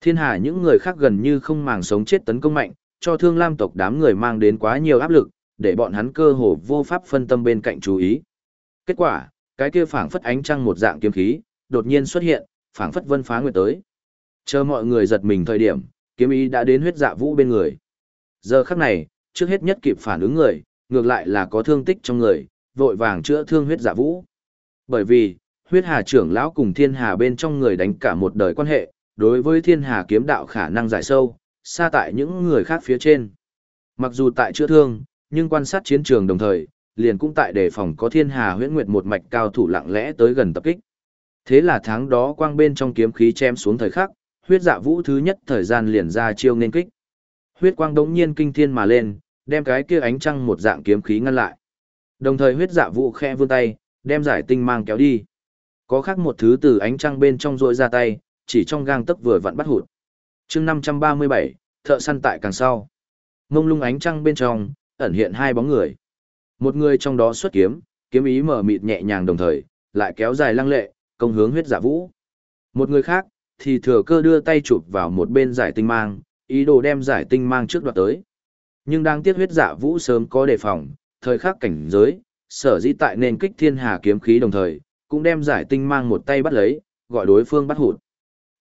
Thiên hà những người khác gần như không màng sống chết tấn công mạnh, cho thương lam tộc đám người mang đến quá nhiều áp lực, để bọn hắn cơ hồ vô pháp phân tâm bên cạnh chú ý. Kết quả, cái kia phảng phất ánh trăng một dạng kiếm khí, đột nhiên xuất hiện, phảng phất vân phá nguyệt tới. Chờ mọi người giật mình thời điểm, kiếm ý đã đến huyết dạ vũ bên người. Giờ khắc này, trước hết nhất kịp phản ứng người, ngược lại là có thương tích trong người, vội vàng chữa thương huyết dạ vũ. Bởi vì, huyết hà trưởng lão cùng thiên hà bên trong người đánh cả một đời quan hệ, đối với thiên hà kiếm đạo khả năng giải sâu, xa tại những người khác phía trên. Mặc dù tại chữa thương, nhưng quan sát chiến trường đồng thời, liền cũng tại đề phòng có thiên hà huyễn nguyệt một mạch cao thủ lặng lẽ tới gần tập kích. Thế là tháng đó quang bên trong kiếm khí chém xuống thời khắc, huyết dạ vũ thứ nhất thời gian liền ra chiêu nên kích. Huyết quang đống nhiên kinh thiên mà lên, đem cái kia ánh trăng một dạng kiếm khí ngăn lại. Đồng thời huyết dạ vũ khe vươn tay, đem giải tinh mang kéo đi. Có khác một thứ từ ánh trăng bên trong rội ra tay, chỉ trong gang tấc vừa vặn bắt hụt. chương 537, thợ săn tại càng sau. Mông lung ánh trăng bên trong, ẩn hiện hai bóng người. Một người trong đó xuất kiếm, kiếm ý mở mịt nhẹ nhàng đồng thời, lại kéo dài lăng lệ, công hướng huyết giả vũ. Một người khác, thì thừa cơ đưa tay chụp vào một bên giải tinh mang, ý đồ đem giải tinh mang trước đoạt tới. Nhưng đang tiếc huyết giả vũ sớm có đề phòng, thời khắc cảnh giới, sở dĩ tại nền kích thiên hà kiếm khí đồng thời, cũng đem giải tinh mang một tay bắt lấy, gọi đối phương bắt hụt.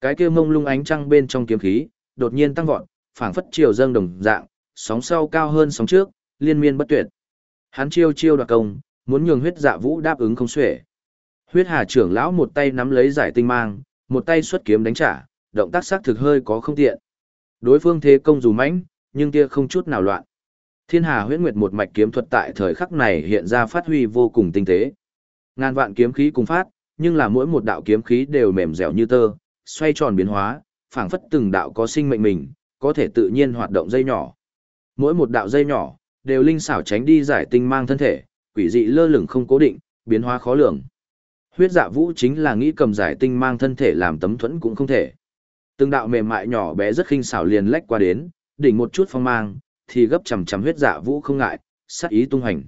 Cái kia mông lung ánh trăng bên trong kiếm khí, đột nhiên tăng vọt, phảng phất chiều dâng đồng dạng, sóng sau cao hơn sóng trước, liên miên bất tuyệt. Hắn chiêu chiêu đoạt công, muốn nhường huyết dạ vũ đáp ứng không xuể. Huyết Hà trưởng lão một tay nắm lấy giải tinh mang, một tay xuất kiếm đánh trả, động tác sắc thực hơi có không tiện. Đối phương thế công dù mãnh, nhưng kia không chút nào loạn. Thiên Hà Huyễn Nguyệt một mạch kiếm thuật tại thời khắc này hiện ra phát huy vô cùng tinh tế. Ngàn vạn kiếm khí cùng phát, nhưng là mỗi một đạo kiếm khí đều mềm dẻo như tơ, xoay tròn biến hóa, phảng phất từng đạo có sinh mệnh mình, có thể tự nhiên hoạt động dây nhỏ. Mỗi một đạo dây nhỏ đều linh xảo tránh đi giải tinh mang thân thể, quỷ dị lơ lửng không cố định, biến hóa khó lường. Huyết Dạ Vũ chính là nghĩ cầm giải tinh mang thân thể làm tấm thuẫn cũng không thể. Từng đạo mềm mại nhỏ bé rất khinh xảo liền lách qua đến, đỉnh một chút phong mang, thì gấp chầm chầm huyết dạ vũ không ngại, sát ý tung hành.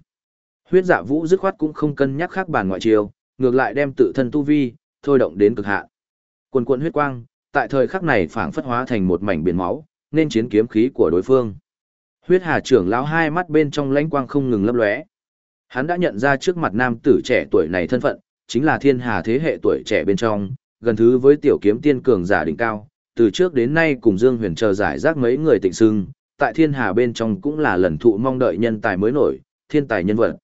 Huyết dạ vũ dứt khoát cũng không cân nhắc khác bản ngoại chiều, ngược lại đem tự thân tu vi, thôi động đến cực hạn. Quần quần huyết quang, tại thời khắc này phảng phất hóa thành một mảnh biển máu, nên chiến kiếm khí của đối phương. Huyết Hà trưởng lão hai mắt bên trong lãnh quang không ngừng lấp lóe. Hắn đã nhận ra trước mặt nam tử trẻ tuổi này thân phận, chính là thiên hà thế hệ tuổi trẻ bên trong, gần thứ với tiểu kiếm tiên cường giả đỉnh cao, từ trước đến nay cùng Dương Huyền chờ giải rác mấy người tịnh sưng, tại thiên hà bên trong cũng là lần thụ mong đợi nhân tài mới nổi, thiên tài nhân vật.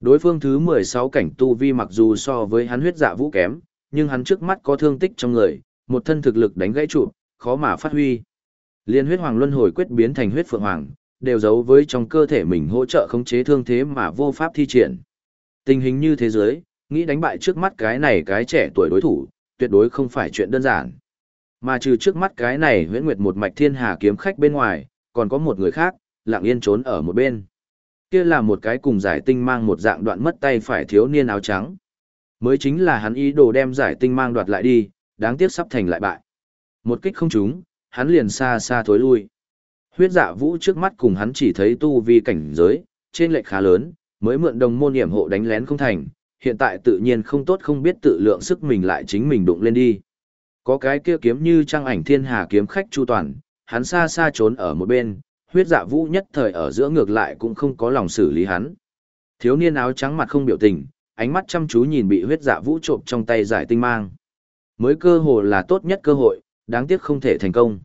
Đối phương thứ 16 cảnh tu vi mặc dù so với hắn huyết dạ vũ kém, nhưng hắn trước mắt có thương tích trong người, một thân thực lực đánh gãy trụ, khó mà phát huy. Liên huyết hoàng luân hồi quyết biến thành huyết phượng hoàng, đều giấu với trong cơ thể mình hỗ trợ khống chế thương thế mà vô pháp thi triển. Tình hình như thế giới, nghĩ đánh bại trước mắt cái này cái trẻ tuổi đối thủ, tuyệt đối không phải chuyện đơn giản. Mà trừ trước mắt cái này huyễn nguyệt một mạch thiên hà kiếm khách bên ngoài, còn có một người khác, lặng yên trốn ở một bên. Kia là một cái cùng giải tinh mang một dạng đoạn mất tay phải thiếu niên áo trắng. Mới chính là hắn ý đồ đem giải tinh mang đoạt lại đi, đáng tiếc sắp thành lại bại. Một kích không trúng, hắn liền xa xa thối lui. Huyết dạ vũ trước mắt cùng hắn chỉ thấy tu vi cảnh giới, trên lệch khá lớn, mới mượn đồng môn hiểm hộ đánh lén không thành, hiện tại tự nhiên không tốt không biết tự lượng sức mình lại chính mình đụng lên đi. Có cái kia kiếm như trang ảnh thiên hà kiếm khách chu toàn, hắn xa xa trốn ở một bên, huyết dạ vũ nhất thời ở giữa ngược lại cũng không có lòng xử lý hắn. Thiếu niên áo trắng mặt không biểu tình, ánh mắt chăm chú nhìn bị huyết dạ vũ trộm trong tay giải tinh mang. Mới cơ hồ là tốt nhất cơ hội, đáng tiếc không thể thành công.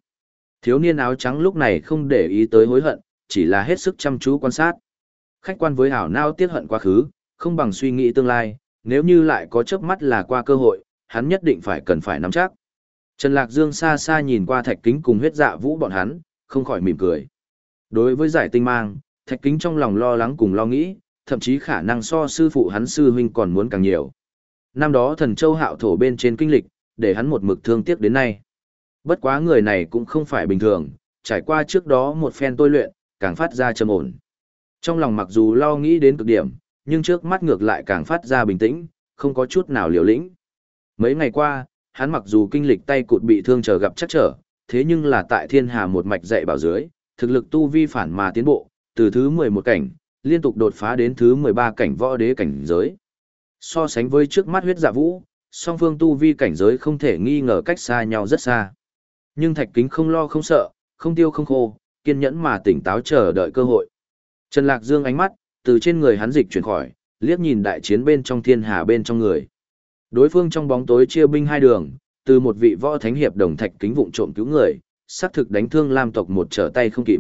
Thiếu niên áo trắng lúc này không để ý tới hối hận, chỉ là hết sức chăm chú quan sát. Khách quan với hảo nao tiếc hận quá khứ, không bằng suy nghĩ tương lai, nếu như lại có chớp mắt là qua cơ hội, hắn nhất định phải cần phải nắm chắc. Trần Lạc Dương xa xa nhìn qua thạch kính cùng huyết dạ vũ bọn hắn, không khỏi mỉm cười. Đối với giải tinh mang, thạch kính trong lòng lo lắng cùng lo nghĩ, thậm chí khả năng so sư phụ hắn sư huynh còn muốn càng nhiều. Năm đó thần châu hạo thổ bên trên kinh lịch, để hắn một mực thương tiếc đến nay. Bất quá người này cũng không phải bình thường, trải qua trước đó một phen tôi luyện, càng phát ra trầm ổn. Trong lòng mặc dù lo nghĩ đến cực điểm, nhưng trước mắt ngược lại càng phát ra bình tĩnh, không có chút nào liều lĩnh. Mấy ngày qua, hắn mặc dù kinh lịch tay cụt bị thương chờ gặp chắc trở, thế nhưng là tại thiên hà một mạch dạy bảo dưới, thực lực tu vi phản mà tiến bộ, từ thứ 11 cảnh, liên tục đột phá đến thứ 13 cảnh võ đế cảnh giới. So sánh với trước mắt huyết dạ vũ, song phương tu vi cảnh giới không thể nghi ngờ cách xa nhau rất xa. Nhưng thạch kính không lo không sợ, không tiêu không khô, kiên nhẫn mà tỉnh táo chờ đợi cơ hội. Trần Lạc Dương ánh mắt, từ trên người hắn dịch chuyển khỏi, liếc nhìn đại chiến bên trong thiên hà bên trong người. Đối phương trong bóng tối chia binh hai đường, từ một vị võ thánh hiệp đồng thạch kính vụng trộm cứu người, xác thực đánh thương Lam tộc một trở tay không kịp.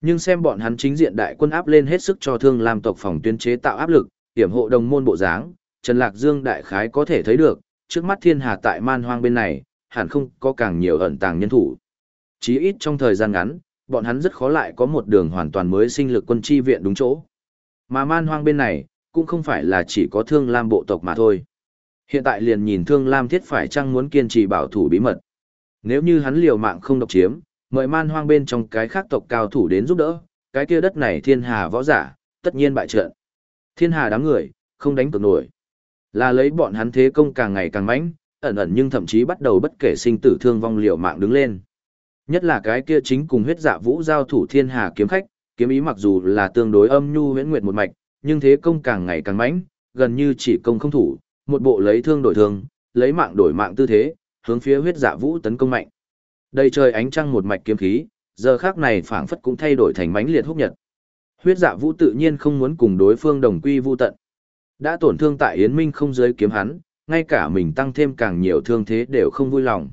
Nhưng xem bọn hắn chính diện đại quân áp lên hết sức cho thương Lam tộc phòng tuyên chế tạo áp lực, hiểm hộ đồng môn bộ dáng, Trần Lạc Dương đại khái có thể thấy được, trước mắt thiên hà tại man hoang bên này, hẳn không có càng nhiều ẩn tàng nhân thủ. Chí ít trong thời gian ngắn, bọn hắn rất khó lại có một đường hoàn toàn mới sinh lực quân chi viện đúng chỗ. Mà man hoang bên này, cũng không phải là chỉ có thương lam bộ tộc mà thôi. Hiện tại liền nhìn thương lam thiết phải chăng muốn kiên trì bảo thủ bí mật. Nếu như hắn liều mạng không độc chiếm, mời man hoang bên trong cái khác tộc cao thủ đến giúp đỡ, cái kia đất này thiên hà võ giả, tất nhiên bại trận. Thiên hà đám người, không đánh cược nổi. Là lấy bọn hắn thế công càng ngày càng mãnh, ẩn ẩn nhưng thậm chí bắt đầu bất kể sinh tử thương vong liều mạng đứng lên. Nhất là cái kia chính cùng huyết dạ vũ giao thủ thiên hà kiếm khách, kiếm ý mặc dù là tương đối âm nhu huyễn nguyệt một mạch, nhưng thế công càng ngày càng mãnh, gần như chỉ công không thủ, một bộ lấy thương đổi thương, lấy mạng đổi mạng tư thế, hướng phía huyết dạ vũ tấn công mạnh. Đây trời ánh trăng một mạch kiếm khí, giờ khác này phảng phất cũng thay đổi thành mãnh liệt húc nhật. Huyết dạ vũ tự nhiên không muốn cùng đối phương đồng quy vu tận. Đã tổn thương tại Yến Minh không giới kiếm hắn, ngay cả mình tăng thêm càng nhiều thương thế đều không vui lòng.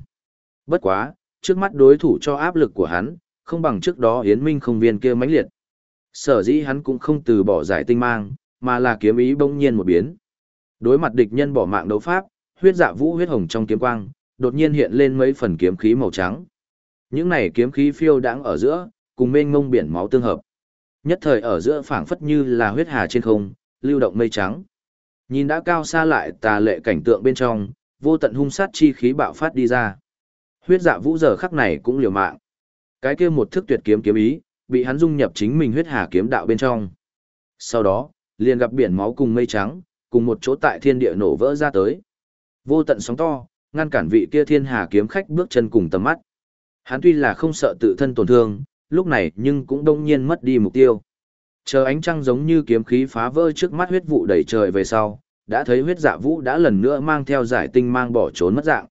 Bất quá, trước mắt đối thủ cho áp lực của hắn, không bằng trước đó Yến Minh không viên kia mãnh liệt. Sở dĩ hắn cũng không từ bỏ giải tinh mang, mà là kiếm ý bỗng nhiên một biến. Đối mặt địch nhân bỏ mạng đấu pháp, huyết dạ vũ huyết hồng trong kiếm quang, đột nhiên hiện lên mấy phần kiếm khí màu trắng. Những này kiếm khí phiêu đãng ở giữa, cùng mênh mông biển máu tương hợp. Nhất thời ở giữa phảng phất như là huyết hà trên không, lưu động mây trắng. Nhìn đã cao xa lại tà lệ cảnh tượng bên trong, vô tận hung sát chi khí bạo phát đi ra. Huyết dạ vũ giờ khắc này cũng liều mạng. Cái kia một thức tuyệt kiếm kiếm ý, bị hắn dung nhập chính mình huyết hà kiếm đạo bên trong. Sau đó, liền gặp biển máu cùng mây trắng, cùng một chỗ tại thiên địa nổ vỡ ra tới. Vô tận sóng to, ngăn cản vị kia thiên hà kiếm khách bước chân cùng tầm mắt. Hắn tuy là không sợ tự thân tổn thương, lúc này nhưng cũng đông nhiên mất đi mục tiêu. Chờ ánh trăng giống như kiếm khí phá vỡ trước mắt huyết vụ đầy trời về sau, đã thấy huyết dạ vũ đã lần nữa mang theo giải tinh mang bỏ trốn mất dạng.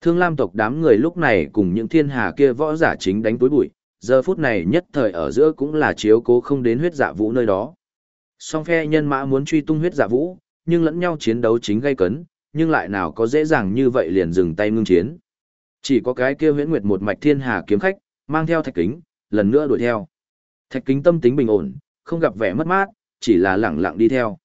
Thương Lam tộc đám người lúc này cùng những thiên hà kia võ giả chính đánh túi bụi, giờ phút này nhất thời ở giữa cũng là chiếu cố không đến huyết dạ vũ nơi đó. Song phe nhân mã muốn truy tung huyết dạ vũ, nhưng lẫn nhau chiến đấu chính gây cấn, nhưng lại nào có dễ dàng như vậy liền dừng tay ngưng chiến. Chỉ có cái kia huyễn nguyệt một mạch thiên hà kiếm khách, mang theo thạch kính, lần nữa đuổi theo. Thạch kính tâm tính bình ổn, không gặp vẻ mất mát, chỉ là lẳng lặng đi theo.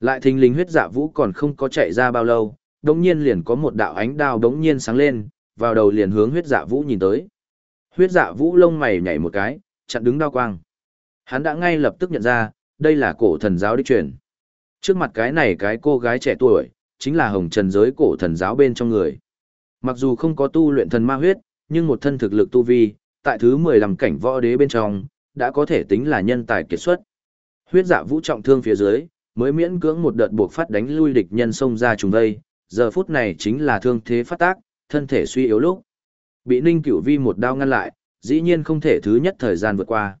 Lại thình lình huyết dạ vũ còn không có chạy ra bao lâu, đống nhiên liền có một đạo ánh đao đống nhiên sáng lên, vào đầu liền hướng huyết dạ vũ nhìn tới. Huyết dạ vũ lông mày nhảy một cái, chặn đứng đao quang. Hắn đã ngay lập tức nhận ra, đây là cổ thần giáo đích truyền. Trước mặt cái này cái cô gái trẻ tuổi, chính là hồng trần giới cổ thần giáo bên trong người. Mặc dù không có tu luyện thần ma huyết, nhưng một thân thực lực tu vi, tại thứ 15 cảnh võ đế bên trong, đã có thể tính là nhân tài kiệt xuất. Huyết dạ vũ trọng thương phía dưới, mới miễn cưỡng một đợt buộc phát đánh lui địch nhân xông ra trùng vây, giờ phút này chính là thương thế phát tác, thân thể suy yếu lúc. Bị Ninh Cửu Vi một đao ngăn lại, dĩ nhiên không thể thứ nhất thời gian vượt qua.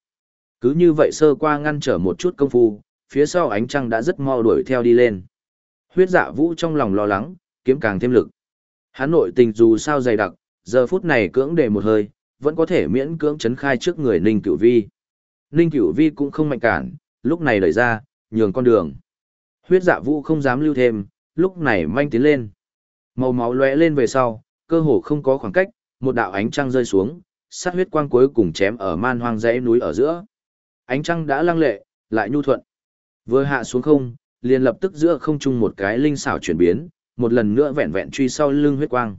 Cứ như vậy sơ qua ngăn trở một chút công phu, phía sau ánh trăng đã rất mau đuổi theo đi lên. Huyết dạ vũ trong lòng lo lắng, kiếm càng thêm lực. Hắn nội tình dù sao dày đặc, giờ phút này cưỡng để một hơi, vẫn có thể miễn cưỡng chấn khai trước người Ninh Cửu Vi. Ninh Cửu Vi cũng không mạnh cản, lúc này đẩy ra, nhường con đường. Huyết dạ vũ không dám lưu thêm, lúc này manh tiến lên. Màu máu lóe lên về sau, cơ hồ không có khoảng cách, một đạo ánh trăng rơi xuống, sát huyết quang cuối cùng chém ở man hoang dãy núi ở giữa. Ánh trăng đã lăng lệ, lại nhu thuận. Vừa hạ xuống không, liền lập tức giữa không trung một cái linh xảo chuyển biến, một lần nữa vẹn vẹn truy sau lưng huyết quang.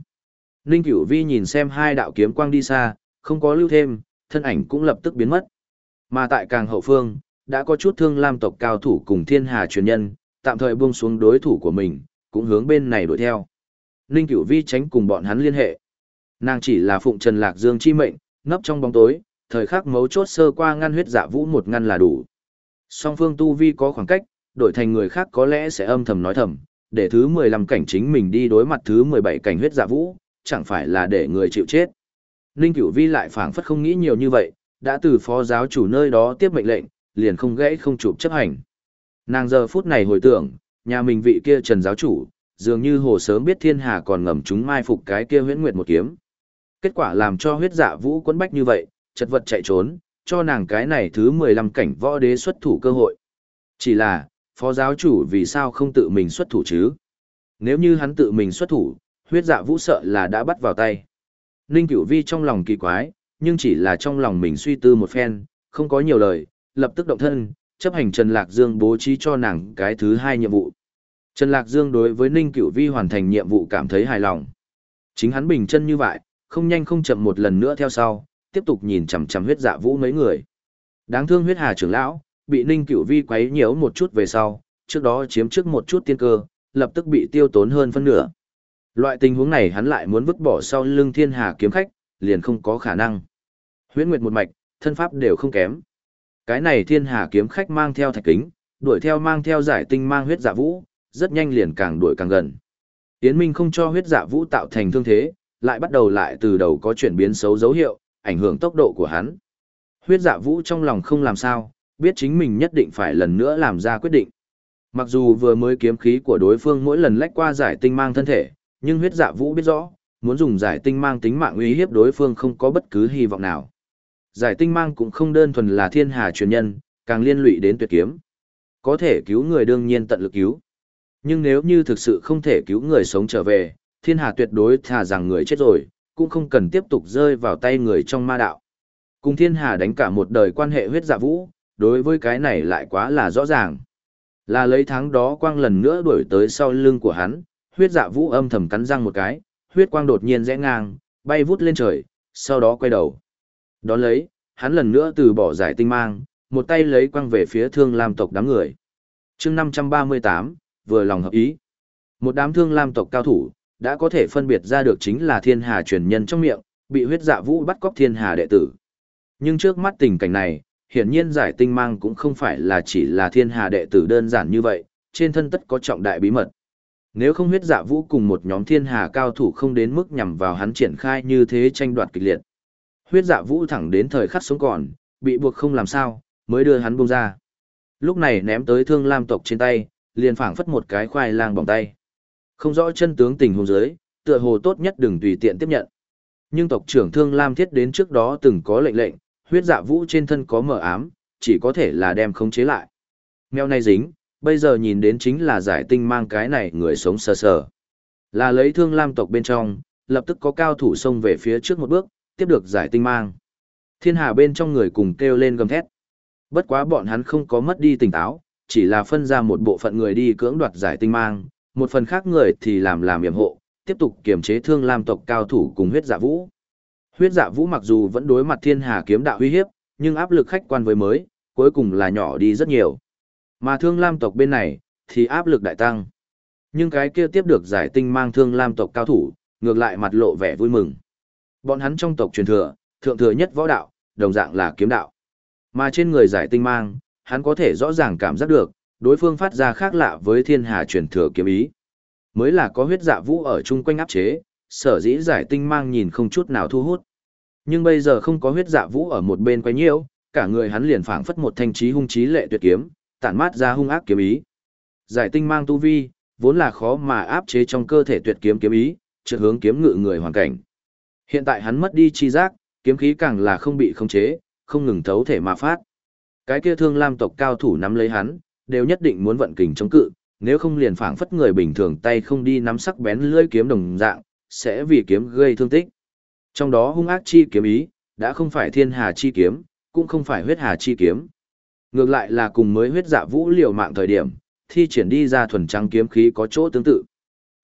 Ninh Cửu Vi nhìn xem hai đạo kiếm quang đi xa, không có lưu thêm, thân ảnh cũng lập tức biến mất. Mà tại càng hậu phương, đã có chút thương lam tộc cao thủ cùng thiên hà truyền nhân, tạm thời buông xuống đối thủ của mình, cũng hướng bên này đuổi theo. Ninh Cửu Vi tránh cùng bọn hắn liên hệ. Nàng chỉ là phụng Trần Lạc Dương chi mệnh, nấp trong bóng tối, thời khắc mấu chốt sơ qua ngăn huyết dạ vũ một ngăn là đủ. Song phương tu vi có khoảng cách, đổi thành người khác có lẽ sẽ âm thầm nói thầm, để thứ 15 cảnh chính mình đi đối mặt thứ 17 cảnh huyết dạ vũ, chẳng phải là để người chịu chết. Ninh Cửu Vi lại phảng phất không nghĩ nhiều như vậy, đã từ phó giáo chủ nơi đó tiếp mệnh lệnh, liền không gãy không chụp chấp hành. Nàng giờ phút này hồi tưởng, nhà mình vị kia Trần giáo chủ, dường như hồ sớm biết thiên hà còn ngầm chúng mai phục cái kia huyễn nguyệt một kiếm. Kết quả làm cho huyết dạ vũ quấn bách như vậy, chật vật chạy trốn, cho nàng cái này thứ 15 cảnh võ đế xuất thủ cơ hội. Chỉ là, phó giáo chủ vì sao không tự mình xuất thủ chứ? Nếu như hắn tự mình xuất thủ, huyết dạ vũ sợ là đã bắt vào tay. Ninh Cửu Vi trong lòng kỳ quái, nhưng chỉ là trong lòng mình suy tư một phen, không có nhiều lời, lập tức động thân, chấp hành Trần Lạc Dương bố trí cho nàng cái thứ hai nhiệm vụ. Trần Lạc Dương đối với Ninh Cửu Vi hoàn thành nhiệm vụ cảm thấy hài lòng. Chính hắn bình chân như vậy, không nhanh không chậm một lần nữa theo sau, tiếp tục nhìn chằm chằm huyết dạ vũ mấy người. Đáng thương huyết hà trưởng lão, bị Ninh Cửu Vi quấy nhiễu một chút về sau, trước đó chiếm trước một chút tiên cơ, lập tức bị tiêu tốn hơn phân nửa. Loại tình huống này hắn lại muốn vứt bỏ sau lưng thiên hà kiếm khách, liền không có khả năng. Huyễn Nguyệt một mạch, thân pháp đều không kém. Cái này thiên hà kiếm khách mang theo thạch kính, đuổi theo mang theo giải tinh mang huyết dạ vũ, rất nhanh liền càng đuổi càng gần. Yến Minh không cho huyết dạ vũ tạo thành thương thế, lại bắt đầu lại từ đầu có chuyển biến xấu dấu hiệu, ảnh hưởng tốc độ của hắn. Huyết dạ vũ trong lòng không làm sao, biết chính mình nhất định phải lần nữa làm ra quyết định. Mặc dù vừa mới kiếm khí của đối phương mỗi lần lách qua giải tinh mang thân thể, nhưng huyết dạ vũ biết rõ, muốn dùng giải tinh mang tính mạng uy hiếp đối phương không có bất cứ hy vọng nào. Giải tinh mang cũng không đơn thuần là thiên hà truyền nhân, càng liên lụy đến tuyệt kiếm. Có thể cứu người đương nhiên tận lực cứu. Nhưng nếu như thực sự không thể cứu người sống trở về, thiên hà tuyệt đối thà rằng người chết rồi, cũng không cần tiếp tục rơi vào tay người trong ma đạo. Cùng thiên hà đánh cả một đời quan hệ huyết dạ vũ, đối với cái này lại quá là rõ ràng. Là lấy tháng đó quang lần nữa đuổi tới sau lưng của hắn, huyết dạ vũ âm thầm cắn răng một cái, huyết quang đột nhiên rẽ ngang, bay vút lên trời, sau đó quay đầu. Đón lấy, hắn lần nữa từ bỏ giải tinh mang, một tay lấy quang về phía thương lam tộc đám người. chương 538, vừa lòng hợp ý. Một đám thương lam tộc cao thủ, đã có thể phân biệt ra được chính là thiên hà truyền nhân trong miệng, bị huyết dạ vũ bắt cóc thiên hà đệ tử. Nhưng trước mắt tình cảnh này, hiển nhiên giải tinh mang cũng không phải là chỉ là thiên hà đệ tử đơn giản như vậy, trên thân tất có trọng đại bí mật. Nếu không huyết dạ vũ cùng một nhóm thiên hà cao thủ không đến mức nhằm vào hắn triển khai như thế tranh đoạt kịch liệt. Huyết dạ vũ thẳng đến thời khắc sống còn, bị buộc không làm sao, mới đưa hắn buông ra. Lúc này ném tới thương lam tộc trên tay, liền phảng phất một cái khoai lang bỏng tay. Không rõ chân tướng tình huống dưới, tựa hồ tốt nhất đừng tùy tiện tiếp nhận. Nhưng tộc trưởng Thương Lam Thiết đến trước đó từng có lệnh lệnh, huyết dạ vũ trên thân có mở ám, chỉ có thể là đem khống chế lại. Mèo này dính, bây giờ nhìn đến chính là giải tinh mang cái này người sống sờ sờ. Là lấy Thương Lam tộc bên trong, lập tức có cao thủ xông về phía trước một bước, tiếp được giải tinh mang. Thiên hà bên trong người cùng kêu lên gầm thét. Bất quá bọn hắn không có mất đi tỉnh táo, chỉ là phân ra một bộ phận người đi cưỡng đoạt giải tinh mang, một phần khác người thì làm làm yểm hộ, tiếp tục kiềm chế thương lam tộc cao thủ cùng huyết dạ vũ. Huyết dạ vũ mặc dù vẫn đối mặt thiên hà kiếm đạo uy hiếp, nhưng áp lực khách quan với mới, cuối cùng là nhỏ đi rất nhiều. Mà thương lam tộc bên này, thì áp lực đại tăng. Nhưng cái kia tiếp được giải tinh mang thương lam tộc cao thủ, ngược lại mặt lộ vẻ vui mừng. Bọn hắn trong tộc truyền thừa, thượng thừa nhất võ đạo, đồng dạng là kiếm đạo. Mà trên người giải tinh mang, hắn có thể rõ ràng cảm giác được, đối phương phát ra khác lạ với thiên hà truyền thừa kiếm ý. Mới là có huyết dạ vũ ở chung quanh áp chế, sở dĩ giải tinh mang nhìn không chút nào thu hút. Nhưng bây giờ không có huyết dạ vũ ở một bên quay nhiễu, cả người hắn liền phảng phất một thanh trí hung trí lệ tuyệt kiếm, tản mát ra hung ác kiếm ý. Giải tinh mang tu vi, vốn là khó mà áp chế trong cơ thể tuyệt kiếm kiếm ý, trượt hướng kiếm ngự người hoàn cảnh. Hiện tại hắn mất đi chi giác, kiếm khí càng là không bị khống chế, không ngừng thấu thể mà phát. Cái kia thương lam tộc cao thủ nắm lấy hắn, đều nhất định muốn vận kình chống cự, nếu không liền phảng phất người bình thường tay không đi nắm sắc bén lưỡi kiếm đồng dạng, sẽ vì kiếm gây thương tích. Trong đó hung ác chi kiếm ý, đã không phải thiên hà chi kiếm, cũng không phải huyết hà chi kiếm. Ngược lại là cùng mới huyết dạ vũ liều mạng thời điểm, thi triển đi ra thuần trắng kiếm khí có chỗ tương tự.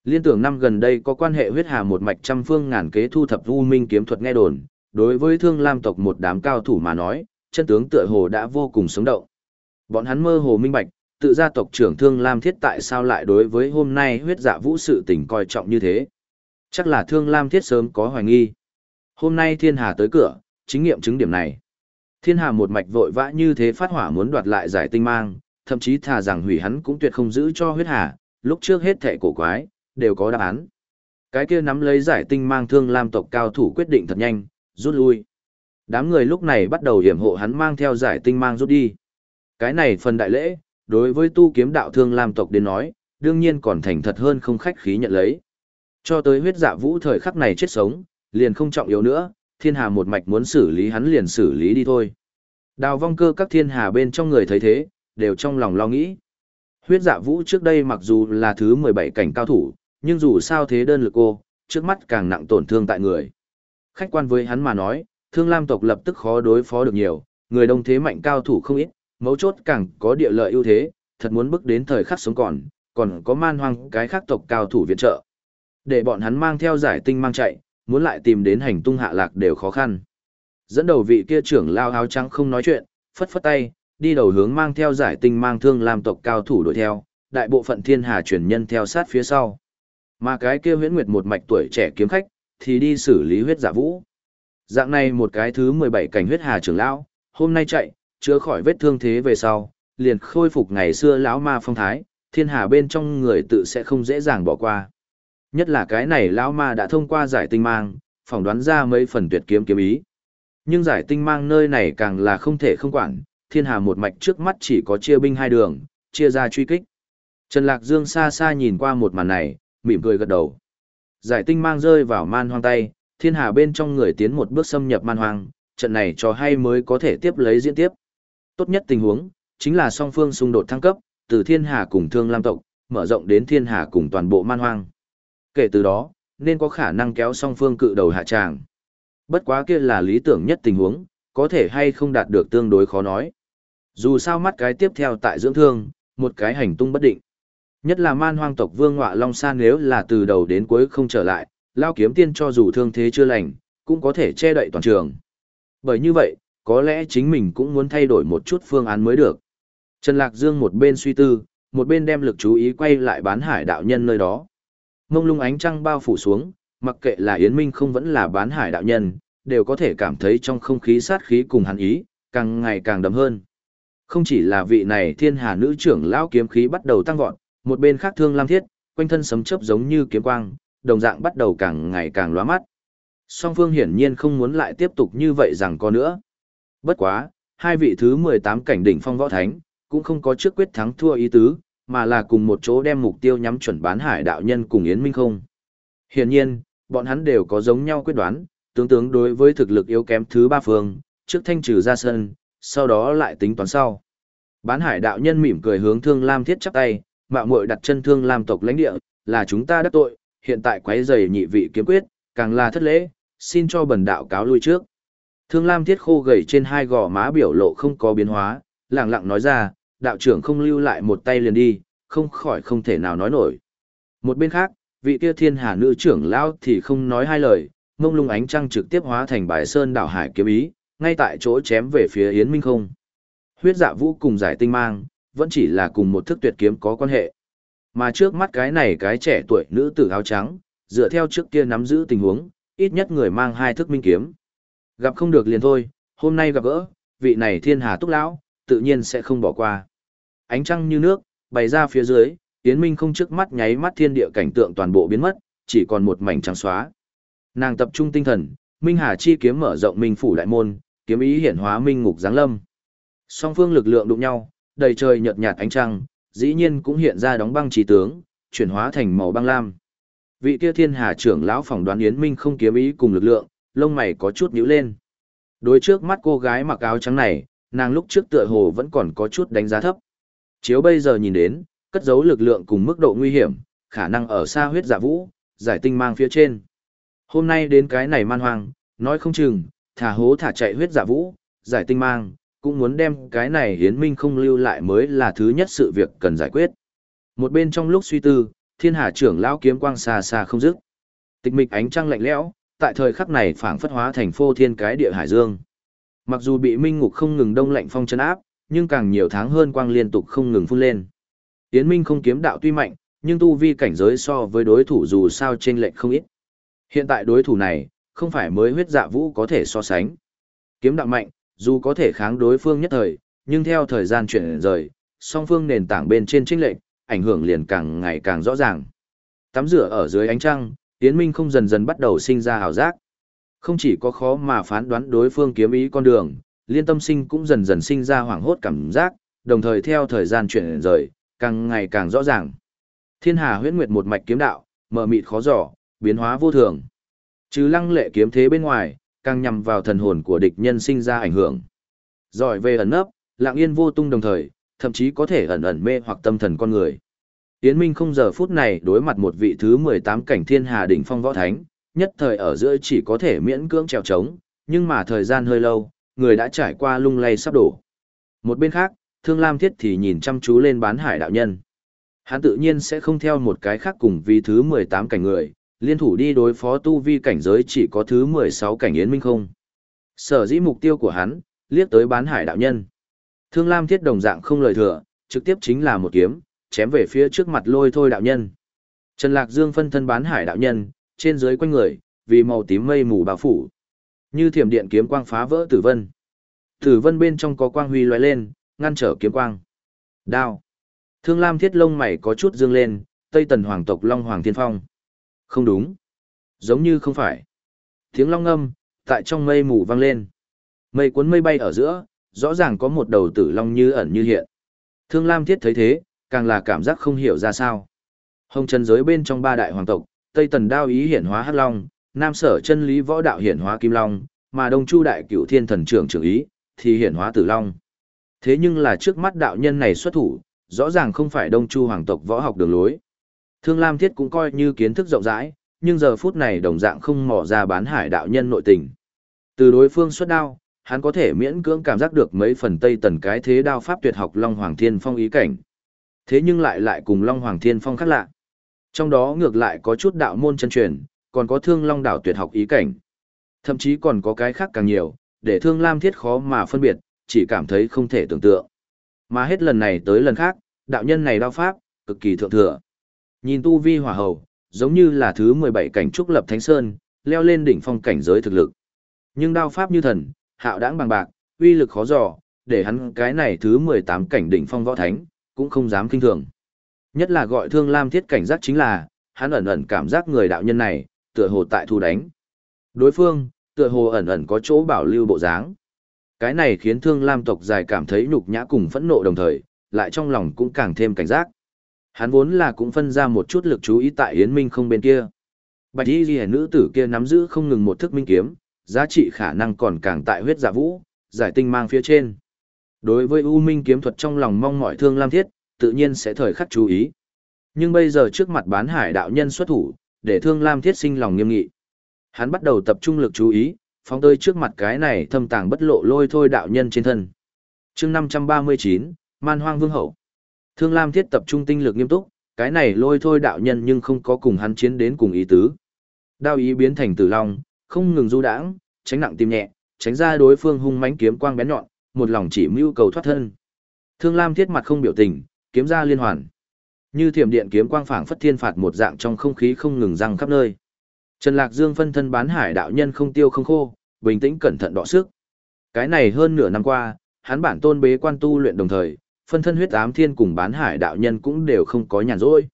Liên tưởng năm gần đây có quan hệ huyết hà một mạch trăm phương ngàn kế thu thập u minh kiếm thuật nghe đồn, đối với thương lam tộc một đám cao thủ mà nói, chân tướng tựa hồ đã vô cùng sống động. Bọn hắn mơ hồ minh bạch, tự gia tộc trưởng Thương Lam Thiết tại sao lại đối với hôm nay huyết dạ vũ sự tình coi trọng như thế. Chắc là Thương Lam Thiết sớm có hoài nghi. Hôm nay Thiên Hà tới cửa, chính nghiệm chứng điểm này. Thiên Hà một mạch vội vã như thế phát hỏa muốn đoạt lại giải tinh mang, thậm chí thà rằng hủy hắn cũng tuyệt không giữ cho huyết hà, lúc trước hết thệ cổ quái, đều có đáp án. Cái kia nắm lấy giải tinh mang Thương Lam tộc cao thủ quyết định thật nhanh, rút lui. Đám người lúc này bắt đầu hiểm hộ hắn mang theo giải tinh mang rút đi. Cái này phần đại lễ, đối với tu kiếm đạo thương lam tộc đến nói, đương nhiên còn thành thật hơn không khách khí nhận lấy. Cho tới huyết dạ vũ thời khắc này chết sống, liền không trọng yếu nữa, thiên hà một mạch muốn xử lý hắn liền xử lý đi thôi. Đào vong cơ các thiên hà bên trong người thấy thế, đều trong lòng lo nghĩ. Huyết dạ vũ trước đây mặc dù là thứ 17 cảnh cao thủ, nhưng dù sao thế đơn lực cô, trước mắt càng nặng tổn thương tại người. Khách quan với hắn mà nói, thương lam tộc lập tức khó đối phó được nhiều, người đông thế mạnh cao thủ không ít, mấu chốt càng có địa lợi ưu thế, thật muốn bước đến thời khắc sống còn, còn có man hoang cái khác tộc cao thủ viện trợ. Để bọn hắn mang theo giải tinh mang chạy, muốn lại tìm đến hành tung hạ lạc đều khó khăn. Dẫn đầu vị kia trưởng lao áo trắng không nói chuyện, phất phất tay, đi đầu hướng mang theo giải tinh mang thương làm tộc cao thủ đuổi theo, đại bộ phận thiên hà truyền nhân theo sát phía sau. Mà cái kia huyễn nguyệt một mạch tuổi trẻ kiếm khách, thì đi xử lý huyết giả vũ. Dạng này một cái thứ 17 cảnh huyết hà trưởng lão, hôm nay chạy, chữa khỏi vết thương thế về sau, liền khôi phục ngày xưa lão ma phong thái, thiên hà bên trong người tự sẽ không dễ dàng bỏ qua. Nhất là cái này lão ma đã thông qua giải tinh mang, phỏng đoán ra mấy phần tuyệt kiếm kiếm ý. Nhưng giải tinh mang nơi này càng là không thể không quản, thiên hà một mạch trước mắt chỉ có chia binh hai đường, chia ra truy kích. Trần Lạc Dương xa xa nhìn qua một màn này, mỉm cười gật đầu. Giải tinh mang rơi vào man hoang tay, thiên hà bên trong người tiến một bước xâm nhập man hoang, trận này cho hay mới có thể tiếp lấy diễn tiếp. Tốt nhất tình huống, chính là song phương xung đột thăng cấp, từ thiên hà cùng thương lam tộc, mở rộng đến thiên hà cùng toàn bộ man hoang. Kể từ đó, nên có khả năng kéo song phương cự đầu hạ tràng. Bất quá kia là lý tưởng nhất tình huống, có thể hay không đạt được tương đối khó nói. Dù sao mắt cái tiếp theo tại dưỡng thương, một cái hành tung bất định. Nhất là man hoang tộc vương ngọa long san nếu là từ đầu đến cuối không trở lại, lao kiếm tiên cho dù thương thế chưa lành, cũng có thể che đậy toàn trường. Bởi như vậy, có lẽ chính mình cũng muốn thay đổi một chút phương án mới được. Trần Lạc Dương một bên suy tư, một bên đem lực chú ý quay lại bán hải đạo nhân nơi đó. Mông lung ánh trăng bao phủ xuống, mặc kệ là Yến Minh không vẫn là bán hải đạo nhân, đều có thể cảm thấy trong không khí sát khí cùng hắn ý, càng ngày càng đậm hơn. Không chỉ là vị này thiên hà nữ trưởng lão kiếm khí bắt đầu tăng vọt, một bên khác thương lam thiết, quanh thân sấm chớp giống như kiếm quang, đồng dạng bắt đầu càng ngày càng lóa mắt. Song phương hiển nhiên không muốn lại tiếp tục như vậy rằng có nữa. Bất quá, hai vị thứ 18 cảnh đỉnh phong võ thánh, cũng không có trước quyết thắng thua ý tứ, mà là cùng một chỗ đem mục tiêu nhắm chuẩn bán hải đạo nhân cùng Yến Minh không. Hiển nhiên, bọn hắn đều có giống nhau quyết đoán, tướng tướng đối với thực lực yếu kém thứ ba phương, trước thanh trừ ra sân, sau đó lại tính toán sau. Bán hải đạo nhân mỉm cười hướng thương lam thiết chắp tay, mạo muội đặt chân thương lam tộc lãnh địa, là chúng ta đắc tội, hiện tại quấy rầy nhị vị kiếm quyết, càng là thất lễ, xin cho bần đạo cáo lui trước. Thương lam thiết khô gầy trên hai gò má biểu lộ không có biến hóa, lặng lặng nói ra, đạo trưởng không lưu lại một tay liền đi, không khỏi không thể nào nói nổi. Một bên khác, vị kia thiên hà nữ trưởng lão thì không nói hai lời, mông lung ánh trăng trực tiếp hóa thành bài sơn đảo hải kiếm ý, ngay tại chỗ chém về phía Yến Minh không. Huyết dạ vũ cùng giải tinh mang, vẫn chỉ là cùng một thức tuyệt kiếm có quan hệ. Mà trước mắt cái này cái trẻ tuổi nữ tử áo trắng, dựa theo trước kia nắm giữ tình huống, ít nhất người mang hai thức minh kiếm. Gặp không được liền thôi, hôm nay gặp gỡ, vị này thiên hà túc lão, tự nhiên sẽ không bỏ qua. Ánh trăng như nước, bày ra phía dưới, Yến Minh không trước mắt nháy mắt thiên địa cảnh tượng toàn bộ biến mất, chỉ còn một mảnh trắng xóa. Nàng tập trung tinh thần, Minh Hà chi kiếm mở rộng minh phủ đại môn, kiếm ý hiển hóa minh ngục giáng lâm. Song phương lực lượng đụng nhau, đầy trời nhợt nhạt ánh trăng, dĩ nhiên cũng hiện ra đóng băng trí tướng, chuyển hóa thành màu băng lam. Vị kia thiên hà trưởng lão phỏng đoán Yến Minh không kiếm ý cùng lực lượng, lông mày có chút nhíu lên. Đối trước mắt cô gái mặc áo trắng này, nàng lúc trước tựa hồ vẫn còn có chút đánh giá thấp. Chiếu bây giờ nhìn đến, cất giấu lực lượng cùng mức độ nguy hiểm, khả năng ở xa huyết dạ vũ, giải tinh mang phía trên. Hôm nay đến cái này man hoang, nói không chừng, thả hố thả chạy huyết dạ vũ, giải tinh mang, cũng muốn đem cái này hiến minh không lưu lại mới là thứ nhất sự việc cần giải quyết. Một bên trong lúc suy tư, thiên hà trưởng lão kiếm quang xa xa không dứt. Tịch mịch ánh trăng lạnh lẽo, tại thời khắc này phảng phất hóa thành phô thiên cái địa hải dương. Mặc dù bị minh ngục không ngừng đông lạnh phong chân áp, nhưng càng nhiều tháng hơn quang liên tục không ngừng phun lên. Yến Minh không kiếm đạo tuy mạnh, nhưng tu vi cảnh giới so với đối thủ dù sao trên lệch không ít. Hiện tại đối thủ này, không phải mới huyết dạ vũ có thể so sánh. Kiếm đạo mạnh, dù có thể kháng đối phương nhất thời, nhưng theo thời gian chuyển rời, song phương nền tảng bên trên chênh lệch ảnh hưởng liền càng ngày càng rõ ràng. Tắm rửa ở dưới ánh trăng, Yến Minh không dần dần bắt đầu sinh ra hào giác. Không chỉ có khó mà phán đoán đối phương kiếm ý con đường, liên tâm sinh cũng dần dần sinh ra hoảng hốt cảm giác, đồng thời theo thời gian chuyển rời, càng ngày càng rõ ràng. Thiên Hà huyễn nguyệt một mạch kiếm đạo, mở mịt khó dò, biến hóa vô thường. Chứ lăng lệ kiếm thế bên ngoài, càng nhằm vào thần hồn của địch nhân sinh ra ảnh hưởng. Giỏi về ẩn nấp, lặng yên vô tung đồng thời, thậm chí có thể ẩn ẩn mê hoặc tâm thần con người. Yến Minh không giờ phút này đối mặt một vị thứ 18 cảnh thiên hà đỉnh phong võ thánh, nhất thời ở giữa chỉ có thể miễn cưỡng trèo trống, nhưng mà thời gian hơi lâu, người đã trải qua lung lay sắp đổ. Một bên khác, Thương Lam Thiết thì nhìn chăm chú lên bán hải đạo nhân. Hắn tự nhiên sẽ không theo một cái khác cùng vì thứ 18 cảnh người, liên thủ đi đối phó tu vi cảnh giới chỉ có thứ 16 cảnh Yến Minh không. Sở dĩ mục tiêu của hắn, liếc tới bán hải đạo nhân. Thương Lam Thiết đồng dạng không lời thừa, trực tiếp chính là một kiếm, chém về phía trước mặt lôi thôi đạo nhân. Trần Lạc Dương phân thân bán hải đạo nhân, trên dưới quanh người, vì màu tím mây mù bao phủ. Như thiểm điện kiếm quang phá vỡ tử vân. Tử vân bên trong có quang huy lóe lên, ngăn trở kiếm quang. Đao. Thương Lam Thiết lông mày có chút dương lên, Tây Tần Hoàng tộc Long Hoàng Thiên Phong. Không đúng. Giống như không phải. Tiếng long ngâm, tại trong mây mù vang lên. Mây cuốn mây bay ở giữa, rõ ràng có một đầu tử long như ẩn như hiện. Thương Lam Thiết thấy thế, càng là cảm giác không hiểu ra sao. Hồng chân giới bên trong ba đại hoàng tộc, Tây Tần Đao ý hiển hóa Hắc Long, Nam Sở chân lý võ đạo hiển hóa Kim Long, mà Đông Chu đại cửu thiên thần trưởng trưởng ý thì hiển hóa Tử Long. Thế nhưng là trước mắt đạo nhân này xuất thủ, rõ ràng không phải Đông Chu hoàng tộc võ học đường lối. Thương Lam Thiết cũng coi như kiến thức rộng rãi, nhưng giờ phút này đồng dạng không mò ra bán hải đạo nhân nội tình. Từ đối phương xuất đao, hắn có thể miễn cưỡng cảm giác được mấy phần Tây Tần cái thế đao pháp tuyệt học Long Hoàng Thiên Phong ý cảnh. Thế nhưng lại lại cùng Long Hoàng Thiên Phong khác lạ. Trong đó ngược lại có chút đạo môn chân truyền, còn có thương Long đảo tuyệt học ý cảnh. Thậm chí còn có cái khác càng nhiều, để thương Lam Thiết khó mà phân biệt, chỉ cảm thấy không thể tưởng tượng. Mà hết lần này tới lần khác, đạo nhân này đao pháp, cực kỳ thượng thừa. Nhìn tu vi hỏa hầu, giống như là thứ 17 cảnh trúc lập thánh sơn, leo lên đỉnh phong cảnh giới thực lực. Nhưng đao pháp như thần, hạo đãng bằng bạc, uy lực khó dò, để hắn cái này thứ 18 cảnh đỉnh phong võ thánh, cũng không dám kinh thường. Nhất là gọi thương lam thiết cảnh giác chính là, hắn ẩn ẩn cảm giác người đạo nhân này, tựa hồ tại thu đánh. Đối phương, tựa hồ ẩn ẩn có chỗ bảo lưu bộ dáng. Cái này khiến thương lam tộc dài cảm thấy nhục nhã cùng phẫn nộ đồng thời, lại trong lòng cũng càng thêm cảnh giác. Hắn vốn là cũng phân ra một chút lực chú ý tại Yến Minh không bên kia. Bạch y ghi nữ tử kia nắm giữ không ngừng một thức minh kiếm, giá trị khả năng còn càng tại huyết giả vũ, giải tinh mang phía trên. Đối với U Minh kiếm thuật trong lòng mong mọi thương lam thiết, tự nhiên sẽ thời khắc chú ý. Nhưng bây giờ trước mặt bán hải đạo nhân xuất thủ, để thương lam thiết sinh lòng nghiêm nghị. Hắn bắt đầu tập trung lực chú ý, phóng tơi trước mặt cái này thâm tàng bất lộ lôi thôi đạo nhân trên thân. chương 539, Man Hoang Vương Hậu. Thương Lam thiết tập trung tinh lực nghiêm túc, cái này lôi thôi đạo nhân nhưng không có cùng hắn chiến đến cùng ý tứ. Đao ý biến thành tử long, không ngừng du đãng, tránh nặng tim nhẹ, tránh ra đối phương hung mãnh kiếm quang bén nhọn, một lòng chỉ mưu cầu thoát thân. Thương Lam thiết mặt không biểu tình, kiếm ra liên hoàn. Như thiểm điện kiếm quang phảng phất thiên phạt một dạng trong không khí không ngừng răng khắp nơi. Trần Lạc Dương phân thân bán hải đạo nhân không tiêu không khô, bình tĩnh cẩn thận đọ sức. Cái này hơn nửa năm qua, hắn bản tôn bế quan tu luyện đồng thời, phân thân huyết ám thiên cùng bán hải đạo nhân cũng đều không có nhàn rỗi.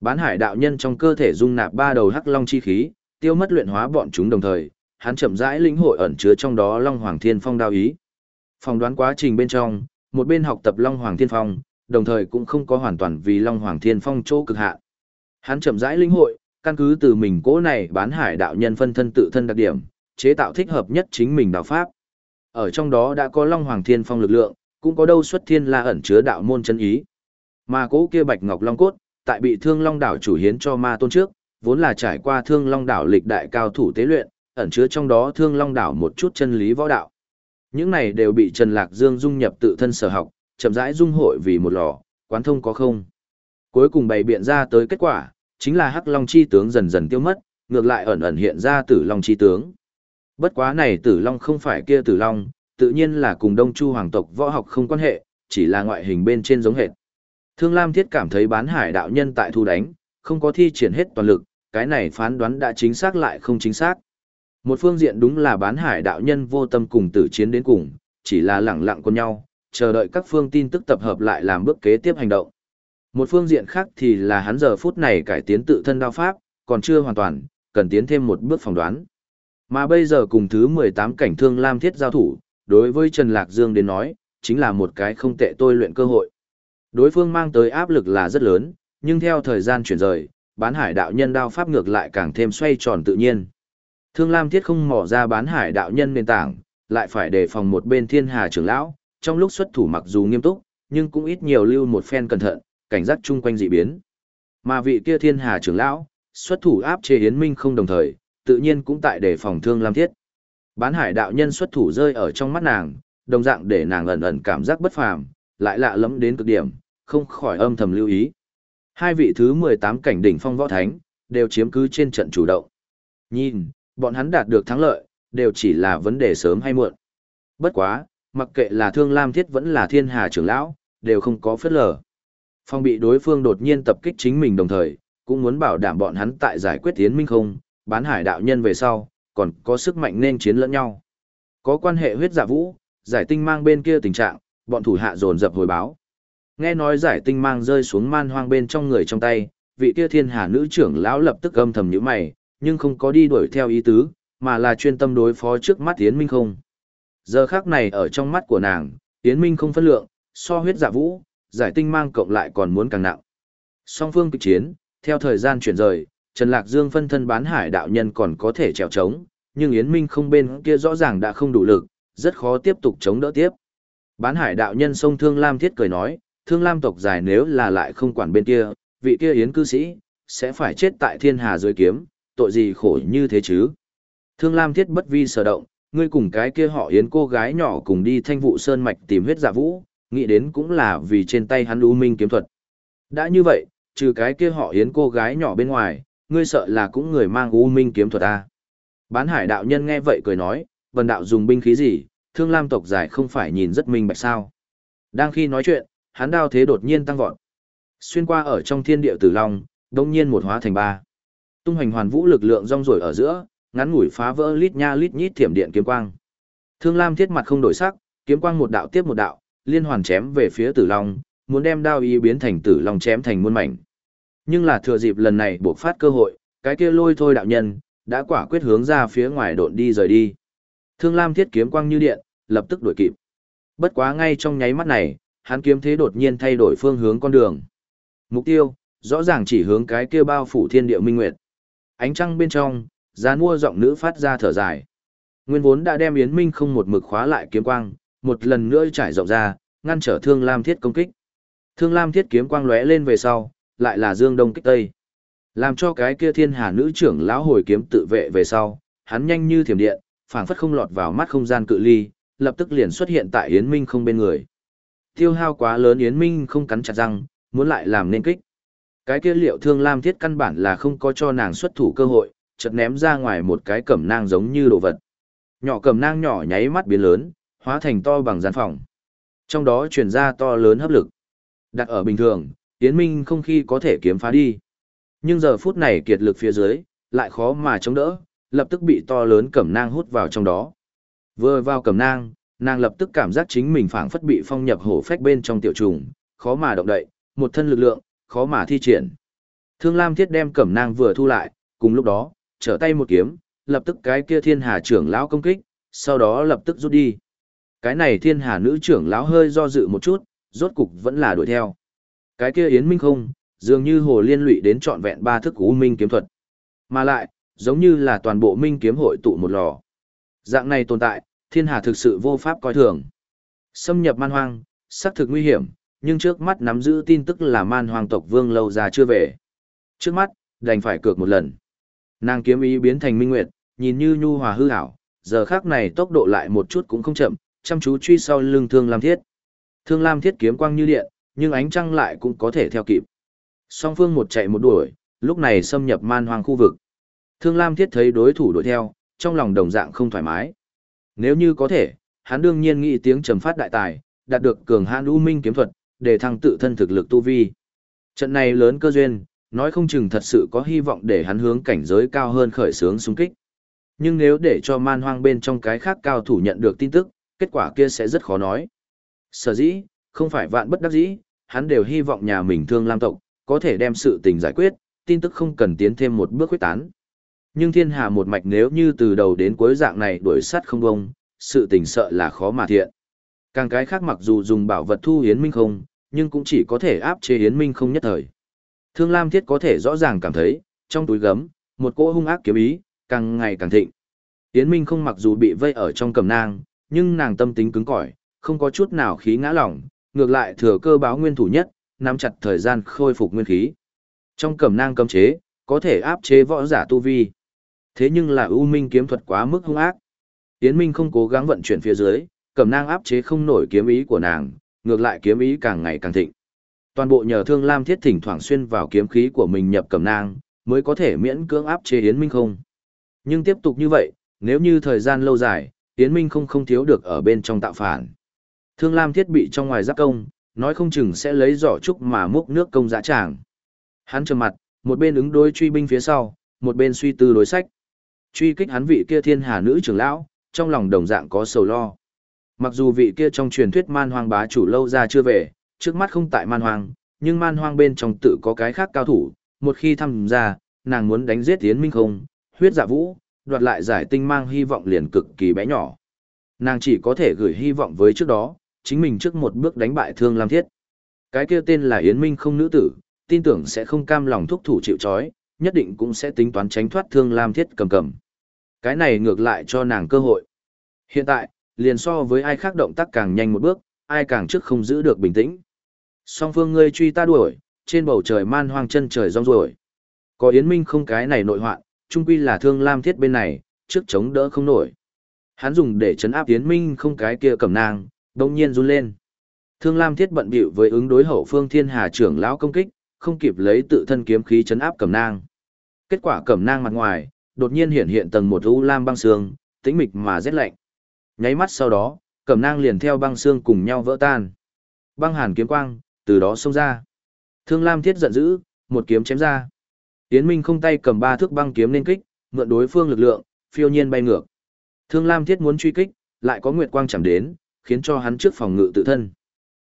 Bán hải đạo nhân trong cơ thể dung nạp ba đầu hắc long chi khí, tiêu mất luyện hóa bọn chúng đồng thời, hắn chậm rãi lĩnh hội ẩn chứa trong đó Long Hoàng Thiên Phong đao ý. Phòng đoán quá trình bên trong, một bên học tập Long Hoàng Thiên Phong, đồng thời cũng không có hoàn toàn vì Long Hoàng Thiên Phong chỗ cực hạn. Hắn chậm rãi lĩnh hội, căn cứ từ mình cố này bán hải đạo nhân phân thân tự thân đặc điểm, chế tạo thích hợp nhất chính mình đạo pháp. Ở trong đó đã có Long Hoàng Thiên Phong lực lượng, cũng có đâu xuất thiên la ẩn chứa đạo môn chân ý. Mà cố kia Bạch Ngọc Long cốt, tại bị Thương Long đảo chủ hiến cho ma tôn trước, vốn là trải qua Thương Long đảo lịch đại cao thủ tế luyện, ẩn chứa trong đó Thương Long đảo một chút chân lý võ đạo. Những này đều bị Trần Lạc Dương dung nhập tự thân sở học, chậm rãi dung hội vì một lò, quán thông có không. Cuối cùng bày biện ra tới kết quả, chính là Hắc Long chi tướng dần dần tiêu mất, ngược lại ẩn ẩn hiện ra Tử Long chi tướng. Bất quá này Tử Long không phải kia Tử Long, tự nhiên là cùng Đông Chu hoàng tộc võ học không quan hệ, chỉ là ngoại hình bên trên giống hệt. Thương Lam Thiết cảm thấy bán hải đạo nhân tại thu đánh, không có thi triển hết toàn lực, cái này phán đoán đã chính xác lại không chính xác. Một phương diện đúng là bán hải đạo nhân vô tâm cùng tử chiến đến cùng, chỉ là lẳng lặng con nhau, chờ đợi các phương tin tức tập hợp lại làm bước kế tiếp hành động. Một phương diện khác thì là hắn giờ phút này cải tiến tự thân đao pháp, còn chưa hoàn toàn, cần tiến thêm một bước phỏng đoán. Mà bây giờ cùng thứ 18 cảnh thương Lam Thiết giao thủ, đối với Trần Lạc Dương đến nói, chính là một cái không tệ tôi luyện cơ hội. Đối phương mang tới áp lực là rất lớn, nhưng theo thời gian chuyển rời, bán hải đạo nhân đao pháp ngược lại càng thêm xoay tròn tự nhiên. Thương Lam Thiết không mỏ ra bán hải đạo nhân nền tảng, lại phải đề phòng một bên thiên hà trưởng lão, trong lúc xuất thủ mặc dù nghiêm túc, nhưng cũng ít nhiều lưu một phen cẩn thận, cảnh giác chung quanh dị biến. Mà vị kia thiên hà trưởng lão, xuất thủ áp chế Yến Minh không đồng thời, tự nhiên cũng tại để phòng Thương Lam Thiết. Bán hải đạo nhân xuất thủ rơi ở trong mắt nàng, đồng dạng để nàng ẩn ẩn cảm giác bất phàm, lại lạ lẫm đến cực điểm, không khỏi âm thầm lưu ý. Hai vị thứ 18 cảnh đỉnh phong võ thánh, đều chiếm cứ trên trận chủ động. Nhìn, bọn hắn đạt được thắng lợi, đều chỉ là vấn đề sớm hay muộn. Bất quá, mặc kệ là Thương Lam Thiết vẫn là Thiên Hà trưởng lão, đều không có phất lờ. Phong bị đối phương đột nhiên tập kích chính mình đồng thời, cũng muốn bảo đảm bọn hắn tại giải quyết tiến minh không, bán hải đạo nhân về sau, còn có sức mạnh nên chiến lẫn nhau. Có quan hệ huyết giả dạ vũ, giải tinh mang bên kia tình trạng, bọn thủ hạ dồn dập hồi báo. Nghe nói giải tinh mang rơi xuống man hoang bên trong người trong tay, vị kia thiên hà nữ trưởng lão lập tức âm thầm nhíu mày, nhưng không có đi đuổi theo ý tứ, mà là chuyên tâm đối phó trước mắt Yến Minh không. Giờ khác này ở trong mắt của nàng, Yến Minh không phân lượng, so huyết giả dạ vũ, giải tinh mang cộng lại còn muốn càng nặng. Song phương kịch chiến, theo thời gian chuyển rời, Trần Lạc Dương phân thân bán hải đạo nhân còn có thể trèo trống, nhưng Yến Minh không bên kia rõ ràng đã không đủ lực, rất khó tiếp tục chống đỡ tiếp. Bán hải đạo nhân sông Thương Lam Thiết cười nói, Thương Lam tộc dài nếu là lại không quản bên kia, vị kia Yến cư sĩ, sẽ phải chết tại thiên hà dưới kiếm, tội gì khổ như thế chứ. Thương Lam Thiết bất vi sở động, ngươi cùng cái kia họ Yến cô gái nhỏ cùng đi thanh vụ sơn mạch tìm huyết dạ vũ, nghĩ đến cũng là vì trên tay hắn U Minh kiếm thuật. Đã như vậy, trừ cái kia họ Yến cô gái nhỏ bên ngoài, ngươi sợ là cũng người mang U Minh kiếm thuật à. Bán hải đạo nhân nghe vậy cười nói, vần đạo dùng binh khí gì, thương lam tộc giải không phải nhìn rất minh bạch sao. Đang khi nói chuyện, hắn đao thế đột nhiên tăng vọt. Xuyên qua ở trong thiên địa tử long, đông nhiên một hóa thành ba. Tung hoành hoàn vũ lực lượng rong rổi ở giữa, ngắn ngủi phá vỡ lít nha lít nhít thiểm điện kiếm quang. Thương Lam thiết mặt không đổi sắc, kiếm quang một đạo tiếp một đạo, liên hoàn chém về phía Tử Long, muốn đem đao y biến thành Tử Long chém thành muôn mảnh. Nhưng là thừa dịp lần này buộc phát cơ hội, cái kia lôi thôi đạo nhân, đã quả quyết hướng ra phía ngoài độn đi rời đi. Thương Lam thiết kiếm quang như điện, lập tức đuổi kịp. Bất quá ngay trong nháy mắt này, hắn kiếm thế đột nhiên thay đổi phương hướng con đường. Mục tiêu, rõ ràng chỉ hướng cái kia bao phủ thiên địa minh nguyệt. Ánh trăng bên trong, giá mua giọng nữ phát ra thở dài. Nguyên vốn đã đem Yến Minh không một mực khóa lại kiếm quang, một lần nữa trải rộng ra, ngăn trở Thương Lam Thiết công kích. Thương Lam Thiết kiếm quang lóe lên về sau, lại là Dương Đông kích Tây. Làm cho cái kia Thiên Hà nữ trưởng lão hồi kiếm tự vệ về sau, hắn nhanh như thiểm điện, phảng phất không lọt vào mắt không gian cự ly, lập tức liền xuất hiện tại Yến Minh không bên người. Tiêu hao quá lớn Yến Minh không cắn chặt răng, muốn lại làm nên kích. Cái kia liệu thương lam thiết căn bản là không có cho nàng xuất thủ cơ hội, chợt ném ra ngoài một cái cẩm nang giống như đồ vật. Nhỏ cẩm nang nhỏ nháy mắt biến lớn, hóa thành to bằng gian phòng. Trong đó truyền ra to lớn hấp lực. Đặt ở bình thường, Yến Minh không khi có thể kiếm phá đi. Nhưng giờ phút này kiệt lực phía dưới, lại khó mà chống đỡ, lập tức bị to lớn cẩm nang hút vào trong đó. Vừa vào cẩm nang, nàng lập tức cảm giác chính mình phảng phất bị phong nhập hổ phách bên trong tiểu trùng, khó mà động đậy, một thân lực lượng, khó mà thi triển. Thương Lam Thiết đem cẩm nang vừa thu lại, cùng lúc đó, trở tay một kiếm, lập tức cái kia thiên hà trưởng lão công kích, sau đó lập tức rút đi. Cái này thiên hà nữ trưởng lão hơi do dự một chút, rốt cục vẫn là đuổi theo. Cái kia Yến Minh không, dường như hồ liên lụy đến trọn vẹn ba thức U Minh kiếm thuật. Mà lại, giống như là toàn bộ Minh kiếm hội tụ một lò. Dạng này tồn tại, thiên hà thực sự vô pháp coi thường. Xâm nhập man hoang, xác thực nguy hiểm, nhưng trước mắt nắm giữ tin tức là man hoang tộc vương lâu ra chưa về. Trước mắt, đành phải cược một lần. Nàng kiếm ý biến thành minh nguyệt, nhìn như nhu hòa hư ảo, giờ khác này tốc độ lại một chút cũng không chậm, chăm chú truy sau lưng thương lam thiết. Thương lam thiết kiếm quang như điện, nhưng ánh trăng lại cũng có thể theo kịp. Song phương một chạy một đuổi, lúc này xâm nhập man hoang khu vực. Thương lam thiết thấy đối thủ đuổi theo, trong lòng đồng dạng không thoải mái. Nếu như có thể, hắn đương nhiên nghĩ tiếng trầm phát đại tài, đạt được cường hãn u minh kiếm thuật, để thăng tự thân thực lực tu vi. Trận này lớn cơ duyên, nói không chừng thật sự có hy vọng để hắn hướng cảnh giới cao hơn khởi sướng xung kích. Nhưng nếu để cho man hoang bên trong cái khác cao thủ nhận được tin tức, kết quả kia sẽ rất khó nói. Sở dĩ, không phải vạn bất đắc dĩ, hắn đều hy vọng nhà mình thương lam tộc, có thể đem sự tình giải quyết, tin tức không cần tiến thêm một bước quyết tán. Nhưng thiên hà một mạch nếu như từ đầu đến cuối dạng này đuổi sát không bông, sự tình sợ là khó mà thiện. Càng cái khác mặc dù dùng bảo vật thu hiến minh không, nhưng cũng chỉ có thể áp chế hiến minh không nhất thời. Thương Lam Thiết có thể rõ ràng cảm thấy, trong túi gấm, một cỗ hung ác kiếm ý, càng ngày càng thịnh, Yến Minh không mặc dù bị vây ở trong cầm nang, nhưng nàng tâm tính cứng cỏi, không có chút nào khí ngã lỏng, ngược lại thừa cơ báo nguyên thủ nhất, nắm chặt thời gian khôi phục nguyên khí. Trong cầm nang cấm chế, có thể áp chế võ giả tu vi. Thế nhưng là U Minh kiếm thuật quá mức hung ác. Yến Minh không cố gắng vận chuyển phía dưới, cầm nang áp chế không nổi kiếm ý của nàng, ngược lại kiếm ý càng ngày càng thịnh. Toàn bộ nhờ Thương Lam Thiết thỉnh thoảng xuyên vào kiếm khí của mình nhập cầm nang, mới có thể miễn cưỡng áp chế Yến Minh không. Nhưng tiếp tục như vậy, nếu như thời gian lâu dài, Yến Minh không không thiếu được ở bên trong tạo phản. Thương Lam Thiết bị trong ngoài giáp công, nói không chừng sẽ lấy giỏ trúc mà múc nước công dã tràng. Hắn trầm mặt, một bên ứng đối truy binh phía sau, một bên suy tư đối sách. Truy kích hắn vị kia thiên hà nữ trưởng lão, trong lòng đồng dạng có sầu lo. Mặc dù vị kia trong truyền thuyết man hoang bá chủ lâu ra chưa về, trước mắt không tại man hoang, nhưng man hoang bên trong tự có cái khác cao thủ, một khi thăm ra, nàng muốn đánh giết tiến minh không, huyết dạ vũ, đoạt lại giải tinh mang hy vọng liền cực kỳ bé nhỏ. Nàng chỉ có thể gửi hy vọng với trước đó, chính mình trước một bước đánh bại thương lam thiết. Cái kia tên là Yến Minh không nữ tử, tin tưởng sẽ không cam lòng thúc thủ chịu trói, nhất định cũng sẽ tính toán tránh thoát thương lam thiết cầm cầm. Cái này ngược lại cho nàng cơ hội. Hiện tại, liền so với ai khác động tác càng nhanh một bước, ai càng trước không giữ được bình tĩnh. Song phương ngươi truy ta đuổi, trên bầu trời man hoang chân trời rong ruổi. Có Yến Minh không cái này nội hoạn, trung quy là thương lam thiết bên này, trước chống đỡ không nổi. Hắn dùng để chấn áp Yến Minh không cái kia cầm nang, đông nhiên run lên. Thương lam thiết bận bịu với ứng đối hậu phương thiên hà trưởng lão công kích, không kịp lấy tự thân kiếm khí chấn áp cầm nang. Kết quả cầm nang mặt ngoài, đột nhiên hiện hiện tầng một u lam băng xương, tĩnh mịch mà rét lạnh. Nháy mắt sau đó, cầm nang liền theo băng xương cùng nhau vỡ tan. Băng hàn kiếm quang, từ đó xông ra. Thương Lam Thiết giận dữ, một kiếm chém ra. Yến Minh không tay cầm ba thước băng kiếm lên kích, mượn đối phương lực lượng, phiêu nhiên bay ngược. Thương Lam Thiết muốn truy kích, lại có nguyệt quang chẳng đến, khiến cho hắn trước phòng ngự tự thân.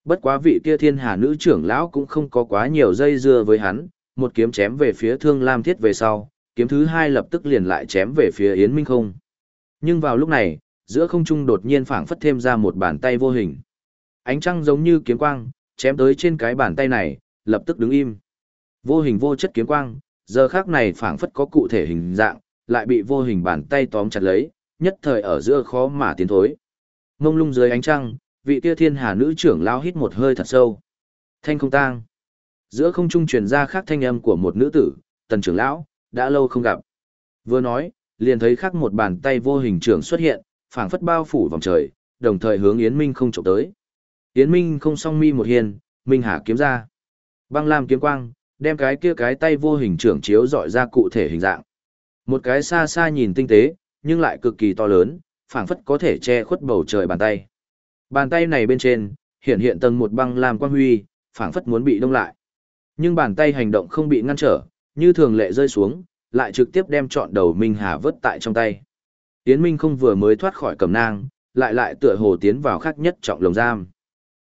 Bất quá vị kia thiên hà nữ trưởng lão cũng không có quá nhiều dây dưa với hắn, một kiếm chém về phía Thương Lam Thiết về sau, kiếm thứ hai lập tức liền lại chém về phía Yến Minh không. Nhưng vào lúc này, giữa không trung đột nhiên phảng phất thêm ra một bàn tay vô hình. Ánh trăng giống như kiếm quang, chém tới trên cái bàn tay này, lập tức đứng im. Vô hình vô chất kiếm quang, giờ khác này phảng phất có cụ thể hình dạng, lại bị vô hình bàn tay tóm chặt lấy, nhất thời ở giữa khó mà tiến thối. ngông lung dưới ánh trăng, vị kia thiên hà nữ trưởng lao hít một hơi thật sâu. Thanh không tang. Giữa không trung truyền ra khác thanh âm của một nữ tử, tần trưởng lão, đã lâu không gặp. Vừa nói, liền thấy khác một bàn tay vô hình trưởng xuất hiện, phảng phất bao phủ vòng trời, đồng thời hướng Yến Minh không trộm tới. Yến Minh không song mi một hiền, Minh Hà kiếm ra. Băng lam kiếm quang, đem cái kia cái tay vô hình trưởng chiếu dọi ra cụ thể hình dạng. Một cái xa xa nhìn tinh tế, nhưng lại cực kỳ to lớn, phảng phất có thể che khuất bầu trời bàn tay. Bàn tay này bên trên, hiện hiện tầng một băng lam quang huy, phảng phất muốn bị đông lại. Nhưng bàn tay hành động không bị ngăn trở, như thường lệ rơi xuống, lại trực tiếp đem trọn đầu Minh Hà vớt tại trong tay. Yến Minh không vừa mới thoát khỏi cầm nang, lại lại tựa hồ tiến vào khắc nhất trọng lồng giam.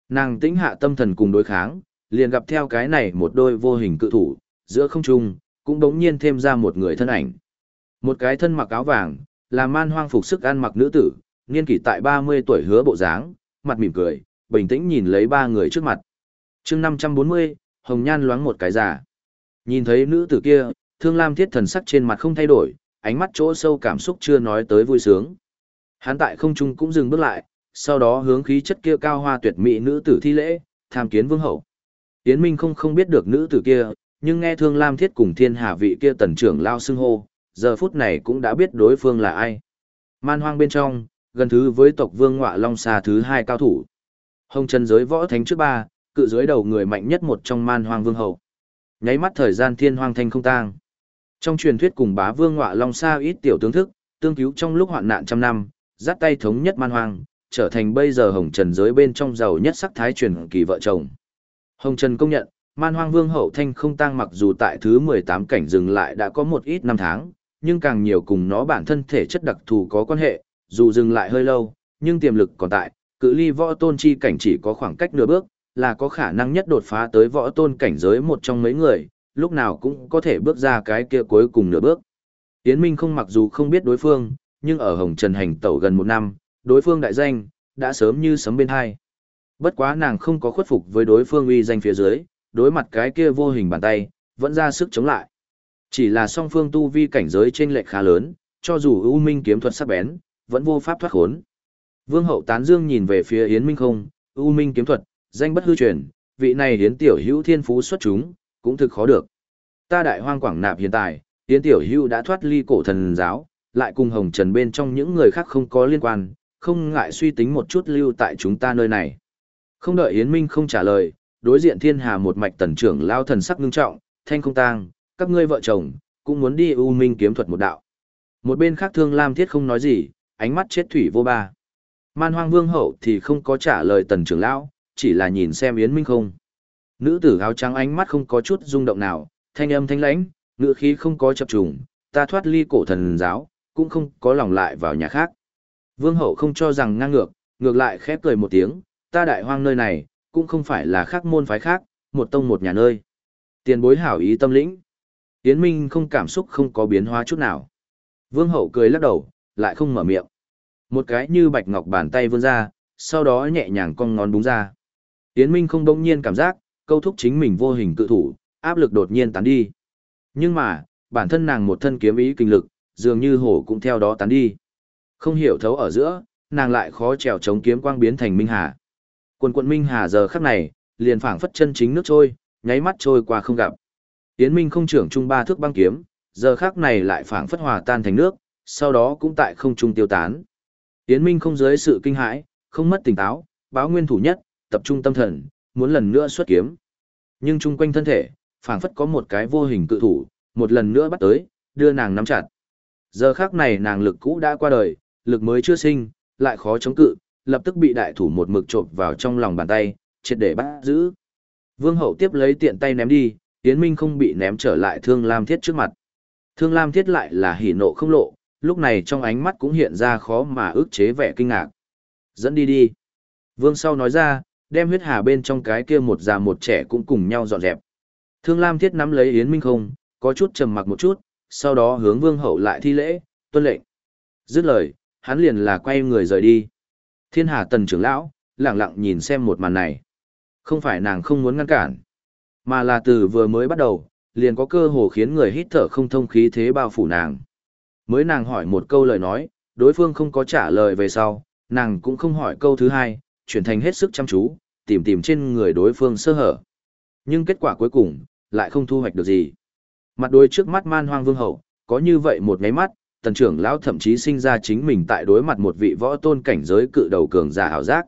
Nàng tĩnh hạ tâm thần cùng đối kháng, liền gặp theo cái này một đôi vô hình cự thủ, giữa không trung, cũng đống nhiên thêm ra một người thân ảnh. Một cái thân mặc áo vàng, là man hoang phục sức ăn mặc nữ tử, niên kỷ tại 30 tuổi hứa bộ dáng, mặt mỉm cười, bình tĩnh nhìn lấy ba người trước mặt. chương 540, hồng nhan loáng một cái giả. Nhìn thấy nữ tử kia, thương lam thiết thần sắc trên mặt không thay đổi, ánh mắt chỗ sâu cảm xúc chưa nói tới vui sướng. Hắn tại không trung cũng dừng bước lại, sau đó hướng khí chất kia cao hoa tuyệt mỹ nữ tử thi lễ, tham kiến vương hậu. Yến Minh không không biết được nữ tử kia, nhưng nghe Thương Lam Thiết cùng Thiên Hà vị kia tần trưởng lao xưng hô, giờ phút này cũng đã biết đối phương là ai. Man hoang bên trong, gần thứ với tộc vương ngọa long xà thứ hai cao thủ. Hồng chân giới võ thánh trước ba, cự dưới đầu người mạnh nhất một trong man hoang vương hậu. Nháy mắt thời gian thiên hoang thanh không tang. Trong truyền thuyết cùng bá vương ngọa long xa ít tiểu tướng thức, tương cứu trong lúc hoạn nạn trăm năm, giắt tay thống nhất man hoang, trở thành bây giờ hồng trần giới bên trong giàu nhất sắc thái truyền kỳ vợ chồng. Hồng Trần công nhận, man hoang vương hậu thanh không tang mặc dù tại thứ 18 cảnh dừng lại đã có một ít năm tháng, nhưng càng nhiều cùng nó bản thân thể chất đặc thù có quan hệ, dù dừng lại hơi lâu, nhưng tiềm lực còn tại, cự ly võ tôn chi cảnh chỉ có khoảng cách nửa bước, là có khả năng nhất đột phá tới võ tôn cảnh giới một trong mấy người, lúc nào cũng có thể bước ra cái kia cuối cùng nửa bước. Yến Minh không mặc dù không biết đối phương, nhưng ở Hồng Trần hành tẩu gần một năm, đối phương đại danh, đã sớm như sấm bên hai. Bất quá nàng không có khuất phục với đối phương uy danh phía dưới, đối mặt cái kia vô hình bàn tay, vẫn ra sức chống lại. Chỉ là song phương tu vi cảnh giới trên lệch khá lớn, cho dù U Minh kiếm thuật sắc bén, vẫn vô pháp thoát khốn. Vương hậu tán dương nhìn về phía Yến Minh không, U Minh kiếm thuật, danh bất hư truyền, vị này Yến tiểu hữu thiên phú xuất chúng, cũng thực khó được. Ta đại hoang quảng nạp hiện tại, Yến tiểu hữu đã thoát ly cổ thần giáo, lại cùng hồng trần bên trong những người khác không có liên quan, không ngại suy tính một chút lưu tại chúng ta nơi này. Không đợi Yến Minh không trả lời, đối diện thiên hà một mạch tần trưởng lao thần sắc ngưng trọng, thanh không tang, các ngươi vợ chồng, cũng muốn đi U Minh kiếm thuật một đạo. Một bên khác thương Lam Thiết không nói gì, ánh mắt chết thủy vô ba. Man hoang vương hậu thì không có trả lời tần trưởng lão, chỉ là nhìn xem Yến Minh không. Nữ tử áo trắng ánh mắt không có chút rung động nào, thanh âm thanh lãnh, ngựa khí không có chập trùng, ta thoát ly cổ thần giáo, cũng không có lòng lại vào nhà khác. Vương hậu không cho rằng ngang ngược, ngược lại khép cười một tiếng, ta đại hoang nơi này, cũng không phải là khác môn phái khác, một tông một nhà nơi. Tiền bối hảo ý tâm lĩnh. Yến Minh không cảm xúc không có biến hóa chút nào. Vương hậu cười lắc đầu, lại không mở miệng. Một cái như bạch ngọc bàn tay vươn ra, sau đó nhẹ nhàng cong ngón búng ra. Yến Minh không đông nhiên cảm giác, câu thúc chính mình vô hình cự thủ, áp lực đột nhiên tán đi. Nhưng mà, bản thân nàng một thân kiếm ý kinh lực, dường như hổ cũng theo đó tán đi. Không hiểu thấu ở giữa, nàng lại khó trèo chống kiếm quang biến thành Minh Hà. Quần quận Minh Hà giờ khắc này, liền phảng phất chân chính nước trôi, nháy mắt trôi qua không gặp. tiến Minh không trưởng trung ba thước băng kiếm, giờ khắc này lại phảng phất hòa tan thành nước, sau đó cũng tại không trung tiêu tán. tiến Minh không dưới sự kinh hãi, không mất tỉnh táo, báo nguyên thủ nhất, tập trung tâm thần, muốn lần nữa xuất kiếm. Nhưng chung quanh thân thể, phảng phất có một cái vô hình cự thủ, một lần nữa bắt tới, đưa nàng nắm chặt. Giờ khắc này nàng lực cũ đã qua đời, lực mới chưa sinh, lại khó chống cự, lập tức bị đại thủ một mực chộp vào trong lòng bàn tay, triệt để bắt giữ. Vương hậu tiếp lấy tiện tay ném đi, Yến Minh không bị ném trở lại Thương Lam Thiết trước mặt. Thương Lam Thiết lại là hỉ nộ không lộ, lúc này trong ánh mắt cũng hiện ra khó mà ức chế vẻ kinh ngạc. Dẫn đi đi. Vương sau nói ra, đem huyết hà bên trong cái kia một già một trẻ cũng cùng nhau dọn dẹp. Thương Lam Thiết nắm lấy Yến Minh không, có chút trầm mặc một chút, sau đó hướng Vương hậu lại thi lễ, tuân lệnh. Dứt lời, hắn liền là quay người rời đi. Thiên Hà Tần trưởng lão, lặng lặng nhìn xem một màn này. Không phải nàng không muốn ngăn cản, mà là từ vừa mới bắt đầu, liền có cơ hồ khiến người hít thở không thông khí thế bao phủ nàng. Mới nàng hỏi một câu lời nói, đối phương không có trả lời về sau, nàng cũng không hỏi câu thứ hai, chuyển thành hết sức chăm chú, tìm tìm trên người đối phương sơ hở. Nhưng kết quả cuối cùng, lại không thu hoạch được gì. Mặt đôi trước mắt man hoang vương hậu, có như vậy một ngáy mắt, tần trưởng lão thậm chí sinh ra chính mình tại đối mặt một vị võ tôn cảnh giới cự đầu cường giả hảo giác.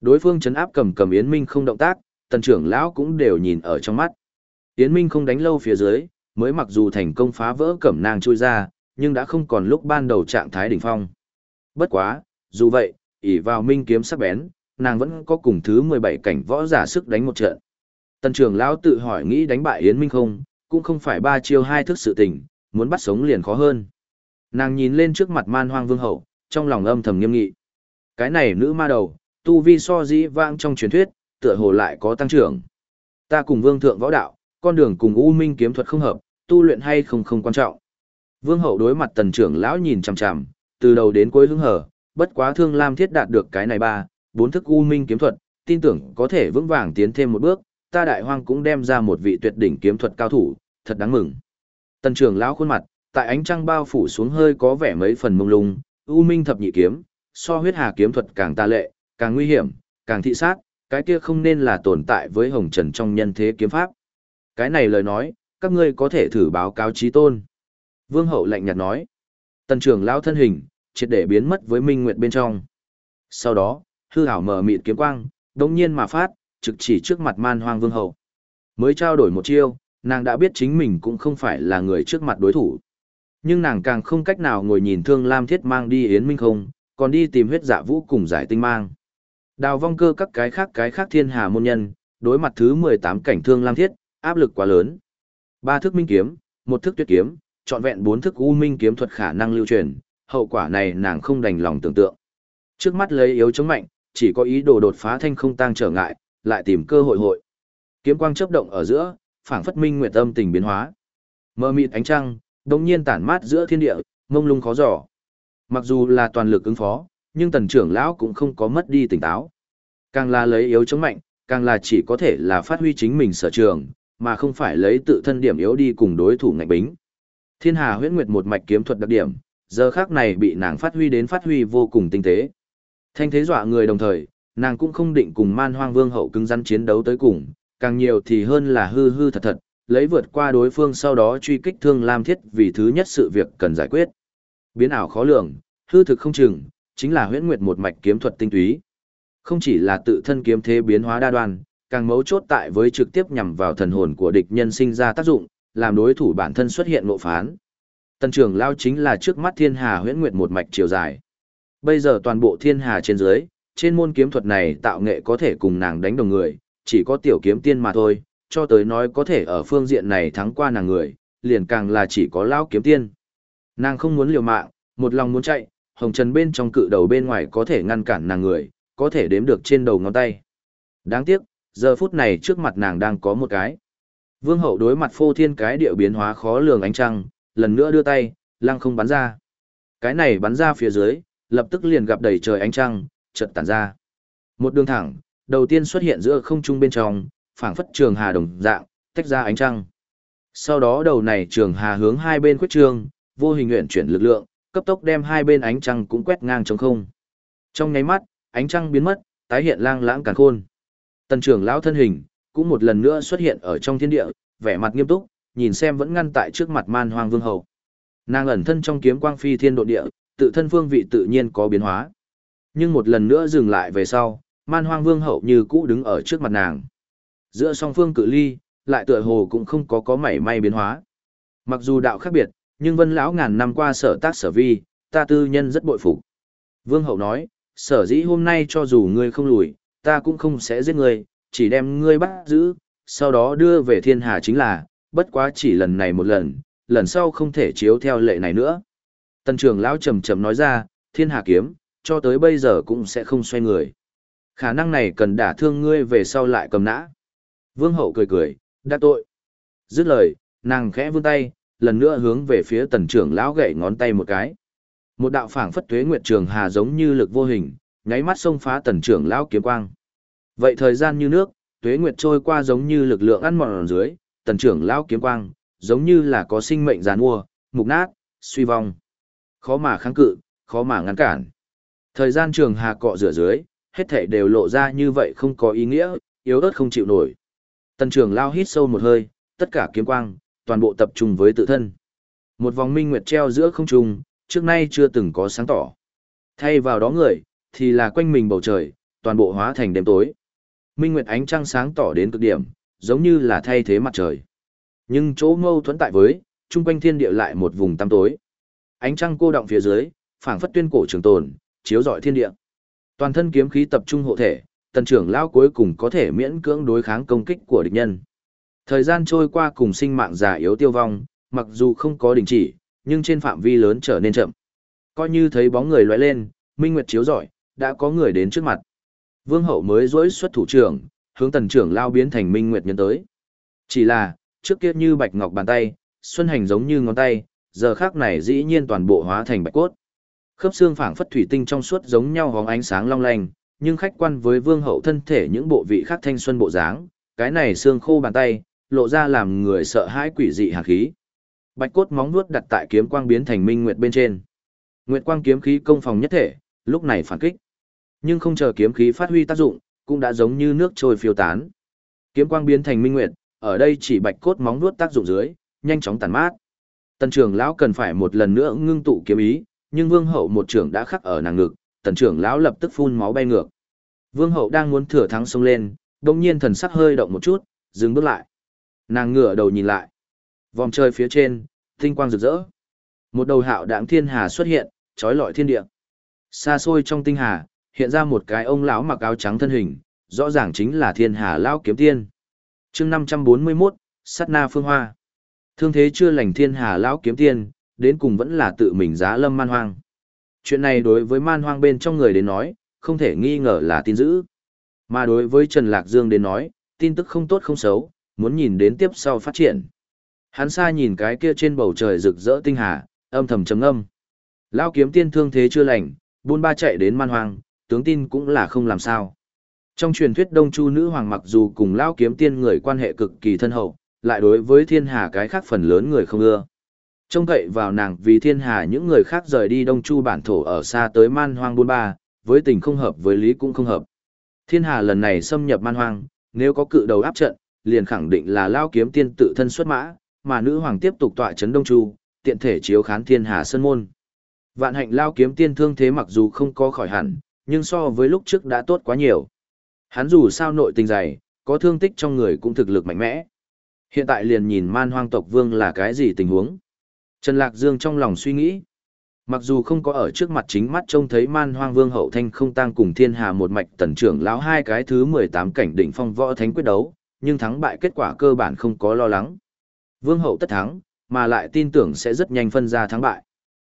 Đối phương chấn áp cầm cầm Yến Minh không động tác, tần trưởng lão cũng đều nhìn ở trong mắt. Yến Minh không đánh lâu phía dưới, mới mặc dù thành công phá vỡ cẩm nang chui ra, nhưng đã không còn lúc ban đầu trạng thái đỉnh phong. Bất quá, dù vậy, ỷ vào minh kiếm sắc bén, nàng vẫn có cùng thứ 17 cảnh võ giả sức đánh một trận. Tần trưởng lão tự hỏi nghĩ đánh bại Yến Minh không, cũng không phải ba chiêu hai thức sự tình, muốn bắt sống liền khó hơn. Nàng nhìn lên trước mặt man hoang vương hậu, trong lòng âm thầm nghiêm nghị. Cái này nữ ma đầu, tu vi so dĩ vãng trong truyền thuyết, tựa hồ lại có tăng trưởng. Ta cùng vương thượng võ đạo, con đường cùng u minh kiếm thuật không hợp, tu luyện hay không không quan trọng. Vương hậu đối mặt tần trưởng lão nhìn chằm chằm, từ đầu đến cuối hứng hở, bất quá thương lam thiết đạt được cái này ba, bốn thức u minh kiếm thuật, tin tưởng có thể vững vàng tiến thêm một bước, ta đại hoang cũng đem ra một vị tuyệt đỉnh kiếm thuật cao thủ, thật đáng mừng. Tần trưởng lão khuôn mặt, tại ánh trăng bao phủ xuống hơi có vẻ mấy phần mông lung, u minh thập nhị kiếm, so huyết hà kiếm thuật càng ta lệ, càng nguy hiểm, càng thị sát, cái kia không nên là tồn tại với hồng trần trong nhân thế kiếm pháp. Cái này lời nói, các ngươi có thể thử báo cáo trí tôn. Vương hậu lạnh nhạt nói. Tần trưởng lão thân hình, triệt để biến mất với minh nguyệt bên trong. Sau đó, hư hảo mở mịt kiếm quang, đống nhiên mà phát, trực chỉ trước mặt man hoang vương hậu. Mới trao đổi một chiêu, nàng đã biết chính mình cũng không phải là người trước mặt đối thủ. Nhưng nàng càng không cách nào ngồi nhìn thương lam thiết mang đi yến minh không, còn đi tìm huyết dạ vũ cùng giải tinh mang. Đào vong cơ các cái khác cái khác thiên hà môn nhân, đối mặt thứ 18 cảnh thương lam thiết, áp lực quá lớn. Ba thức minh kiếm, một thức tuyết kiếm, trọn vẹn bốn thức u minh kiếm thuật khả năng lưu truyền, hậu quả này nàng không đành lòng tưởng tượng. Trước mắt lấy yếu chống mạnh, chỉ có ý đồ đột phá thanh không tăng trở ngại, lại tìm cơ hội hội. Kiếm quang chớp động ở giữa, phảng phất minh nguyệt âm tình biến hóa. Mơ mịt ánh trăng, đồng nhiên tản mát giữa thiên địa, mông lung khó giỏ. Mặc dù là toàn lực ứng phó, nhưng tần trưởng lão cũng không có mất đi tỉnh táo. Càng là lấy yếu chống mạnh, càng là chỉ có thể là phát huy chính mình sở trường, mà không phải lấy tự thân điểm yếu đi cùng đối thủ ngạnh bính. Thiên Hà Huyễn Nguyệt một mạch kiếm thuật đặc điểm, giờ khác này bị nàng phát huy đến phát huy vô cùng tinh tế. Thanh thế dọa người đồng thời, nàng cũng không định cùng man hoang vương hậu cứng rắn chiến đấu tới cùng, càng nhiều thì hơn là hư hư thật thật, lấy vượt qua đối phương sau đó truy kích thương lam thiết vì thứ nhất sự việc cần giải quyết. Biến ảo khó lường, hư thực không chừng, chính là huyễn nguyệt một mạch kiếm thuật tinh túy. Không chỉ là tự thân kiếm thế biến hóa đa đoan, càng mấu chốt tại với trực tiếp nhằm vào thần hồn của địch nhân sinh ra tác dụng, làm đối thủ bản thân xuất hiện ngộ phán. Tần trưởng lao chính là trước mắt thiên hà huyễn nguyệt một mạch chiều dài. Bây giờ toàn bộ thiên hà trên dưới, trên môn kiếm thuật này tạo nghệ có thể cùng nàng đánh đồng người, chỉ có tiểu kiếm tiên mà thôi, cho tới nói có thể ở phương diện này thắng qua nàng người, liền càng là chỉ có lão kiếm tiên. Nàng không muốn liều mạng, một lòng muốn chạy, hồng trần bên trong cự đầu bên ngoài có thể ngăn cản nàng người, có thể đếm được trên đầu ngón tay. Đáng tiếc, giờ phút này trước mặt nàng đang có một cái. Vương hậu đối mặt phô thiên cái địa biến hóa khó lường ánh trăng, lần nữa đưa tay, lăng không bắn ra. Cái này bắn ra phía dưới, lập tức liền gặp đầy trời ánh trăng, chợt tản ra. Một đường thẳng, đầu tiên xuất hiện giữa không trung bên trong, phảng phất trường hà đồng dạng, tách ra ánh trăng. Sau đó đầu này trường hà hướng hai bên khuyết trường, vô hình nguyện chuyển lực lượng, cấp tốc đem hai bên ánh trăng cũng quét ngang trong không. Trong nháy mắt, ánh trăng biến mất, tái hiện lang lãng càn khôn. Tần trưởng lão thân hình, cũng một lần nữa xuất hiện ở trong thiên địa, vẻ mặt nghiêm túc, nhìn xem vẫn ngăn tại trước mặt man hoang vương hậu. Nàng ẩn thân trong kiếm quang phi thiên độ địa, tự thân phương vị tự nhiên có biến hóa. Nhưng một lần nữa dừng lại về sau, man hoang vương hậu như cũ đứng ở trước mặt nàng. Giữa song phương cự ly, lại tựa hồ cũng không có có mảy may biến hóa. Mặc dù đạo khác biệt, nhưng vân lão ngàn năm qua sở tác sở vi, ta tư nhân rất bội phục. Vương hậu nói, sở dĩ hôm nay cho dù ngươi không lùi, ta cũng không sẽ giết ngươi, chỉ đem ngươi bắt giữ, sau đó đưa về thiên hà chính là, bất quá chỉ lần này một lần, lần sau không thể chiếu theo lệ này nữa. Tần trưởng lão trầm trầm nói ra, thiên hà kiếm, cho tới bây giờ cũng sẽ không xoay người. Khả năng này cần đả thương ngươi về sau lại cầm nã. Vương hậu cười cười, đã tội. Dứt lời, nàng khẽ vươn tay, lần nữa hướng về phía tần trưởng lão gậy ngón tay một cái. Một đạo phảng phất tuế nguyệt trường hà giống như lực vô hình, nháy mắt xông phá tần trưởng lão kiếm quang. Vậy thời gian như nước, tuế nguyệt trôi qua giống như lực lượng ăn mòn dưới, tần trưởng lão kiếm quang, giống như là có sinh mệnh giàn mua, mục nát, suy vong. Khó mà kháng cự, khó mà ngăn cản. Thời gian trường hà cọ rửa dưới, hết thảy đều lộ ra như vậy không có ý nghĩa, yếu ớt không chịu nổi. Tần trưởng lao hít sâu một hơi, tất cả kiếm quang, toàn bộ tập trung với tự thân. Một vòng minh nguyệt treo giữa không trung, trước nay chưa từng có sáng tỏ. Thay vào đó người, thì là quanh mình bầu trời, toàn bộ hóa thành đêm tối. Minh nguyệt ánh trăng sáng tỏ đến cực điểm, giống như là thay thế mặt trời. Nhưng chỗ mâu thuẫn tại với, trung quanh thiên địa lại một vùng tăm tối. Ánh trăng cô động phía dưới, phảng phất tuyên cổ trường tồn, chiếu rọi thiên địa. Toàn thân kiếm khí tập trung hộ thể, tần trưởng lão cuối cùng có thể miễn cưỡng đối kháng công kích của địch nhân. Thời gian trôi qua cùng sinh mạng già yếu tiêu vong, mặc dù không có đình chỉ, nhưng trên phạm vi lớn trở nên chậm. Coi như thấy bóng người lóe lên, minh nguyệt chiếu rọi, đã có người đến trước mặt. Vương hậu mới dối xuất thủ trưởng, hướng tần trưởng lao biến thành minh nguyệt nhân tới. Chỉ là, trước kia như bạch ngọc bàn tay, xuân hành giống như ngón tay, giờ khác này dĩ nhiên toàn bộ hóa thành bạch cốt. Khớp xương phảng phất thủy tinh trong suốt giống nhau hóng ánh sáng long lanh, nhưng khách quan với vương hậu thân thể những bộ vị khác thanh xuân bộ dáng, cái này xương khô bàn tay, lộ ra làm người sợ hãi quỷ dị hàn khí. Bạch cốt móng vuốt đặt tại kiếm quang biến thành minh nguyệt bên trên. Nguyệt quang kiếm khí công phòng nhất thể, lúc này phản kích. Nhưng không chờ kiếm khí phát huy tác dụng, cũng đã giống như nước trôi phiêu tán. Kiếm quang biến thành minh nguyệt, ở đây chỉ bạch cốt móng vuốt tác dụng dưới, nhanh chóng tàn mát. Tần trưởng lão cần phải một lần nữa ngưng tụ kiếm ý, nhưng vương hậu một trưởng đã khắc ở nàng ngực, tần trưởng lão lập tức phun máu bay ngược. Vương hậu đang muốn thừa thắng xông lên, đột nhiên thần sắc hơi động một chút, dừng bước lại. Nàng ngửa đầu nhìn lại. Vòng trời phía trên, tinh quang rực rỡ. Một đầu hạo đảng thiên hà xuất hiện, trói lọi thiên địa. Xa xôi trong tinh hà, hiện ra một cái ông lão mặc áo trắng thân hình, rõ ràng chính là thiên hà lão kiếm tiên. chương 541, sát na phương hoa. Thương thế chưa lành thiên hà lão kiếm tiên, đến cùng vẫn là tự mình giá lâm man hoang. Chuyện này đối với man hoang bên trong người đến nói, không thể nghi ngờ là tin dữ. Mà đối với Trần Lạc Dương đến nói, tin tức không tốt không xấu, muốn nhìn đến tiếp sau phát triển. Hắn xa nhìn cái kia trên bầu trời rực rỡ tinh hà, âm thầm trầm âm. Lao kiếm tiên thương thế chưa lành, buôn ba chạy đến man hoang, tướng tin cũng là không làm sao. Trong truyền thuyết Đông Chu nữ hoàng mặc dù cùng Lao kiếm tiên người quan hệ cực kỳ thân hậu, lại đối với thiên hà cái khác phần lớn người không ưa. Trông cậy vào nàng vì thiên hà những người khác rời đi đông chu bản thổ ở xa tới man hoang buôn ba, với tình không hợp với lý cũng không hợp. Thiên hà lần này xâm nhập man hoang, nếu có cự đầu áp trận, liền khẳng định là lao kiếm tiên tự thân xuất mã, mà nữ hoàng tiếp tục tọa chấn đông chu, tiện thể chiếu khán thiên hà sân môn. Vạn hạnh lao kiếm tiên thương thế mặc dù không có khỏi hẳn, nhưng so với lúc trước đã tốt quá nhiều. Hắn dù sao nội tình dày, có thương tích trong người cũng thực lực mạnh mẽ. Hiện tại liền nhìn man hoang tộc vương là cái gì tình huống. Trần Lạc Dương trong lòng suy nghĩ. Mặc dù không có ở trước mặt chính mắt trông thấy man hoang vương hậu thanh không tăng cùng thiên hà một mạch tần trưởng lão hai cái thứ 18 cảnh đỉnh phong võ thánh quyết đấu, nhưng thắng bại kết quả cơ bản không có lo lắng. Vương hậu tất thắng, mà lại tin tưởng sẽ rất nhanh phân ra thắng bại.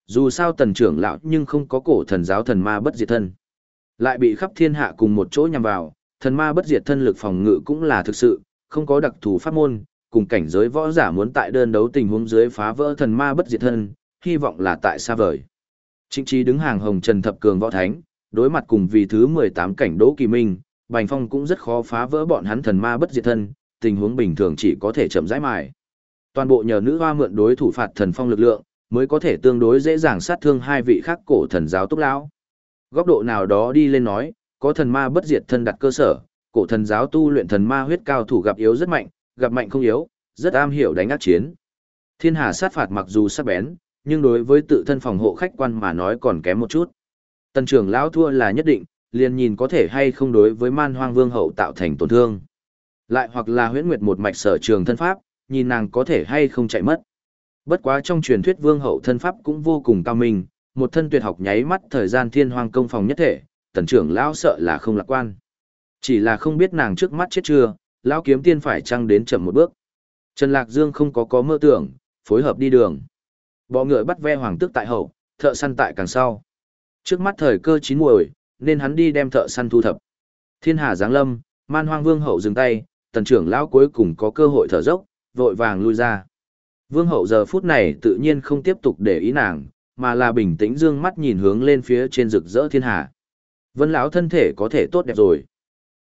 Dù sao tần trưởng lão nhưng không có cổ thần giáo thần ma bất diệt thân. Lại bị khắp thiên hạ cùng một chỗ nhằm vào, thần ma bất diệt thân lực phòng ngự cũng là thực sự, không có đặc thù pháp môn, cùng cảnh giới võ giả muốn tại đơn đấu tình huống dưới phá vỡ thần ma bất diệt thân, hy vọng là tại xa vời. Trịnh trí đứng hàng hồng trần thập cường võ thánh, đối mặt cùng vì thứ 18 cảnh đỗ kỳ minh, Bành Phong cũng rất khó phá vỡ bọn hắn thần ma bất diệt thân, tình huống bình thường chỉ có thể chậm rãi mài. Toàn bộ nhờ nữ hoa mượn đối thủ phạt thần phong lực lượng, mới có thể tương đối dễ dàng sát thương hai vị khác cổ thần giáo túc lão. Góc độ nào đó đi lên nói, có thần ma bất diệt thân đặt cơ sở, cổ thần giáo tu luyện thần ma huyết cao thủ gặp yếu rất mạnh, gặp mạnh không yếu, rất am hiểu đánh ác chiến. Thiên hà sát phạt mặc dù sắc bén, nhưng đối với tự thân phòng hộ khách quan mà nói còn kém một chút. Tần trưởng lão thua là nhất định, liền nhìn có thể hay không đối với man hoang vương hậu tạo thành tổn thương. Lại hoặc là huyễn nguyệt một mạch sở trường thân pháp, nhìn nàng có thể hay không chạy mất. Bất quá trong truyền thuyết vương hậu thân pháp cũng vô cùng cao minh, một thân tuyệt học nháy mắt thời gian thiên hoang công phòng nhất thể, tần trưởng lão sợ là không lạc quan. Chỉ là không biết nàng trước mắt chết chưa, lão kiếm tiên phải chăng đến chậm một bước. Trần Lạc Dương không có có mơ tưởng, phối hợp đi đường. Bọ ngựa bắt ve hoàng tước tại hậu, thợ săn tại càng sau. Trước mắt thời cơ chín muồi, nên hắn đi đem thợ săn thu thập. Thiên hà giáng lâm, man hoang vương hậu dừng tay, tần trưởng lão cuối cùng có cơ hội thở dốc, vội vàng lui ra. Vương hậu giờ phút này tự nhiên không tiếp tục để ý nàng, mà là bình tĩnh dương mắt nhìn hướng lên phía trên rực rỡ thiên hà. Vân lão thân thể có thể tốt đẹp rồi.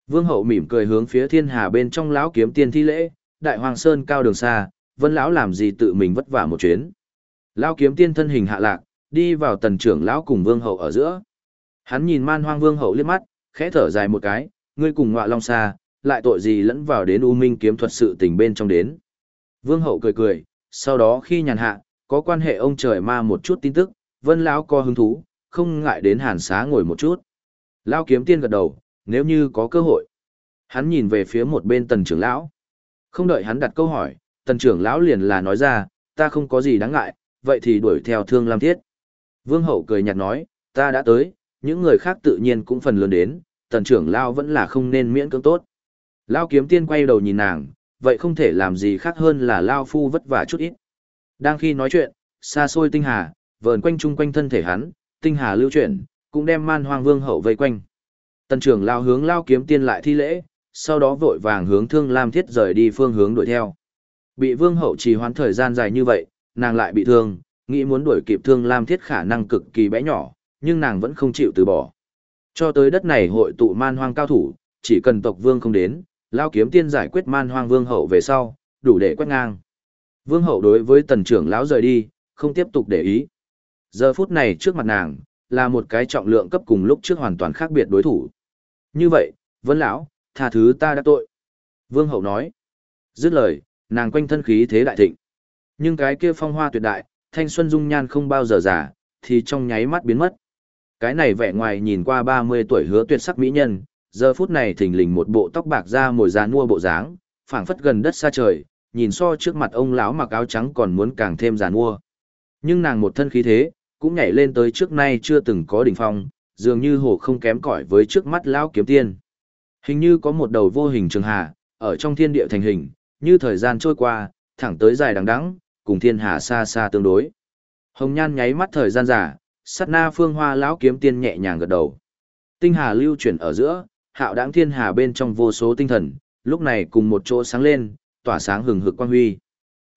Vương hậu mỉm cười hướng phía thiên hà bên trong lão kiếm tiên thi lễ, đại hoàng sơn cao đường xa, vân lão làm gì tự mình vất vả một chuyến. Lão kiếm tiên thân hình hạ lạc, đi vào tần trưởng lão cùng vương hậu ở giữa. Hắn nhìn man hoang vương hậu liếc mắt, khẽ thở dài một cái, ngươi cùng ngọa long xa, lại tội gì lẫn vào đến u minh kiếm thuật sự tình bên trong đến. Vương hậu cười cười, sau đó khi nhàn hạ, có quan hệ ông trời ma một chút tin tức, vân lão có hứng thú, không ngại đến hàn xá ngồi một chút. Lão kiếm tiên gật đầu, nếu như có cơ hội. Hắn nhìn về phía một bên tần trưởng lão. Không đợi hắn đặt câu hỏi, tần trưởng lão liền là nói ra, ta không có gì đáng ngại, vậy thì đuổi theo thương lam thiết. Vương hậu cười nhạt nói, ta đã tới, những người khác tự nhiên cũng phần lớn đến, tần trưởng lao vẫn là không nên miễn cưỡng tốt. lao kiếm tiên quay đầu nhìn nàng, vậy không thể làm gì khác hơn là Lao Phu vất vả chút ít. Đang khi nói chuyện, xa xôi tinh hà, vờn quanh chung quanh thân thể hắn, tinh hà lưu chuyển, cũng đem man hoang vương hậu vây quanh. Tần trưởng lao hướng lao kiếm tiên lại thi lễ, sau đó vội vàng hướng thương lam thiết rời đi phương hướng đuổi theo. Bị vương hậu trì hoãn thời gian dài như vậy, nàng lại bị thương, nghĩ muốn đuổi kịp thương lam thiết khả năng cực kỳ bé nhỏ, nhưng nàng vẫn không chịu từ bỏ. Cho tới đất này hội tụ man hoang cao thủ, chỉ cần tộc vương không đến, lao kiếm tiên giải quyết man hoang vương hậu về sau, đủ để quét ngang. Vương hậu đối với tần trưởng lão rời đi, không tiếp tục để ý. Giờ phút này trước mặt nàng, là một cái trọng lượng cấp cùng lúc trước hoàn toàn khác biệt đối thủ. Như vậy, Vân lão, tha thứ ta đã tội. Vương hậu nói. Dứt lời, nàng quanh thân khí thế đại thịnh. Nhưng cái kia phong hoa tuyệt đại, thanh xuân dung nhan không bao giờ giả, thì trong nháy mắt biến mất. Cái này vẻ ngoài nhìn qua 30 tuổi hứa tuyệt sắc mỹ nhân, giờ phút này thình lình một bộ tóc bạc ra mồi giá mua bộ dáng, phảng phất gần đất xa trời, nhìn so trước mặt ông lão mặc áo trắng còn muốn càng thêm giàn mua. Nhưng nàng một thân khí thế, cũng nhảy lên tới trước nay chưa từng có đỉnh phong, dường như hồ không kém cỏi với trước mắt lão kiếm tiên. Hình như có một đầu vô hình trường hà, ở trong thiên địa thành hình, như thời gian trôi qua, thẳng tới dài đằng đẵng, cùng thiên hà xa xa tương đối. Hồng Nhan nháy mắt thời gian giả, sát na phương hoa lão kiếm tiên nhẹ nhàng gật đầu. Tinh hà lưu chuyển ở giữa, hạo đáng thiên hà bên trong vô số tinh thần, lúc này cùng một chỗ sáng lên, tỏa sáng hừng hực quang huy.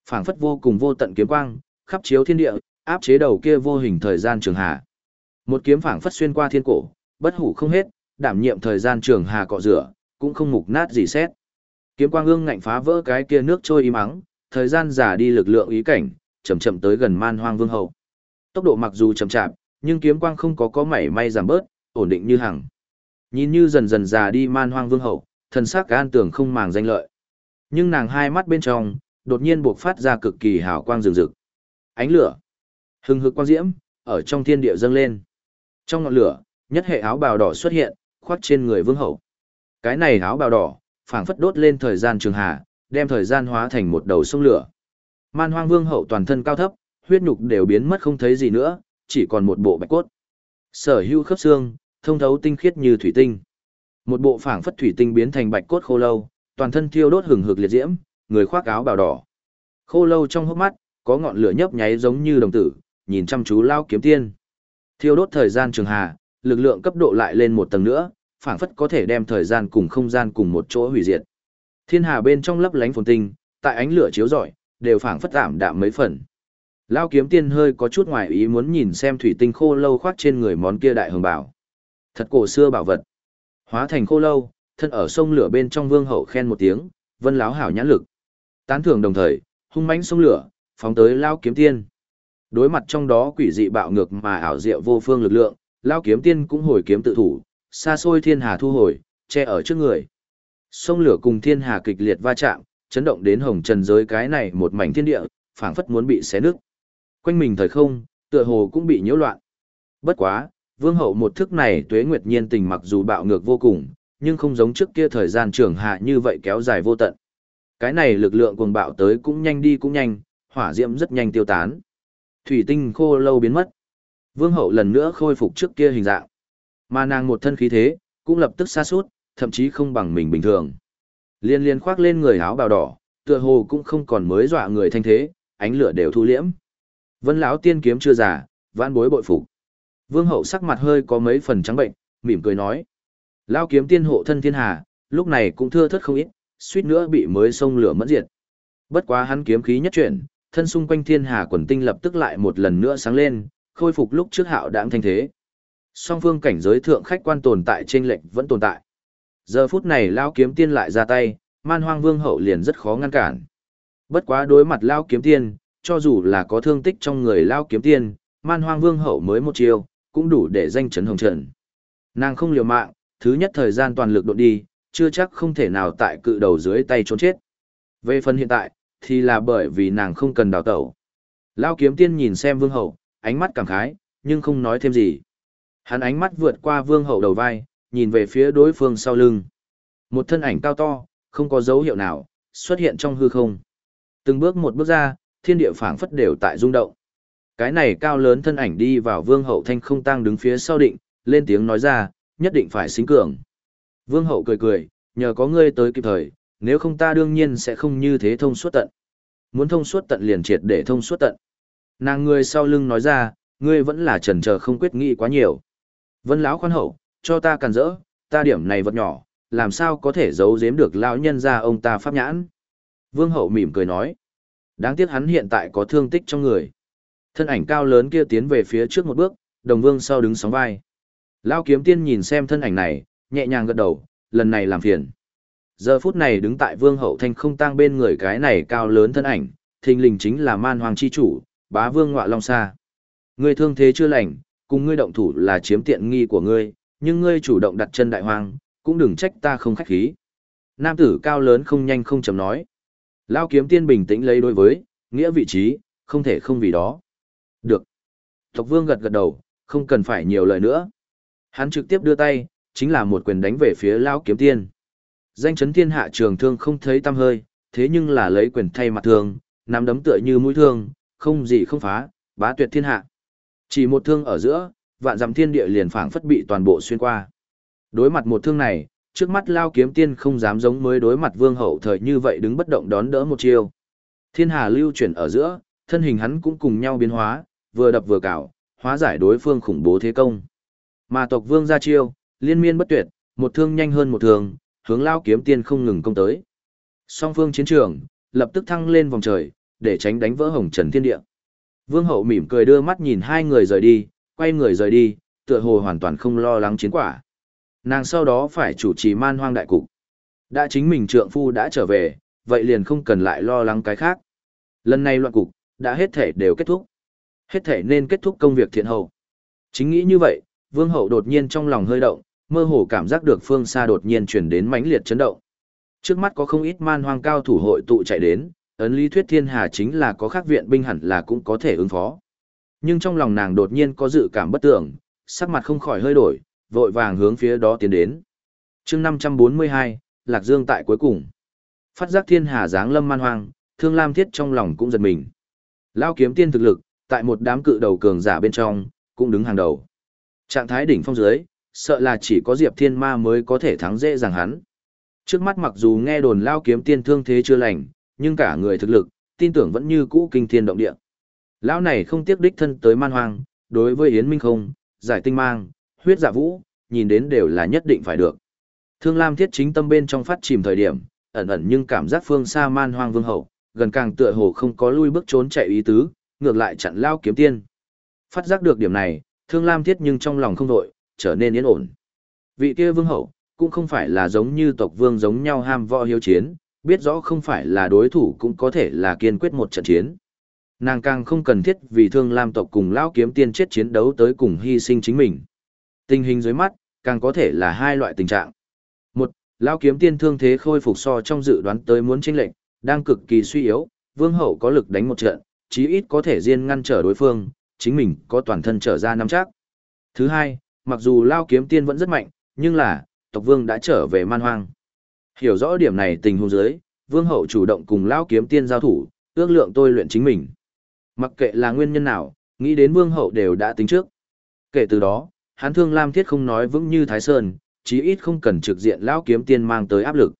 phảng phất vô cùng vô tận kiếm quang, khắp chiếu thiên địa, áp chế đầu kia vô hình thời gian trường hà. Một kiếm phảng phất xuyên qua thiên cổ, bất hủ không hết, đảm nhiệm thời gian trường hà cọ rửa, cũng không mục nát gì xét. Kiếm quang ương ngạnh phá vỡ cái kia nước trôi im ắng, thời gian giả đi lực lượng ý cảnh, chậm chậm tới gần man hoang vương hậu. Tốc độ mặc dù chậm chạp, nhưng kiếm quang không có có mảy may giảm bớt, ổn định như hằng. Nhìn như dần dần già đi man hoang vương hậu, thần sắc an tưởng không màng danh lợi. Nhưng nàng hai mắt bên trong, đột nhiên buộc phát ra cực kỳ hào quang rực rực. Ánh lửa, hừng hực quang diễm, ở trong thiên địa dâng lên. Trong ngọn lửa, nhất hệ áo bào đỏ xuất hiện, khoác trên người vương hậu. Cái này áo bào đỏ, phảng phất đốt lên thời gian trường hà, đem thời gian hóa thành một đầu sông lửa. Man hoang vương hậu toàn thân cao thấp, huyết nhục đều biến mất không thấy gì nữa, chỉ còn một bộ bạch cốt. Sở hữu khớp xương, thông thấu tinh khiết như thủy tinh. Một bộ phảng phất thủy tinh biến thành bạch cốt khô lâu, toàn thân thiêu đốt hừng hực liệt diễm, người khoác áo bào đỏ. Khô lâu trong hốc mắt, có ngọn lửa nhấp nháy giống như đồng tử, nhìn chăm chú lao kiếm tiên. Thiêu đốt thời gian trường hà, lực lượng cấp độ lại lên một tầng nữa, phảng phất có thể đem thời gian cùng không gian cùng một chỗ hủy diệt. Thiên hà bên trong lấp lánh phồn tinh, tại ánh lửa chiếu rọi, đều phảng phất tạm đạm mấy phần. Lao kiếm tiên hơi có chút ngoài ý muốn nhìn xem thủy tinh khô lâu khoác trên người món kia đại hồng bảo. Thật cổ xưa bảo vật. Hóa thành khô lâu, thân ở sông lửa bên trong vương hậu khen một tiếng, vân láo hảo nhãn lực. Tán thưởng đồng thời, hung mãnh sông lửa, phóng tới Lao kiếm tiên. Đối mặt trong đó quỷ dị bạo ngược mà ảo diệu vô phương lực lượng, Lao kiếm tiên cũng hồi kiếm tự thủ, xa xôi thiên hà thu hồi, che ở trước người. Sông lửa cùng thiên hà kịch liệt va chạm, chấn động đến hồng trần giới cái này một mảnh thiên địa, phảng phất muốn bị xé nứt. Quanh mình thời không, tựa hồ cũng bị nhiễu loạn. Bất quá, vương hậu một thức này tuế nguyệt nhiên tình mặc dù bạo ngược vô cùng, nhưng không giống trước kia thời gian trường hạ như vậy kéo dài vô tận. Cái này lực lượng cuồng bạo tới cũng nhanh đi cũng nhanh, hỏa diễm rất nhanh tiêu tán. Thủy tinh khô lâu biến mất. Vương hậu lần nữa khôi phục trước kia hình dạng. Mà nàng một thân khí thế, cũng lập tức xa suốt, thậm chí không bằng mình bình thường. Liên liên khoác lên người áo bào đỏ, tựa hồ cũng không còn mới dọa người thanh thế, ánh lửa đều thu liễm. Vân lão tiên kiếm chưa già, vãn bối bội phục. Vương hậu sắc mặt hơi có mấy phần trắng bệnh, mỉm cười nói: "Lão kiếm tiên hộ thân thiên hà, lúc này cũng thưa thớt không ít, suýt nữa bị mới sông lửa mẫn diệt. Bất quá hắn kiếm khí nhất chuyển, thân xung quanh thiên hà quần tinh lập tức lại một lần nữa sáng lên, khôi phục lúc trước hạo đãng thanh thế. Song phương cảnh giới thượng khách quan tồn tại trên lệnh vẫn tồn tại. Giờ phút này Lao kiếm tiên lại ra tay, man hoang vương hậu liền rất khó ngăn cản. Bất quá đối mặt Lao kiếm tiên, cho dù là có thương tích trong người Lao kiếm tiên, man hoang vương hậu mới một chiêu, cũng đủ để danh chấn hồng trần. Nàng không liều mạng, thứ nhất thời gian toàn lực đột đi, chưa chắc không thể nào tại cự đầu dưới tay trốn chết. Về phần hiện tại, thì là bởi vì nàng không cần đào tẩu. Lao kiếm tiên nhìn xem vương hậu, ánh mắt cảm khái, nhưng không nói thêm gì. Hắn ánh mắt vượt qua vương hậu đầu vai, nhìn về phía đối phương sau lưng. Một thân ảnh cao to, không có dấu hiệu nào, xuất hiện trong hư không. Từng bước một bước ra, thiên địa phảng phất đều tại rung động. Cái này cao lớn thân ảnh đi vào vương hậu thanh không tăng đứng phía sau định, lên tiếng nói ra, nhất định phải xính cường. Vương hậu cười cười, nhờ có ngươi tới kịp thời, nếu không ta đương nhiên sẽ không như thế thông suốt tận. Muốn thông suốt tận liền triệt để thông suốt tận. Nàng ngươi sau lưng nói ra, ngươi vẫn là trần chờ không quyết nghĩ quá nhiều. Vân lão khoan hậu, cho ta càn rỡ, ta điểm này vật nhỏ, làm sao có thể giấu giếm được lão nhân ra ông ta pháp nhãn. Vương hậu mỉm cười nói. Đáng tiếc hắn hiện tại có thương tích trong người. Thân ảnh cao lớn kia tiến về phía trước một bước, đồng vương sau đứng sóng vai. Lão kiếm tiên nhìn xem thân ảnh này, nhẹ nhàng gật đầu, lần này làm phiền. Giờ phút này đứng tại vương hậu thanh không tang bên người cái này cao lớn thân ảnh, thình lình chính là man hoàng chi chủ, bá vương ngọa long sa. Ngươi thương thế chưa lành, cùng ngươi động thủ là chiếm tiện nghi của ngươi, nhưng ngươi chủ động đặt chân đại hoang, cũng đừng trách ta không khách khí. Nam tử cao lớn không nhanh không chậm nói. Lao kiếm tiên bình tĩnh lấy đối với, nghĩa vị trí, không thể không vì đó. Được. Tộc vương gật gật đầu, không cần phải nhiều lời nữa. Hắn trực tiếp đưa tay, chính là một quyền đánh về phía Lao kiếm tiên. Danh chấn thiên hạ trường thương không thấy tâm hơi, thế nhưng là lấy quyền thay mặt thương, nắm đấm tựa như mũi thương, không gì không phá, bá tuyệt thiên hạ. Chỉ một thương ở giữa, vạn dặm thiên địa liền phảng phất bị toàn bộ xuyên qua. Đối mặt một thương này, trước mắt Lao Kiếm Tiên không dám giống mới đối mặt Vương Hậu thời như vậy đứng bất động đón đỡ một chiêu. Thiên hà lưu chuyển ở giữa, thân hình hắn cũng cùng nhau biến hóa, vừa đập vừa cào, hóa giải đối phương khủng bố thế công. Mà tộc Vương ra chiêu, liên miên bất tuyệt, một thương nhanh hơn một thương, hướng Lao Kiếm Tiên không ngừng công tới. Song phương chiến trường, lập tức thăng lên vòng trời, để tránh đánh vỡ hồng trần thiên địa. Vương hậu mỉm cười đưa mắt nhìn hai người rời đi, quay người rời đi, tựa hồ hoàn toàn không lo lắng chiến quả. Nàng sau đó phải chủ trì man hoang đại cục. Đã chính mình trượng phu đã trở về, vậy liền không cần lại lo lắng cái khác. Lần này loạn cục, đã hết thể đều kết thúc. Hết thể nên kết thúc công việc thiện hậu. Chính nghĩ như vậy, vương hậu đột nhiên trong lòng hơi động, mơ hồ cảm giác được phương xa đột nhiên chuyển đến mãnh liệt chấn động. Trước mắt có không ít man hoang cao thủ hội tụ chạy đến, ấn lý thuyết thiên hà chính là có khác viện binh hẳn là cũng có thể ứng phó. Nhưng trong lòng nàng đột nhiên có dự cảm bất tưởng, sắc mặt không khỏi hơi đổi, vội vàng hướng phía đó tiến đến. chương 542, Lạc Dương tại cuối cùng. Phát giác thiên hà dáng lâm man hoang, thương lam thiết trong lòng cũng giật mình. Lao kiếm tiên thực lực, tại một đám cự đầu cường giả bên trong, cũng đứng hàng đầu. Trạng thái đỉnh phong dưới, sợ là chỉ có Diệp Thiên Ma mới có thể thắng dễ dàng hắn. Trước mắt mặc dù nghe đồn Lao kiếm tiên thương thế chưa lành, nhưng cả người thực lực, tin tưởng vẫn như cũ kinh thiên động địa. Lão này không tiếc đích thân tới man hoang, đối với Yến Minh không, giải tinh mang, huyết giả vũ, nhìn đến đều là nhất định phải được. Thương Lam thiết chính tâm bên trong phát chìm thời điểm, ẩn ẩn nhưng cảm giác phương xa man hoang vương hậu, gần càng tựa hồ không có lui bước trốn chạy ý tứ, ngược lại chặn lao kiếm tiên. Phát giác được điểm này, Thương Lam thiết nhưng trong lòng không đội, trở nên yên ổn. Vị kia vương hậu, cũng không phải là giống như tộc vương giống nhau ham võ hiếu chiến, biết rõ không phải là đối thủ cũng có thể là kiên quyết một trận chiến. Nàng càng không cần thiết vì thương lam tộc cùng lão kiếm tiên chết chiến đấu tới cùng hy sinh chính mình. Tình hình dưới mắt, càng có thể là hai loại tình trạng. Một, lão kiếm tiên thương thế khôi phục so trong dự đoán tới muốn chênh lệnh, đang cực kỳ suy yếu, vương hậu có lực đánh một trận, chí ít có thể riêng ngăn trở đối phương, chính mình có toàn thân trở ra nắm chắc. Thứ hai, mặc dù lão kiếm tiên vẫn rất mạnh, nhưng là, tộc vương đã trở về man hoang. Hiểu rõ điểm này tình huống dưới, vương hậu chủ động cùng lão kiếm tiên giao thủ, ước lượng tôi luyện chính mình. Mặc kệ là nguyên nhân nào, nghĩ đến vương hậu đều đã tính trước. Kể từ đó, hắn thương Lam Thiết không nói vững như Thái Sơn, chí ít không cần trực diện lão kiếm tiên mang tới áp lực.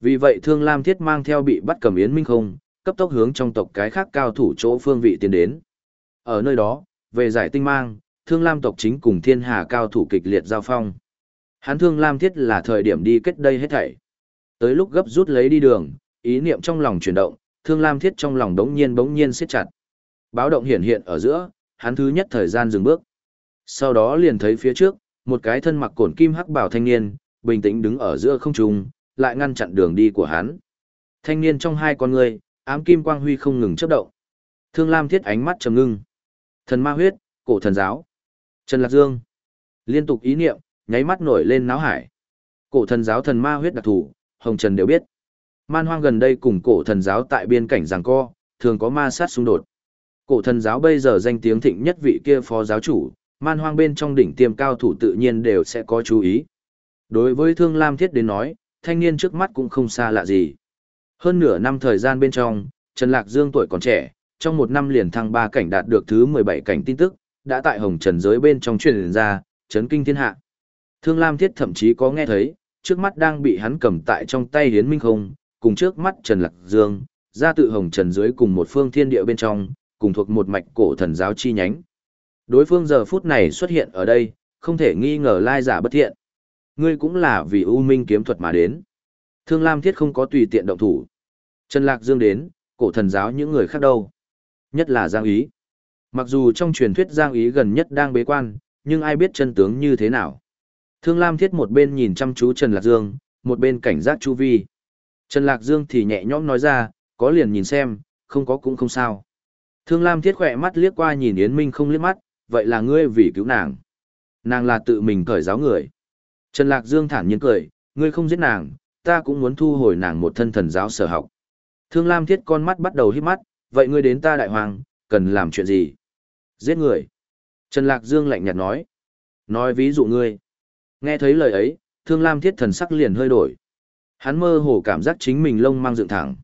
Vì vậy thương Lam Thiết mang theo bị bắt cầm Yến Minh không, cấp tốc hướng trong tộc cái khác cao thủ chỗ phương vị tiến đến. Ở nơi đó, về giải tinh mang, thương Lam tộc chính cùng thiên hà cao thủ kịch liệt giao phong. Hắn thương Lam Thiết là thời điểm đi kết đây hết thảy. Tới lúc gấp rút lấy đi đường, ý niệm trong lòng chuyển động, thương Lam Thiết trong lòng đống nhiên bỗng nhiên siết chặt. Báo động hiển hiện ở giữa, hắn thứ nhất thời gian dừng bước. Sau đó liền thấy phía trước, một cái thân mặc cổn kim hắc bảo thanh niên, bình tĩnh đứng ở giữa không trung, lại ngăn chặn đường đi của hắn. Thanh niên trong hai con người, ám kim quang huy không ngừng chớp động. Thương Lam thiết ánh mắt trầm ngưng. Thần ma huyết, cổ thần giáo. Trần Lạc Dương. Liên tục ý niệm, nháy mắt nổi lên náo hải. Cổ thần giáo thần ma huyết đặc thủ, Hồng Trần đều biết. Man hoang gần đây cùng cổ thần giáo tại biên cảnh giằng co, thường có ma sát xung đột. Cổ thần giáo bây giờ danh tiếng thịnh nhất vị kia phó giáo chủ, man hoang bên trong đỉnh tiêm cao thủ tự nhiên đều sẽ có chú ý. Đối với Thương Lam Thiết đến nói, thanh niên trước mắt cũng không xa lạ gì. Hơn nửa năm thời gian bên trong, Trần Lạc Dương tuổi còn trẻ, trong một năm liền thăng ba cảnh đạt được thứ 17 cảnh tin tức, đã tại hồng trần giới bên trong truyền ra, chấn kinh thiên hạ. Thương Lam Thiết thậm chí có nghe thấy, trước mắt đang bị hắn cầm tại trong tay hiến minh không, cùng trước mắt Trần Lạc Dương, ra tự hồng trần dưới cùng một phương thiên địa bên trong, cùng thuộc một mạch cổ thần giáo chi nhánh. Đối phương giờ phút này xuất hiện ở đây, không thể nghi ngờ lai giả bất thiện. Ngươi cũng là vì U Minh kiếm thuật mà đến. Thương Lam Thiết không có tùy tiện động thủ. Trần Lạc Dương đến, cổ thần giáo những người khác đâu. Nhất là Giang Ý. Mặc dù trong truyền thuyết Giang Ý gần nhất đang bế quan, nhưng ai biết chân tướng như thế nào. Thương Lam Thiết một bên nhìn chăm chú Trần Lạc Dương, một bên cảnh giác chu vi. Trần Lạc Dương thì nhẹ nhõm nói ra, có liền nhìn xem, không có cũng không sao. Thương Lam Thiết khỏe mắt liếc qua nhìn Yến Minh không liếc mắt, vậy là ngươi vì cứu nàng. Nàng là tự mình cởi giáo người. Trần Lạc Dương thản nhiên cười, ngươi không giết nàng, ta cũng muốn thu hồi nàng một thân thần giáo sở học. Thương Lam Thiết con mắt bắt đầu hít mắt, vậy ngươi đến ta đại hoàng, cần làm chuyện gì? Giết người. Trần Lạc Dương lạnh nhạt nói. Nói ví dụ ngươi. Nghe thấy lời ấy, Thương Lam Thiết thần sắc liền hơi đổi. Hắn mơ hồ cảm giác chính mình lông mang dựng thẳng.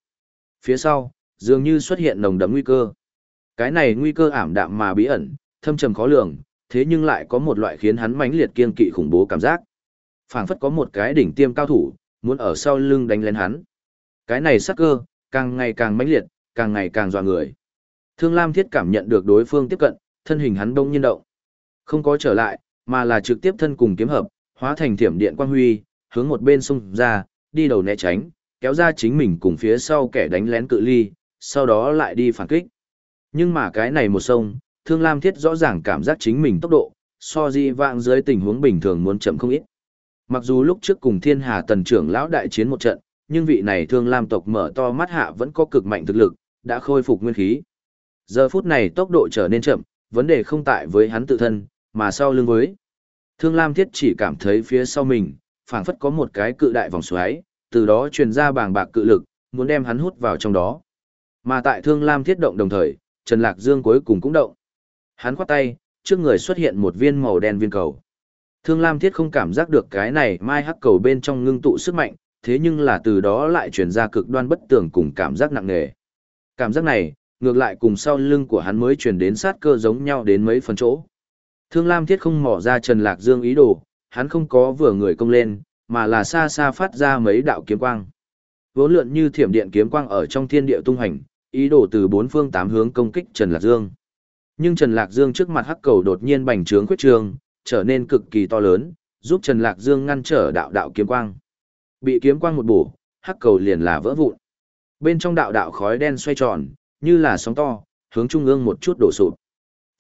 Phía sau, dường như xuất hiện nồng đậm nguy cơ. Cái này nguy cơ ảm đạm mà bí ẩn, thâm trầm khó lường, thế nhưng lại có một loại khiến hắn mãnh liệt kiên kỵ khủng bố cảm giác. Phảng phất có một cái đỉnh tiêm cao thủ, muốn ở sau lưng đánh lên hắn. Cái này sắc cơ, càng ngày càng mãnh liệt, càng ngày càng dọa người. Thương Lam Thiết cảm nhận được đối phương tiếp cận, thân hình hắn đông nhiên động. Không có trở lại, mà là trực tiếp thân cùng kiếm hợp, hóa thành thiểm điện quang huy, hướng một bên xung ra, đi đầu né tránh, kéo ra chính mình cùng phía sau kẻ đánh lén cự ly, sau đó lại đi phản kích. Nhưng mà cái này một sông, Thương Lam Thiết rõ ràng cảm giác chính mình tốc độ, so di vạng dưới tình huống bình thường muốn chậm không ít. Mặc dù lúc trước cùng Thiên Hà Tần trưởng lão đại chiến một trận, nhưng vị này Thương Lam tộc mở to mắt hạ vẫn có cực mạnh thực lực, đã khôi phục nguyên khí. Giờ phút này tốc độ trở nên chậm, vấn đề không tại với hắn tự thân, mà sau lưng với. Thương Lam Thiết chỉ cảm thấy phía sau mình, phảng phất có một cái cự đại vòng xoáy, từ đó truyền ra bàng bạc cự lực, muốn đem hắn hút vào trong đó. Mà tại Thương Lam Thiết động đồng thời, Trần Lạc Dương cuối cùng cũng động. Hắn khoát tay, trước người xuất hiện một viên màu đen viên cầu. Thương Lam Thiết không cảm giác được cái này mai hắc cầu bên trong ngưng tụ sức mạnh, thế nhưng là từ đó lại truyền ra cực đoan bất tường cùng cảm giác nặng nề. Cảm giác này, ngược lại cùng sau lưng của hắn mới truyền đến sát cơ giống nhau đến mấy phần chỗ. Thương Lam Thiết không mỏ ra Trần Lạc Dương ý đồ, hắn không có vừa người công lên, mà là xa xa phát ra mấy đạo kiếm quang. Vốn lượn như thiểm điện kiếm quang ở trong thiên địa tung hành, ý đồ từ bốn phương tám hướng công kích Trần Lạc Dương. Nhưng Trần Lạc Dương trước mặt hắc cầu đột nhiên bành trướng khuyết trường, trở nên cực kỳ to lớn, giúp Trần Lạc Dương ngăn trở đạo đạo kiếm quang. Bị kiếm quang một bổ, hắc cầu liền là vỡ vụn. Bên trong đạo đạo khói đen xoay tròn, như là sóng to, hướng trung ương một chút đổ sụp.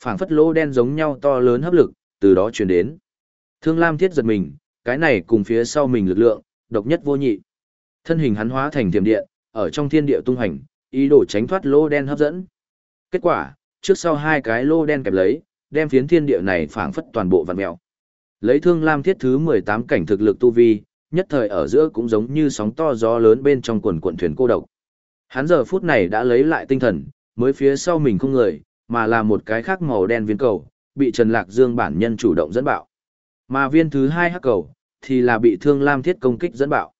Phảng phất lỗ đen giống nhau to lớn hấp lực, từ đó truyền đến. Thương Lam Thiết giật mình, cái này cùng phía sau mình lực lượng, độc nhất vô nhị. Thân hình hắn hóa thành tiềm điện, ở trong thiên địa tung hành, ý đồ tránh thoát lô đen hấp dẫn. Kết quả, trước sau hai cái lô đen kẹp lấy, đem phiến thiên địa này phảng phất toàn bộ vặn mèo. Lấy Thương Lam Thiết thứ 18 cảnh thực lực tu vi, nhất thời ở giữa cũng giống như sóng to gió lớn bên trong quần quần thuyền cô độc. Hắn giờ phút này đã lấy lại tinh thần, mới phía sau mình không người, mà là một cái khác màu đen viên cầu, bị Trần Lạc Dương bản nhân chủ động dẫn bạo. Mà viên thứ hai hắc cầu, thì là bị Thương Lam Thiết công kích dẫn bạo.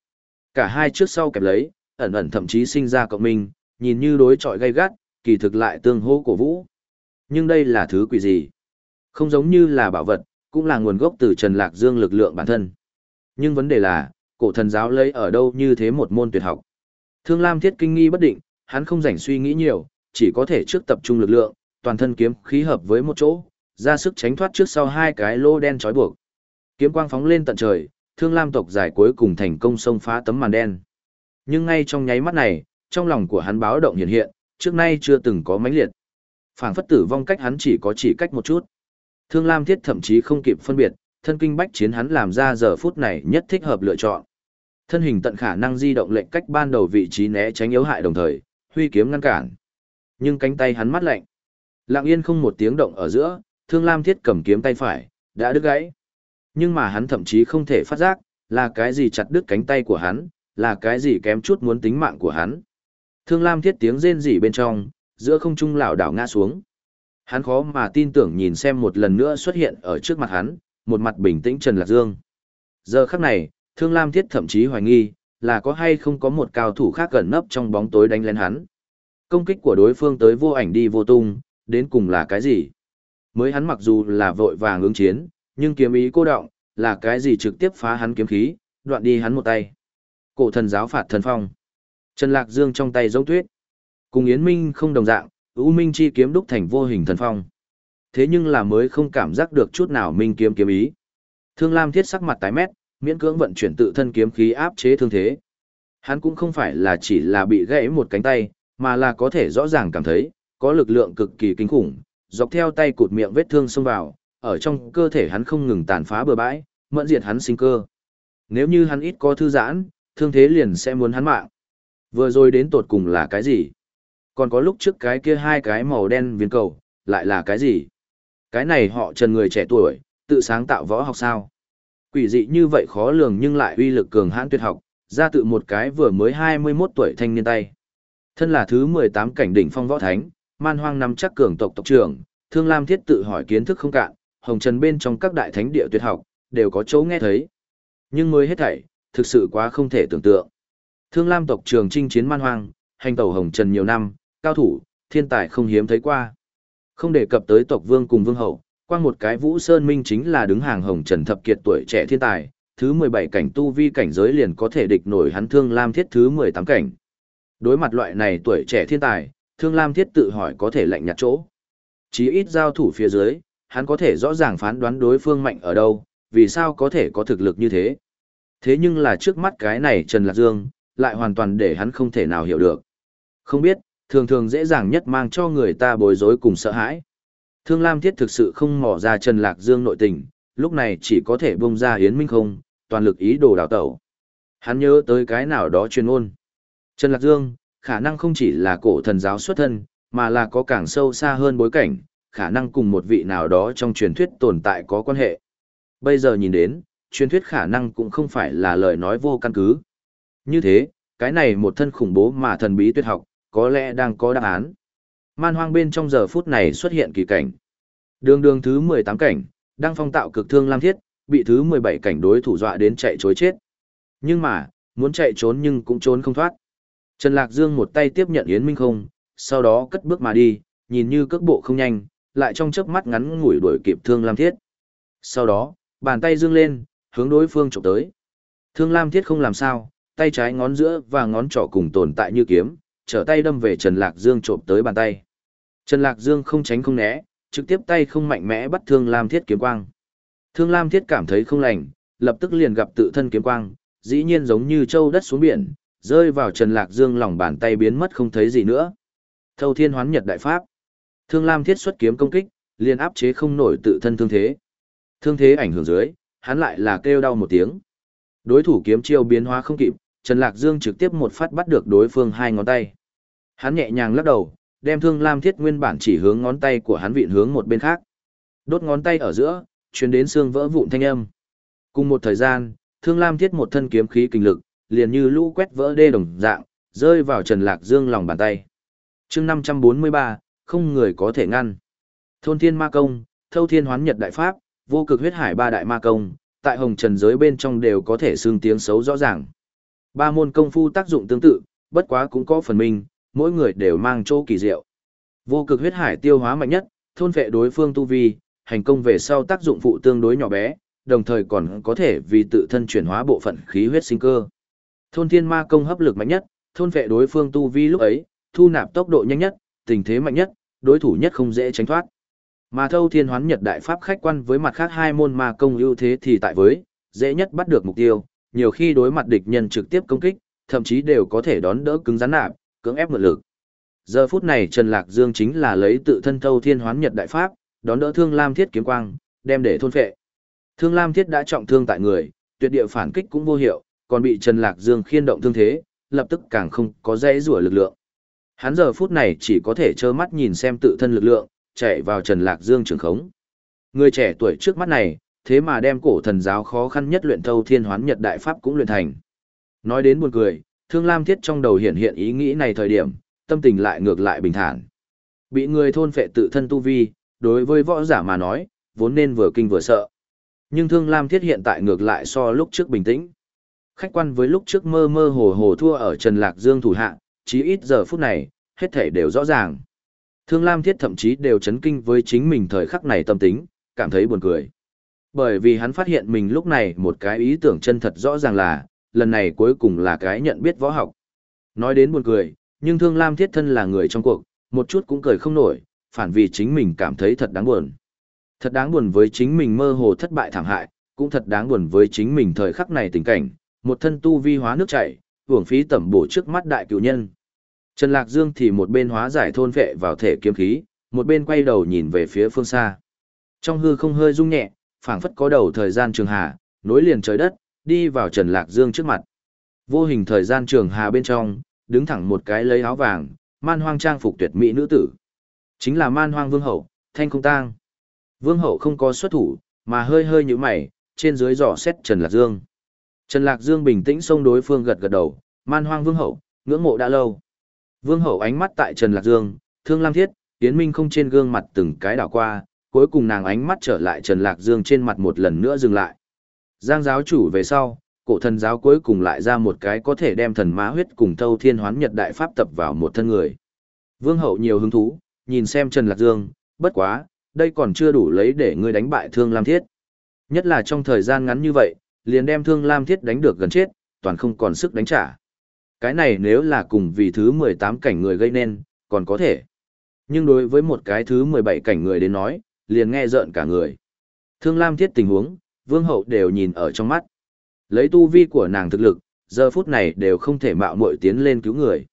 Cả hai trước sau kẹp lấy, ẩn ẩn thậm chí sinh ra cộng minh, nhìn như đối chọi gay gắt, kỳ thực lại tương hô cổ vũ. Nhưng đây là thứ quỷ gì? Không giống như là bảo vật, cũng là nguồn gốc từ Trần Lạc Dương lực lượng bản thân. Nhưng vấn đề là, cổ thần giáo lấy ở đâu như thế một môn tuyệt học. Thương Lam Thiết kinh nghi bất định, hắn không rảnh suy nghĩ nhiều, chỉ có thể trước tập trung lực lượng, toàn thân kiếm khí hợp với một chỗ, ra sức tránh thoát trước sau hai cái lô đen trói buộc. Kiếm quang phóng lên tận trời, Thương Lam tộc giải cuối cùng thành công xông phá tấm màn đen. Nhưng ngay trong nháy mắt này, trong lòng của hắn báo động hiện hiện, trước nay chưa từng có mãnh liệt. Phảng phất tử vong cách hắn chỉ có chỉ cách một chút. Thương Lam Thiết thậm chí không kịp phân biệt, thân kinh bách chiến hắn làm ra giờ phút này nhất thích hợp lựa chọn. Thân hình tận khả năng di động lệnh cách ban đầu vị trí né tránh yếu hại đồng thời, huy kiếm ngăn cản. Nhưng cánh tay hắn mắt lạnh. Lặng yên không một tiếng động ở giữa, Thương Lam Thiết cầm kiếm tay phải, đã đứt gãy. Nhưng mà hắn thậm chí không thể phát giác, là cái gì chặt đứt cánh tay của hắn, là cái gì kém chút muốn tính mạng của hắn. Thương Lam Thiết tiếng rên rỉ bên trong, giữa không trung lảo đảo ngã xuống. Hắn khó mà tin tưởng nhìn xem một lần nữa xuất hiện ở trước mặt hắn, một mặt bình tĩnh Trần Lạc Dương. Giờ khắc này, Thương Lam Thiết thậm chí hoài nghi, là có hay không có một cao thủ khác gần nấp trong bóng tối đánh lên hắn. Công kích của đối phương tới vô ảnh đi vô tung, đến cùng là cái gì? Mới hắn mặc dù là vội vàng ứng chiến, nhưng kiếm ý cô động, là cái gì trực tiếp phá hắn kiếm khí, đoạn đi hắn một tay. Cổ thần giáo phạt thần phong. Trần Lạc Dương trong tay giống tuyết. Cùng Yến Minh không đồng dạng, U Minh chi kiếm đúc thành vô hình thần phong. Thế nhưng là mới không cảm giác được chút nào Minh kiếm kiếm ý. Thương Lam thiết sắc mặt tái mét, miễn cưỡng vận chuyển tự thân kiếm khí áp chế thương thế. Hắn cũng không phải là chỉ là bị gãy một cánh tay, mà là có thể rõ ràng cảm thấy, có lực lượng cực kỳ kinh khủng, dọc theo tay cụt miệng vết thương xông vào, ở trong cơ thể hắn không ngừng tàn phá bừa bãi, mẫn diệt hắn sinh cơ. Nếu như hắn ít có thư giãn, thương thế liền sẽ muốn hắn mạng. Vừa rồi đến tột cùng là cái gì? Còn có lúc trước cái kia hai cái màu đen viên cầu, lại là cái gì? Cái này họ trần người trẻ tuổi, tự sáng tạo võ học sao? Quỷ dị như vậy khó lường nhưng lại uy lực cường hãn tuyệt học, ra tự một cái vừa mới 21 tuổi thanh niên tay. Thân là thứ 18 cảnh đỉnh phong võ thánh, man hoang nắm chắc cường tộc tộc trưởng, Thương Lam Thiết tự hỏi kiến thức không cạn, hồng trần bên trong các đại thánh địa tuyệt học, đều có chỗ nghe thấy. Nhưng mới hết thảy, thực sự quá không thể tưởng tượng. Thương Lam tộc trường chinh chiến man hoang, hành tẩu hồng trần nhiều năm, cao thủ, thiên tài không hiếm thấy qua. Không đề cập tới tộc vương cùng vương hậu, qua một cái Vũ Sơn Minh chính là đứng hàng hồng trần thập kiệt tuổi trẻ thiên tài, thứ 17 cảnh tu vi cảnh giới liền có thể địch nổi hắn Thương Lam Thiết thứ 18 cảnh. Đối mặt loại này tuổi trẻ thiên tài, Thương Lam Thiết tự hỏi có thể lạnh nhạt chỗ. Chí ít giao thủ phía dưới, hắn có thể rõ ràng phán đoán đối phương mạnh ở đâu, vì sao có thể có thực lực như thế. Thế nhưng là trước mắt cái này Trần Lạc Dương, lại hoàn toàn để hắn không thể nào hiểu được. Không biết, thường thường dễ dàng nhất mang cho người ta bối rối cùng sợ hãi. Thương Lam Thiết thực sự không mò ra Trần Lạc Dương nội tình, lúc này chỉ có thể bông ra Yến Minh không, toàn lực ý đồ đào tẩu. Hắn nhớ tới cái nào đó chuyên ôn. Trần Lạc Dương, khả năng không chỉ là cổ thần giáo xuất thân, mà là có càng sâu xa hơn bối cảnh, khả năng cùng một vị nào đó trong truyền thuyết tồn tại có quan hệ. Bây giờ nhìn đến, truyền thuyết khả năng cũng không phải là lời nói vô căn cứ. Như thế, cái này một thân khủng bố mà thần bí tuyệt học, có lẽ đang có đáp án. Man hoang bên trong giờ phút này xuất hiện kỳ cảnh. Đường đường thứ 18 cảnh, đang phong tạo cực thương lam thiết, bị thứ 17 cảnh đối thủ dọa đến chạy chối chết. Nhưng mà, muốn chạy trốn nhưng cũng trốn không thoát. Trần Lạc Dương một tay tiếp nhận Yến Minh không, sau đó cất bước mà đi, nhìn như cước bộ không nhanh, lại trong chớp mắt ngắn ngủi đuổi kịp Thương Lam Thiết. Sau đó, bàn tay dương lên, hướng đối phương chụp tới. Thương Lam Thiết không làm sao, tay trái ngón giữa và ngón trỏ cùng tồn tại như kiếm, trở tay đâm về Trần Lạc Dương trộm tới bàn tay. Trần Lạc Dương không tránh không né, trực tiếp tay không mạnh mẽ bắt Thương Lam Thiết kiếm quang. Thương Lam Thiết cảm thấy không lành, lập tức liền gặp tự thân kiếm quang, dĩ nhiên giống như châu đất xuống biển, rơi vào Trần Lạc Dương lòng bàn tay biến mất không thấy gì nữa. Thâu Thiên Hoán Nhật Đại Pháp. Thương Lam Thiết xuất kiếm công kích, liền áp chế không nổi tự thân thương thế. Thương thế ảnh hưởng dưới, hắn lại là kêu đau một tiếng. Đối thủ kiếm chiêu biến hóa không kịp, Trần Lạc Dương trực tiếp một phát bắt được đối phương hai ngón tay. Hắn nhẹ nhàng lắc đầu, đem Thương Lam Thiết nguyên bản chỉ hướng ngón tay của hắn vịn hướng một bên khác. Đốt ngón tay ở giữa, truyền đến xương vỡ vụn thanh âm. Cùng một thời gian, Thương Lam Thiết một thân kiếm khí kinh lực, liền như lũ quét vỡ đê đồng dạng, rơi vào Trần Lạc Dương lòng bàn tay. chương 543, không người có thể ngăn. Thôn Thiên Ma Công, Thâu Thiên Hoán Nhật Đại Pháp, vô cực huyết hải ba đại ma công, tại hồng trần giới bên trong đều có thể xương tiếng xấu rõ ràng. Ba môn công phu tác dụng tương tự, bất quá cũng có phần mình. mỗi người đều mang chỗ kỳ diệu. Vô cực huyết hải tiêu hóa mạnh nhất, thôn vệ đối phương tu vi, hành công về sau tác dụng phụ tương đối nhỏ bé, đồng thời còn có thể vì tự thân chuyển hóa bộ phận khí huyết sinh cơ. Thôn thiên ma công hấp lực mạnh nhất, thôn vệ đối phương tu vi lúc ấy, thu nạp tốc độ nhanh nhất, tình thế mạnh nhất, đối thủ nhất không dễ tránh thoát. Mà thâu thiên hoán nhật đại pháp khách quan với mặt khác hai môn ma công ưu thế thì tại với, dễ nhất bắt được mục tiêu, nhiều khi đối mặt địch nhân trực tiếp công kích, thậm chí đều có thể đón đỡ cứng rắn nạp, cưỡng ép mượn lực. Giờ phút này Trần Lạc Dương chính là lấy tự thân thâu thiên hoán nhật đại pháp, đón đỡ Thương Lam Thiết kiếm quang, đem để thôn phệ. Thương Lam Thiết đã trọng thương tại người, tuyệt địa phản kích cũng vô hiệu, còn bị Trần Lạc Dương khiên động thương thế, lập tức càng không có dễ rủa lực lượng. Hắn giờ phút này chỉ có thể trơ mắt nhìn xem tự thân lực lượng, chạy vào Trần Lạc Dương trường khống. Người trẻ tuổi trước mắt này, thế mà đem cổ thần giáo khó khăn nhất luyện thâu thiên hoán nhật đại pháp cũng luyện thành. Nói đến buồn cười, Thương Lam Thiết trong đầu hiện hiện ý nghĩ này thời điểm, tâm tình lại ngược lại bình thản. Bị người thôn phệ tự thân tu vi, đối với võ giả mà nói, vốn nên vừa kinh vừa sợ. Nhưng Thương Lam Thiết hiện tại ngược lại so lúc trước bình tĩnh. Khách quan với lúc trước mơ mơ hồ hồ thua ở Trần Lạc Dương thủ hạ, chí ít giờ phút này, hết thể đều rõ ràng. Thương Lam Thiết thậm chí đều chấn kinh với chính mình thời khắc này tâm tính, cảm thấy buồn cười. Bởi vì hắn phát hiện mình lúc này một cái ý tưởng chân thật rõ ràng là, lần này cuối cùng là cái nhận biết võ học. Nói đến buồn cười, nhưng Thương Lam Thiết thân là người trong cuộc, một chút cũng cười không nổi, phản vì chính mình cảm thấy thật đáng buồn. Thật đáng buồn với chính mình mơ hồ thất bại thảm hại, cũng thật đáng buồn với chính mình thời khắc này tình cảnh, một thân tu vi hóa nước chảy, hưởng phí tẩm bổ trước mắt đại cựu nhân. Trần Lạc Dương thì một bên hóa giải thôn vệ vào thể kiếm khí, một bên quay đầu nhìn về phía phương xa. Trong hư không hơi rung nhẹ, phảng phất có đầu thời gian trường hà, nối liền trời đất, đi vào Trần Lạc Dương trước mặt. Vô hình thời gian trường hà bên trong, đứng thẳng một cái lấy áo vàng, man hoang trang phục tuyệt mỹ nữ tử. Chính là man hoang vương hậu, thanh không tang. Vương hậu không có xuất thủ, mà hơi hơi như mày, trên dưới dò xét Trần Lạc Dương. Trần Lạc Dương bình tĩnh xông đối phương gật gật đầu, man hoang vương hậu, ngưỡng mộ đã lâu. Vương hậu ánh mắt tại Trần Lạc Dương, Thương Lam Thiết, Tiến Minh không trên gương mặt từng cái đảo qua, cuối cùng nàng ánh mắt trở lại Trần Lạc Dương trên mặt một lần nữa dừng lại. Giang giáo chủ về sau, cổ thần giáo cuối cùng lại ra một cái có thể đem thần má huyết cùng thâu thiên hoán nhật đại pháp tập vào một thân người. Vương hậu nhiều hứng thú, nhìn xem Trần Lạc Dương, bất quá, đây còn chưa đủ lấy để ngươi đánh bại Thương Lam Thiết. Nhất là trong thời gian ngắn như vậy, liền đem Thương Lam Thiết đánh được gần chết, toàn không còn sức đánh trả. Cái này nếu là cùng vì thứ 18 cảnh người gây nên, còn có thể. Nhưng đối với một cái thứ 17 cảnh người đến nói, liền nghe rợn cả người. Thương Lam Thiết tình huống, Vương Hậu đều nhìn ở trong mắt. Lấy tu vi của nàng thực lực, giờ phút này đều không thể mạo muội tiến lên cứu người.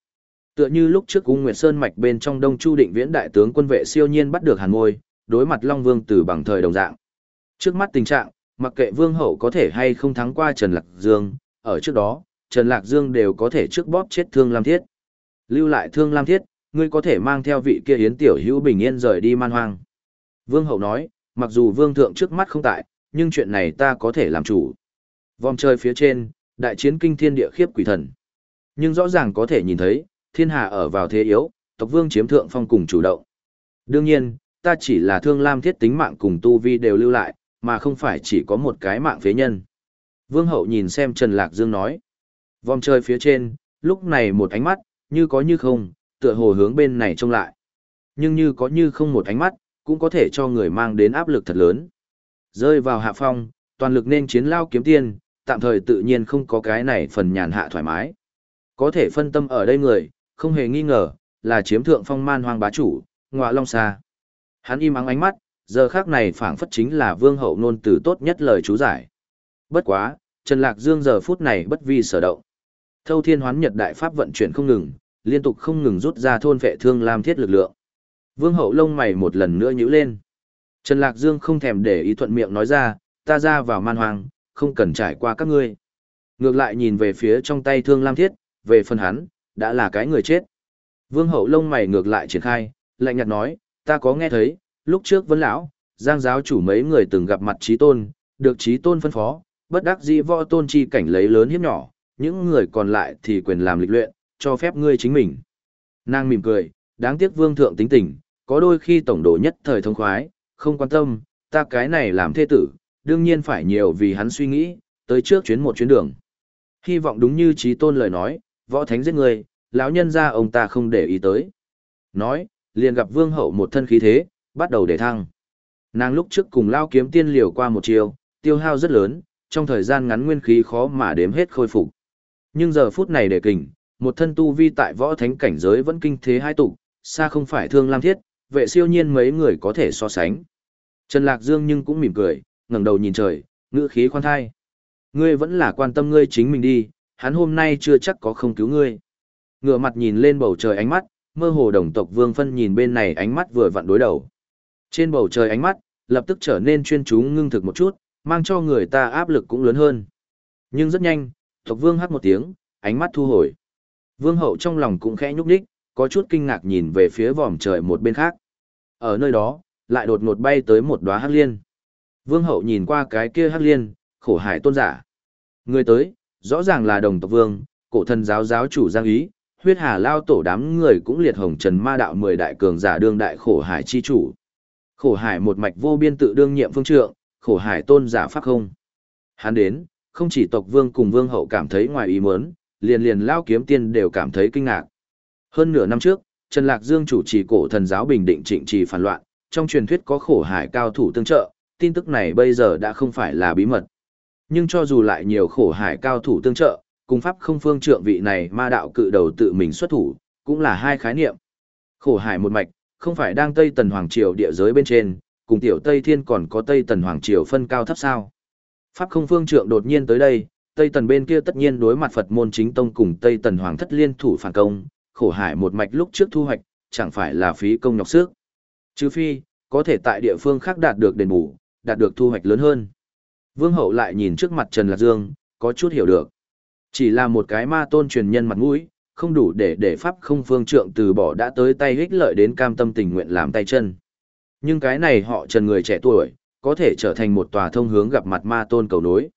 Tựa như lúc trước cung Nguyệt Sơn mạch bên trong Đông Chu Định Viễn đại tướng quân vệ siêu nhiên bắt được Hàn Môi, đối mặt Long Vương từ bằng thời đồng dạng. Trước mắt tình trạng, mặc kệ Vương Hậu có thể hay không thắng qua Trần Lạc Dương, ở trước đó, Trần Lạc Dương đều có thể trước bóp chết Thương Lam Thiết. Lưu lại Thương Lam Thiết, ngươi có thể mang theo vị kia hiến tiểu hữu bình yên rời đi man hoang. Vương hậu nói, mặc dù vương thượng trước mắt không tại, nhưng chuyện này ta có thể làm chủ. Vòng trời phía trên, đại chiến kinh thiên địa khiếp quỷ thần. Nhưng rõ ràng có thể nhìn thấy, thiên hạ ở vào thế yếu, tộc vương chiếm thượng phong cùng chủ động. Đương nhiên, ta chỉ là thương lam thiết tính mạng cùng tu vi đều lưu lại, mà không phải chỉ có một cái mạng phế nhân. Vương hậu nhìn xem Trần Lạc Dương nói. Vòng trời phía trên, lúc này một ánh mắt, như có như không, tựa hồ hướng bên này trông lại. Nhưng như có như không một ánh mắt, cũng có thể cho người mang đến áp lực thật lớn. Rơi vào hạ phong, toàn lực nên chiến lao kiếm tiên, tạm thời tự nhiên không có cái này phần nhàn hạ thoải mái. Có thể phân tâm ở đây người, không hề nghi ngờ, là chiếm thượng phong man hoang bá chủ, ngọa long xa. Hắn im ắng ánh mắt, giờ khác này phảng phất chính là vương hậu nôn từ tốt nhất lời chú giải. Bất quá, Trần Lạc Dương giờ phút này bất vi sở động. Thâu thiên hoán nhật đại pháp vận chuyển không ngừng, liên tục không ngừng rút ra thôn vệ thương lam thiết lực lượng. Vương hậu lông mày một lần nữa nhíu lên. Trần Lạc Dương không thèm để ý thuận miệng nói ra, ta ra vào man hoang, không cần trải qua các ngươi. Ngược lại nhìn về phía trong tay thương lam thiết, về phần hắn, đã là cái người chết. Vương hậu lông mày ngược lại triển khai, lạnh nhạt nói, ta có nghe thấy, lúc trước vấn lão, giang giáo chủ mấy người từng gặp mặt trí tôn, được trí tôn phân phó, bất đắc dĩ võ tôn chi cảnh lấy lớn hiếp nhỏ, những người còn lại thì quyền làm lịch luyện, cho phép ngươi chính mình. Nàng mỉm cười, đáng tiếc vương thượng tính tình, có đôi khi tổng độ nhất thời thông khoái, không quan tâm, ta cái này làm thê tử, đương nhiên phải nhiều vì hắn suy nghĩ, tới trước chuyến một chuyến đường. Hy vọng đúng như trí tôn lời nói, võ thánh giết người, lão nhân ra ông ta không để ý tới. Nói, liền gặp vương hậu một thân khí thế, bắt đầu để thăng. Nàng lúc trước cùng lao kiếm tiên liều qua một chiều, tiêu hao rất lớn, trong thời gian ngắn nguyên khí khó mà đếm hết khôi phục. Nhưng giờ phút này để kình, một thân tu vi tại võ thánh cảnh giới vẫn kinh thế hai tụ, xa không phải thương lam thiết, vệ siêu nhiên mấy người có thể so sánh. Trần Lạc Dương nhưng cũng mỉm cười, ngẩng đầu nhìn trời, ngữ khí khoan thai. Ngươi vẫn là quan tâm ngươi chính mình đi, hắn hôm nay chưa chắc có không cứu ngươi. Ngựa mặt nhìn lên bầu trời ánh mắt, mơ hồ đồng tộc Vương Phân nhìn bên này ánh mắt vừa vặn đối đầu. Trên bầu trời ánh mắt, lập tức trở nên chuyên chú ngưng thực một chút, mang cho người ta áp lực cũng lớn hơn. Nhưng rất nhanh, tộc Vương hát một tiếng, ánh mắt thu hồi. Vương hậu trong lòng cũng khẽ nhúc nhích, có chút kinh ngạc nhìn về phía vòm trời một bên khác. Ở nơi đó, lại đột ngột bay tới một đóa hắc liên. Vương hậu nhìn qua cái kia hắc liên, khổ hải tôn giả. Người tới, rõ ràng là đồng tộc vương, cổ thần giáo giáo chủ Giang Ý, huyết hà lao tổ đám người cũng liệt hồng trần ma đạo mười đại cường giả đương đại khổ hải chi chủ. Khổ hải một mạch vô biên tự đương nhiệm phương trượng, khổ hải tôn giả pháp không. Hắn đến, không chỉ tộc vương cùng vương hậu cảm thấy ngoài ý muốn, liền liền lao kiếm tiên đều cảm thấy kinh ngạc. Hơn nửa năm trước, Trần Lạc Dương chủ trì cổ thần giáo bình định trịnh trì phản loạn, trong truyền thuyết có khổ hải cao thủ tương trợ, tin tức này bây giờ đã không phải là bí mật. Nhưng cho dù lại nhiều khổ hải cao thủ tương trợ, cùng pháp không phương trượng vị này ma đạo cự đầu tự mình xuất thủ, cũng là hai khái niệm. Khổ hải một mạch, không phải đang Tây Tần Hoàng Triều địa giới bên trên, cùng tiểu Tây Thiên còn có Tây Tần Hoàng Triều phân cao thấp sao. Pháp không phương trượng đột nhiên tới đây, Tây Tần bên kia tất nhiên đối mặt Phật môn chính tông cùng Tây Tần Hoàng thất liên thủ phản công, khổ hải một mạch lúc trước thu hoạch, chẳng phải là phí công nhọc sức. Trừ phi, có thể tại địa phương khác đạt được đền bù, đạt được thu hoạch lớn hơn. Vương hậu lại nhìn trước mặt Trần Lạc Dương, có chút hiểu được. Chỉ là một cái ma tôn truyền nhân mặt mũi, không đủ để để pháp không phương trượng từ bỏ đã tới tay hích lợi đến cam tâm tình nguyện làm tay chân. Nhưng cái này họ Trần người trẻ tuổi, có thể trở thành một tòa thông hướng gặp mặt ma tôn cầu nối.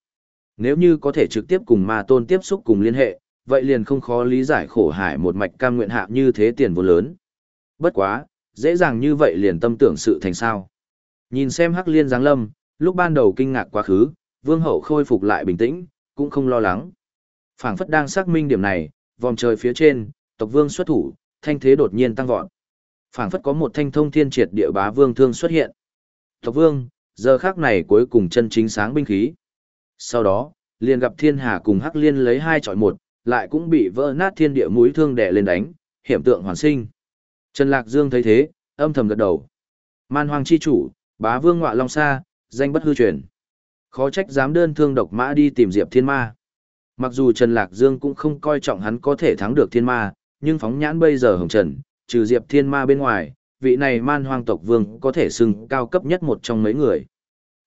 Nếu như có thể trực tiếp cùng ma tôn tiếp xúc cùng liên hệ, vậy liền không khó lý giải khổ hải một mạch cam nguyện hạ như thế tiền vô lớn. Bất quá, dễ dàng như vậy liền tâm tưởng sự thành sao. Nhìn xem hắc liên giáng lâm, lúc ban đầu kinh ngạc quá khứ, vương hậu khôi phục lại bình tĩnh, cũng không lo lắng. phảng phất đang xác minh điểm này, vòng trời phía trên, tộc vương xuất thủ, thanh thế đột nhiên tăng vọt. phảng phất có một thanh thông thiên triệt địa bá vương thương xuất hiện. Tộc vương, giờ khác này cuối cùng chân chính sáng binh khí. Sau đó, liền gặp thiên hà cùng hắc liên lấy hai chọi một, lại cũng bị vỡ nát thiên địa mũi thương đè lên đánh, hiểm tượng hoàn sinh. Trần Lạc Dương thấy thế, âm thầm gật đầu. Man Hoàng chi chủ, bá vương ngọa long sa, danh bất hư truyền. Khó trách dám đơn thương độc mã đi tìm Diệp Thiên Ma. Mặc dù Trần Lạc Dương cũng không coi trọng hắn có thể thắng được Thiên Ma, nhưng phóng nhãn bây giờ hồng trần, trừ Diệp Thiên Ma bên ngoài, vị này man hoang tộc vương có thể xưng cao cấp nhất một trong mấy người.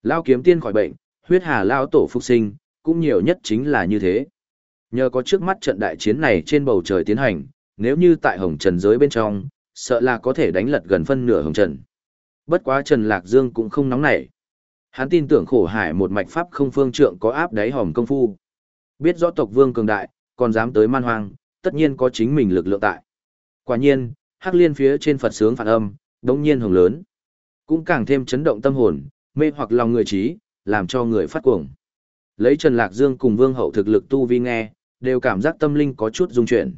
Lao kiếm tiên khỏi bệnh, huyết hà lao tổ phục sinh, cũng nhiều nhất chính là như thế. Nhờ có trước mắt trận đại chiến này trên bầu trời tiến hành, nếu như tại hồng trần giới bên trong, sợ là có thể đánh lật gần phân nửa hồng trần. Bất quá Trần Lạc Dương cũng không nóng nảy. Hắn tin tưởng khổ hải một mạch pháp không phương trượng có áp đáy hòm công phu. Biết rõ tộc vương cường đại, còn dám tới man hoang, tất nhiên có chính mình lực lượng tại. Quả nhiên, hắc liên phía trên Phật sướng phản âm, đống nhiên hồng lớn. Cũng càng thêm chấn động tâm hồn, mê hoặc lòng người trí, làm cho người phát cuồng. Lấy Trần Lạc Dương cùng Vương Hậu thực lực tu vi nghe, đều cảm giác tâm linh có chút rung chuyển.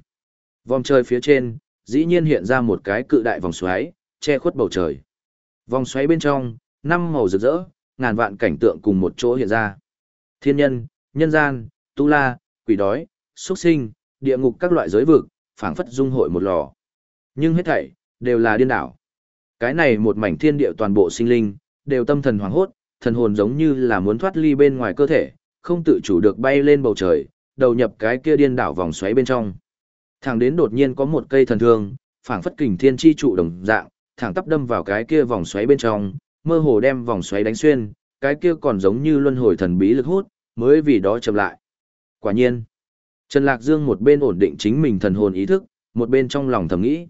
Vòng trời phía trên, dĩ nhiên hiện ra một cái cự đại vòng xoáy, che khuất bầu trời. Vòng xoáy bên trong, năm màu rực rỡ, ngàn vạn cảnh tượng cùng một chỗ hiện ra. Thiên nhân, nhân gian, tu la, quỷ đói, xuất sinh, địa ngục các loại giới vực, phảng phất dung hội một lò. Nhưng hết thảy, đều là điên đảo. Cái này một mảnh thiên địa toàn bộ sinh linh, đều tâm thần hoảng hốt, thần hồn giống như là muốn thoát ly bên ngoài cơ thể, không tự chủ được bay lên bầu trời, đầu nhập cái kia điên đảo vòng xoáy bên trong. Thẳng đến đột nhiên có một cây thần thương, phảng phất kình thiên chi trụ đồng dạng, thẳng tắp đâm vào cái kia vòng xoáy bên trong, mơ hồ đem vòng xoáy đánh xuyên, cái kia còn giống như luân hồi thần bí lực hút, mới vì đó chậm lại. Quả nhiên, Trần Lạc Dương một bên ổn định chính mình thần hồn ý thức, một bên trong lòng thầm nghĩ.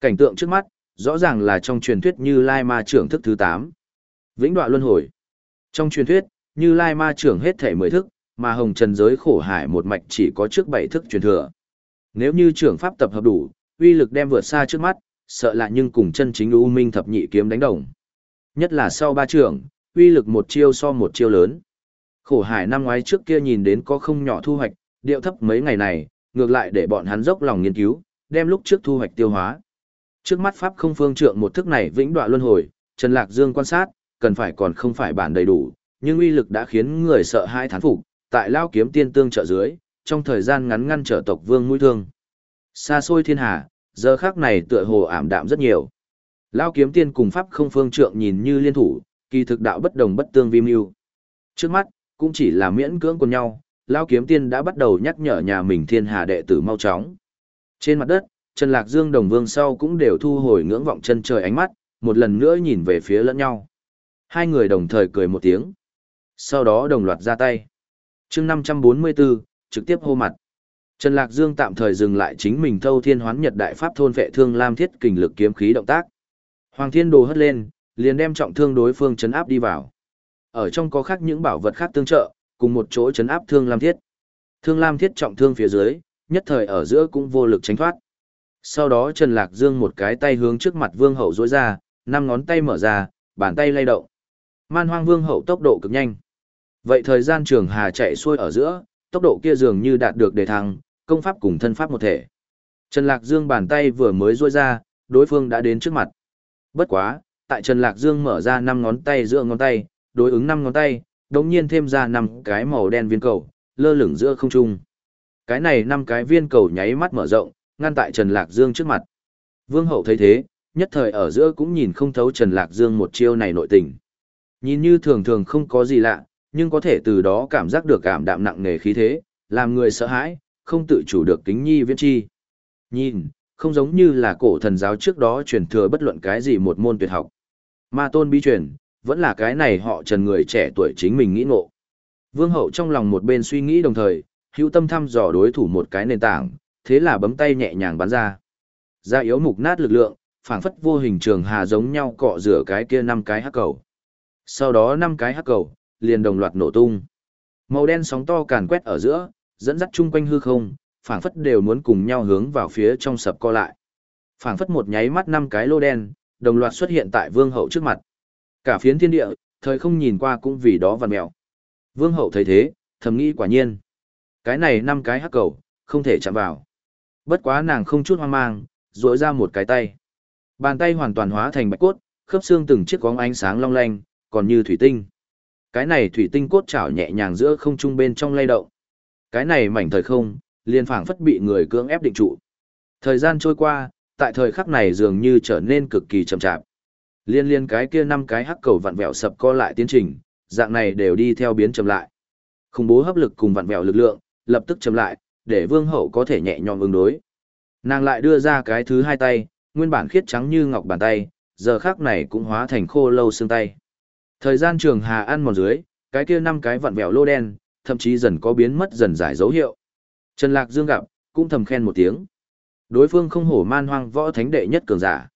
Cảnh tượng trước mắt, rõ ràng là trong truyền thuyết như Lai Ma trưởng thức thứ 8. Vĩnh đoạn luân hồi. Trong truyền thuyết, như Lai Ma trưởng hết thể 10 thức, mà Hồng Trần giới khổ hải một mạch chỉ có trước bảy thức truyền thừa. Nếu như trưởng pháp tập hợp đủ, uy lực đem vượt xa trước mắt, sợ là nhưng cùng chân chính U Minh thập nhị kiếm đánh đồng. Nhất là sau ba trưởng, uy lực một chiêu so một chiêu lớn. Khổ hải năm ngoái trước kia nhìn đến có không nhỏ thu hoạch, điệu thấp mấy ngày này, ngược lại để bọn hắn dốc lòng nghiên cứu, đem lúc trước thu hoạch tiêu hóa. Trước mắt pháp không phương trượng một thức này vĩnh đoạn luân hồi, Trần Lạc Dương quan sát, cần phải còn không phải bản đầy đủ, nhưng uy lực đã khiến người sợ hai thán phục, tại lao kiếm tiên tương trợ dưới, trong thời gian ngắn ngăn trở tộc vương mũi thương. Xa xôi thiên hà, giờ khác này tựa hồ ảm đạm rất nhiều. Lao kiếm tiên cùng pháp không phương trượng nhìn như liên thủ, kỳ thực đạo bất đồng bất tương vi mưu. Trước mắt, cũng chỉ là miễn cưỡng của nhau, Lao kiếm tiên đã bắt đầu nhắc nhở nhà mình thiên hà đệ tử mau chóng. Trên mặt đất, Trần Lạc Dương đồng vương sau cũng đều thu hồi ngưỡng vọng chân trời ánh mắt, một lần nữa nhìn về phía lẫn nhau. Hai người đồng thời cười một tiếng. Sau đó đồng loạt ra tay chương 544, trực tiếp hô mặt. Trần Lạc Dương tạm thời dừng lại chính mình thâu thiên hoán nhật đại pháp thôn vệ thương lam thiết kình lực kiếm khí động tác. Hoàng thiên đồ hất lên, liền đem trọng thương đối phương chấn áp đi vào. Ở trong có khác những bảo vật khác tương trợ, cùng một chỗ chấn áp thương lam thiết. Thương lam thiết trọng thương phía dưới, nhất thời ở giữa cũng vô lực tránh thoát. Sau đó Trần Lạc Dương một cái tay hướng trước mặt vương hậu rối ra, năm ngón tay mở ra, bàn tay lay động. Man hoang vương hậu tốc độ cực nhanh. Vậy thời gian trường hà chạy xuôi ở giữa, tốc độ kia dường như đạt được đề thăng, công pháp cùng thân pháp một thể. Trần Lạc Dương bàn tay vừa mới rôi ra, đối phương đã đến trước mặt. Bất quá, tại Trần Lạc Dương mở ra 5 ngón tay giữa ngón tay, đối ứng 5 ngón tay, đồng nhiên thêm ra 5 cái màu đen viên cầu, lơ lửng giữa không trung. Cái này 5 cái viên cầu nháy mắt mở rộng, ngăn tại Trần Lạc Dương trước mặt. Vương Hậu thấy thế, nhất thời ở giữa cũng nhìn không thấu Trần Lạc Dương một chiêu này nội tình. Nhìn như thường thường không có gì lạ, nhưng có thể từ đó cảm giác được cảm đạm nặng nề khí thế, làm người sợ hãi, không tự chủ được kính nhi viễn chi. Nhìn, không giống như là cổ thần giáo trước đó truyền thừa bất luận cái gì một môn tuyệt học. Ma tôn bí truyền, vẫn là cái này họ trần người trẻ tuổi chính mình nghĩ ngộ. Vương hậu trong lòng một bên suy nghĩ đồng thời, hữu tâm thăm dò đối thủ một cái nền tảng, thế là bấm tay nhẹ nhàng bắn ra. Ra yếu mục nát lực lượng, phảng phất vô hình trường hà giống nhau cọ rửa cái kia năm cái hắc cầu. Sau đó năm cái hắc cầu, liền đồng loạt nổ tung. Màu đen sóng to càn quét ở giữa, dẫn dắt chung quanh hư không, phảng phất đều muốn cùng nhau hướng vào phía trong sập co lại. Phảng phất một nháy mắt năm cái lô đen, đồng loạt xuất hiện tại vương hậu trước mặt. Cả phiến thiên địa, thời không nhìn qua cũng vì đó vằn mèo. Vương hậu thấy thế, thầm nghĩ quả nhiên. Cái này năm cái hắc cầu, không thể chạm vào. Bất quá nàng không chút hoang mang, rỗi ra một cái tay. Bàn tay hoàn toàn hóa thành bạch cốt, khớp xương từng chiếc có ánh sáng long lanh, còn như thủy tinh. Cái này thủy tinh cốt chảo nhẹ nhàng giữa không trung bên trong lay động. Cái này mảnh thời không, liền phảng phất bị người cưỡng ép định trụ. Thời gian trôi qua, tại thời khắc này dường như trở nên cực kỳ chậm chạp. Liên liên cái kia năm cái hắc cầu vặn vẹo sập co lại tiến trình, dạng này đều đi theo biến chậm lại. Khủng bố hấp lực cùng vặn vẹo lực lượng, lập tức chậm lại, để vương hậu có thể nhẹ nhõm ứng đối. Nàng lại đưa ra cái thứ hai tay, nguyên bản khiết trắng như ngọc bàn tay, giờ khắc này cũng hóa thành khô lâu xương tay. Thời gian trường hà ăn mòn dưới, cái kia năm cái vặn vẹo lô đen, thậm chí dần có biến mất dần giải dấu hiệu. Trần Lạc Dương gặp, cũng thầm khen một tiếng. Đối phương không hổ man hoang võ thánh đệ nhất cường giả.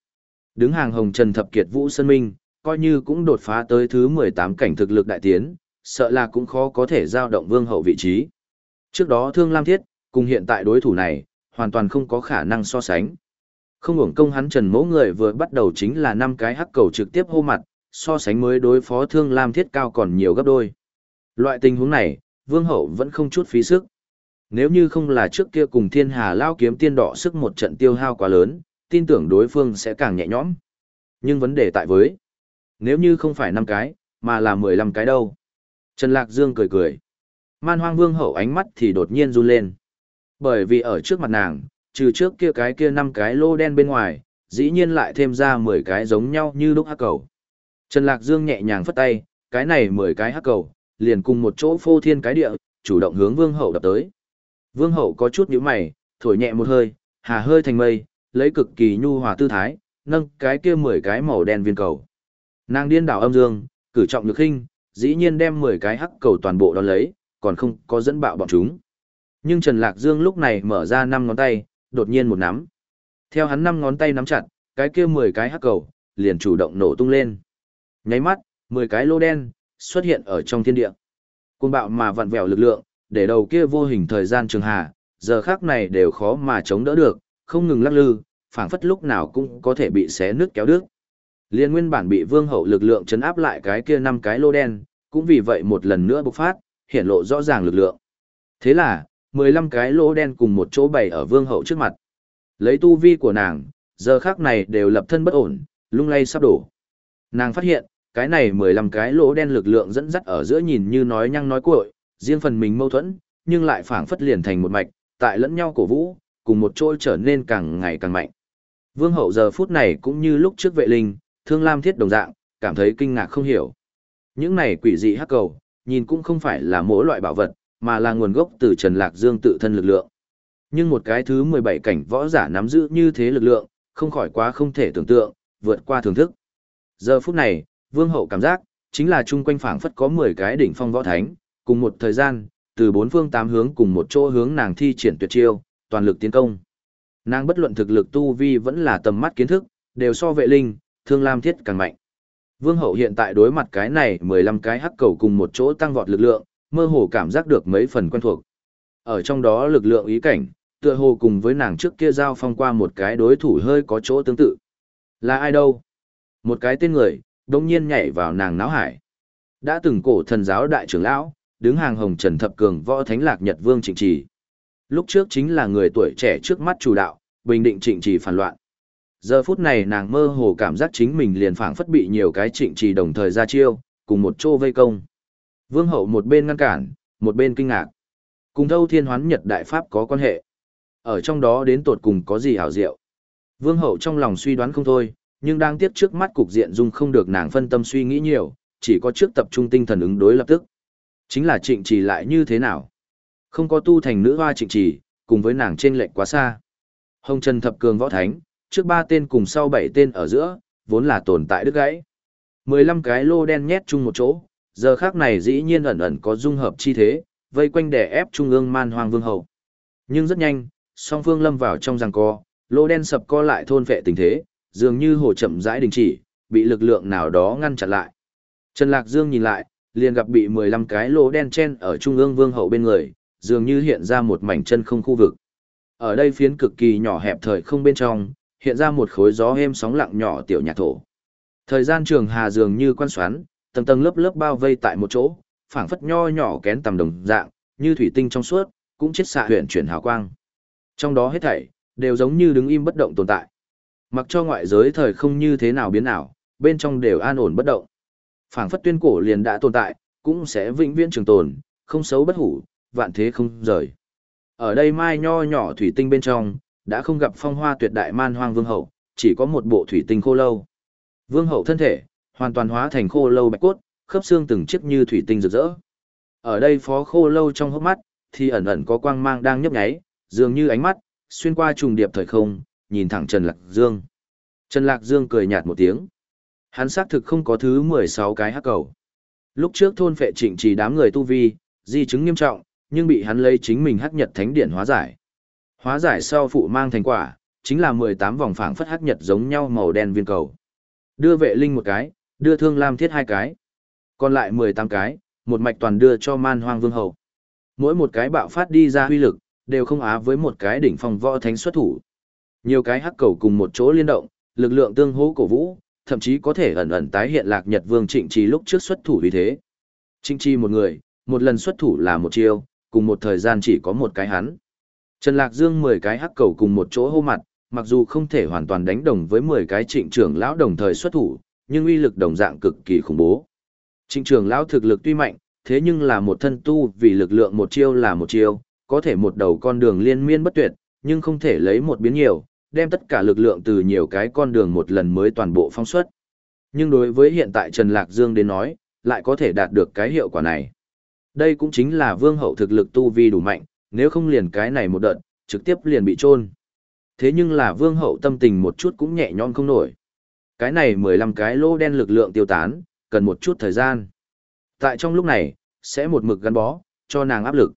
Đứng hàng hồng trần thập kiệt vũ sơn minh, coi như cũng đột phá tới thứ 18 cảnh thực lực đại tiến, sợ là cũng khó có thể giao động vương hậu vị trí. Trước đó Thương Lam Thiết, cùng hiện tại đối thủ này, hoàn toàn không có khả năng so sánh. Không hưởng công hắn Trần Mỗ người vừa bắt đầu chính là năm cái hắc cầu trực tiếp hô mặt, so sánh mới đối phó Thương Lam Thiết cao còn nhiều gấp đôi. Loại tình huống này, Vương Hậu vẫn không chút phí sức. Nếu như không là trước kia cùng Thiên Hà lao kiếm tiên đỏ sức một trận tiêu hao quá lớn, tin tưởng đối phương sẽ càng nhẹ nhõm. Nhưng vấn đề tại với, nếu như không phải năm cái, mà là 15 cái đâu. Trần Lạc Dương cười cười. Man hoang vương hậu ánh mắt thì đột nhiên run lên. Bởi vì ở trước mặt nàng, trừ trước kia cái kia năm cái lô đen bên ngoài, dĩ nhiên lại thêm ra 10 cái giống nhau như lúc hắc cầu. Trần Lạc Dương nhẹ nhàng phất tay, cái này 10 cái hắc cầu, liền cùng một chỗ phô thiên cái địa, chủ động hướng vương hậu đập tới. Vương hậu có chút nhíu mày, thổi nhẹ một hơi, hà hơi thành mây, lấy cực kỳ nhu hòa tư thái, nâng cái kia 10 cái màu đen viên cầu. Nàng điên đảo âm dương, cử trọng lực khinh, dĩ nhiên đem 10 cái hắc cầu toàn bộ đón lấy, còn không có dẫn bạo bọn chúng. Nhưng Trần Lạc Dương lúc này mở ra 5 ngón tay, đột nhiên một nắm. Theo hắn 5 ngón tay nắm chặt, cái kia 10 cái hắc cầu, liền chủ động nổ tung lên. Nháy mắt, 10 cái lô đen, xuất hiện ở trong thiên địa. côn bạo mà vặn vẹo lực lượng, để đầu kia vô hình thời gian trường hà, giờ khác này đều khó mà chống đỡ được, không ngừng lắc lư, phảng phất lúc nào cũng có thể bị xé nước kéo đứt. Liên nguyên bản bị vương hậu lực lượng chấn áp lại cái kia năm cái lô đen, cũng vì vậy một lần nữa bộc phát, hiện lộ rõ ràng lực lượng. Thế là, 15 cái lô đen cùng một chỗ bày ở vương hậu trước mặt. Lấy tu vi của nàng, giờ khác này đều lập thân bất ổn, lung lay sắp đổ. Nàng phát hiện, cái này 15 cái lỗ đen lực lượng dẫn dắt ở giữa nhìn như nói nhăng nói cuội, riêng phần mình mâu thuẫn, nhưng lại phảng phất liền thành một mạch, tại lẫn nhau cổ vũ, cùng một chỗ trở nên càng ngày càng mạnh. Vương hậu giờ phút này cũng như lúc trước vệ linh, thương lam thiết đồng dạng, cảm thấy kinh ngạc không hiểu. Những này quỷ dị hắc cầu, nhìn cũng không phải là mỗi loại bảo vật, mà là nguồn gốc từ Trần Lạc Dương tự thân lực lượng. Nhưng một cái thứ 17 cảnh võ giả nắm giữ như thế lực lượng, không khỏi quá không thể tưởng tượng, vượt qua thưởng thức. Giờ phút này, Vương hậu cảm giác, chính là chung quanh phảng phất có 10 cái đỉnh phong võ thánh, cùng một thời gian, từ bốn phương tám hướng cùng một chỗ hướng nàng thi triển tuyệt chiêu, toàn lực tiến công. Nàng bất luận thực lực tu vi vẫn là tầm mắt kiến thức, đều so vệ linh, thương lam thiết càng mạnh. Vương hậu hiện tại đối mặt cái này 15 cái hắc cầu cùng một chỗ tăng vọt lực lượng, mơ hồ cảm giác được mấy phần quen thuộc. Ở trong đó lực lượng ý cảnh, tựa hồ cùng với nàng trước kia giao phong qua một cái đối thủ hơi có chỗ tương tự. Là ai đâu? Một cái tên người, đông nhiên nhảy vào nàng náo hải. Đã từng cổ thần giáo đại trưởng lão, đứng hàng hồng trần thập cường võ thánh lạc nhật vương trịnh trì. Lúc trước chính là người tuổi trẻ trước mắt chủ đạo, bình định trịnh trì phản loạn. Giờ phút này nàng mơ hồ cảm giác chính mình liền phảng phất bị nhiều cái trịnh trì đồng thời ra chiêu, cùng một chỗ vây công. Vương hậu một bên ngăn cản, một bên kinh ngạc. Cùng thâu thiên hoán nhật đại pháp có quan hệ. Ở trong đó đến tột cùng có gì hảo diệu. Vương hậu trong lòng suy đoán không thôi, nhưng đang tiếp trước mắt cục diện dung không được nàng phân tâm suy nghĩ nhiều, chỉ có trước tập trung tinh thần ứng đối lập tức. Chính là trịnh trì lại như thế nào? Không có tu thành nữ hoa trịnh trì, cùng với nàng trên lệnh quá xa. Hồng Trần Thập Cường Võ Thánh, trước ba tên cùng sau bảy tên ở giữa, vốn là tồn tại đứt gãy. mười lăm cái lô đen nhét chung một chỗ, giờ khác này dĩ nhiên ẩn ẩn có dung hợp chi thế, vây quanh đè ép trung ương man hoang vương hậu. Nhưng rất nhanh, song phương lâm vào trong giằng co, lô đen sập co lại thôn vệ tình thế, dường như hồ chậm rãi đình chỉ, bị lực lượng nào đó ngăn chặn lại. Trần Lạc Dương nhìn lại, liền gặp bị 15 cái lỗ đen chen ở trung ương vương hậu bên người, dường như hiện ra một mảnh chân không khu vực. Ở đây phiến cực kỳ nhỏ hẹp thời không bên trong, hiện ra một khối gió êm sóng lặng nhỏ tiểu nhà thổ. Thời gian trường hà dường như quan xoắn, tầng tầng lớp lớp bao vây tại một chỗ, phảng phất nho nhỏ kén tầm đồng dạng, như thủy tinh trong suốt, cũng chết xạ huyền chuyển hào quang. Trong đó hết thảy đều giống như đứng im bất động tồn tại. Mặc cho ngoại giới thời không như thế nào biến ảo, bên trong đều an ổn bất động. Phảng phất tuyên cổ liền đã tồn tại, cũng sẽ vĩnh viễn trường tồn, không xấu bất hủ, vạn thế không rời. Ở đây mai nho nhỏ thủy tinh bên trong, đã không gặp phong hoa tuyệt đại man hoang vương hậu, chỉ có một bộ thủy tinh khô lâu. Vương hậu thân thể, hoàn toàn hóa thành khô lâu bạch cốt, khớp xương từng chiếc như thủy tinh rực rỡ. Ở đây phó khô lâu trong hốc mắt, thì ẩn ẩn có quang mang đang nhấp nháy, dường như ánh mắt, xuyên qua trùng điệp thời không, nhìn thẳng Trần Lạc Dương. Trần Lạc Dương cười nhạt một tiếng. Hắn xác thực không có thứ 16 cái hắc cầu. Lúc trước thôn phệ trịnh trì đám người tu vi, di chứng nghiêm trọng, nhưng bị hắn lấy chính mình hắc nhật thánh điển hóa giải. Hóa giải sau phụ mang thành quả, chính là 18 vòng phảng phất hắc nhật giống nhau màu đen viên cầu. Đưa vệ linh một cái, đưa thương lam thiết hai cái. Còn lại 18 cái, một mạch toàn đưa cho man hoang vương hậu. Mỗi một cái bạo phát đi ra huy lực, đều không á với một cái đỉnh phòng võ thánh xuất thủ. Nhiều cái hắc cầu cùng một chỗ liên động, lực lượng tương hỗ cổ vũ, thậm chí có thể ẩn ẩn tái hiện lạc nhật vương trịnh trì lúc trước xuất thủ vì thế. Trịnh trì một người, một lần xuất thủ là một chiêu, cùng một thời gian chỉ có một cái hắn. Trần Lạc Dương 10 cái hắc cầu cùng một chỗ hô mặt, mặc dù không thể hoàn toàn đánh đồng với 10 cái trịnh trưởng lão đồng thời xuất thủ, nhưng uy lực đồng dạng cực kỳ khủng bố. Trịnh trưởng lão thực lực tuy mạnh, thế nhưng là một thân tu vì lực lượng một chiêu là một chiêu, có thể một đầu con đường liên miên bất tuyệt, nhưng không thể lấy một biến nhiều, đem tất cả lực lượng từ nhiều cái con đường một lần mới toàn bộ phong xuất. Nhưng đối với hiện tại Trần Lạc Dương đến nói, lại có thể đạt được cái hiệu quả này. Đây cũng chính là vương hậu thực lực tu vi đủ mạnh, nếu không liền cái này một đợt, trực tiếp liền bị trôn. Thế nhưng là vương hậu tâm tình một chút cũng nhẹ nhõm không nổi. Cái này 15 cái lô đen lực lượng tiêu tán, cần một chút thời gian. Tại trong lúc này, sẽ một mực gắn bó, cho nàng áp lực.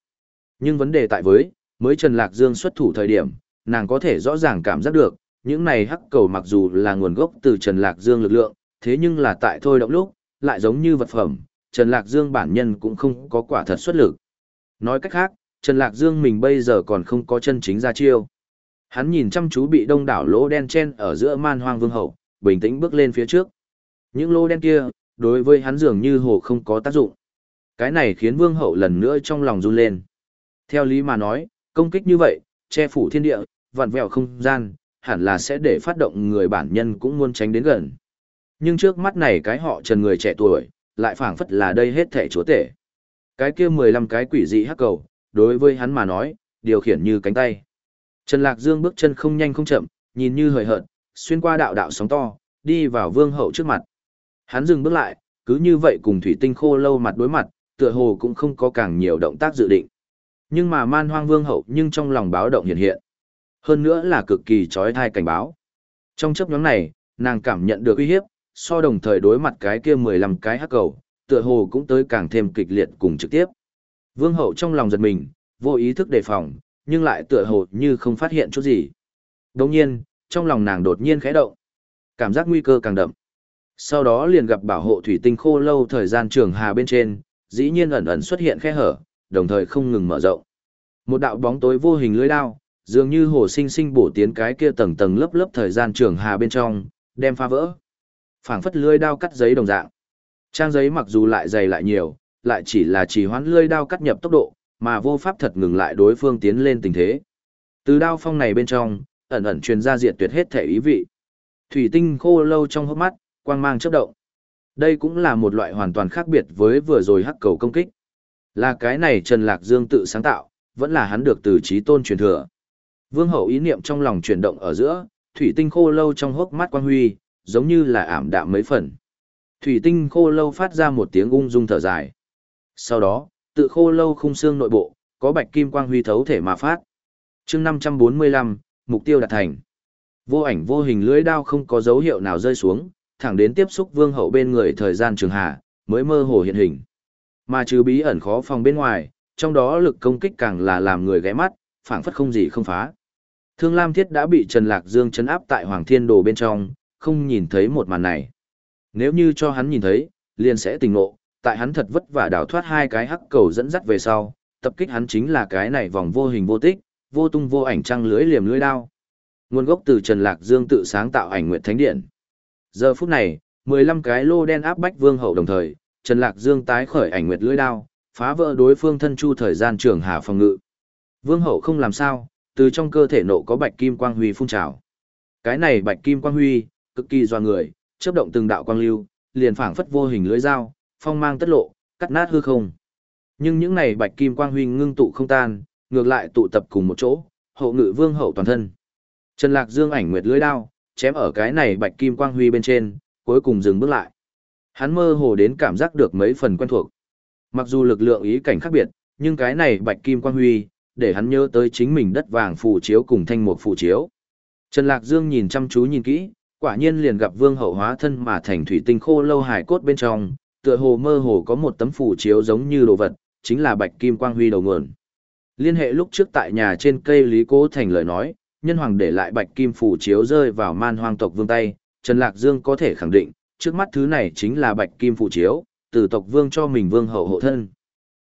Nhưng vấn đề tại với, mới Trần Lạc Dương xuất thủ thời điểm, nàng có thể rõ ràng cảm giác được, những này hắc cầu mặc dù là nguồn gốc từ Trần Lạc Dương lực lượng, thế nhưng là tại thôi động lúc, lại giống như vật phẩm, Trần Lạc Dương bản nhân cũng không có quả thật xuất lực. Nói cách khác, Trần Lạc Dương mình bây giờ còn không có chân chính ra chiêu. Hắn nhìn chăm chú bị đông đảo lỗ đen chen ở giữa man hoang vương hậu, bình tĩnh bước lên phía trước. Những lỗ đen kia, đối với hắn dường như hồ không có tác dụng. Cái này khiến vương hậu lần nữa trong lòng run lên. Theo lý mà nói, công kích như vậy, che phủ thiên địa, vặn vẹo không gian, hẳn là sẽ để phát động người bản nhân cũng muốn tránh đến gần. Nhưng trước mắt này cái họ trần người trẻ tuổi, lại phảng phất là đây hết thể chúa tể. Cái kia 15 cái quỷ dị hắc cầu, đối với hắn mà nói, điều khiển như cánh tay. Trần Lạc Dương bước chân không nhanh không chậm, nhìn như hời hợt, xuyên qua đạo đạo sóng to, đi vào vương hậu trước mặt. Hắn dừng bước lại, cứ như vậy cùng thủy tinh khô lâu mặt đối mặt, tựa hồ cũng không có càng nhiều động tác dự định. Nhưng mà man hoang vương hậu nhưng trong lòng báo động hiện hiện. Hơn nữa là cực kỳ trói thai cảnh báo. Trong chấp nhóm này, nàng cảm nhận được uy hiếp, so đồng thời đối mặt cái kia 15 cái hắc cầu, tựa hồ cũng tới càng thêm kịch liệt cùng trực tiếp. Vương hậu trong lòng giật mình, vô ý thức đề phòng, nhưng lại tựa hồ như không phát hiện chút gì. Đồng nhiên, trong lòng nàng đột nhiên khẽ động. Cảm giác nguy cơ càng đậm. Sau đó liền gặp bảo hộ thủy tinh khô lâu thời gian trường hà bên trên, dĩ nhiên ẩn ẩn xuất hiện khe hở, đồng thời không ngừng mở rộng. Một đạo bóng tối vô hình lưới đao, dường như hồ sinh sinh bổ tiến cái kia tầng tầng lớp lớp thời gian trường hà bên trong, đem phá vỡ. Phảng phất lưới đao cắt giấy đồng dạng. Trang giấy mặc dù lại dày lại nhiều, lại chỉ là chỉ hoãn lưới đao cắt nhập tốc độ, mà vô pháp thật ngừng lại đối phương tiến lên tình thế. Từ đao phong này bên trong, ẩn ẩn truyền ra diệt tuyệt hết thể ý vị. Thủy tinh khô lâu trong hốc mắt, quang mang chớp động. Đây cũng là một loại hoàn toàn khác biệt với vừa rồi hắc cầu công kích. Là cái này Trần Lạc Dương tự sáng tạo, vẫn là hắn được từ trí tôn truyền thừa. Vương hậu ý niệm trong lòng chuyển động ở giữa, thủy tinh khô lâu trong hốc mắt quang huy, giống như là ảm đạm mấy phần. Thủy tinh khô lâu phát ra một tiếng ung dung thở dài. Sau đó, tự khô lâu khung xương nội bộ, có bạch kim quang huy thấu thể mà phát. chương 545, mục tiêu đạt thành. Vô ảnh vô hình lưới đao không có dấu hiệu nào rơi xuống, thẳng đến tiếp xúc vương hậu bên người thời gian trường hạ, mới mơ hồ hiện hình. Mà trừ bí ẩn khó phòng bên ngoài, trong đó lực công kích càng là làm người ghé mắt, phảng phất không gì không phá. Thương Lam Thiết đã bị Trần Lạc Dương chấn áp tại Hoàng Thiên Đồ bên trong, không nhìn thấy một màn này. Nếu như cho hắn nhìn thấy, liền sẽ tình ngộ, tại hắn thật vất vả đào thoát hai cái hắc cầu dẫn dắt về sau, tập kích hắn chính là cái này vòng vô hình vô tích, vô tung vô ảnh trăng lưới liềm lưới đao. Nguồn gốc từ Trần Lạc Dương tự sáng tạo ảnh nguyệt thánh điện. Giờ phút này, 15 cái lô đen áp bách vương hậu đồng thời, Trần Lạc Dương tái khởi ảnh nguyệt lưỡi đao, phá vỡ đối phương thân chu thời gian trường hà phòng ngự. Vương hậu không làm sao, từ trong cơ thể nộ có bạch kim quang huy phun trào. Cái này bạch kim quang huy, cực kỳ doa người, chớp động từng đạo quang lưu, liền phảng phất vô hình lưỡi dao, phong mang tất lộ, cắt nát hư không. Nhưng những này bạch kim quang huy ngưng tụ không tan, ngược lại tụ tập cùng một chỗ, hậu ngự vương hậu toàn thân. Trần Lạc Dương ảnh nguyệt lưỡi đao, chém ở cái này bạch kim quang huy bên trên, cuối cùng dừng bước lại. Hắn mơ hồ đến cảm giác được mấy phần quen thuộc. Mặc dù lực lượng ý cảnh khác biệt, nhưng cái này bạch kim quang huy, để hắn nhớ tới chính mình đất vàng phù chiếu cùng thanh mục phù chiếu. Trần Lạc Dương nhìn chăm chú nhìn kỹ, quả nhiên liền gặp vương hậu hóa thân mà thành thủy tinh khô lâu hải cốt bên trong, tựa hồ mơ hồ có một tấm phù chiếu giống như đồ vật, chính là bạch kim quang huy đầu nguồn. Liên hệ lúc trước tại nhà trên cây Lý Cố Thành lời nói, nhân hoàng để lại bạch kim phủ chiếu rơi vào man hoang tộc vương tay, Trần Lạc Dương có thể khẳng định, trước mắt thứ này chính là bạch kim phủ chiếu, từ tộc vương cho mình vương hậu hộ thân.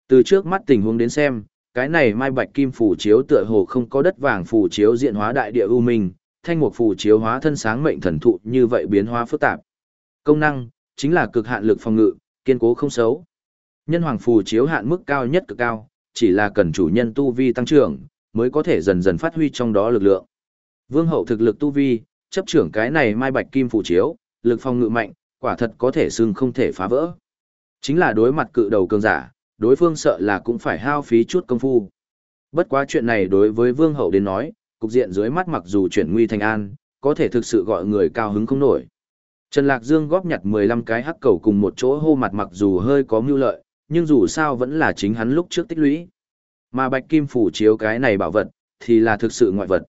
Từ trước mắt tình huống đến xem, cái này mai bạch kim phủ chiếu tựa hồ không có đất vàng phủ chiếu diện hóa đại địa ưu minh, thanh mục phủ chiếu hóa thân sáng mệnh thần thụ như vậy biến hóa phức tạp. Công năng chính là cực hạn lực phòng ngự, kiên cố không xấu. Nhân hoàng phù chiếu hạn mức cao nhất cực cao, chỉ là cần chủ nhân tu vi tăng trưởng, mới có thể dần dần phát huy trong đó lực lượng. Vương hậu thực lực tu vi, chấp trưởng cái này mai bạch kim phù chiếu, lực phòng ngự mạnh, quả thật có thể xưng không thể phá vỡ. Chính là đối mặt cự đầu cường giả, đối phương sợ là cũng phải hao phí chút công phu. Bất quá chuyện này đối với vương hậu đến nói, cục diện dưới mắt mặc dù chuyển nguy thành an, có thể thực sự gọi người cao hứng không nổi. Trần Lạc Dương góp nhặt 15 cái hắc cầu cùng một chỗ hô mặt mặc dù hơi có mưu lợi, nhưng dù sao vẫn là chính hắn lúc trước tích lũy. Mà bạch kim phủ chiếu cái này bảo vật, thì là thực sự ngoại vật.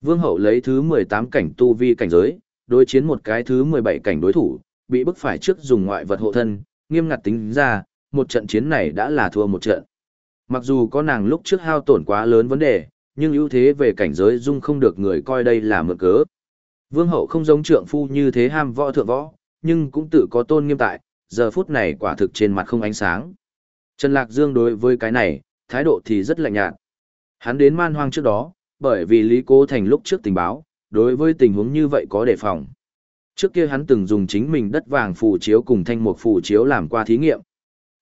Vương hậu lấy thứ 18 cảnh tu vi cảnh giới, đối chiến một cái thứ 17 cảnh đối thủ, bị bức phải trước dùng ngoại vật hộ thân, nghiêm ngặt tính ra, một trận chiến này đã là thua một trận. Mặc dù có nàng lúc trước hao tổn quá lớn vấn đề, nhưng ưu thế về cảnh giới dung không được người coi đây là mượn cớ. Vương hậu không giống trượng phu như thế ham võ thượng võ, nhưng cũng tự có tôn nghiêm tại, giờ phút này quả thực trên mặt không ánh sáng. Trần Lạc Dương đối với cái này, thái độ thì rất lạnh nhạt. Hắn đến man hoang trước đó, bởi vì Lý Cố Thành lúc trước tình báo, đối với tình huống như vậy có đề phòng. Trước kia hắn từng dùng chính mình đất vàng phù chiếu cùng thanh mục phù chiếu làm qua thí nghiệm.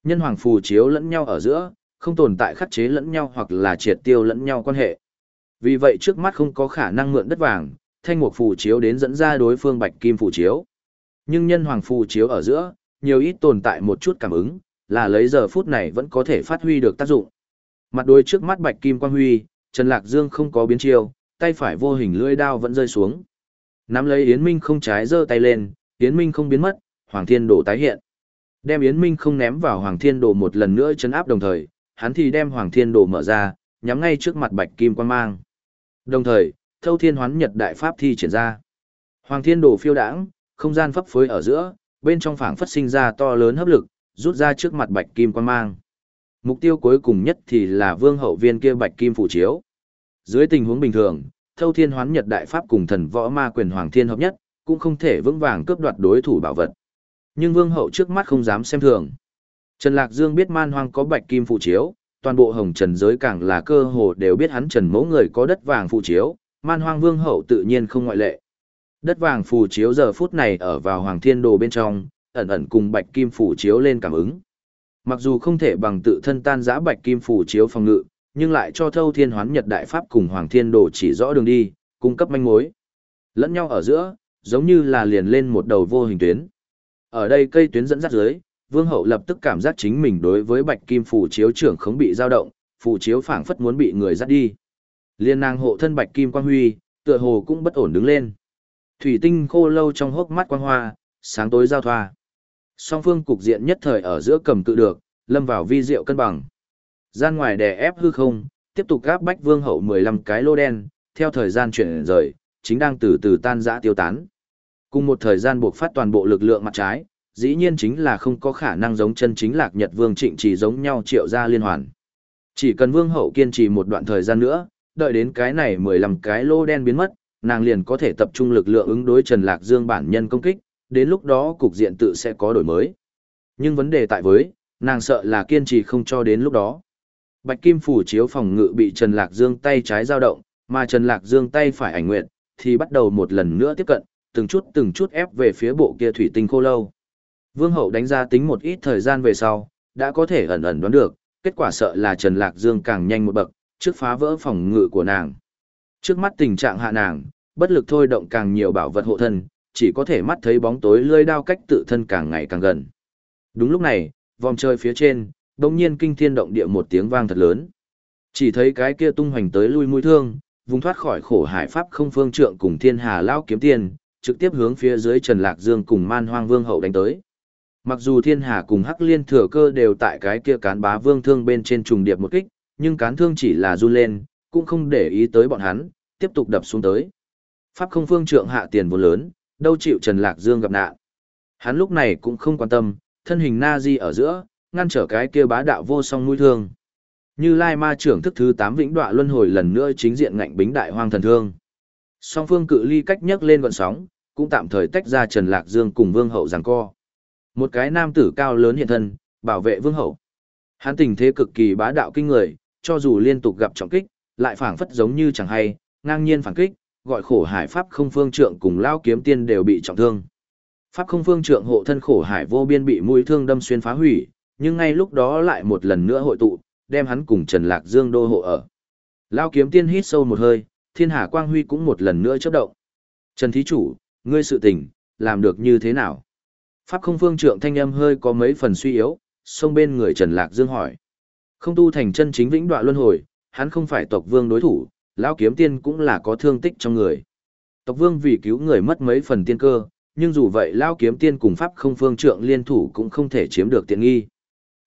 Nhân hoàng phù chiếu lẫn nhau ở giữa, không tồn tại khắc chế lẫn nhau hoặc là triệt tiêu lẫn nhau quan hệ. Vì vậy trước mắt không có khả năng mượn đất vàng, thanh mục phù chiếu đến dẫn ra đối phương bạch kim phù chiếu. Nhưng nhân hoàng phù chiếu ở giữa, nhiều ít tồn tại một chút cảm ứng, là lấy giờ phút này vẫn có thể phát huy được tác dụng. Mặt đối trước mắt bạch kim quang huy, Trần Lạc Dương không có biến chiêu, tay phải vô hình lưỡi đao vẫn rơi xuống. Nắm lấy Yến Minh không trái giơ tay lên, Yến Minh không biến mất, Hoàng Thiên Đồ tái hiện. Đem Yến Minh không ném vào Hoàng Thiên Đồ một lần nữa chấn áp đồng thời, hắn thì đem Hoàng Thiên Đồ mở ra, nhắm ngay trước mặt Bạch Kim Quang Mang. Đồng thời, Thâu Thiên Hoán Nhật Đại Pháp thi triển ra. Hoàng Thiên Đồ phiêu đãng, không gian pháp phối ở giữa, bên trong phảng phất sinh ra to lớn hấp lực, rút ra trước mặt Bạch Kim Quang Mang. Mục tiêu cuối cùng nhất thì là vương hậu viên kia Bạch Kim phủ chiếu. Dưới tình huống bình thường, Thâu Thiên Hoán Nhật Đại Pháp cùng thần võ ma quyền Hoàng Thiên hợp nhất, cũng không thể vững vàng cướp đoạt đối thủ bảo vật. Nhưng vương hậu trước mắt không dám xem thường. Trần Lạc Dương biết man hoang có bạch kim phụ chiếu, toàn bộ hồng trần giới càng là cơ hồ đều biết hắn trần mẫu người có đất vàng phụ chiếu, man hoang vương hậu tự nhiên không ngoại lệ. Đất vàng phù chiếu giờ phút này ở vào hoàng thiên đồ bên trong, ẩn ẩn cùng bạch kim phù chiếu lên cảm ứng. Mặc dù không thể bằng tự thân tan giã bạch kim phù chiếu phòng ngự, nhưng lại cho thâu thiên hoán nhật đại pháp cùng hoàng thiên đồ chỉ rõ đường đi, cung cấp manh mối. Lẫn nhau ở giữa, giống như là liền lên một đầu vô hình tuyến. Ở đây cây tuyến dẫn dắt dưới, Vương Hậu lập tức cảm giác chính mình đối với Bạch Kim phủ chiếu trưởng không bị dao động, phủ chiếu phảng phất muốn bị người dắt đi. Liên nàng hộ thân Bạch Kim Quang Huy, tựa hồ cũng bất ổn đứng lên. Thủy tinh khô lâu trong hốc mắt quang hoa, sáng tối giao thoa. Song phương cục diện nhất thời ở giữa cầm cự được, lâm vào vi diệu cân bằng. Gian ngoài đè ép hư không, tiếp tục gáp bách Vương Hậu 15 cái lô đen, theo thời gian chuyển rời, chính đang từ từ tan rã tiêu tán. Cùng một thời gian buộc phát toàn bộ lực lượng mặt trái, dĩ nhiên chính là không có khả năng giống chân chính lạc nhật vương trịnh chỉ giống nhau triệu ra liên hoàn. Chỉ cần vương hậu kiên trì một đoạn thời gian nữa, đợi đến cái này 15 cái lô đen biến mất, nàng liền có thể tập trung lực lượng ứng đối Trần Lạc Dương bản nhân công kích, đến lúc đó cục diện tự sẽ có đổi mới. Nhưng vấn đề tại với, nàng sợ là kiên trì không cho đến lúc đó. Bạch Kim phủ chiếu phòng ngự bị Trần Lạc Dương tay trái dao động, mà Trần Lạc Dương tay phải ảnh nguyện, thì bắt đầu một lần nữa tiếp cận, từng chút từng chút ép về phía bộ kia thủy tinh khô lâu. Vương hậu đánh ra tính một ít thời gian về sau, đã có thể ẩn ẩn đoán được, kết quả sợ là Trần Lạc Dương càng nhanh một bậc, trước phá vỡ phòng ngự của nàng. Trước mắt tình trạng hạ nàng, bất lực thôi động càng nhiều bảo vật hộ thân, chỉ có thể mắt thấy bóng tối lơi đao cách tự thân càng ngày càng gần. Đúng lúc này, vòng trời phía trên, đồng nhiên kinh thiên động địa một tiếng vang thật lớn. Chỉ thấy cái kia tung hoành tới lui mũi thương, vùng thoát khỏi khổ hải pháp không phương trượng cùng thiên hà lao kiếm tiền, trực tiếp hướng phía dưới Trần Lạc Dương cùng Man Hoang Vương hậu đánh tới. Mặc dù Thiên Hà cùng Hắc Liên thừa cơ đều tại cái kia cán bá vương thương bên trên trùng điệp một kích, nhưng cán thương chỉ là run lên, cũng không để ý tới bọn hắn, tiếp tục đập xuống tới. Pháp không phương trượng hạ tiền vốn lớn, đâu chịu Trần Lạc Dương gặp nạn. Hắn lúc này cũng không quan tâm, thân hình na di ở giữa, ngăn trở cái kia bá đạo vô song mũi thương. Như Lai Ma trưởng thức thứ 8 vĩnh đọa luân hồi lần nữa chính diện ngạnh bính đại hoang thần thương. Song phương cự ly cách nhấc lên gọn sóng, cũng tạm thời tách ra Trần Lạc Dương cùng Vương Hậu giằng co. Một cái nam tử cao lớn hiện thân, bảo vệ Vương Hậu. Hắn tình thế cực kỳ bá đạo kinh người, cho dù liên tục gặp trọng kích, lại phảng phất giống như chẳng hay, ngang nhiên phản kích, gọi khổ hải pháp không phương trượng cùng lao kiếm tiên đều bị trọng thương. Pháp không phương trượng hộ thân khổ hải vô biên bị mũi thương đâm xuyên phá hủy, nhưng ngay lúc đó lại một lần nữa hội tụ, đem hắn cùng Trần Lạc Dương đô hộ ở. Lao kiếm tiên hít sâu một hơi, thiên hà quang huy cũng một lần nữa chấp động. Trần thí chủ, ngươi sự tình, làm được như thế nào? Pháp không phương trượng thanh âm hơi có mấy phần suy yếu, xông bên người Trần Lạc Dương hỏi. Không tu thành chân chính vĩnh đoạn luân hồi, hắn không phải tộc vương đối thủ, lão kiếm tiên cũng là có thương tích trong người. Tộc vương vì cứu người mất mấy phần tiên cơ, nhưng dù vậy lão kiếm tiên cùng pháp không phương trượng liên thủ cũng không thể chiếm được tiện nghi.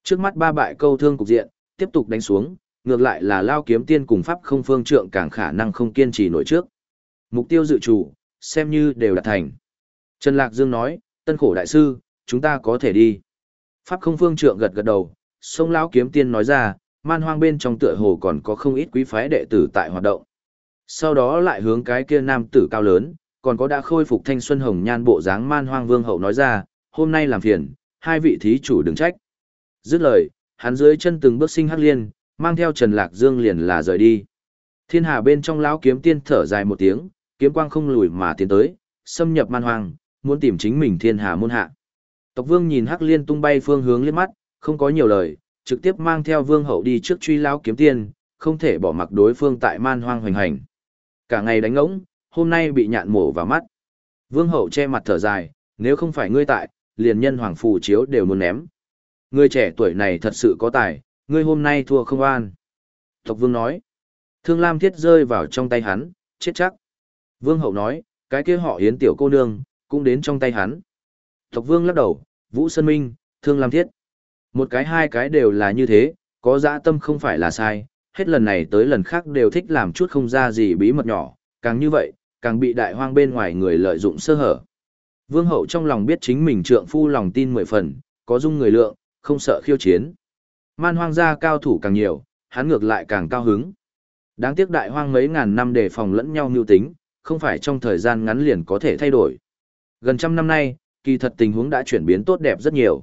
Trước mắt ba bại câu thương cục diện, tiếp tục đánh xuống, ngược lại là lão kiếm tiên cùng pháp không phương trượng càng khả năng không kiên trì nổi trước. Mục tiêu dự chủ, xem như đều đạt thành. Trần Lạc Dương nói, tân khổ đại sư, chúng ta có thể đi. Pháp không phương trượng gật gật đầu, sông lão kiếm tiên nói ra, man hoang bên trong tựa hồ còn có không ít quý phái đệ tử tại hoạt động. Sau đó lại hướng cái kia nam tử cao lớn, còn có đã khôi phục thanh xuân hồng nhan bộ dáng man hoang vương hậu nói ra, hôm nay làm phiền, hai vị thí chủ đừng trách. Dứt lời, hắn dưới chân từng bước sinh hắc liên, mang theo Trần Lạc Dương liền là rời đi. Thiên hà bên trong lão kiếm tiên thở dài một tiếng, kiếm quang không lùi mà tiến tới, xâm nhập man hoang, muốn tìm chính mình thiên hà môn hạ. Tộc vương nhìn hắc liên tung bay phương hướng liếc mắt, không có nhiều lời, trực tiếp mang theo vương hậu đi trước truy Lão kiếm tiên, không thể bỏ mặc đối phương tại man hoang hoành hành. Cả ngày đánh ngỗng, hôm nay bị nhạn mổ vào mắt. Vương hậu che mặt thở dài, nếu không phải ngươi tại, liền nhân hoàng phù chiếu đều muốn ném. Ngươi trẻ tuổi này thật sự có tài, ngươi hôm nay thua không an. Tộc vương nói, thương lam thiết rơi vào trong tay hắn, chết chắc. Vương hậu nói, cái kia họ hiến tiểu cô nương, cũng đến trong tay hắn. Tộc vương lắc đầu, Vũ Sơn Minh, Thương Lam Thiết. Một cái hai cái đều là như thế, có dã tâm không phải là sai, hết lần này tới lần khác đều thích làm chút không ra gì bí mật nhỏ, càng như vậy, càng bị đại hoang bên ngoài người lợi dụng sơ hở. Vương hậu trong lòng biết chính mình trượng phu lòng tin mười phần, có dung người lượng, không sợ khiêu chiến. Man hoang gia cao thủ càng nhiều, hắn ngược lại càng cao hứng. Đáng tiếc đại hoang mấy ngàn năm để phòng lẫn nhau mưu tính, không phải trong thời gian ngắn liền có thể thay đổi. Gần trăm năm nay, kỳ thật tình huống đã chuyển biến tốt đẹp rất nhiều.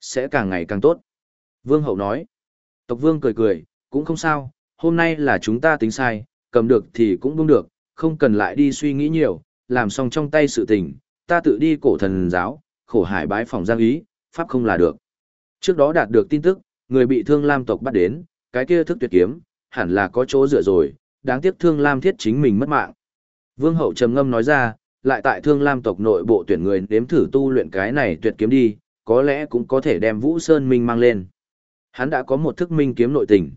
Sẽ càng ngày càng tốt. Vương hậu nói. Tộc vương cười cười, cũng không sao, hôm nay là chúng ta tính sai, cầm được thì cũng buông được, không cần lại đi suy nghĩ nhiều, làm xong trong tay sự tình, ta tự đi cổ thần giáo, khổ hải bái phòng giang ý, pháp không là được. Trước đó đạt được tin tức, người bị thương lam tộc bắt đến, cái kia thức tuyệt kiếm, hẳn là có chỗ dựa rồi, đáng tiếc thương lam thiết chính mình mất mạng. Vương hậu trầm ngâm nói ra, lại tại thương lam tộc nội bộ tuyển người nếm thử tu luyện cái này tuyệt kiếm đi, có lẽ cũng có thể đem Vũ Sơn Minh mang lên. Hắn đã có một thức minh kiếm nội tình.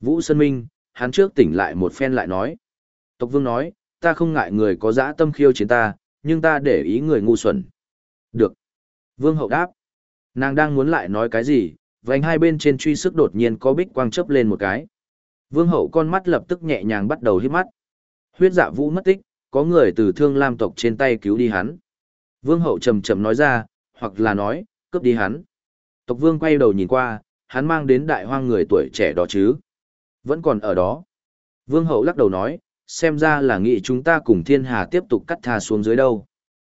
Vũ Sơn Minh, hắn trước tỉnh lại một phen lại nói. Tộc vương nói, ta không ngại người có dã tâm khiêu chiến ta, nhưng ta để ý người ngu xuẩn. Được. Vương hậu đáp. Nàng đang muốn lại nói cái gì, vành hai bên trên truy sức đột nhiên có bích quang chớp lên một cái. Vương hậu con mắt lập tức nhẹ nhàng bắt đầu hít mắt. Huyết dạ vũ mất tích, có người từ thương lam tộc trên tay cứu đi hắn. Vương hậu trầm trầm nói ra, hoặc là nói, cướp đi hắn. Tộc vương quay đầu nhìn qua, hắn mang đến đại hoang người tuổi trẻ đó chứ. Vẫn còn ở đó. Vương hậu lắc đầu nói, xem ra là nghĩ chúng ta cùng thiên hà tiếp tục cắt thà xuống dưới đâu.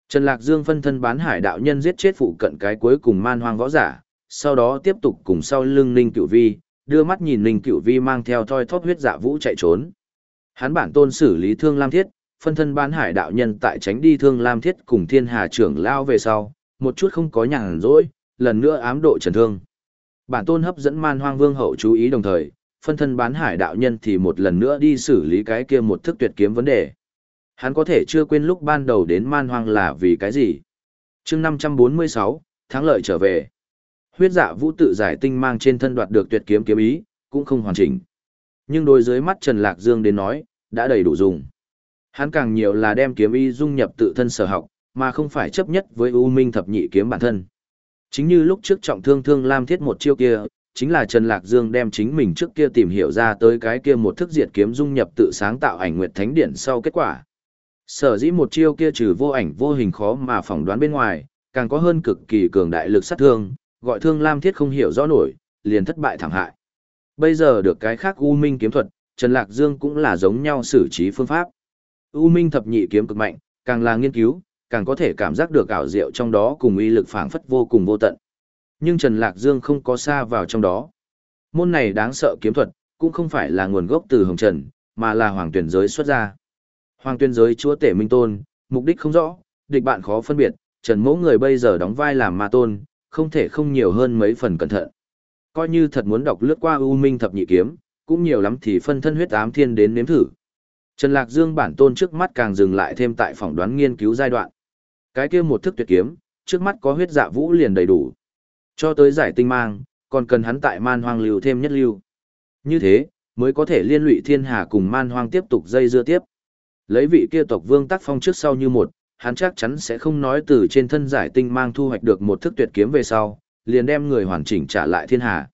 Trần Lạc Dương phân thân bán hải đạo nhân giết chết phụ cận cái cuối cùng man hoang võ giả, sau đó tiếp tục cùng sau lưng Ninh Cửu Vi, đưa mắt nhìn Ninh Cửu Vi mang theo thoi thóp huyết dạ vũ chạy trốn. Hắn bản tôn xử lý thương lam thiết, phân thân bán hải đạo nhân tại tránh đi thương lam thiết cùng thiên hà trưởng lao về sau, một chút không có nhàn rỗi, lần nữa ám độ trần thương. Bản tôn hấp dẫn man hoang vương hậu chú ý đồng thời, phân thân bán hải đạo nhân thì một lần nữa đi xử lý cái kia một thức tuyệt kiếm vấn đề. Hắn có thể chưa quên lúc ban đầu đến man hoang là vì cái gì. chương 546, thắng lợi trở về. Huyết dạ vũ tự giải tinh mang trên thân đoạt được tuyệt kiếm kiếm ý, cũng không hoàn chỉnh. Nhưng đối dưới mắt Trần Lạc Dương đến nói, đã đầy đủ dùng. Hắn càng nhiều là đem kiếm ý dung nhập tự thân sở học, mà không phải chấp nhất với U Minh thập nhị kiếm bản thân. Chính như lúc trước trọng thương thương Lam Thiết một chiêu kia, chính là Trần Lạc Dương đem chính mình trước kia tìm hiểu ra tới cái kia một thức diệt kiếm dung nhập tự sáng tạo ảnh nguyệt thánh điển sau kết quả. Sở dĩ một chiêu kia trừ vô ảnh vô hình khó mà phỏng đoán bên ngoài, càng có hơn cực kỳ cường đại lực sát thương, gọi thương Lam Thiết không hiểu rõ nổi, liền thất bại thảm hại. Bây giờ được cái khác U Minh kiếm thuật, Trần Lạc Dương cũng là giống nhau xử trí phương pháp. U Minh thập nhị kiếm cực mạnh, càng là nghiên cứu, càng có thể cảm giác được ảo diệu trong đó cùng uy lực phảng phất vô cùng vô tận. Nhưng Trần Lạc Dương không có xa vào trong đó. Môn này đáng sợ kiếm thuật, cũng không phải là nguồn gốc từ Hồng Trần, mà là hoàng tuyển giới xuất ra. Hoàng tuyển giới chúa tể minh tôn, mục đích không rõ, địch bạn khó phân biệt, Trần Mỗ người bây giờ đóng vai làm ma tôn, không thể không nhiều hơn mấy phần cẩn thận. Coi như thật muốn đọc lướt qua U Minh thập nhị kiếm, cũng nhiều lắm thì phân thân huyết ám thiên đến nếm thử. Trần Lạc Dương bản tôn trước mắt càng dừng lại thêm tại phỏng đoán nghiên cứu giai đoạn. Cái kia một thức tuyệt kiếm, trước mắt có huyết dạ vũ liền đầy đủ. Cho tới giải tinh mang, còn cần hắn tại man hoang lưu thêm nhất lưu. Như thế, mới có thể liên lụy thiên hà cùng man hoang tiếp tục dây dưa tiếp. Lấy vị kia tộc vương tác phong trước sau như một, hắn chắc chắn sẽ không nói từ trên thân giải tinh mang thu hoạch được một thức tuyệt kiếm về sau, liền đem người hoàn chỉnh trả lại thiên hạ.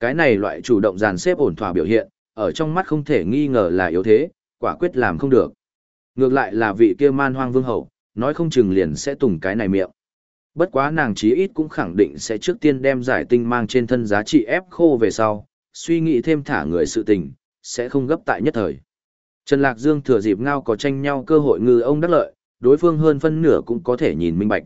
Cái này loại chủ động dàn xếp ổn thỏa biểu hiện, ở trong mắt không thể nghi ngờ là yếu thế, quả quyết làm không được. Ngược lại là vị kia man hoang vương hậu, nói không chừng liền sẽ tùng cái này miệng. Bất quá nàng chí ít cũng khẳng định sẽ trước tiên đem giải tinh mang trên thân giá trị ép khô về sau, suy nghĩ thêm thả người sự tình, sẽ không gấp tại nhất thời. Trần Lạc Dương thừa dịp ngao có tranh nhau cơ hội ngư ông đắc lợi, đối phương hơn phân nửa cũng có thể nhìn minh bạch.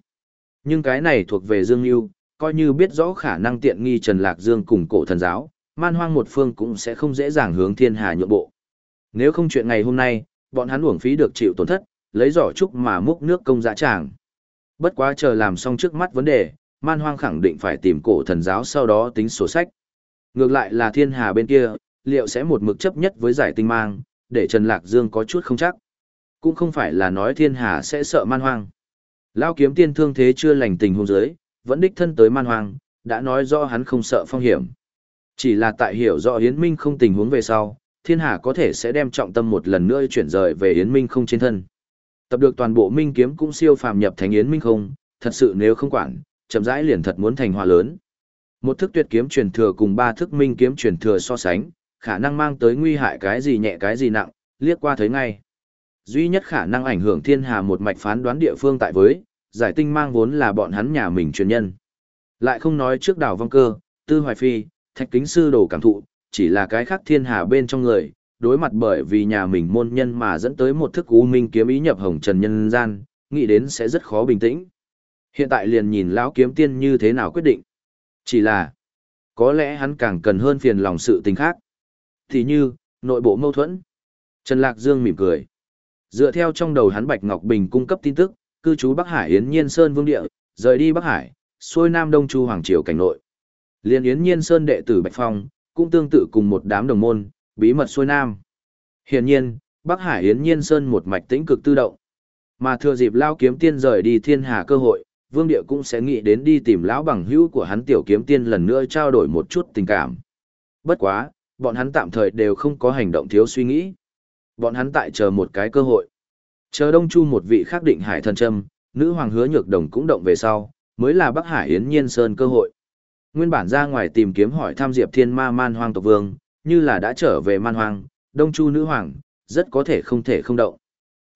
Nhưng cái này thuộc về Dương Nhu, coi như biết rõ khả năng tiện nghi Trần Lạc Dương cùng cổ thần giáo, man hoang một phương cũng sẽ không dễ dàng hướng thiên hà nhượng bộ. Nếu không chuyện ngày hôm nay, bọn hắn uổng phí được chịu tổn thất, lấy giỏ trúc mà múc nước công dã tràng. Bất quá chờ làm xong trước mắt vấn đề, man hoang khẳng định phải tìm cổ thần giáo sau đó tính sổ sách. Ngược lại là thiên hà bên kia, liệu sẽ một mực chấp nhất với giải tinh mang, để Trần Lạc Dương có chút không chắc. Cũng không phải là nói thiên hà sẽ sợ man hoang. Lao kiếm tiên thương thế chưa lành tình hôn giới, vẫn đích thân tới man hoang, đã nói rõ hắn không sợ phong hiểm. Chỉ là tại hiểu rõ Yến Minh không tình huống về sau, thiên hà có thể sẽ đem trọng tâm một lần nữa chuyển rời về Yến Minh không trên thân. Tập được toàn bộ minh kiếm cũng siêu phàm nhập thành Yến Minh không, thật sự nếu không quản, chậm rãi liền thật muốn thành hòa lớn. Một thức tuyệt kiếm truyền thừa cùng ba thức minh kiếm truyền thừa so sánh, khả năng mang tới nguy hại cái gì nhẹ cái gì nặng, liếc qua thấy ngay. Duy nhất khả năng ảnh hưởng thiên hà một mạch phán đoán địa phương tại với, giải tinh mang vốn là bọn hắn nhà mình truyền nhân. Lại không nói trước đảo vong cơ, tư hoài phi, thạch kính sư đồ cảm thụ, chỉ là cái khác thiên hà bên trong người, đối mặt bởi vì nhà mình môn nhân mà dẫn tới một thức u minh kiếm ý nhập hồng trần nhân gian, nghĩ đến sẽ rất khó bình tĩnh. Hiện tại liền nhìn lão kiếm tiên như thế nào quyết định. Chỉ là, có lẽ hắn càng cần hơn phiền lòng sự tình khác. Thì như, nội bộ mâu thuẫn. Trần Lạc Dương mỉm cười. Dựa theo trong đầu hắn Bạch Ngọc Bình cung cấp tin tức, cư trú Bắc Hải Yến Nhiên Sơn Vương Địa, rời đi Bắc Hải, xuôi Nam Đông Chu Hoàng Triều cảnh nội. Liên Yến Nhiên Sơn đệ tử Bạch Phong, cũng tương tự cùng một đám đồng môn, bí mật xuôi Nam. Hiển nhiên, Bắc Hải Yến Nhiên Sơn một mạch tĩnh cực tự động. Mà thừa dịp Lao Kiếm Tiên rời đi thiên hà cơ hội, Vương Địa cũng sẽ nghĩ đến đi tìm lão bằng hữu của hắn Tiểu Kiếm Tiên lần nữa trao đổi một chút tình cảm. Bất quá, bọn hắn tạm thời đều không có hành động thiếu suy nghĩ. Bọn hắn tại chờ một cái cơ hội. Chờ Đông Chu một vị khắc định hải thần trâm, nữ hoàng hứa nhược đồng cũng động về sau, mới là Bắc Hải Yến Nhiên Sơn cơ hội. Nguyên bản ra ngoài tìm kiếm hỏi tham Diệp Thiên Ma Man Hoang tộc vương, như là đã trở về Man Hoang, Đông Chu nữ hoàng, rất có thể không thể không động.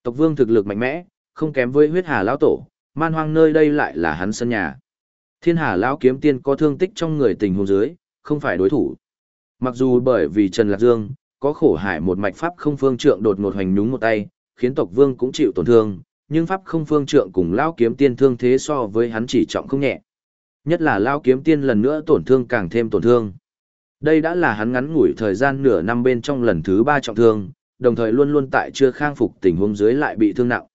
Tộc vương thực lực mạnh mẽ, không kém với huyết hà lão tổ, Man Hoang nơi đây lại là hắn sân nhà. Thiên Hà lão kiếm tiên có thương tích trong người tình huống dưới, không phải đối thủ. Mặc dù bởi vì Trần Lạc Dương, có khổ hải một mạch pháp không phương trượng đột ngột hoành nhúng một tay, khiến tộc vương cũng chịu tổn thương, nhưng pháp không phương trượng cùng lao kiếm tiên thương thế so với hắn chỉ trọng không nhẹ. Nhất là lao kiếm tiên lần nữa tổn thương càng thêm tổn thương. Đây đã là hắn ngắn ngủi thời gian nửa năm bên trong lần thứ ba trọng thương, đồng thời luôn luôn tại chưa khang phục tình huống dưới lại bị thương nặng.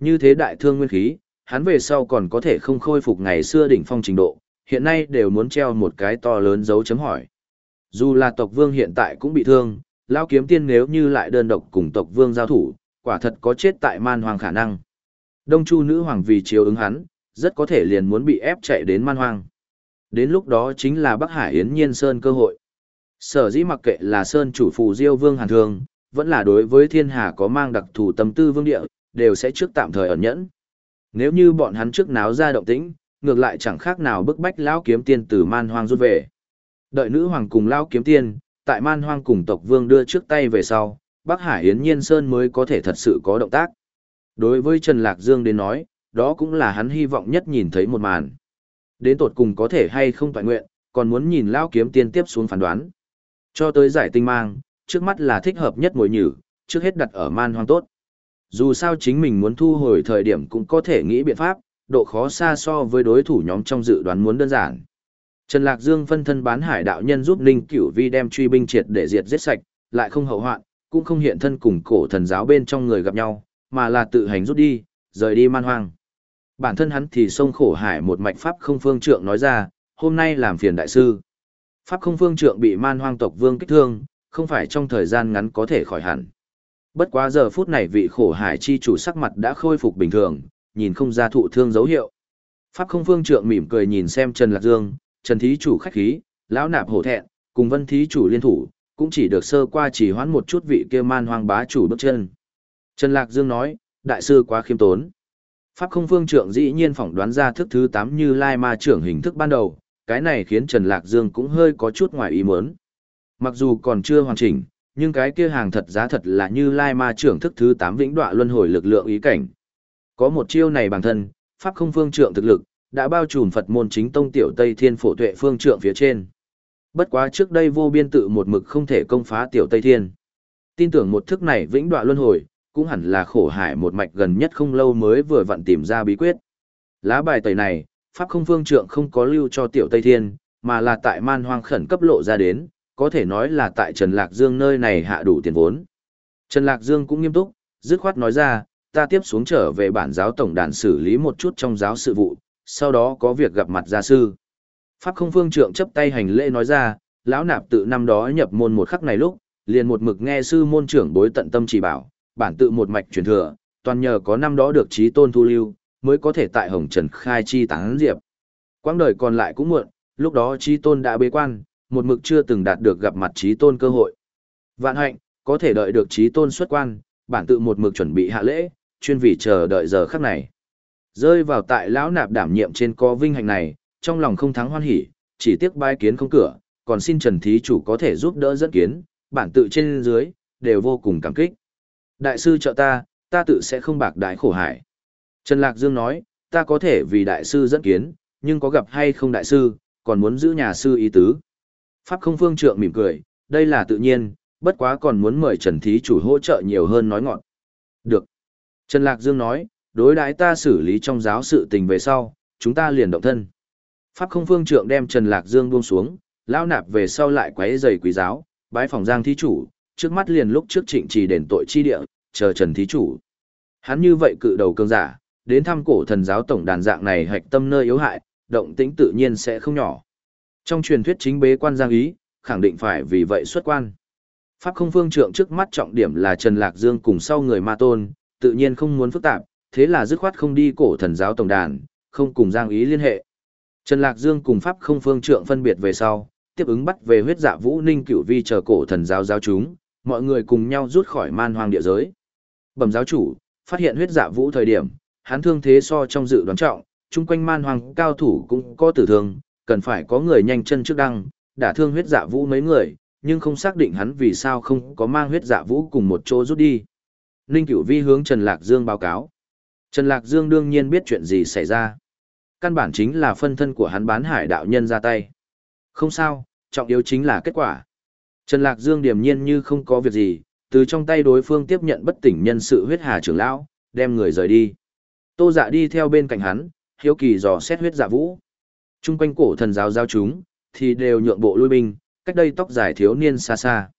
Như thế đại thương nguyên khí, hắn về sau còn có thể không khôi phục ngày xưa đỉnh phong trình độ, hiện nay đều muốn treo một cái to lớn dấu chấm hỏi. Dù là tộc vương hiện tại cũng bị thương, lao kiếm tiên nếu như lại đơn độc cùng tộc vương giao thủ, quả thật có chết tại man hoang khả năng. Đông Chu nữ hoàng vì chiếu ứng hắn, rất có thể liền muốn bị ép chạy đến man hoang. Đến lúc đó chính là Bắc Hải Yến Nhiên Sơn cơ hội. Sở dĩ mặc kệ là Sơn chủ phù Diêu Vương Hàn Thương, vẫn là đối với thiên hà có mang đặc thù tâm tư vương địa, đều sẽ trước tạm thời ẩn nhẫn. Nếu như bọn hắn trước náo ra động tĩnh, ngược lại chẳng khác nào bức bách lão kiếm tiên từ man hoang rút về. Đợi nữ hoàng cùng lão kiếm tiên, tại man hoang cùng tộc vương đưa trước tay về sau, Bắc Hải Yến Nhiên Sơn mới có thể thật sự có động tác. Đối với Trần Lạc Dương đến nói, đó cũng là hắn hy vọng nhất nhìn thấy một màn. Đến tột cùng có thể hay không toàn nguyện, còn muốn nhìn Lao Kiếm Tiên tiếp xuống phán đoán. Cho tới giải tinh mang, trước mắt là thích hợp nhất mồi nhử, trước hết đặt ở man hoang tốt. Dù sao chính mình muốn thu hồi thời điểm cũng có thể nghĩ biện pháp, độ khó xa so với đối thủ nhóm trong dự đoán muốn đơn giản. Trần Lạc Dương phân thân bán hải đạo nhân giúp Ninh Cửu Vi đem truy binh triệt để diệt giết sạch, lại không hậu hoạn, cũng không hiện thân cùng cổ thần giáo bên trong người gặp nhau, mà là tự hành rút đi, rời đi man hoang. Bản thân hắn thì sông khổ hải một mạch pháp không phương trượng nói ra, hôm nay làm phiền đại sư. Pháp không phương trượng bị man hoang tộc vương kích thương, không phải trong thời gian ngắn có thể khỏi hẳn. Bất quá giờ phút này vị khổ hải chi chủ sắc mặt đã khôi phục bình thường, nhìn không ra thụ thương dấu hiệu. Pháp không phương trượng mỉm cười nhìn xem Trần Lạc Dương, Trần Thí chủ khách khí, lão nạp hổ thẹn, cùng Vân Thí chủ liên thủ, cũng chỉ được sơ qua chỉ hoãn một chút vị kia man hoang bá chủ bước chân. Trần Lạc Dương nói, đại sư quá khiêm tốn. Pháp không phương trượng dĩ nhiên phỏng đoán ra thức thứ 8 như lai ma trưởng hình thức ban đầu, cái này khiến Trần Lạc Dương cũng hơi có chút ngoài ý muốn. Mặc dù còn chưa hoàn chỉnh, nhưng cái kia hàng thật giá thật là như lai ma trưởng thức thứ 8 vĩnh đọa luân hồi lực lượng ý cảnh. Có một chiêu này bằng thân, Pháp không phương trượng thực lực, đã bao trùm Phật môn chính tông tiểu Tây Thiên phổ tuệ phương trượng phía trên. Bất quá trước đây vô biên tự một mực không thể công phá tiểu Tây Thiên. Tin tưởng một thức này vĩnh đoạn luân hồi, cũng hẳn là khổ hải một mạch gần nhất không lâu mới vừa vặn tìm ra bí quyết. Lá bài tẩy này, Pháp không phương trượng không có lưu cho tiểu Tây Thiên, mà là tại man hoang khẩn cấp lộ ra đến, có thể nói là tại Trần Lạc Dương nơi này hạ đủ tiền vốn. Trần Lạc Dương cũng nghiêm túc, dứt khoát nói ra, ta tiếp xuống trở về bản giáo tổng đàn xử lý một chút trong giáo sự vụ, sau đó có việc gặp mặt gia sư. Pháp không phương trượng chấp tay hành lễ nói ra, lão nạp tự năm đó nhập môn một khắc này lúc, liền một mực nghe sư môn trưởng bối tận tâm chỉ bảo, bản tự một mạch truyền thừa, toàn nhờ có năm đó được trí tôn thu lưu, mới có thể tại Hồng Trần khai chi tán diệp. Quãng đời còn lại cũng muộn, lúc đó trí tôn đã bế quan, một mực chưa từng đạt được gặp mặt trí tôn cơ hội. Vạn hạnh, có thể đợi được trí tôn xuất quan, bản tự một mực chuẩn bị hạ lễ, chuyên vì chờ đợi giờ khắc này. Rơi vào tại lão nạp đảm nhiệm trên có vinh hạnh này, trong lòng không thắng hoan hỉ, chỉ tiếc bái kiến không cửa, còn xin Trần Thí Chủ có thể giúp đỡ dẫn kiến, bản tự trên dưới, đều vô cùng cảm kích. Đại sư trợ ta, ta tự sẽ không bạc đại khổ hải. Trần Lạc Dương nói, ta có thể vì đại sư dẫn kiến, nhưng có gặp hay không đại sư, còn muốn giữ nhà sư ý tứ. Pháp không phương trượng mỉm cười, đây là tự nhiên, bất quá còn muốn mời Trần Thí Chủ hỗ trợ nhiều hơn nói ngọn. Được. Trần Lạc Dương nói, đối đãi ta xử lý trong giáo sự tình về sau, chúng ta liền động thân. Pháp không phương trượng đem Trần Lạc Dương buông xuống, lao nạp về sau lại quấy giày quý giáo, bái phòng giang thí chủ, trước mắt liền lúc trước trịnh trì đền tội chi địa, chờ Trần thí chủ. Hắn như vậy cự đầu cương giả, đến thăm cổ thần giáo tổng đàn dạng này hạch tâm nơi yếu hại, động tĩnh tự nhiên sẽ không nhỏ. Trong truyền thuyết chính bế quan giang ý, khẳng định phải vì vậy xuất quan. Pháp không phương trượng trước mắt trọng điểm là Trần Lạc Dương cùng sau người ma tôn, tự nhiên không muốn phức tạp, thế là dứt khoát không đi cổ thần giáo tổng đàn, không cùng Giang Ý liên hệ. Trần Lạc Dương cùng Pháp không phương trượng phân biệt về sau, tiếp ứng bắt về huyết dạ vũ ninh cửu vi chờ cổ thần giáo giáo chúng, mọi người cùng nhau rút khỏi man hoang địa giới. Bẩm giáo chủ, phát hiện huyết dạ vũ thời điểm, hắn thương thế so trong dự đoán trọng, chung quanh man hoang cao thủ cũng có tử thương, cần phải có người nhanh chân trước đăng, đả thương huyết dạ vũ mấy người, nhưng không xác định hắn vì sao không có mang huyết dạ vũ cùng một chỗ rút đi. Ninh Cửu Vi hướng Trần Lạc Dương báo cáo. Trần Lạc Dương đương nhiên biết chuyện gì xảy ra. Căn bản chính là phân thân của hắn bán hải đạo nhân ra tay. Không sao, trọng yếu chính là kết quả. Trần Lạc Dương điềm nhiên như không có việc gì, từ trong tay đối phương tiếp nhận bất tỉnh nhân sự huyết hà trưởng lão, đem người rời đi. Tô dạ đi theo bên cạnh hắn, hiếu kỳ dò xét huyết dạ vũ. Trung quanh cổ thần giáo giao chúng, thì đều nhượng bộ lui binh, cách đây tóc dài thiếu niên xa xa.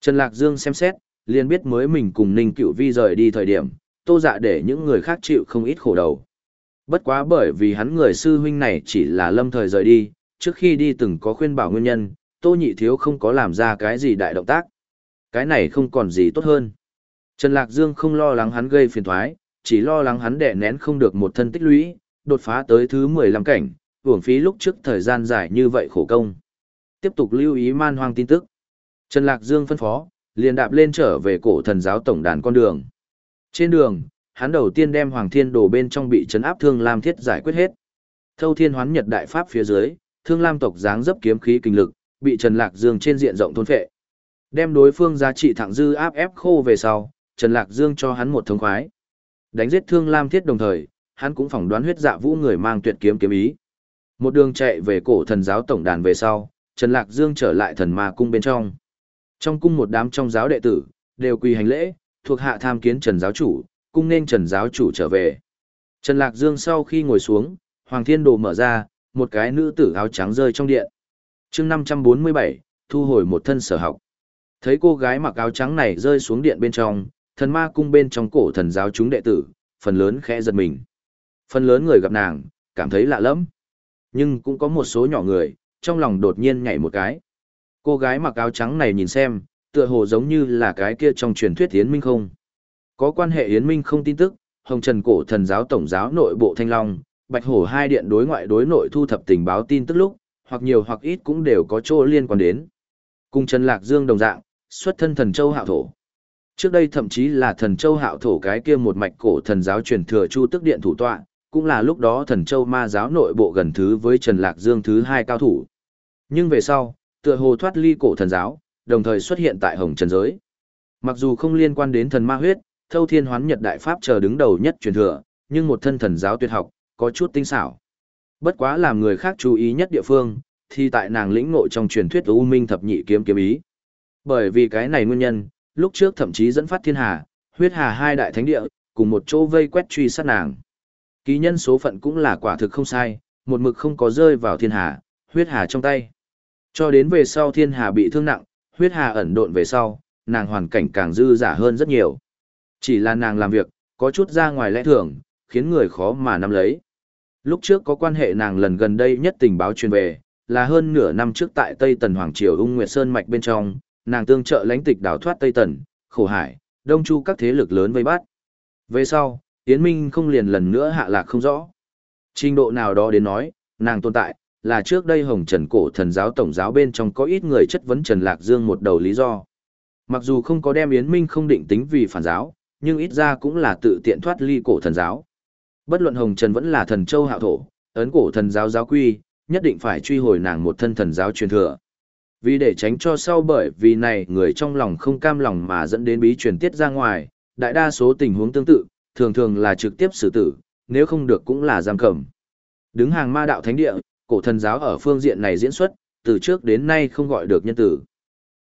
Trần Lạc Dương xem xét, liền biết mới mình cùng Ninh Cửu Vi rời đi thời điểm, tô dạ để những người khác chịu không ít khổ đầu. Bất quá bởi vì hắn người sư huynh này chỉ là lâm thời rời đi, trước khi đi từng có khuyên bảo nguyên nhân, tô nhị thiếu không có làm ra cái gì đại động tác. Cái này không còn gì tốt hơn. Trần Lạc Dương không lo lắng hắn gây phiền thoái, chỉ lo lắng hắn đẻ nén không được một thân tích lũy, đột phá tới thứ 15 cảnh, uổng phí lúc trước thời gian dài như vậy khổ công. Tiếp tục lưu ý man hoang tin tức. Trần Lạc Dương phân phó, liền đạp lên trở về cổ thần giáo tổng đàn con đường. Trên đường, hắn đầu tiên đem Hoàng Thiên Đồ bên trong bị chấn áp Thương Lam Thiết giải quyết hết. Thâu Thiên Hoán Nhật Đại Pháp phía dưới, Thương Lam tộc dáng dấp kiếm khí kinh lực, bị Trần Lạc Dương trên diện rộng thôn phệ. Đem đối phương giá trị thẳng dư áp ép khô về sau, Trần Lạc Dương cho hắn một thống khoái. Đánh giết Thương Lam Thiết đồng thời, hắn cũng phỏng đoán huyết dạ vũ người mang tuyệt kiếm kiếm ý. Một đường chạy về cổ thần giáo tổng đàn về sau, Trần Lạc Dương trở lại thần ma cung bên trong. Trong cung một đám trong giáo đệ tử, đều quỳ hành lễ, thuộc hạ tham kiến Trần giáo chủ, cung nên Trần giáo chủ trở về. Trần Lạc Dương sau khi ngồi xuống, Hoàng Thiên Đồ mở ra, một cái nữ tử áo trắng rơi trong điện. chương 547, thu hồi một thân sở học. Thấy cô gái mặc áo trắng này rơi xuống điện bên trong, thần ma cung bên trong cổ thần giáo chúng đệ tử, phần lớn khẽ giật mình. Phần lớn người gặp nàng, cảm thấy lạ lắm. Nhưng cũng có một số nhỏ người, trong lòng đột nhiên nhảy một cái. Cô gái mặc áo trắng này nhìn xem, tựa hồ giống như là cái kia trong truyền thuyết Yến Minh không. Có quan hệ Yến Minh không tin tức, Hồng Trần Cổ Thần Giáo Tổng giáo nội bộ Thanh Long, Bạch Hổ hai điện đối ngoại đối nội thu thập tình báo tin tức lúc, hoặc nhiều hoặc ít cũng đều có chỗ liên quan đến. Cùng Trần Lạc Dương đồng dạng, xuất thân thần châu hạo thổ. Trước đây thậm chí là thần châu hạo thổ cái kia một mạch cổ thần giáo truyền thừa chu tức điện thủ tọa, cũng là lúc đó thần châu ma giáo nội bộ gần thứ với Trần Lạc Dương thứ hai cao thủ. Nhưng về sau, tựa hồ thoát ly cổ thần giáo, đồng thời xuất hiện tại hồng trần giới. Mặc dù không liên quan đến thần ma huyết, thâu thiên hoán nhật đại pháp chờ đứng đầu nhất truyền thừa, nhưng một thân thần giáo tuyệt học, có chút tinh xảo. Bất quá làm người khác chú ý nhất địa phương, thì tại nàng lĩnh ngộ trong truyền thuyết U Minh thập nhị kiếm kiếm ý. Bởi vì cái này nguyên nhân, lúc trước thậm chí dẫn phát thiên hà, huyết hà hai đại thánh địa, cùng một chỗ vây quét truy sát nàng. Ký nhân số phận cũng là quả thực không sai, một mực không có rơi vào thiên hà, huyết hà trong tay. Cho đến về sau thiên hà bị thương nặng, huyết hà ẩn độn về sau, nàng hoàn cảnh càng dư giả hơn rất nhiều. Chỉ là nàng làm việc, có chút ra ngoài lẽ thường, khiến người khó mà nắm lấy. Lúc trước có quan hệ nàng lần gần đây nhất tình báo truyền về, là hơn nửa năm trước tại Tây Tần Hoàng Triều ung Nguyệt Sơn Mạch bên trong, nàng tương trợ lãnh tịch đảo thoát Tây Tần, khổ hải, đông chu các thế lực lớn vây bắt. Về sau, Yến Minh không liền lần nữa hạ lạc không rõ. Trình độ nào đó đến nói, nàng tồn tại, là trước đây Hồng Trần Cổ Thần Giáo Tổng Giáo bên trong có ít người chất vấn Trần Lạc Dương một đầu lý do. Mặc dù không có đem Yến Minh không định tính vì phản giáo, nhưng ít ra cũng là tự tiện thoát ly cổ thần giáo. Bất luận Hồng Trần vẫn là thần châu hạo thổ, ấn cổ thần giáo giáo quy, nhất định phải truy hồi nàng một thân thần giáo truyền thừa. Vì để tránh cho sau bởi vì này người trong lòng không cam lòng mà dẫn đến bí truyền tiết ra ngoài, đại đa số tình huống tương tự, thường thường là trực tiếp xử tử, nếu không được cũng là giam cầm. Đứng hàng ma đạo thánh địa, cổ thần giáo ở phương diện này diễn xuất, từ trước đến nay không gọi được nhân tử.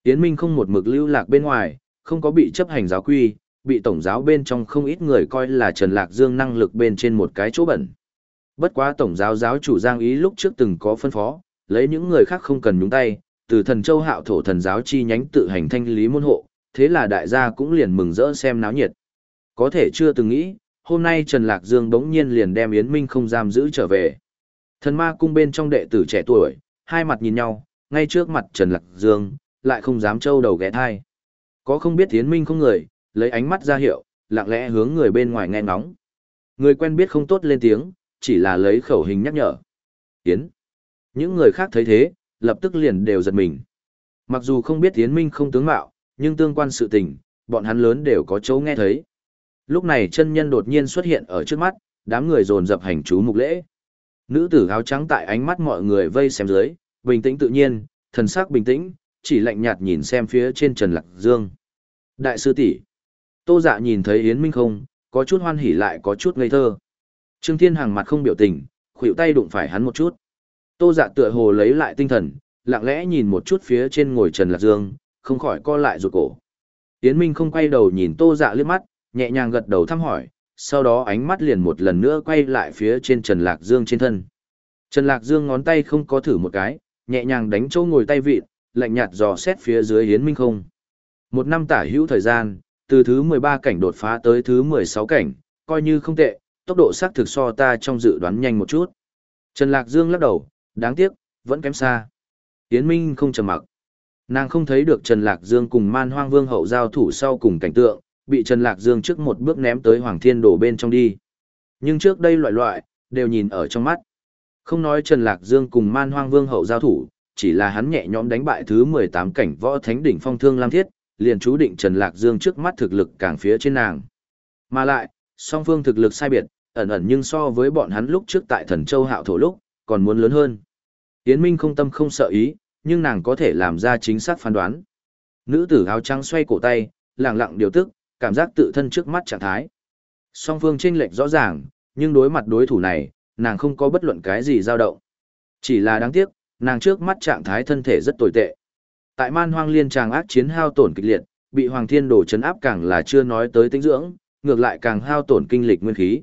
Yến Minh không một mực lưu lạc bên ngoài, không có bị chấp hành giáo quy, bị tổng giáo bên trong không ít người coi là Trần Lạc Dương năng lực bên trên một cái chỗ bẩn. Bất quá tổng giáo giáo chủ Giang Ý lúc trước từng có phân phó, lấy những người khác không cần nhúng tay, từ thần châu hạo thổ thần giáo chi nhánh tự hành thanh lý môn hộ, thế là đại gia cũng liền mừng rỡ xem náo nhiệt. Có thể chưa từng nghĩ, hôm nay Trần Lạc Dương bỗng nhiên liền đem Yến Minh không giam giữ trở về. Thần ma cung bên trong đệ tử trẻ tuổi, hai mặt nhìn nhau, ngay trước mặt Trần Lạc Dương, lại không dám trâu đầu ghé thai. Có không biết tiến Minh không người, lấy ánh mắt ra hiệu, lặng lẽ hướng người bên ngoài nghe ngóng. Người quen biết không tốt lên tiếng, chỉ là lấy khẩu hình nhắc nhở. Tiến. Những người khác thấy thế, lập tức liền đều giật mình. Mặc dù không biết tiến Minh không tướng mạo, nhưng tương quan sự tình, bọn hắn lớn đều có chỗ nghe thấy. Lúc này chân nhân đột nhiên xuất hiện ở trước mắt, đám người dồn dập hành chú mục lễ. Nữ tử áo trắng tại ánh mắt mọi người vây xem dưới, bình tĩnh tự nhiên, thần sắc bình tĩnh, chỉ lạnh nhạt nhìn xem phía trên Trần Lạc Dương. Đại sư tỷ Tô dạ nhìn thấy Yến Minh không, có chút hoan hỉ lại có chút ngây thơ. Trương Thiên Hằng mặt không biểu tình, khuỷu tay đụng phải hắn một chút. Tô dạ tựa hồ lấy lại tinh thần, lặng lẽ nhìn một chút phía trên ngồi Trần Lạc Dương, không khỏi co lại rụt cổ. Yến Minh không quay đầu nhìn Tô dạ liếc mắt, nhẹ nhàng gật đầu thăm hỏi, sau đó ánh mắt liền một lần nữa quay lại phía trên Trần Lạc Dương trên thân. Trần Lạc Dương ngón tay không có thử một cái, nhẹ nhàng đánh chỗ ngồi tay vịt, lạnh nhạt dò xét phía dưới Yến Minh không. Một năm tả hữu thời gian, từ thứ 13 cảnh đột phá tới thứ 16 cảnh, coi như không tệ, tốc độ xác thực so ta trong dự đoán nhanh một chút. Trần Lạc Dương lắc đầu, đáng tiếc, vẫn kém xa. Yến Minh không trầm mặc. Nàng không thấy được Trần Lạc Dương cùng man hoang vương hậu giao thủ sau cùng cảnh tượng, bị Trần Lạc Dương trước một bước ném tới Hoàng Thiên Đồ bên trong đi. Nhưng trước đây loại loại, đều nhìn ở trong mắt. Không nói Trần Lạc Dương cùng man hoang vương hậu giao thủ, chỉ là hắn nhẹ nhõm đánh bại thứ 18 cảnh võ thánh đỉnh phong thương Lam Thiết, liền chú định Trần Lạc Dương trước mắt thực lực càng phía trên nàng. Mà lại, song phương thực lực sai biệt, ẩn ẩn nhưng so với bọn hắn lúc trước tại Thần Châu Hạo thổ lúc, còn muốn lớn hơn. Yến Minh không tâm không sợ ý, nhưng nàng có thể làm ra chính xác phán đoán. Nữ tử áo trắng xoay cổ tay, lặng lặng điều tức, cảm giác tự thân trước mắt trạng thái. Song phương chênh lệch rõ ràng, nhưng đối mặt đối thủ này, nàng không có bất luận cái gì dao động. Chỉ là đáng tiếc, nàng trước mắt trạng thái thân thể rất tồi tệ. Tại man hoang liên tràng ác chiến hao tổn kịch liệt, bị Hoàng Thiên Đồ chấn áp càng là chưa nói tới tính dưỡng, ngược lại càng hao tổn kinh lịch nguyên khí.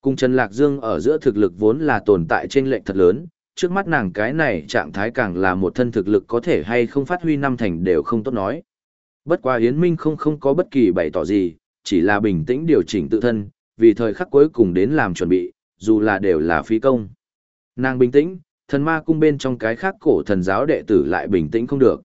Cùng Trần Lạc Dương ở giữa thực lực vốn là tồn tại trên lệnh thật lớn, trước mắt nàng cái này trạng thái càng là một thân thực lực có thể hay không phát huy năm thành đều không tốt nói. Bất quá Yến Minh không không có bất kỳ bày tỏ gì, chỉ là bình tĩnh điều chỉnh tự thân, vì thời khắc cuối cùng đến làm chuẩn bị, dù là đều là phí công. Nàng bình tĩnh, thần ma cung bên trong cái khác cổ thần giáo đệ tử lại bình tĩnh không được.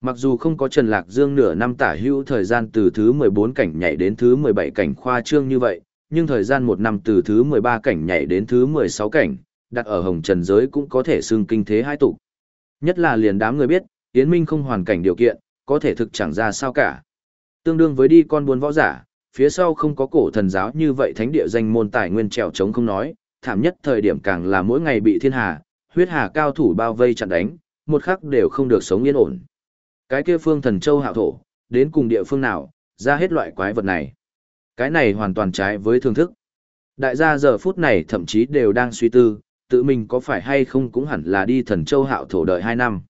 Mặc dù không có Trần Lạc Dương nửa năm tả hữu thời gian từ thứ 14 cảnh nhảy đến thứ 17 cảnh khoa trương như vậy, nhưng thời gian một năm từ thứ 13 cảnh nhảy đến thứ 16 cảnh, đặt ở hồng trần giới cũng có thể xưng kinh thế hai tụ. Nhất là liền đám người biết, Yến Minh không hoàn cảnh điều kiện, có thể thực chẳng ra sao cả. Tương đương với đi con buôn võ giả, phía sau không có cổ thần giáo như vậy thánh địa danh môn tài nguyên trèo trống không nói, thảm nhất thời điểm càng là mỗi ngày bị thiên hà, huyết hà cao thủ bao vây chặn đánh, một khắc đều không được sống yên ổn. Cái kia phương thần châu hạo thổ, đến cùng địa phương nào, ra hết loại quái vật này. Cái này hoàn toàn trái với thương thức. Đại gia giờ phút này thậm chí đều đang suy tư, tự mình có phải hay không cũng hẳn là đi thần châu hạo thổ đợi 2 năm.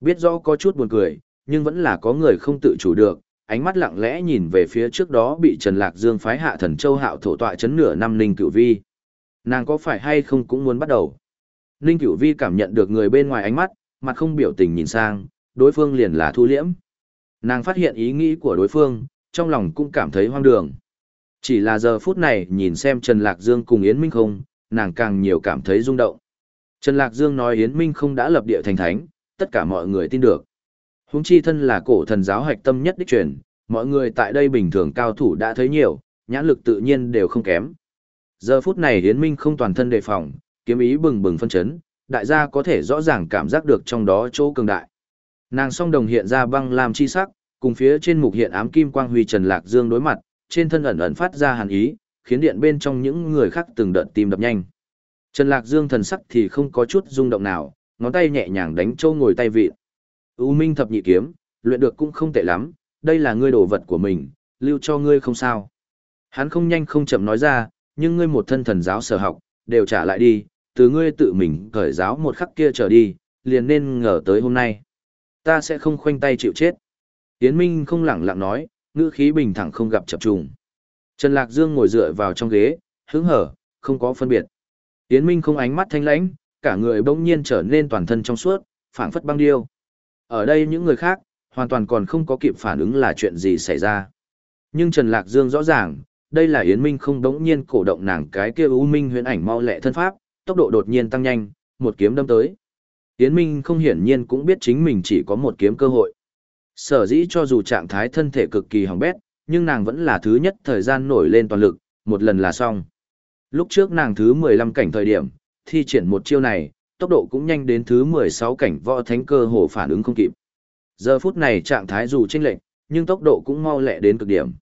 Biết rõ có chút buồn cười, nhưng vẫn là có người không tự chủ được, ánh mắt lặng lẽ nhìn về phía trước đó bị Trần Lạc Dương phái hạ thần châu hạo thổ tọa chấn nửa năm Ninh Cửu Vi. Nàng có phải hay không cũng muốn bắt đầu. Ninh Cửu Vi cảm nhận được người bên ngoài ánh mắt, mặt không biểu tình nhìn sang, đối phương liền là thu liễm. Nàng phát hiện ý nghĩ của đối phương, trong lòng cũng cảm thấy hoang đường. Chỉ là giờ phút này nhìn xem Trần Lạc Dương cùng Yến Minh không, nàng càng nhiều cảm thấy rung động. Trần Lạc Dương nói Yến Minh không đã lập địa thành thánh, tất cả mọi người tin được. Huống chi thân là cổ thần giáo hạch tâm nhất đích truyền, mọi người tại đây bình thường cao thủ đã thấy nhiều, nhãn lực tự nhiên đều không kém. Giờ phút này Yến Minh không toàn thân đề phòng, kiếm ý bừng bừng phân chấn, đại gia có thể rõ ràng cảm giác được trong đó chỗ cường đại. Nàng song đồng hiện ra băng lam chi sắc, cùng phía trên mục hiện ám kim quang huy Trần Lạc Dương đối mặt, trên thân ẩn ẩn phát ra hàn ý, khiến điện bên trong những người khác từng đợt tim đập nhanh. Trần Lạc Dương thần sắc thì không có chút rung động nào, ngón tay nhẹ nhàng đánh châu ngồi tay vị. U Minh thập nhị kiếm, luyện được cũng không tệ lắm, đây là ngươi đồ vật của mình, lưu cho ngươi không sao. Hắn không nhanh không chậm nói ra, nhưng ngươi một thân thần giáo sở học, đều trả lại đi, từ ngươi tự mình cởi giáo một khắc kia trở đi, liền nên ngờ tới hôm nay. Ta sẽ không khoanh tay chịu chết. Yến Minh không lẳng lặng nói, ngữ khí bình thẳng không gặp chập trùng. Trần Lạc Dương ngồi dựa vào trong ghế, hứng hở, không có phân biệt. Yến Minh không ánh mắt thanh lãnh, cả người bỗng nhiên trở nên toàn thân trong suốt, phảng phất băng điêu. Ở đây những người khác, hoàn toàn còn không có kịp phản ứng là chuyện gì xảy ra. Nhưng Trần Lạc Dương rõ ràng, đây là Yến Minh không đống nhiên cổ động nàng cái kia U Minh huyễn ảnh mau lẹ thân pháp, tốc độ đột nhiên tăng nhanh, một kiếm đâm tới. Yến Minh không hiển nhiên cũng biết chính mình chỉ có một kiếm cơ hội. Sở dĩ cho dù trạng thái thân thể cực kỳ hỏng bét, nhưng nàng vẫn là thứ nhất thời gian nổi lên toàn lực, một lần là xong. Lúc trước nàng thứ 15 cảnh thời điểm, thi triển một chiêu này, tốc độ cũng nhanh đến thứ 16 cảnh võ thánh cơ hồ phản ứng không kịp. Giờ phút này trạng thái dù chênh lệch, nhưng tốc độ cũng mau lẹ đến cực điểm.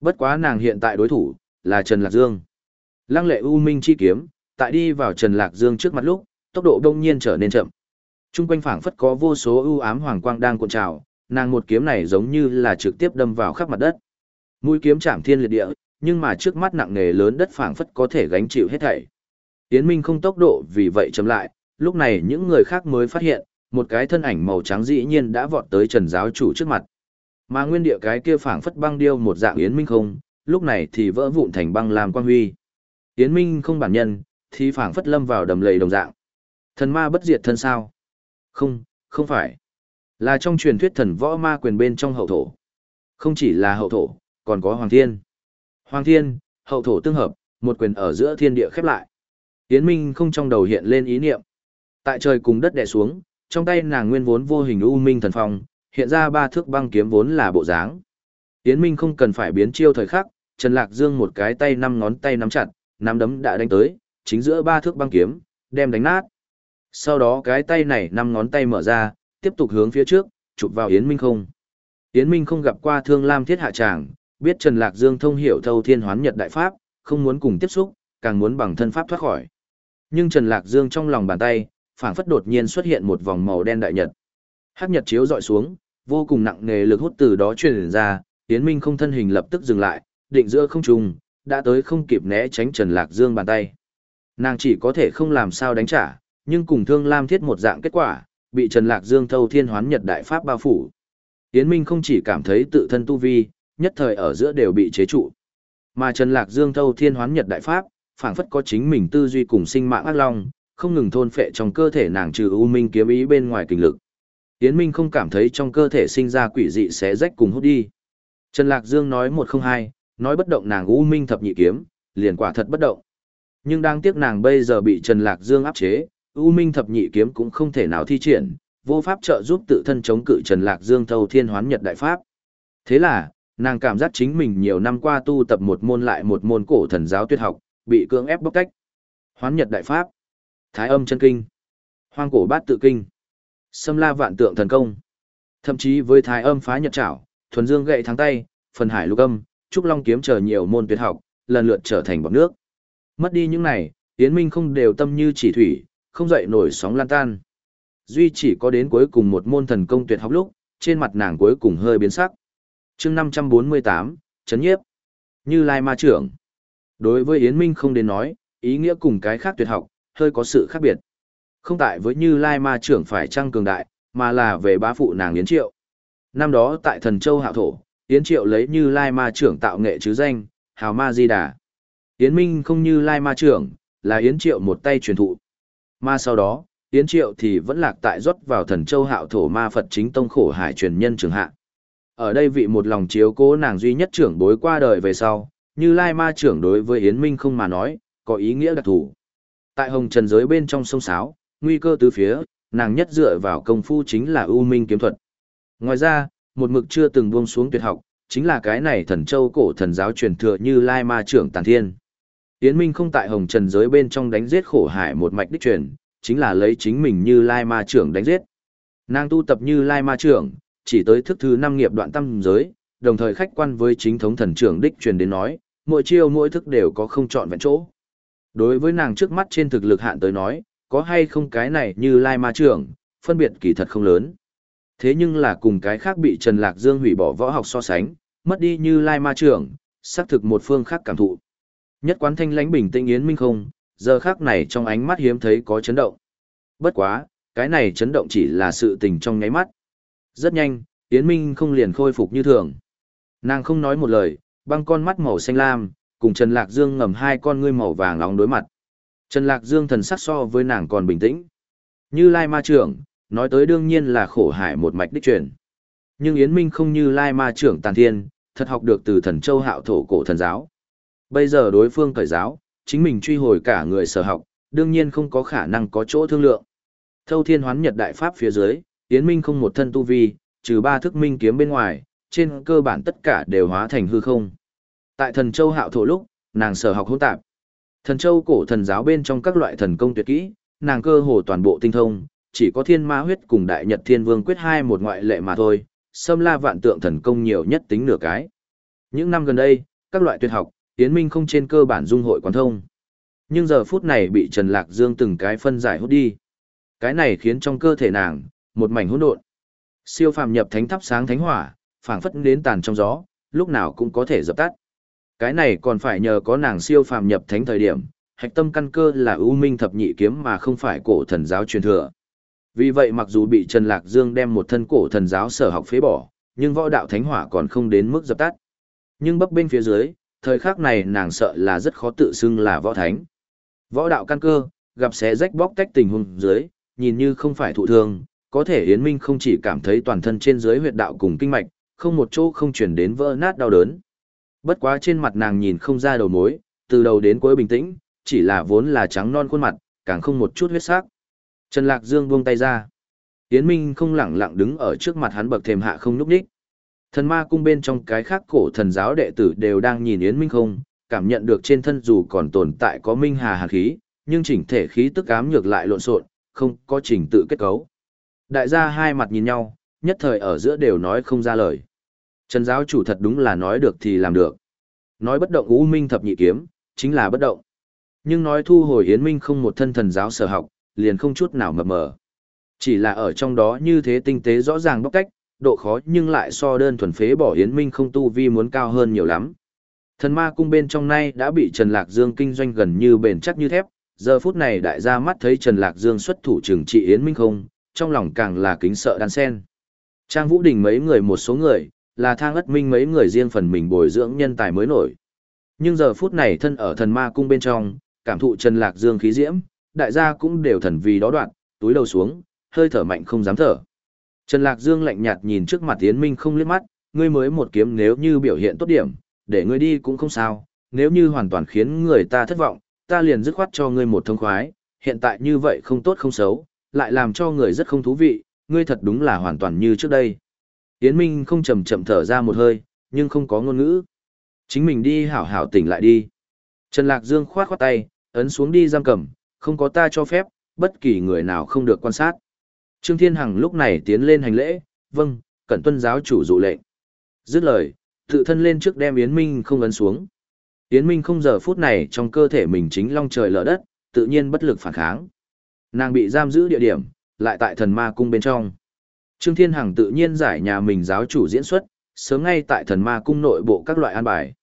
Bất quá nàng hiện tại đối thủ là Trần Lạc Dương. Lăng lệ u minh chi kiếm, tại đi vào Trần Lạc Dương trước mặt lúc, tốc độ đông nhiên trở nên chậm. Trung quanh phảng phất có vô số ưu ám hoàng quang đang cuộn trào, nàng một kiếm này giống như là trực tiếp đâm vào khắp mặt đất. Mũi kiếm chạm thiên liệt địa, nhưng mà trước mắt nặng nề lớn đất phảng phất có thể gánh chịu hết thảy. Yến Minh không tốc độ vì vậy chậm lại, lúc này những người khác mới phát hiện, một cái thân ảnh màu trắng dĩ nhiên đã vọt tới Trần giáo chủ trước mặt. Mà nguyên địa cái kia phảng phất băng điêu một dạng Yến Minh không, lúc này thì vỡ vụn thành băng làm quang huy. Yến Minh không bản nhân, thì phảng phất lâm vào đầm lầy đồng dạng. Thần ma bất diệt thân sao? Không, không phải. Là trong truyền thuyết thần võ ma quyền bên trong hậu thổ. Không chỉ là hậu thổ, còn có Hoàng Thiên. Hoàng Thiên, hậu thổ tương hợp, một quyền ở giữa thiên địa khép lại. Yến Minh không trong đầu hiện lên ý niệm. Tại trời cùng đất đè xuống, trong tay nàng nguyên vốn vô hình u minh thần phong, hiện ra ba thước băng kiếm vốn là bộ dáng. Yến Minh không cần phải biến chiêu thời khắc, Trần Lạc Dương một cái tay năm ngón tay nắm chặt, nắm đấm đã đánh tới, chính giữa ba thước băng kiếm, đem đánh nát. Sau đó cái tay này năm ngón tay mở ra, tiếp tục hướng phía trước, chụp vào Yến Minh không. Yến Minh không gặp qua Thương Lam Thiết hạ tràng, biết Trần Lạc Dương thông hiểu thâu thiên hoán nhật đại pháp, không muốn cùng tiếp xúc, càng muốn bằng thân pháp thoát khỏi. Nhưng Trần Lạc Dương trong lòng bàn tay, phảng phất đột nhiên xuất hiện một vòng màu đen đại nhật. Hắc nhật chiếu dọi xuống, vô cùng nặng nề lực hút từ đó truyền ra, Yến Minh không thân hình lập tức dừng lại, định giữa không trung, đã tới không kịp né tránh Trần Lạc Dương bàn tay. Nàng chỉ có thể không làm sao đánh trả, nhưng cùng Thương Lam Thiết một dạng kết quả, bị Trần Lạc Dương thâu thiên hoán nhật đại pháp bao phủ. Yến Minh không chỉ cảm thấy tự thân tu vi, nhất thời ở giữa đều bị chế trụ. Mà Trần Lạc Dương thâu thiên hoán nhật đại pháp, phảng phất có chính mình tư duy cùng sinh mạng ác long, không ngừng thôn phệ trong cơ thể nàng trừ u minh kiếm ý bên ngoài kinh lực. Yến Minh không cảm thấy trong cơ thể sinh ra quỷ dị xé rách cùng hút đi. Trần Lạc Dương nói một không hai, nói bất động nàng u minh thập nhị kiếm, liền quả thật bất động. Nhưng đáng tiếc nàng bây giờ bị Trần Lạc Dương áp chế, u minh thập nhị kiếm cũng không thể nào thi triển, vô pháp trợ giúp tự thân chống cự Trần Lạc Dương thâu thiên hoán nhật đại pháp. Thế là, nàng cảm giác chính mình nhiều năm qua tu tập một môn lại một môn cổ thần giáo tuyệt học, bị cưỡng ép bóc cách. Hoán nhật đại pháp, thái âm chân kinh, hoang cổ bát tự kinh, xâm la vạn tượng thần công. Thậm chí với thái âm phá nhật trảo, thuần dương gậy thắng tay, phần hải lục âm, trúc long kiếm chờ nhiều môn tuyệt học, lần lượt trở thành bọt nước. Mất đi những này, Yến Minh không đều tâm như chỉ thủy, không dậy nổi sóng lan tan. Duy chỉ có đến cuối cùng một môn thần công tuyệt học lúc, trên mặt nàng cuối cùng hơi biến sắc. chương 548, chấn nhiếp. Như Lai Ma trưởng. Đối với Yến Minh không đến nói, ý nghĩa cùng cái khác tuyệt học, hơi có sự khác biệt. Không tại với Như Lai Ma trưởng phải trăng cường đại, mà là về bá phụ nàng Yến Triệu. Năm đó tại Thần Châu Hạo Thổ, Yến Triệu lấy Như Lai Ma trưởng tạo nghệ chứ danh, Hào Ma Di Đà. Yến Minh không như Lai Ma trưởng, là Yến Triệu một tay truyền thụ. Mà sau đó, Yến Triệu thì vẫn lạc tại rót vào thần châu hạo thổ ma Phật chính tông khổ hải truyền nhân trường hạ. Ở đây vị một lòng chiếu cố nàng duy nhất trưởng bối qua đời về sau, như Lai Ma trưởng đối với Yến Minh không mà nói, có ý nghĩa đặc thủ. Tại hồng trần giới bên trong sông Sáo, nguy cơ tứ phía, nàng nhất dựa vào công phu chính là ưu minh kiếm thuật. Ngoài ra, một mực chưa từng buông xuống tuyệt học, chính là cái này thần châu cổ thần giáo truyền thừa như Lai Ma trưởng Tàn Thiên. Yến Minh không tại hồng trần giới bên trong đánh giết khổ hải một mạch đích truyền, chính là lấy chính mình như Lai Ma trưởng đánh giết. Nàng tu tập như Lai Ma trưởng, chỉ tới thức thứ năm nghiệp đoạn tâm giới, đồng thời khách quan với chính thống thần trưởng đích truyền đến nói, mỗi chiêu mỗi thức đều có không chọn vẹn chỗ. Đối với nàng trước mắt trên thực lực hạn tới nói, có hay không cái này như Lai Ma trưởng, phân biệt kỳ thật không lớn. Thế nhưng là cùng cái khác bị Trần Lạc Dương hủy bỏ võ học so sánh, mất đi như Lai Ma trưởng, xác thực một phương khác cảm thụ. Nhất quán thanh lãnh bình tĩnh yến minh không, giờ khác này trong ánh mắt hiếm thấy có chấn động. Bất quá, cái này chấn động chỉ là sự tình trong nháy mắt. Rất nhanh, Yến Minh không liền khôi phục như thường. Nàng không nói một lời, băng con mắt màu xanh lam, cùng Trần Lạc Dương ngầm hai con ngươi màu vàng nóng đối mặt. Trần Lạc Dương thần sắc so với nàng còn bình tĩnh. Như Lai Ma trưởng, nói tới đương nhiên là khổ hải một mạch đích truyền. Nhưng Yến Minh không như Lai Ma trưởng tàn thiên, thật học được từ thần châu hạo thổ cổ thần giáo. Bây giờ đối phương cởi giáo, chính mình truy hồi cả người sở học, đương nhiên không có khả năng có chỗ thương lượng. Thâu thiên hoán nhật đại pháp phía dưới, Yến Minh không một thân tu vi, trừ ba thức minh kiếm bên ngoài, trên cơ bản tất cả đều hóa thành hư không. Tại thần châu hạo thổ lúc, nàng sở học hỗn tạp. Thần châu cổ thần giáo bên trong các loại thần công tuyệt kỹ, nàng cơ hồ toàn bộ tinh thông, chỉ có thiên ma huyết cùng đại nhật thiên vương quyết hai một ngoại lệ mà thôi, xâm la vạn tượng thần công nhiều nhất tính nửa cái. Những năm gần đây, các loại tuyệt học, tiến Minh không trên cơ bản dung hội quán thông. Nhưng giờ phút này bị Trần Lạc Dương từng cái phân giải hút đi. Cái này khiến trong cơ thể nàng, một mảnh hỗn độn. Siêu phàm nhập thánh thắp sáng thánh hỏa, phảng phất đến tàn trong gió, lúc nào cũng có thể dập tắt. Cái này còn phải nhờ có nàng siêu phàm nhập thánh thời điểm, hạch tâm căn cơ là ưu minh thập nhị kiếm mà không phải cổ thần giáo truyền thừa. Vì vậy mặc dù bị Trần Lạc Dương đem một thân cổ thần giáo sở học phế bỏ, nhưng võ đạo thánh hỏa còn không đến mức dập tắt. Nhưng bấp bên phía dưới, thời khắc này nàng sợ là rất khó tự xưng là võ thánh. Võ đạo căn cơ, gặp xé rách bóc tách tình huống dưới, nhìn như không phải thụ thương, có thể Yến Minh không chỉ cảm thấy toàn thân trên dưới huyệt đạo cùng kinh mạch, không một chỗ không chuyển đến vỡ nát đau đớn. Bất quá trên mặt nàng nhìn không ra đầu mối, từ đầu đến cuối bình tĩnh, chỉ là vốn là trắng non khuôn mặt, càng không một chút huyết sắc. Trần Lạc Dương buông tay ra. Yến Minh không lẳng lặng đứng ở trước mặt hắn bậc thềm hạ không nhúc nhích. Thần ma cung bên trong cái khác cổ thần giáo đệ tử đều đang nhìn Yến Minh không, cảm nhận được trên thân dù còn tồn tại có minh hà hàn khí, nhưng chỉnh thể khí tức ám nhược lại lộn xộn, không có trình tự kết cấu. Đại gia hai mặt nhìn nhau, nhất thời ở giữa đều nói không ra lời. Trần giáo chủ thật đúng là nói được thì làm được. Nói bất động U Minh thập nhị kiếm, chính là bất động. Nhưng nói thu hồi Yến Minh không một thân thần giáo sở học, liền không chút nào mập mờ. Chỉ là ở trong đó như thế tinh tế rõ ràng bóc cách, độ khó nhưng lại so đơn thuần phế bỏ Yến Minh không tu vi muốn cao hơn nhiều lắm. Thần ma cung bên trong nay đã bị Trần Lạc Dương kinh doanh gần như bền chắc như thép, giờ phút này đại gia mắt thấy Trần Lạc Dương xuất thủ trừng trị Yến Minh không, trong lòng càng là kính sợ đan sen. Trang Vũ Đình mấy người một số người, là thang ất minh mấy người riêng phần mình bồi dưỡng nhân tài mới nổi. Nhưng giờ phút này thân ở thần ma cung bên trong, cảm thụ Trần Lạc Dương khí diễm, đại gia cũng đều thần vì đó đoạn, túi đầu xuống, hơi thở mạnh không dám thở. Trần Lạc Dương lạnh nhạt nhìn trước mặt Yến Minh không liếc mắt, ngươi mới một kiếm nếu như biểu hiện tốt điểm, để ngươi đi cũng không sao, nếu như hoàn toàn khiến người ta thất vọng, ta liền dứt khoát cho ngươi một thông khoái, hiện tại như vậy không tốt không xấu, lại làm cho người rất không thú vị, ngươi thật đúng là hoàn toàn như trước đây. Yến Minh không chậm chậm thở ra một hơi, nhưng không có ngôn ngữ. Chính mình đi hảo hảo tỉnh lại đi. Trần Lạc Dương khoát khoát tay, ấn xuống đi giam cầm, không có ta cho phép, bất kỳ người nào không được quan sát. Trương Thiên Hằng lúc này tiến lên hành lễ, vâng, cẩn tuân giáo chủ dụ lệnh. Dứt lời, tự thân lên trước đem Yến Minh không ấn xuống. Yến Minh không giờ phút này trong cơ thể mình chính long trời lở đất, tự nhiên bất lực phản kháng. Nàng bị giam giữ địa điểm, lại tại thần ma cung bên trong. Trương Thiên Hằng tự nhiên giải nhà mình giáo chủ diễn xuất, sớm ngay tại thần ma cung nội bộ các loại an bài.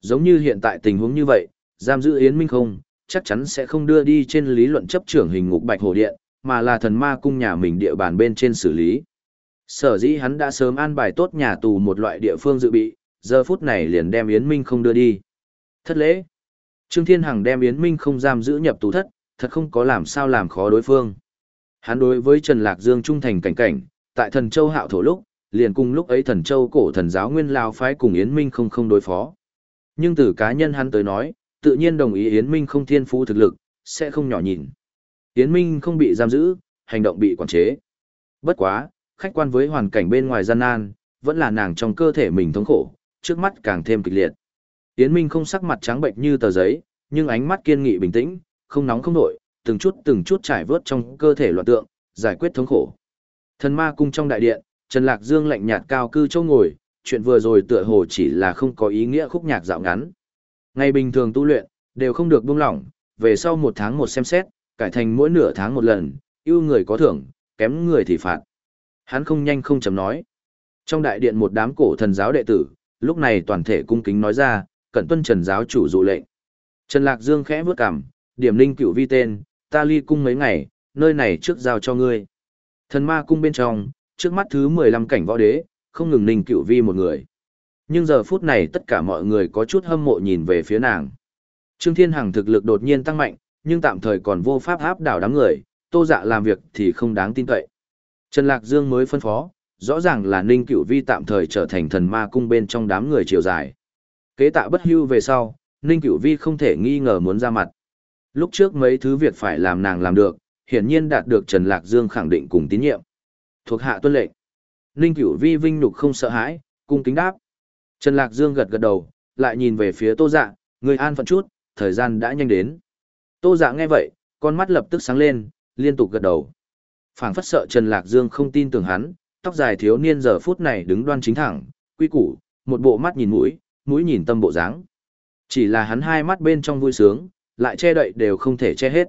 Giống như hiện tại tình huống như vậy, giam giữ Yến Minh không, chắc chắn sẽ không đưa đi trên lý luận chấp trưởng hình ngục bạch hồ điện, mà là thần ma cung nhà mình địa bàn bên trên xử lý. Sở dĩ hắn đã sớm an bài tốt nhà tù một loại địa phương dự bị, giờ phút này liền đem Yến Minh không đưa đi. Thất lễ. Trương Thiên Hằng đem Yến Minh không giam giữ nhập tù thất, thật không có làm sao làm khó đối phương. Hắn đối với Trần Lạc Dương trung thành cảnh cảnh, tại thần châu hạo thổ lúc, liền cùng lúc ấy thần châu cổ thần giáo nguyên lao phái cùng Yến Minh không không đối phó. Nhưng từ cá nhân hắn tới nói, tự nhiên đồng ý Yến Minh không thiên phú thực lực, sẽ không nhỏ nhìn. Yến Minh không bị giam giữ, hành động bị quản chế. Bất quá, khách quan với hoàn cảnh bên ngoài gian nan, vẫn là nàng trong cơ thể mình thống khổ, trước mắt càng thêm kịch liệt. Yến Minh không sắc mặt trắng bệnh như tờ giấy, nhưng ánh mắt kiên nghị bình tĩnh, không nóng không nổi, từng chút từng chút trải vớt trong cơ thể loạn tượng, giải quyết thống khổ. Thần ma cung trong đại điện, Trần Lạc Dương lạnh nhạt cao cư châu ngồi, chuyện vừa rồi tựa hồ chỉ là không có ý nghĩa khúc nhạc dạo ngắn. Ngày bình thường tu luyện, đều không được buông lỏng, về sau một tháng một xem xét, cải thành mỗi nửa tháng một lần, ưu người có thưởng, kém người thì phạt. Hắn không nhanh không chấm nói. Trong đại điện một đám cổ thần giáo đệ tử, lúc này toàn thể cung kính nói ra, cẩn tuân trần giáo chủ dụ lệnh. Trần Lạc Dương khẽ bước cằm, điểm linh cựu vi tên, ta ly cung mấy ngày, nơi này trước giao cho ngươi. Thần ma cung bên trong, trước mắt thứ 15 cảnh võ đế, không ngừng ninh cựu vi một người. Nhưng giờ phút này tất cả mọi người có chút hâm mộ nhìn về phía nàng. Trương Thiên Hằng thực lực đột nhiên tăng mạnh, nhưng tạm thời còn vô pháp áp đảo đám người, tô dạ làm việc thì không đáng tin cậy. Trần Lạc Dương mới phân phó, rõ ràng là Ninh Cửu Vi tạm thời trở thành thần ma cung bên trong đám người chiều dài. Kế tạ bất hưu về sau, Ninh Cửu Vi không thể nghi ngờ muốn ra mặt. Lúc trước mấy thứ việc phải làm nàng làm được, hiển nhiên đạt được Trần Lạc Dương khẳng định cùng tín nhiệm. Thuộc hạ tuân lệnh. Ninh Cửu Vi vinh nhục không sợ hãi, cung kính đáp. Trần Lạc Dương gật gật đầu, lại nhìn về phía Tô Dạ, người an phận chút, thời gian đã nhanh đến. Tô Dạ nghe vậy, con mắt lập tức sáng lên, liên tục gật đầu. Phảng phất sợ Trần Lạc Dương không tin tưởng hắn, tóc dài thiếu niên giờ phút này đứng đoan chính thẳng, quy củ, một bộ mắt nhìn mũi, mũi nhìn tâm bộ dáng. Chỉ là hắn hai mắt bên trong vui sướng, lại che đậy đều không thể che hết.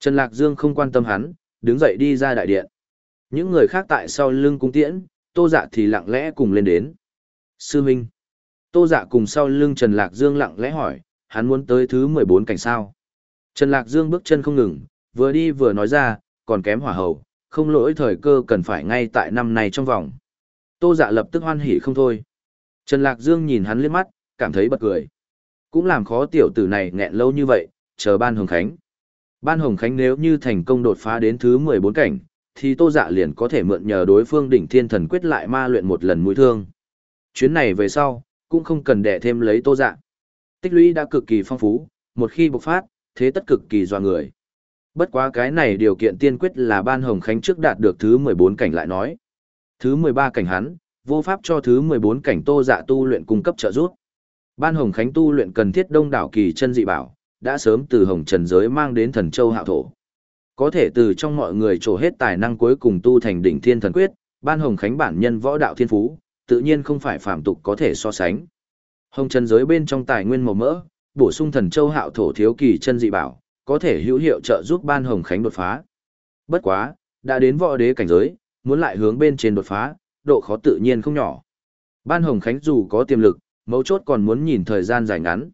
Trần Lạc Dương không quan tâm hắn, đứng dậy đi ra đại điện. Những người khác tại sau lưng cung tiễn, tô dạ thì lặng lẽ cùng lên đến. Sư Minh. Tô dạ cùng sau lưng Trần Lạc Dương lặng lẽ hỏi, hắn muốn tới thứ 14 cảnh sao. Trần Lạc Dương bước chân không ngừng, vừa đi vừa nói ra, còn kém hỏa hầu, không lỗi thời cơ cần phải ngay tại năm này trong vòng. Tô dạ lập tức hoan hỉ không thôi. Trần Lạc Dương nhìn hắn liếc mắt, cảm thấy bật cười. Cũng làm khó tiểu tử này nghẹn lâu như vậy, chờ ban hồng khánh. Ban hồng khánh nếu như thành công đột phá đến thứ 14 cảnh, thì tô dạ liền có thể mượn nhờ đối phương đỉnh thiên thần quyết lại ma luyện một lần mũi thương. Chuyến này về sau, cũng không cần đẻ thêm lấy tô dạ. Tích lũy đã cực kỳ phong phú, một khi bộc phát, thế tất cực kỳ dò người. Bất quá cái này điều kiện tiên quyết là ban hồng khánh trước đạt được thứ 14 cảnh lại nói. Thứ 13 cảnh hắn, vô pháp cho thứ 14 cảnh tô dạ tu luyện cung cấp trợ giúp. Ban hồng khánh tu luyện cần thiết đông đảo kỳ chân dị bảo, đã sớm từ hồng trần giới mang đến thần châu hạo thổ. Có thể từ trong mọi người trổ hết tài năng cuối cùng tu thành đỉnh thiên thần quyết, ban hồng khánh bản nhân võ đạo thiên phú, tự nhiên không phải phạm tục có thể so sánh. Hồng trần giới bên trong tài nguyên màu mỡ, bổ sung thần châu hạo thổ thiếu kỳ chân dị bảo, có thể hữu hiệu trợ giúp ban hồng khánh đột phá. Bất quá, đã đến võ đế cảnh giới, muốn lại hướng bên trên đột phá, độ khó tự nhiên không nhỏ. Ban hồng khánh dù có tiềm lực, mấu chốt còn muốn nhìn thời gian dài ngắn.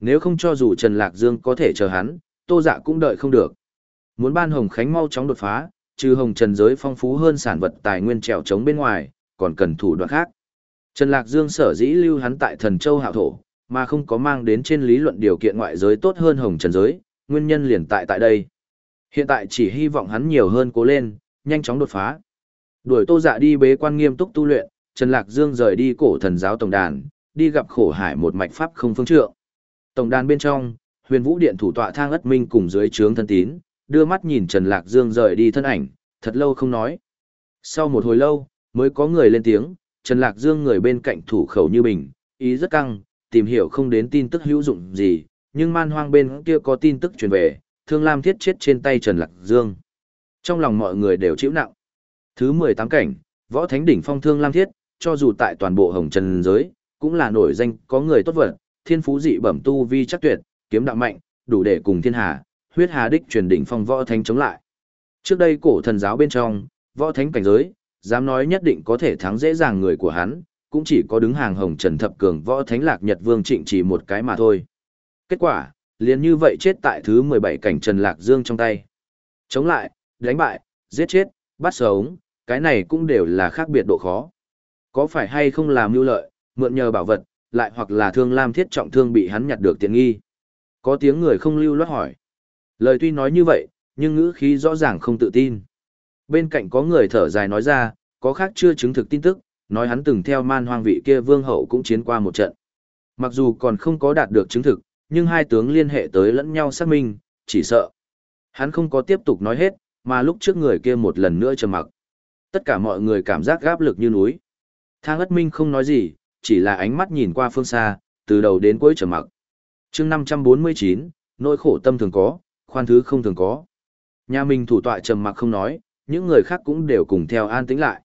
Nếu không cho dù Trần Lạc Dương có thể chờ hắn, Tô Dạ cũng đợi không được. Muốn ban Hồng Khánh mau chóng đột phá, trừ Hồng Trần giới phong phú hơn sản vật tài nguyên trèo trống bên ngoài, còn cần thủ đoạn khác. Trần Lạc Dương sở dĩ lưu hắn tại Thần Châu Hạo Thổ, mà không có mang đến trên lý luận điều kiện ngoại giới tốt hơn hồng trần giới, nguyên nhân liền tại tại đây. Hiện tại chỉ hy vọng hắn nhiều hơn cố lên, nhanh chóng đột phá. Đuổi tô dạ đi bế quan nghiêm túc tu luyện, Trần Lạc Dương rời đi cổ thần giáo tổng đàn, đi gặp khổ hải một mạch pháp không phương trượng. Tổng đàn bên trong, huyền vũ điện thủ tọa thang ất minh cùng dưới trướng thân tín, đưa mắt nhìn Trần Lạc Dương rời đi thân ảnh, thật lâu không nói. Sau một hồi lâu, mới có người lên tiếng, Trần Lạc Dương người bên cạnh thủ khẩu như bình, ý rất căng, tìm hiểu không đến tin tức hữu dụng gì, nhưng man hoang bên kia có tin tức truyền về, Thương Lam Thiết chết trên tay Trần Lạc Dương. Trong lòng mọi người đều chịu nặng. Thứ 18 cảnh, võ thánh đỉnh phong Thương Lam Thiết, cho dù tại toàn bộ hồng trần giới, cũng là nổi danh có người tốt vật, thiên phú dị bẩm tu vi chắc tuyệt, kiếm đạo mạnh, đủ để cùng thiên hà, huyết hà đích truyền đỉnh phong võ thánh chống lại. Trước đây cổ thần giáo bên trong, võ thánh cảnh giới, dám nói nhất định có thể thắng dễ dàng người của hắn, cũng chỉ có đứng hàng hồng trần thập cường võ thánh lạc nhật vương trịnh chỉ một cái mà thôi. Kết quả, liền như vậy chết tại thứ 17 cảnh Trần Lạc Dương trong tay. Chống lại, đánh bại, giết chết, bắt sống, cái này cũng đều là khác biệt độ khó. Có phải hay không làm mưu lợi, mượn nhờ bảo vật, lại hoặc là thương lam thiết trọng thương bị hắn nhặt được tiện nghi. Có tiếng người không lưu loát hỏi. Lời tuy nói như vậy, nhưng ngữ khí rõ ràng không tự tin. Bên cạnh có người thở dài nói ra, có khác chưa chứng thực tin tức, nói hắn từng theo man hoang vị kia vương hậu cũng chiến qua một trận. Mặc dù còn không có đạt được chứng thực, nhưng hai tướng liên hệ tới lẫn nhau xác minh, chỉ sợ. Hắn không có tiếp tục nói hết, mà lúc trước người kia một lần nữa trầm mặc. Tất cả mọi người cảm giác gáp lực như núi. Thang ất minh không nói gì, chỉ là ánh mắt nhìn qua phương xa, từ đầu đến cuối trầm mặc. chương 549, nỗi khổ tâm thường có, khoan thứ không thường có. Nhà mình thủ tọa trầm mặc không nói, những người khác cũng đều cùng theo an tĩnh lại.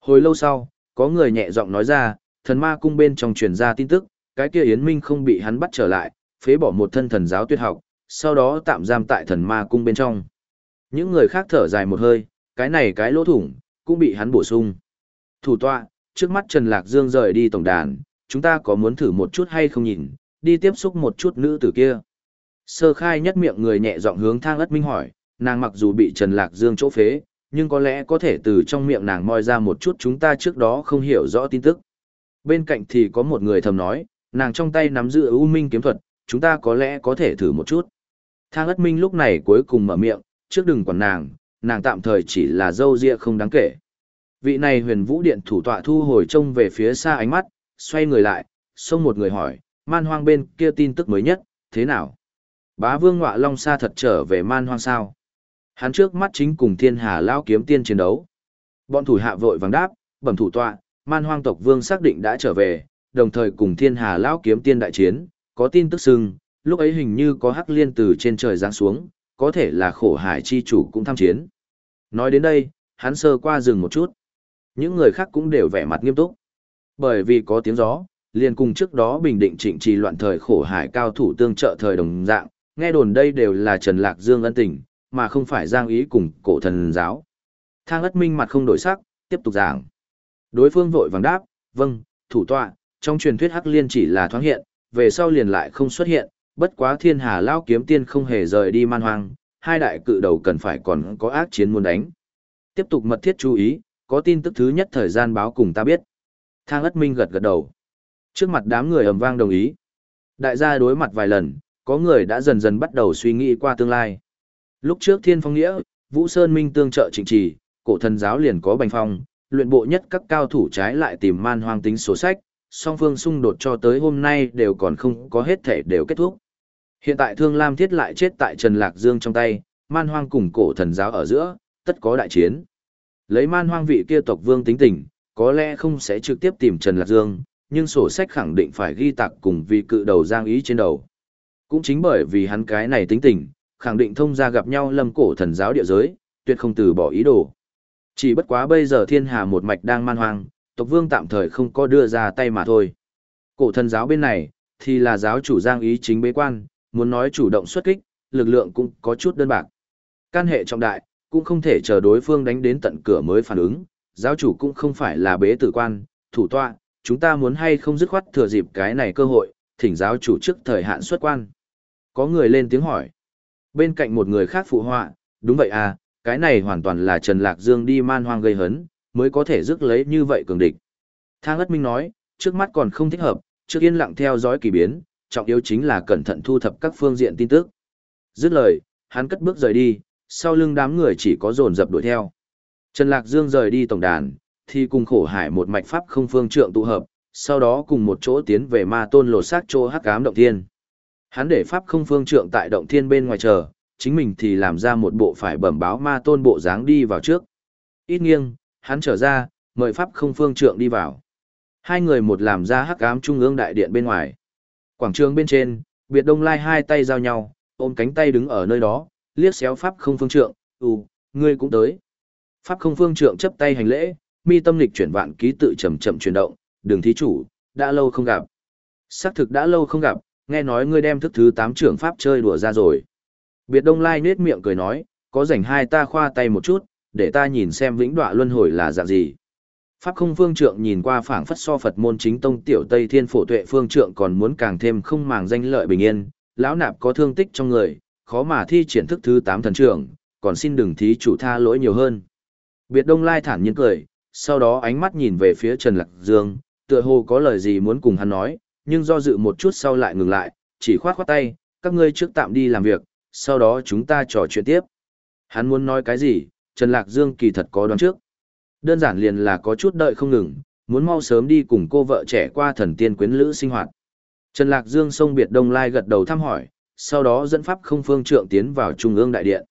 Hồi lâu sau, có người nhẹ giọng nói ra, thần ma cung bên trong truyền ra tin tức, cái kia Yến Minh không bị hắn bắt trở lại, phế bỏ một thân thần giáo tuyệt học, sau đó tạm giam tại thần ma cung bên trong. Những người khác thở dài một hơi, cái này cái lỗ thủng, cũng bị hắn bổ sung. Thủ tọa, trước mắt Trần Lạc Dương rời đi tổng đàn, chúng ta có muốn thử một chút hay không nhìn, đi tiếp xúc một chút nữ tử kia. Sơ khai nhất miệng người nhẹ giọng hướng thang ất minh hỏi, nàng mặc dù bị Trần Lạc Dương chỗ phế, nhưng có lẽ có thể từ trong miệng nàng moi ra một chút chúng ta trước đó không hiểu rõ tin tức. Bên cạnh thì có một người thầm nói, nàng trong tay nắm giữ U minh kiếm thuật, chúng ta có lẽ có thể thử một chút. Thang ất minh lúc này cuối cùng mở miệng, trước đừng quản nàng, nàng tạm thời chỉ là dâu ria không đáng kể. Vị này huyền vũ điện thủ tọa thu hồi trông về phía xa ánh mắt, xoay người lại, xông một người hỏi, man hoang bên kia tin tức mới nhất, thế nào? Bá vương ngọa long sa thật trở về man hoang sao? Hắn trước mắt chính cùng thiên hà lao kiếm tiên chiến đấu. Bọn thủ hạ vội vàng đáp, bẩm thủ tọa, man hoang tộc vương xác định đã trở về, đồng thời cùng thiên hà lao kiếm tiên đại chiến, có tin tức sưng, lúc ấy hình như có hắc liên từ trên trời giáng xuống, có thể là khổ hải chi chủ cũng tham chiến. Nói đến đây, hắn sơ qua dừng một chút. Những người khác cũng đều vẻ mặt nghiêm túc. Bởi vì có tiếng gió, liền cùng trước đó bình định trịnh trì loạn thời khổ hải cao thủ tương trợ thời đồng dạng, nghe đồn đây đều là Trần Lạc Dương ân tình, mà không phải giang ý cùng cổ thần giáo. Thang ất minh mặt không đổi sắc, tiếp tục giảng. Đối phương vội vàng đáp, vâng, thủ tọa, trong truyền thuyết Hắc Liên chỉ là thoáng hiện, về sau liền lại không xuất hiện, bất quá thiên hà lao kiếm tiên không hề rời đi man hoang, hai đại cự đầu cần phải còn có ác chiến muốn đánh. Tiếp tục mật thiết chú ý, có tin tức thứ nhất thời gian báo cùng ta biết. Thang ất minh gật gật đầu. Trước mặt đám người ầm vang đồng ý. Đại gia đối mặt vài lần, có người đã dần dần bắt đầu suy nghĩ qua tương lai. Lúc trước Thiên Phong Nghĩa, Vũ Sơn Minh tương trợ trịnh trì, cổ thần giáo liền có bành phong, luyện bộ nhất các cao thủ trái lại tìm man hoang tính sổ sách, song phương xung đột cho tới hôm nay đều còn không có hết thể đều kết thúc. Hiện tại Thương Lam Thiết lại chết tại Trần Lạc Dương trong tay, man hoang cùng cổ thần giáo ở giữa, tất có đại chiến. Lấy man hoang vị kia tộc vương tính tình, có lẽ không sẽ trực tiếp tìm Trần Lạc Dương, nhưng sổ sách khẳng định phải ghi tạc cùng vị cự đầu giang ý trên đầu. Cũng chính bởi vì hắn cái này tính tình, khẳng định thông ra gặp nhau lâm cổ thần giáo địa giới, tuyệt không từ bỏ ý đồ. Chỉ bất quá bây giờ thiên hà một mạch đang man hoang, tộc vương tạm thời không có đưa ra tay mà thôi. Cổ thần giáo bên này, thì là giáo chủ giang ý chính bế quan, muốn nói chủ động xuất kích, lực lượng cũng có chút đơn bạc. Can hệ trọng đại, cũng không thể chờ đối phương đánh đến tận cửa mới phản ứng, giáo chủ cũng không phải là bế tử quan, thủ tọa, chúng ta muốn hay không dứt khoát thừa dịp cái này cơ hội, thỉnh giáo chủ trước thời hạn xuất quan. Có người lên tiếng hỏi. Bên cạnh một người khác phụ họa, đúng vậy à, cái này hoàn toàn là Trần Lạc Dương đi man hoang gây hấn, mới có thể rước lấy như vậy cường địch. Thang ất minh nói, trước mắt còn không thích hợp, Trước yên lặng theo dõi kỳ biến, trọng yếu chính là cẩn thận thu thập các phương diện tin tức. Dứt lời, hắn cất bước rời đi, sau lưng đám người chỉ có dồn dập đuổi theo. Trần Lạc Dương rời đi tổng đàn, thì cùng khổ hải một mạch pháp không phương trượng tụ hợp, sau đó cùng một chỗ tiến về ma tôn lột xác chỗ hắc ám động thiên. Hắn để pháp không phương trượng tại động thiên bên ngoài chờ, chính mình thì làm ra một bộ phải bẩm báo ma tôn bộ dáng đi vào trước. Ít nghiêng, hắn trở ra, mời pháp không phương trượng đi vào. Hai người một làm ra hắc ám trung ương đại điện bên ngoài. Quảng trường bên trên, biệt đông lai hai tay giao nhau, ôm cánh tay đứng ở nơi đó, liếc xéo pháp không phương trượng, ừ, ngươi cũng tới. Pháp không phương trượng chấp tay hành lễ, mi tâm lịch chuyển vạn ký tự chậm chậm chuyển động, đường thí chủ, đã lâu không gặp. Xác thực đã lâu không gặp, nghe nói ngươi đem thức thứ tám trưởng pháp chơi đùa ra rồi. Biệt Đông Lai nết miệng cười nói, có rảnh hai ta khoa tay một chút, để ta nhìn xem vĩnh đọa luân hồi là dạng gì. Pháp không phương trượng nhìn qua phảng phất so Phật môn chính tông tiểu Tây Thiên phổ tuệ phương trượng còn muốn càng thêm không màng danh lợi bình yên, lão nạp có thương tích trong người, khó mà thi triển thức thứ tám thần trưởng, còn xin đừng thí chủ tha lỗi nhiều hơn. Biệt Đông Lai thản nhiên cười, sau đó ánh mắt nhìn về phía Trần Lạc Dương, tựa hồ có lời gì muốn cùng hắn nói, nhưng do dự một chút sau lại ngừng lại, chỉ khoát khoát tay, các ngươi trước tạm đi làm việc, sau đó chúng ta trò chuyện tiếp. Hắn muốn nói cái gì, Trần Lạc Dương kỳ thật có đoán trước. Đơn giản liền là có chút đợi không ngừng, muốn mau sớm đi cùng cô vợ trẻ qua thần tiên quyến lữ sinh hoạt. Trần Lạc Dương sông biệt Đông Lai gật đầu thăm hỏi, sau đó dẫn pháp không phương trượng tiến vào trung ương đại điện.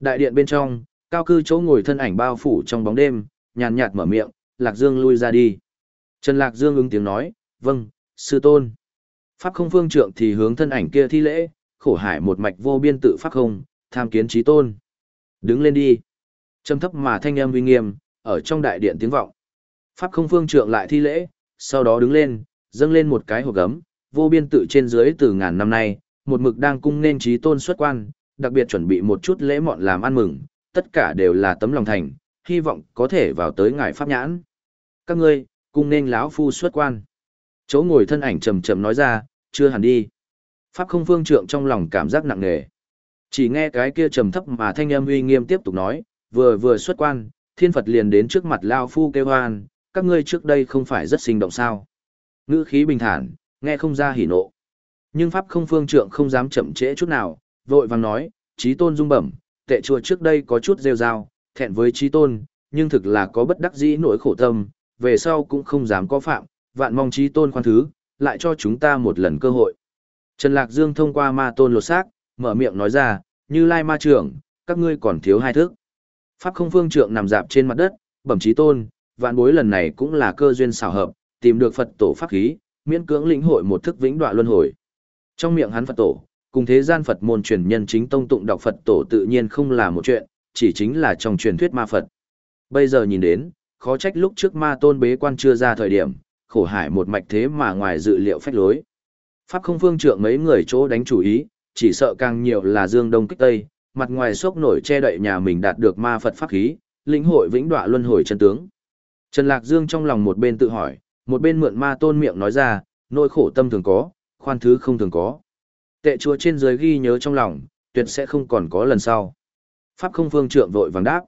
Đại điện bên trong, cao cư chỗ ngồi thân ảnh bao phủ trong bóng đêm, nhàn nhạt mở miệng, Lạc Dương lui ra đi. Trần Lạc Dương ứng tiếng nói, vâng, sư tôn. Pháp không phương trượng thì hướng thân ảnh kia thi lễ, khổ hải một mạch vô biên tự pháp không, tham kiến trí tôn. Đứng lên đi. Trầm thấp mà thanh âm uy nghiêm, ở trong đại điện tiếng vọng. Pháp không phương trượng lại thi lễ, sau đó đứng lên, dâng lên một cái hộp gấm, vô biên tự trên dưới từ ngàn năm nay, một mực đang cung nên trí tôn xuất quan, đặc biệt chuẩn bị một chút lễ mọn làm ăn mừng, tất cả đều là tấm lòng thành, hy vọng có thể vào tới ngài pháp nhãn. Các ngươi, cung nên lão phu xuất quan. Chỗ ngồi thân ảnh trầm trầm nói ra, chưa hẳn đi. Pháp không phương trượng trong lòng cảm giác nặng nề. Chỉ nghe cái kia trầm thấp mà thanh âm uy nghiêm tiếp tục nói, vừa vừa xuất quan, thiên Phật liền đến trước mặt lão Phu kêu hoan, các ngươi trước đây không phải rất sinh động sao. Ngữ khí bình thản, nghe không ra hỉ nộ. Nhưng Pháp không phương trượng không dám chậm trễ chút nào, vội vàng nói, trí tôn dung bẩm, tệ chùa trước đây có chút rêu rao, thẹn với trí tôn, nhưng thực là có bất đắc dĩ nỗi khổ tâm, về sau cũng không dám có phạm, vạn mong trí tôn khoan thứ, lại cho chúng ta một lần cơ hội. Trần Lạc Dương thông qua ma tôn lột xác, mở miệng nói ra, như lai ma trưởng, các ngươi còn thiếu hai thức. Pháp không phương trượng nằm dạp trên mặt đất, bẩm trí tôn, vạn bối lần này cũng là cơ duyên xảo hợp, tìm được Phật tổ pháp khí, miễn cưỡng lĩnh hội một thức vĩnh đoạn luân hồi. Trong miệng hắn Phật tổ, cùng thế gian Phật môn truyền nhân chính tông tụng đọc Phật tổ tự nhiên không là một chuyện, chỉ chính là trong truyền thuyết ma Phật. Bây giờ nhìn đến, khó trách lúc trước ma tôn bế quan chưa ra thời điểm, khổ hải một mạch thế mà ngoài dự liệu phách lối. Pháp không phương trượng mấy người chỗ đánh chủ ý, chỉ sợ càng nhiều là dương đông kích tây, mặt ngoài sốc nổi che đậy nhà mình đạt được ma Phật pháp khí, lĩnh hội vĩnh đọa luân hồi chân tướng. Trần Lạc Dương trong lòng một bên tự hỏi, một bên mượn ma tôn miệng nói ra, nỗi khổ tâm thường có, khoan thứ không thường có. Tệ chúa trên dưới ghi nhớ trong lòng, tuyệt sẽ không còn có lần sau. Pháp không phương trượng vội vàng đáp.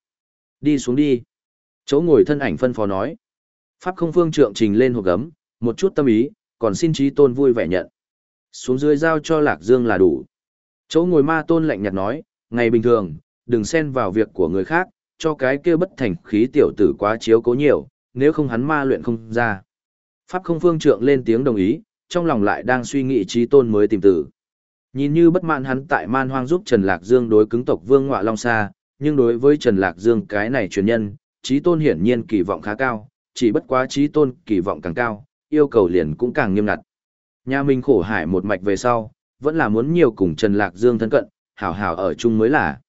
Đi xuống đi. Chỗ ngồi thân ảnh phân phó nói. Pháp không phương trượng trình lên hộp gấm, một chút tâm ý, còn xin trí tôn vui vẻ nhận. Xuống dưới giao cho Lạc Dương là đủ. Chỗ ngồi ma tôn lạnh nhạt nói, ngày bình thường, đừng xen vào việc của người khác, cho cái kia bất thành khí tiểu tử quá chiếu cố nhiều, nếu không hắn ma luyện không ra. Pháp không phương trượng lên tiếng đồng ý, trong lòng lại đang suy nghĩ trí tôn mới tìm tử. Nhìn như bất mãn hắn tại man hoang giúp Trần Lạc Dương đối cứng tộc vương ngọa long xa, nhưng đối với Trần Lạc Dương cái này truyền nhân, trí tôn hiển nhiên kỳ vọng khá cao, chỉ bất quá trí tôn kỳ vọng càng cao, yêu cầu liền cũng càng nghiêm ngặt. Nhà mình khổ hải một mạch về sau, vẫn là muốn nhiều cùng Trần Lạc Dương thân cận, hảo hảo ở chung mới là.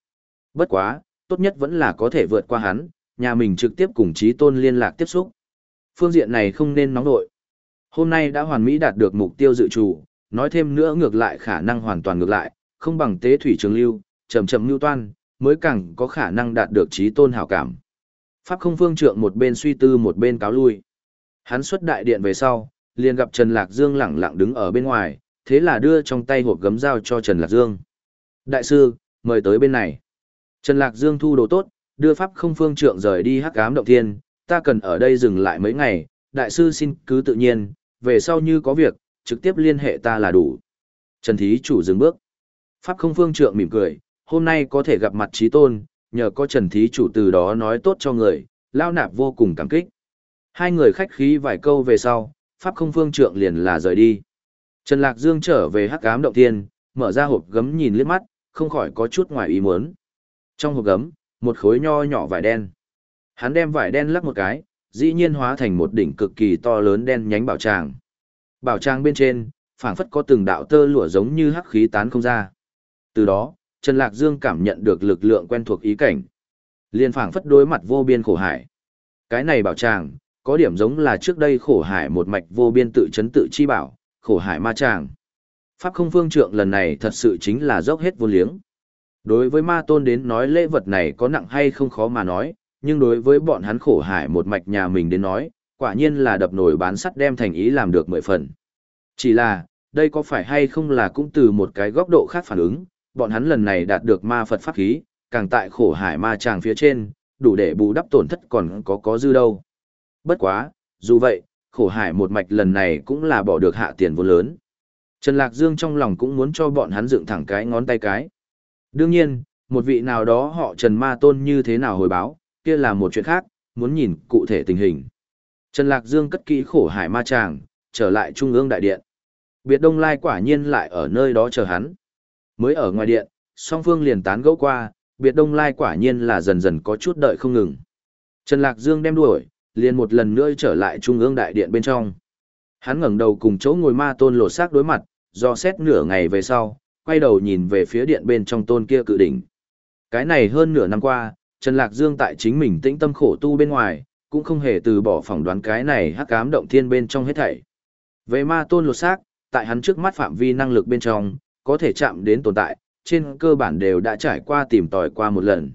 Bất quá, tốt nhất vẫn là có thể vượt qua hắn, nhà mình trực tiếp cùng trí tôn liên lạc tiếp xúc. Phương diện này không nên nóng nội. Hôm nay đã hoàn mỹ đạt được mục tiêu dự trù, nói thêm nữa ngược lại khả năng hoàn toàn ngược lại, không bằng tế thủy trường lưu, chậm chậm lưu toan, mới càng có khả năng đạt được trí tôn hảo cảm. Pháp không phương trượng một bên suy tư một bên cáo lui. Hắn xuất đại điện về sau, liền gặp Trần Lạc Dương lẳng lặng đứng ở bên ngoài, thế là đưa trong tay hộp gấm dao cho Trần Lạc Dương. Đại sư, mời tới bên này. Trần Lạc Dương thu đồ tốt, đưa Pháp không phương trượng rời đi hắc ám động thiên, ta cần ở đây dừng lại mấy ngày, đại sư xin cứ tự nhiên, về sau như có việc, trực tiếp liên hệ ta là đủ. Trần Thí chủ dừng bước. Pháp không phương trượng mỉm cười, hôm nay có thể gặp mặt trí tôn, nhờ có Trần Thí chủ từ đó nói tốt cho người, lao nạp vô cùng cảm kích. Hai người khách khí vài câu về sau, Pháp không phương trượng liền là rời đi. Trần Lạc Dương trở về hắc ám động tiên, mở ra hộp gấm nhìn liếc mắt, không khỏi có chút ngoài ý muốn. Trong hộp gấm, một khối nho nhỏ vải đen. Hắn đem vải đen lắc một cái, dĩ nhiên hóa thành một đỉnh cực kỳ to lớn đen nhánh bảo tràng. Bảo tràng bên trên, phảng phất có từng đạo tơ lụa giống như hắc khí tán không ra. Từ đó, Trần Lạc Dương cảm nhận được lực lượng quen thuộc ý cảnh. Liên phảng phất đối mặt vô biên khổ hải. Cái này bảo tràng, có điểm giống là trước đây khổ hải một mạch vô biên tự chấn tự chi bảo, khổ hải ma tràng. Pháp không phương trượng lần này thật sự chính là dốc hết vô liếng. Đối với ma tôn đến nói lễ vật này có nặng hay không khó mà nói, nhưng đối với bọn hắn khổ hải một mạch nhà mình đến nói, quả nhiên là đập nổi bán sắt đem thành ý làm được mười phần. Chỉ là, đây có phải hay không là cũng từ một cái góc độ khác phản ứng, bọn hắn lần này đạt được ma Phật pháp khí, càng tại khổ hải ma tràng phía trên, đủ để bù đắp tổn thất còn có có dư đâu. Bất quá, dù vậy, khổ hải một mạch lần này cũng là bỏ được hạ tiền vô lớn. Trần Lạc Dương trong lòng cũng muốn cho bọn hắn dựng thẳng cái ngón tay cái. Đương nhiên, một vị nào đó họ Trần Ma Tôn như thế nào hồi báo, kia là một chuyện khác, muốn nhìn cụ thể tình hình. Trần Lạc Dương cất kỹ khổ hải ma tràng, trở lại trung ương đại điện. Biệt Đông Lai quả nhiên lại ở nơi đó chờ hắn. Mới ở ngoài điện, song phương liền tán gẫu qua, Biệt Đông Lai quả nhiên là dần dần có chút đợi không ngừng. Trần Lạc Dương đem đuổi, liền một lần nữa trở lại trung ương đại điện bên trong. Hắn ngẩng đầu cùng chỗ ngồi ma tôn lột xác đối mặt, do xét nửa ngày về sau, quay đầu nhìn về phía điện bên trong tôn kia cự đỉnh. Cái này hơn nửa năm qua, Trần Lạc Dương tại chính mình tĩnh tâm khổ tu bên ngoài, cũng không hề từ bỏ phỏng đoán cái này hắc ám động thiên bên trong hết thảy. Về ma tôn lột xác, tại hắn trước mắt phạm vi năng lực bên trong, có thể chạm đến tồn tại, trên cơ bản đều đã trải qua tìm tòi qua một lần.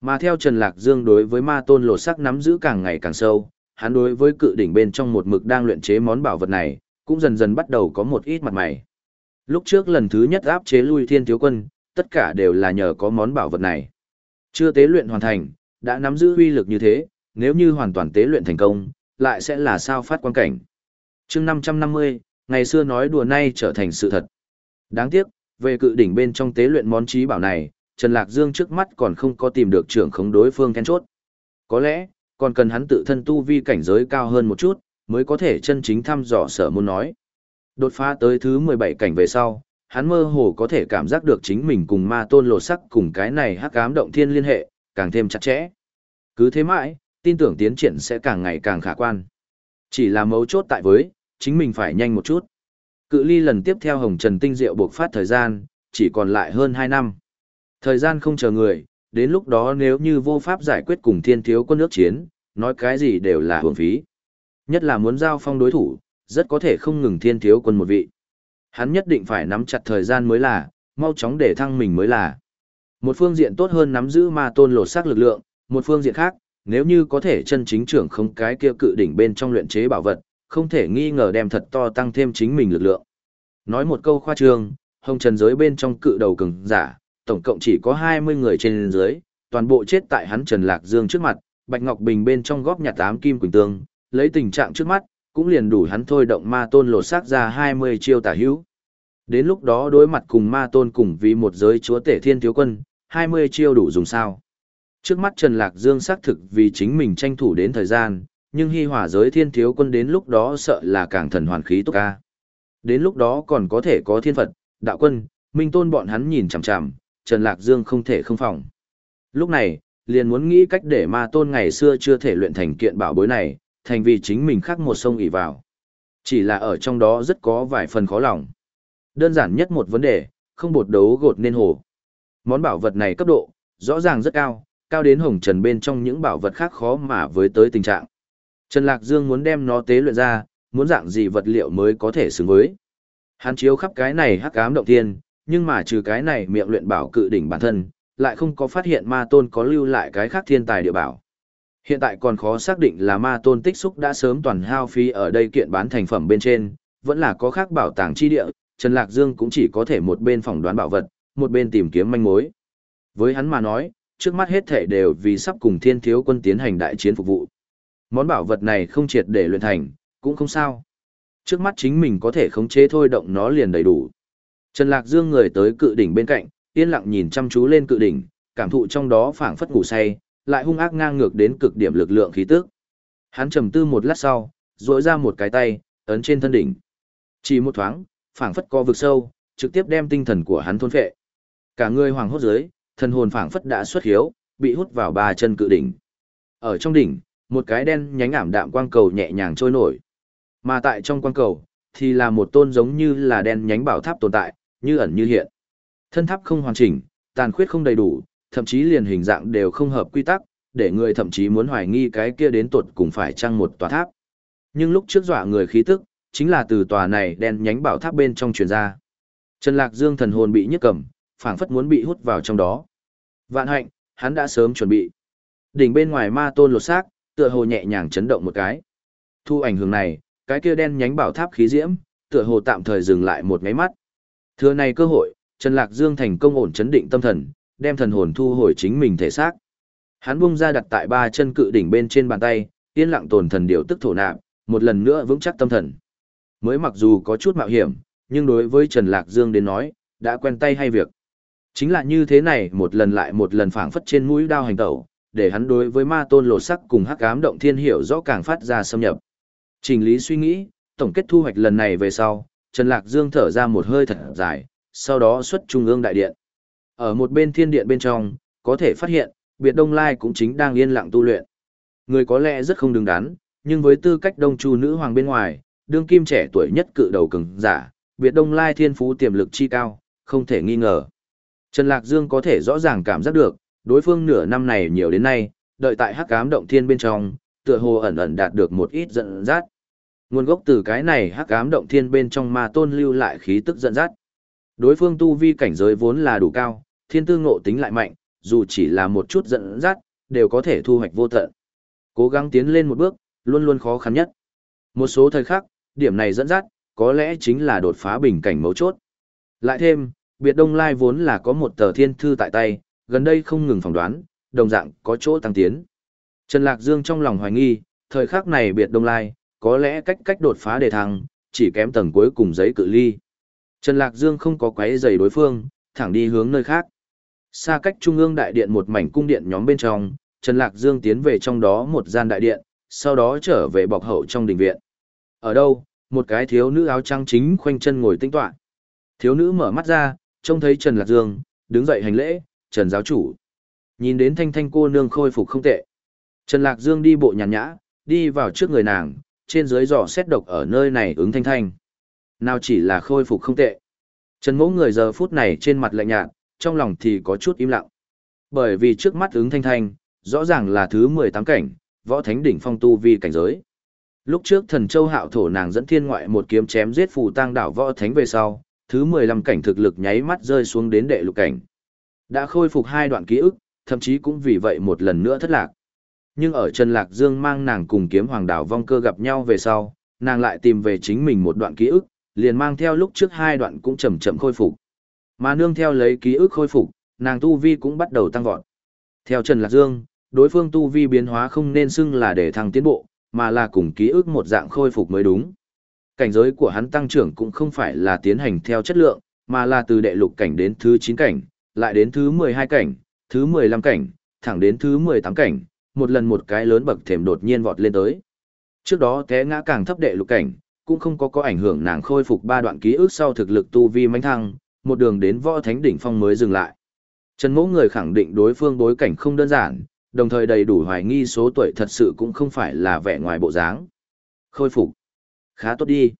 Mà theo Trần Lạc Dương đối với ma tôn lột xác nắm giữ càng ngày càng sâu, hắn đối với cự đỉnh bên trong một mực đang luyện chế món bảo vật này, cũng dần dần bắt đầu có một ít mặt mày. Lúc trước lần thứ nhất áp chế lui thiên thiếu quân, tất cả đều là nhờ có món bảo vật này. Chưa tế luyện hoàn thành, đã nắm giữ uy lực như thế, nếu như hoàn toàn tế luyện thành công, lại sẽ là sao phát quan cảnh. chương 550, ngày xưa nói đùa nay trở thành sự thật. Đáng tiếc, về cự đỉnh bên trong tế luyện món trí bảo này, Trần Lạc Dương trước mắt còn không có tìm được trưởng khống đối phương then chốt. Có lẽ, còn cần hắn tự thân tu vi cảnh giới cao hơn một chút, mới có thể chân chính thăm dò sở môn nói. Đột phá tới thứ 17 cảnh về sau, hắn mơ hồ có thể cảm giác được chính mình cùng ma tôn lột sắc cùng cái này hắc ám động thiên liên hệ, càng thêm chặt chẽ. Cứ thế mãi, tin tưởng tiến triển sẽ càng ngày càng khả quan. Chỉ là mấu chốt tại với, chính mình phải nhanh một chút. Cự ly lần tiếp theo Hồng Trần Tinh Diệu buộc phát thời gian, chỉ còn lại hơn 2 năm. Thời gian không chờ người, đến lúc đó nếu như vô pháp giải quyết cùng thiên thiếu quân nước chiến, nói cái gì đều là hưởng phí. Nhất là muốn giao phong đối thủ, rất có thể không ngừng thiên thiếu quân một vị. Hắn nhất định phải nắm chặt thời gian mới là, mau chóng để thăng mình mới là. Một phương diện tốt hơn nắm giữ ma tôn lột xác lực lượng, một phương diện khác, nếu như có thể chân chính trưởng không cái kia cự đỉnh bên trong luyện chế bảo vật, không thể nghi ngờ đem thật to tăng thêm chính mình lực lượng. Nói một câu khoa trương, hồng trần giới bên trong cự đầu cường giả, tổng cộng chỉ có 20 người trên dưới, toàn bộ chết tại hắn Trần Lạc Dương trước mặt, Bạch Ngọc Bình bên trong góp nhặt tám kim quỳnh tương, lấy tình trạng trước mắt, cũng liền đủ hắn thôi động ma tôn lột xác ra 20 chiêu tả hữu. Đến lúc đó đối mặt cùng ma tôn cùng vì một giới chúa tể thiên thiếu quân, 20 chiêu đủ dùng sao. Trước mắt Trần Lạc Dương xác thực vì chính mình tranh thủ đến thời gian, nhưng hy hỏa giới thiên thiếu quân đến lúc đó sợ là càng thần hoàn khí tốt ca. Đến lúc đó còn có thể có thiên Phật, đạo quân, minh tôn bọn hắn nhìn chằm chằm, Trần Lạc Dương không thể không phòng. Lúc này, liền muốn nghĩ cách để ma tôn ngày xưa chưa thể luyện thành kiện bảo bối này, thành vì chính mình khắc một sông ỉ vào. Chỉ là ở trong đó rất có vài phần khó lòng. Đơn giản nhất một vấn đề, không bột đấu gột nên hồ. Món bảo vật này cấp độ, rõ ràng rất cao, cao đến hồng trần bên trong những bảo vật khác khó mà với tới tình trạng. Trần Lạc Dương muốn đem nó tế luyện ra, muốn dạng gì vật liệu mới có thể xứng với. Hắn chiếu khắp cái này hắc ám động thiên, nhưng mà trừ cái này miệng luyện bảo cự đỉnh bản thân, lại không có phát hiện ma tôn có lưu lại cái khác thiên tài địa bảo. Hiện tại còn khó xác định là ma tôn tích xúc đã sớm toàn hao phí ở đây kiện bán thành phẩm bên trên, vẫn là có khác bảo tàng chi địa, Trần Lạc Dương cũng chỉ có thể một bên phỏng đoán bảo vật, một bên tìm kiếm manh mối. Với hắn mà nói, trước mắt hết thể đều vì sắp cùng thiên thiếu quân tiến hành đại chiến phục vụ. Món bảo vật này không triệt để luyện thành, cũng không sao. Trước mắt chính mình có thể khống chế thôi động nó liền đầy đủ. Trần Lạc Dương người tới cự đỉnh bên cạnh, yên lặng nhìn chăm chú lên cự đỉnh, cảm thụ trong đó phảng phất ngủ say, lại hung ác ngang ngược đến cực điểm lực lượng khí tức. Hắn trầm tư một lát sau, duỗi ra một cái tay, ấn trên thân đỉnh. Chỉ một thoáng, phảng phất co vực sâu, trực tiếp đem tinh thần của hắn thôn phệ. Cả người hoàng hốt dưới, thần hồn phảng phất đã xuất hiếu, bị hút vào ba chân cự đỉnh. Ở trong đỉnh, một cái đen nhánh ảm đạm quang cầu nhẹ nhàng trôi nổi. Mà tại trong quang cầu, thì là một tôn giống như là đen nhánh bảo tháp tồn tại, như ẩn như hiện. Thân tháp không hoàn chỉnh, tàn khuyết không đầy đủ, thậm chí liền hình dạng đều không hợp quy tắc, để người thậm chí muốn hoài nghi cái kia đến tột cùng phải chăng một tòa tháp. Nhưng lúc trước dọa người khí tức, chính là từ tòa này đen nhánh bảo tháp bên trong truyền ra. Trần Lạc Dương thần hồn bị nhức cầm, phảng phất muốn bị hút vào trong đó. Vạn hạnh, hắn đã sớm chuẩn bị. Đỉnh bên ngoài ma tôn lột xác, tựa hồ nhẹ nhàng chấn động một cái. Thu ảnh hưởng này, cái kia đen nhánh bảo tháp khí diễm, tựa hồ tạm thời dừng lại một cái mắt. Thừa này cơ hội, Trần Lạc Dương thành công ổn chấn định tâm thần, đem thần hồn thu hồi chính mình thể xác. Hắn bung ra đặt tại ba chân cự đỉnh bên trên bàn tay, yên lặng tồn thần điều tức thổ nạp, một lần nữa vững chắc tâm thần. Mới mặc dù có chút mạo hiểm, nhưng đối với Trần Lạc Dương đến nói, đã quen tay hay việc. Chính là như thế này một lần lại một lần phảng phất trên mũi đao hành tẩu, để hắn đối với ma tôn lột sắc cùng hắc ám động thiên hiểu rõ càng phát ra xâm nhập. Trình lý suy nghĩ, tổng kết thu hoạch lần này về sau, Trần Lạc Dương thở ra một hơi thật dài, sau đó xuất trung ương đại điện. Ở một bên thiên điện bên trong, có thể phát hiện, biệt đông lai cũng chính đang yên lặng tu luyện. Người có lẽ rất không đứng đắn, nhưng với tư cách đông chu nữ hoàng bên ngoài, đương kim trẻ tuổi nhất cự đầu cường giả, biệt đông lai thiên phú tiềm lực chi cao, không thể nghi ngờ. Trần Lạc Dương có thể rõ ràng cảm giác được, đối phương nửa năm này nhiều đến nay, đợi tại hắc ám động thiên bên trong, tựa hồ ẩn ẩn đạt được một ít giận dắt. Nguồn gốc từ cái này hắc ám động thiên bên trong ma tôn lưu lại khí tức giận dắt. Đối phương tu vi cảnh giới vốn là đủ cao, thiên tư ngộ tính lại mạnh, dù chỉ là một chút giận dắt, đều có thể thu hoạch vô tận. Cố gắng tiến lên một bước, luôn luôn khó khăn nhất. Một số thời khắc, điểm này dẫn dắt, có lẽ chính là đột phá bình cảnh mấu chốt. Lại thêm, biệt đông lai vốn là có một tờ thiên thư tại tay, gần đây không ngừng phỏng đoán, đồng dạng có chỗ tăng tiến. Trần Lạc Dương trong lòng hoài nghi, thời khắc này biệt đông lai, có lẽ cách cách đột phá đề thăng, chỉ kém tầng cuối cùng giấy cự ly. Trần Lạc Dương không có quấy giày đối phương, thẳng đi hướng nơi khác. Xa cách trung ương đại điện một mảnh cung điện nhóm bên trong, Trần Lạc Dương tiến về trong đó một gian đại điện, sau đó trở về bọc hậu trong đình viện. Ở đâu, một cái thiếu nữ áo trắng chính khoanh chân ngồi tinh tọa. Thiếu nữ mở mắt ra, trông thấy Trần Lạc Dương, đứng dậy hành lễ, Trần giáo chủ. Nhìn đến thanh thanh cô nương khôi phục không tệ. Trần Lạc Dương đi bộ nhàn nhã, đi vào trước người nàng, trên dưới giỏ xét độc ở nơi này ứng thanh thanh. Nào chỉ là khôi phục không tệ. Trần mẫu người giờ phút này trên mặt lạnh nhạt, trong lòng thì có chút im lặng. Bởi vì trước mắt ứng thanh thanh, rõ ràng là thứ 18 cảnh, võ thánh đỉnh phong tu vi cảnh giới. Lúc trước thần châu hạo thổ nàng dẫn thiên ngoại một kiếm chém giết phù tang đảo võ thánh về sau, thứ 15 cảnh thực lực nháy mắt rơi xuống đến đệ lục cảnh. Đã khôi phục hai đoạn ký ức, thậm chí cũng vì vậy một lần nữa thất lạc. Nhưng ở Trần Lạc Dương mang nàng cùng kiếm hoàng đảo vong cơ gặp nhau về sau, nàng lại tìm về chính mình một đoạn ký ức, liền mang theo lúc trước hai đoạn cũng chậm chậm khôi phục. Mà nương theo lấy ký ức khôi phục, nàng tu vi cũng bắt đầu tăng vọt. Theo Trần Lạc Dương, đối phương tu vi biến hóa không nên xưng là để thăng tiến bộ, mà là cùng ký ức một dạng khôi phục mới đúng. Cảnh giới của hắn tăng trưởng cũng không phải là tiến hành theo chất lượng, mà là từ đệ lục cảnh đến thứ 9 cảnh, lại đến thứ 12 cảnh, thứ 15 cảnh, thẳng đến thứ 18 cảnh, một lần một cái lớn bậc thềm đột nhiên vọt lên tới. Trước đó té ngã càng thấp đệ lục cảnh, cũng không có có ảnh hưởng nàng khôi phục ba đoạn ký ức sau thực lực tu vi mãnh thăng, một đường đến võ thánh đỉnh phong mới dừng lại. Trần Mỗ người khẳng định đối phương bối cảnh không đơn giản, đồng thời đầy đủ hoài nghi số tuổi thật sự cũng không phải là vẻ ngoài bộ dáng. Khôi phục. Khá tốt đi.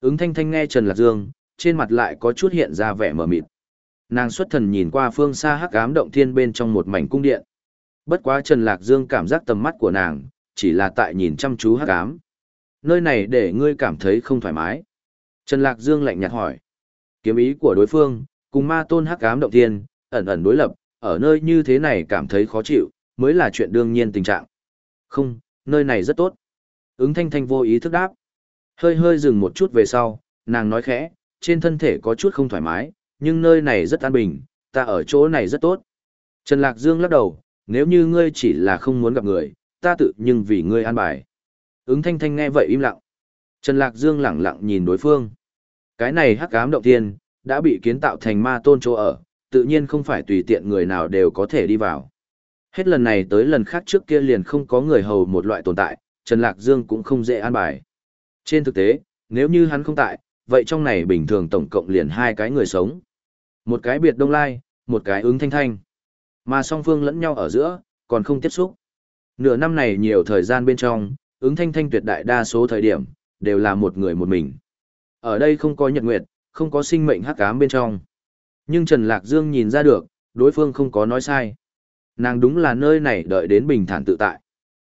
Ứng thanh thanh nghe Trần Lạc Dương, trên mặt lại có chút hiện ra vẻ mờ mịt. Nàng xuất thần nhìn qua phương xa hắc ám động thiên bên trong một mảnh cung điện. Bất quá Trần Lạc Dương cảm giác tầm mắt của nàng, chỉ là tại nhìn chăm chú hắc ám. Nơi này để ngươi cảm thấy không thoải mái. Trần Lạc Dương lạnh nhạt hỏi. Kiếm ý của đối phương, cùng ma tôn hắc ám động thiên, ẩn ẩn đối lập, ở nơi như thế này cảm thấy khó chịu, mới là chuyện đương nhiên tình trạng. Không, nơi này rất tốt. Ứng thanh thanh vô ý thức đáp. Hơi hơi dừng một chút về sau, nàng nói khẽ, trên thân thể có chút không thoải mái, nhưng nơi này rất an bình, ta ở chỗ này rất tốt. Trần Lạc Dương lắc đầu, nếu như ngươi chỉ là không muốn gặp người, ta tự nhưng vì ngươi an bài. Ứng thanh thanh nghe vậy im lặng. Trần Lạc Dương lẳng lặng nhìn đối phương. Cái này hắc ám động tiên, đã bị kiến tạo thành ma tôn chỗ ở, tự nhiên không phải tùy tiện người nào đều có thể đi vào. Hết lần này tới lần khác trước kia liền không có người hầu một loại tồn tại, Trần Lạc Dương cũng không dễ an bài. Trên thực tế, nếu như hắn không tại, vậy trong này bình thường tổng cộng liền hai cái người sống. Một cái biệt đông lai, một cái ứng thanh thanh. Mà song phương lẫn nhau ở giữa, còn không tiếp xúc. Nửa năm này nhiều thời gian bên trong, ứng thanh thanh tuyệt đại đa số thời điểm, đều là một người một mình. Ở đây không có nhật nguyệt, không có sinh mệnh hắc ám bên trong. Nhưng Trần Lạc Dương nhìn ra được, đối phương không có nói sai. Nàng đúng là nơi này đợi đến bình thản tự tại.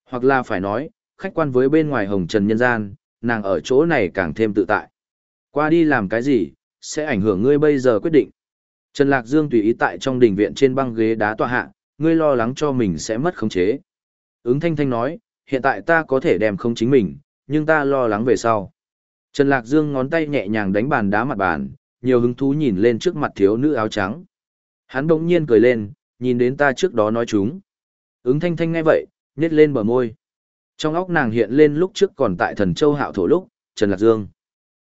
Hoặc là phải nói, khách quan với bên ngoài hồng trần nhân gian, nàng ở chỗ này càng thêm tự tại. Qua đi làm cái gì, sẽ ảnh hưởng ngươi bây giờ quyết định. Trần Lạc Dương tùy ý tại trong đình viện trên băng ghế đá tọa hạ, ngươi lo lắng cho mình sẽ mất khống chế. Ứng thanh thanh nói, hiện tại ta có thể đem không chính mình, nhưng ta lo lắng về sau. Trần Lạc Dương ngón tay nhẹ nhàng đánh bàn đá mặt bàn, nhiều hứng thú nhìn lên trước mặt thiếu nữ áo trắng. Hắn bỗng nhiên cười lên, nhìn đến ta trước đó nói chúng. Ứng thanh thanh ngay vậy, nhét lên bờ môi. Trong óc nàng hiện lên lúc trước còn tại thần châu hạo thổ lúc, Trần Lạc Dương.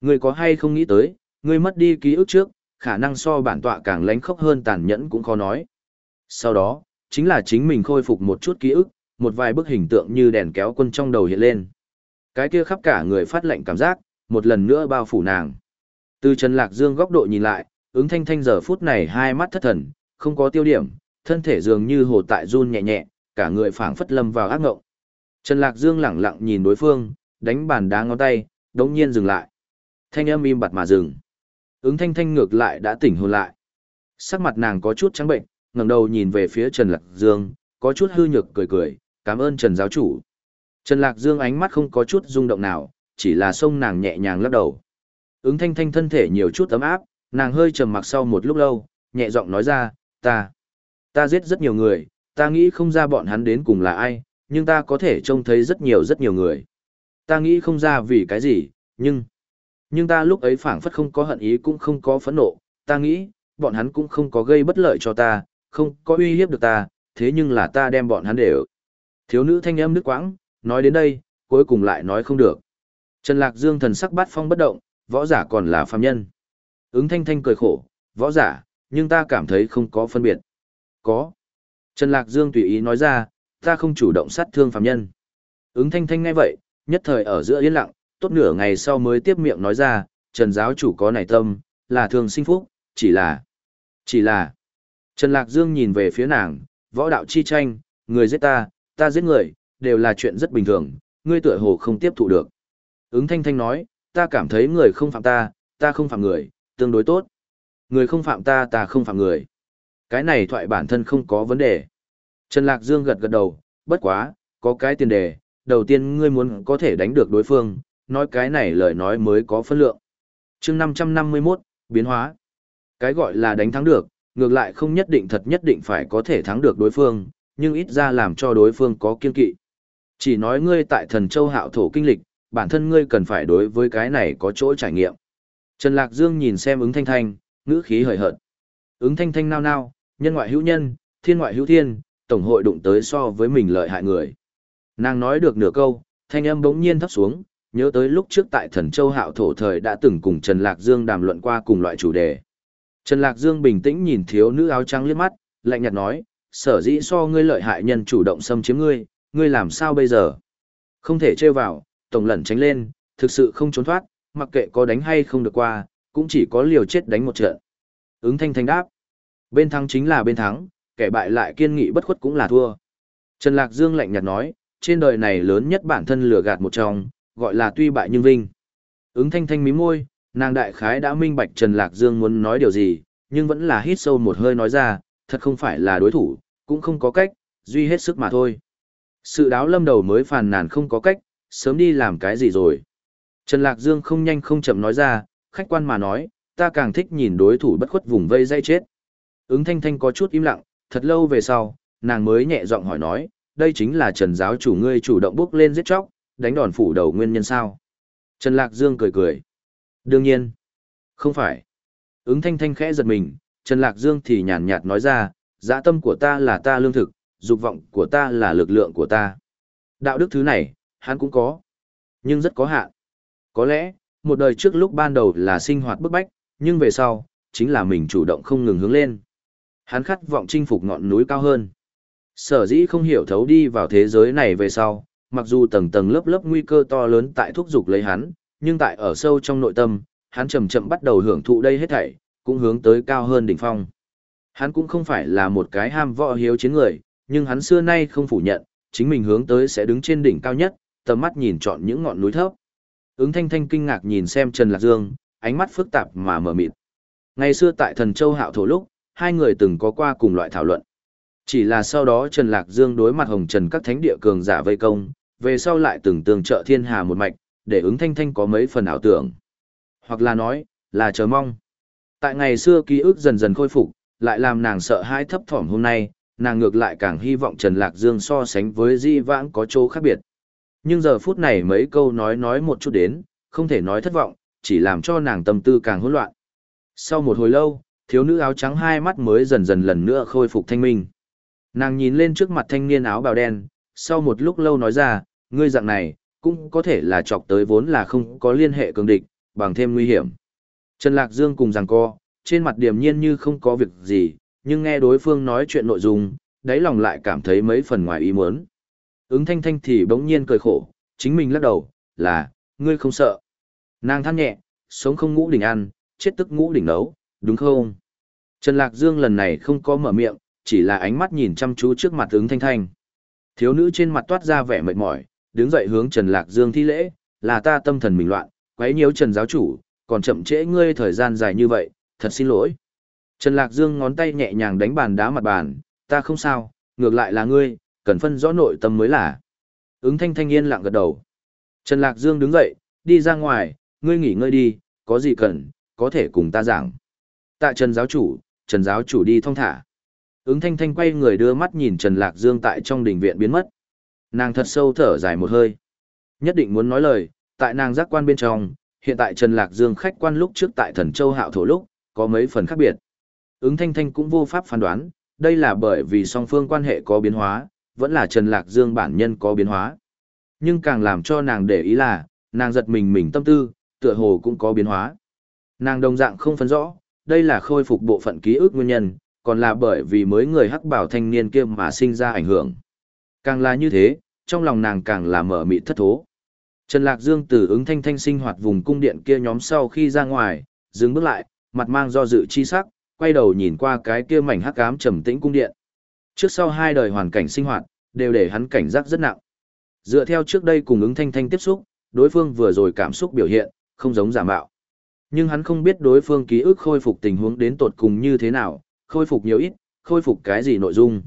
Ngươi có hay không nghĩ tới, ngươi mất đi ký ức trước, khả năng so bản tọa càng lánh khóc hơn tàn nhẫn cũng khó nói. Sau đó, chính là chính mình khôi phục một chút ký ức, một vài bức hình tượng như đèn kéo quân trong đầu hiện lên. Cái kia khắp cả người phát lệnh cảm giác, một lần nữa bao phủ nàng. Từ Trần Lạc Dương góc độ nhìn lại, ứng thanh thanh giờ phút này hai mắt thất thần, không có tiêu điểm, thân thể dường như hồ tại run nhẹ nhẹ, cả người phảng phất lâm vào ác ngộng. Trần Lạc Dương lẳng lặng nhìn đối phương, đánh bàn đá ngón tay, đống nhiên dừng lại. Thanh âm im bặt mà dừng. Ứng thanh thanh ngược lại đã tỉnh hồn lại. Sắc mặt nàng có chút trắng bệnh, ngẩng đầu nhìn về phía Trần Lạc Dương, có chút hư nhược cười cười, cảm ơn Trần giáo chủ. Trần Lạc Dương ánh mắt không có chút rung động nào, chỉ là sông nàng nhẹ nhàng lắc đầu. Ứng thanh thanh thân thể nhiều chút ấm áp, nàng hơi trầm mặc sau một lúc lâu, nhẹ giọng nói ra, ta, ta giết rất nhiều người, ta nghĩ không ra bọn hắn đến cùng là ai, nhưng ta có thể trông thấy rất nhiều rất nhiều người. Ta nghĩ không ra vì cái gì, nhưng, nhưng ta lúc ấy phảng phất không có hận ý cũng không có phẫn nộ, ta nghĩ, bọn hắn cũng không có gây bất lợi cho ta, không có uy hiếp được ta, thế nhưng là ta đem bọn hắn đều. Thiếu nữ thanh âm nước quãng, nói đến đây, cuối cùng lại nói không được. Trần Lạc Dương thần sắc bát phong bất động, võ giả còn là phàm nhân. Ứng thanh thanh cười khổ, võ giả, nhưng ta cảm thấy không có phân biệt. Có. Trần Lạc Dương tùy ý nói ra, ta không chủ động sát thương phàm nhân. Ứng thanh thanh ngay vậy, nhất thời ở giữa yên lặng, tốt nửa ngày sau mới tiếp miệng nói ra, Trần giáo chủ có nảy tâm, là thường sinh phúc, chỉ là, chỉ là. Trần Lạc Dương nhìn về phía nàng, võ đạo chi tranh, người giết ta, ta giết người, đều là chuyện rất bình thường, ngươi tựa hồ không tiếp thụ được. Ứng thanh thanh nói, ta cảm thấy người không phạm ta, ta không phạm người, tương đối tốt. Người không phạm ta, ta không phạm người. Cái này thoại bản thân không có vấn đề. Trần Lạc Dương gật gật đầu, bất quá, có cái tiền đề, đầu tiên ngươi muốn có thể đánh được đối phương, nói cái này lời nói mới có phân lượng. chương 551, biến hóa. Cái gọi là đánh thắng được, ngược lại không nhất định thật nhất định phải có thể thắng được đối phương, nhưng ít ra làm cho đối phương có kiên kỵ. Chỉ nói ngươi tại thần châu hạo thổ kinh lịch, bản thân ngươi cần phải đối với cái này có chỗ trải nghiệm. Trần Lạc Dương nhìn xem ứng thanh thanh, ngữ khí hời hợt. Ứng thanh thanh nao nao, nhân ngoại hữu nhân, thiên ngoại hữu thiên, tổng hội đụng tới so với mình lợi hại người. Nàng nói được nửa câu, thanh âm bỗng nhiên thấp xuống, nhớ tới lúc trước tại thần châu hạo thổ thời đã từng cùng Trần Lạc Dương đàm luận qua cùng loại chủ đề. Trần Lạc Dương bình tĩnh nhìn thiếu nữ áo trắng liếc mắt, lạnh nhạt nói, sở dĩ so ngươi lợi hại nhân chủ động xâm chiếm ngươi, ngươi làm sao bây giờ? Không thể trêu vào, tổng lẩn tránh lên, thực sự không trốn thoát, mặc kệ có đánh hay không được qua, cũng chỉ có liều chết đánh một trận. Ứng thanh thanh đáp. Bên thắng chính là bên thắng, kẻ bại lại kiên nghị bất khuất cũng là thua. Trần Lạc Dương lạnh nhạt nói, trên đời này lớn nhất bản thân lừa gạt một trong, gọi là tuy bại nhưng vinh. Ứng thanh thanh mí môi, nàng đại khái đã minh bạch Trần Lạc Dương muốn nói điều gì, nhưng vẫn là hít sâu một hơi nói ra, thật không phải là đối thủ, cũng không có cách, duy hết sức mà thôi. Sự đáo lâm đầu mới phàn nàn không có cách, sớm đi làm cái gì rồi. Trần Lạc Dương không nhanh không chậm nói ra, khách quan mà nói, ta càng thích nhìn đối thủ bất khuất vùng vây dây chết. Ứng thanh thanh có chút im lặng, thật lâu về sau, nàng mới nhẹ giọng hỏi nói, đây chính là Trần giáo chủ ngươi chủ động bước lên giết chóc, đánh đòn phủ đầu nguyên nhân sao. Trần Lạc Dương cười cười. Đương nhiên. Không phải. Ứng thanh thanh khẽ giật mình, Trần Lạc Dương thì nhàn nhạt nói ra, dã tâm của ta là ta lương thực, dục vọng của ta là lực lượng của ta. Đạo đức thứ này, hắn cũng có. Nhưng rất có hạn. Có lẽ, một đời trước lúc ban đầu là sinh hoạt bức bách, nhưng về sau, chính là mình chủ động không ngừng hướng lên. Hắn khát vọng chinh phục ngọn núi cao hơn. Sở dĩ không hiểu thấu đi vào thế giới này về sau, mặc dù tầng tầng lớp lớp nguy cơ to lớn tại thúc dục lấy hắn, nhưng tại ở sâu trong nội tâm, hắn chậm chậm bắt đầu hưởng thụ đây hết thảy, cũng hướng tới cao hơn đỉnh phong. Hắn cũng không phải là một cái ham võ hiếu chiến người, nhưng hắn xưa nay không phủ nhận, chính mình hướng tới sẽ đứng trên đỉnh cao nhất, tầm mắt nhìn chọn những ngọn núi thấp. Ứng thanh thanh kinh ngạc nhìn xem Trần Lạc Dương, ánh mắt phức tạp mà mở mịt. Ngày xưa tại thần châu hạo thổ lúc, hai người từng có qua cùng loại thảo luận. Chỉ là sau đó Trần Lạc Dương đối mặt hồng trần các thánh địa cường giả vây công, về sau lại từng tương trợ thiên hà một mạch, để ứng thanh thanh có mấy phần ảo tưởng. Hoặc là nói, là chờ mong. Tại ngày xưa ký ức dần dần khôi phục, lại làm nàng sợ hãi thấp thỏm hôm nay, nàng ngược lại càng hy vọng Trần Lạc Dương so sánh với di vãng có chỗ khác biệt. Nhưng giờ phút này mấy câu nói nói một chút đến, không thể nói thất vọng, chỉ làm cho nàng tâm tư càng hỗn loạn. Sau một hồi lâu, thiếu nữ áo trắng hai mắt mới dần dần lần nữa khôi phục thanh minh. Nàng nhìn lên trước mặt thanh niên áo bào đen, sau một lúc lâu nói ra, ngươi dạng này, cũng có thể là chọc tới vốn là không có liên hệ cường địch, bằng thêm nguy hiểm. Trần Lạc Dương cùng rằng co, trên mặt điềm nhiên như không có việc gì, nhưng nghe đối phương nói chuyện nội dung, đáy lòng lại cảm thấy mấy phần ngoài ý muốn. Ứng thanh thanh thì bỗng nhiên cười khổ, chính mình lắc đầu, là, ngươi không sợ. Nàng than nhẹ, sống không ngũ đỉnh ăn, chết tức ngũ đỉnh nấu, đúng không? Trần Lạc Dương lần này không có mở miệng, chỉ là ánh mắt nhìn chăm chú trước mặt ứng thanh thanh. Thiếu nữ trên mặt toát ra vẻ mệt mỏi, đứng dậy hướng Trần Lạc Dương thi lễ, là ta tâm thần mình loạn, quấy nhiễu Trần giáo chủ, còn chậm trễ ngươi thời gian dài như vậy, thật xin lỗi. Trần Lạc Dương ngón tay nhẹ nhàng đánh bàn đá mặt bàn, ta không sao, ngược lại là ngươi, cần phân rõ nội tâm mới là. Ứng thanh thanh yên lặng gật đầu. Trần Lạc Dương đứng dậy, đi ra ngoài, ngươi nghỉ ngơi đi, có gì cần, có thể cùng ta giảng. Tạ Trần giáo chủ, Trần giáo chủ đi thong thả. Ứng thanh thanh quay người đưa mắt nhìn Trần Lạc Dương tại trong đình viện biến mất. Nàng thật sâu thở dài một hơi. Nhất định muốn nói lời, tại nàng giác quan bên trong, hiện tại Trần Lạc Dương khách quan lúc trước tại thần châu hạo thổ lúc, có mấy phần khác biệt. Ứng thanh thanh cũng vô pháp phán đoán, đây là bởi vì song phương quan hệ có biến hóa, vẫn là Trần Lạc Dương bản nhân có biến hóa. Nhưng càng làm cho nàng để ý là, nàng giật mình mình tâm tư, tựa hồ cũng có biến hóa. Nàng đồng dạng không phân rõ, đây là khôi phục bộ phận ký ức nguyên nhân, còn là bởi vì mới người hắc bảo thanh niên kia mà sinh ra ảnh hưởng. Càng là như thế, trong lòng nàng càng là mở mị thất thố. Trần Lạc Dương từ ứng thanh thanh sinh hoạt vùng cung điện kia nhóm sau khi ra ngoài, dừng bước lại, mặt mang do dự chi sắc, quay đầu nhìn qua cái kia mảnh hắc ám trầm tĩnh cung điện. Trước sau hai đời hoàn cảnh sinh hoạt, đều để hắn cảnh giác rất nặng. Dựa theo trước đây cùng ứng thanh thanh tiếp xúc, đối phương vừa rồi cảm xúc biểu hiện, không giống giả mạo. Nhưng hắn không biết đối phương ký ức khôi phục tình huống đến tột cùng như thế nào, khôi phục nhiều ít, khôi phục cái gì nội dung.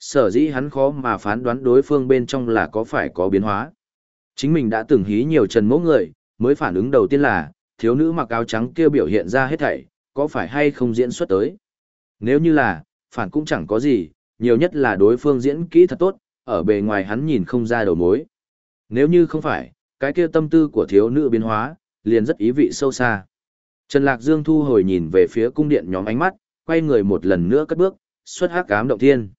Sở dĩ hắn khó mà phán đoán đối phương bên trong là có phải có biến hóa. Chính mình đã từng hí nhiều trần mẫu người, mới phản ứng đầu tiên là, thiếu nữ mặc áo trắng kia biểu hiện ra hết thảy, có phải hay không diễn xuất tới. Nếu như là, phản cũng chẳng có gì, nhiều nhất là đối phương diễn kỹ thật tốt, ở bề ngoài hắn nhìn không ra đầu mối. Nếu như không phải, cái kia tâm tư của thiếu nữ biến hóa, liền rất ý vị sâu xa. Trần Lạc Dương thu hồi nhìn về phía cung điện nhóm ánh mắt, quay người một lần nữa cất bước, xuất hắc ám động thiên.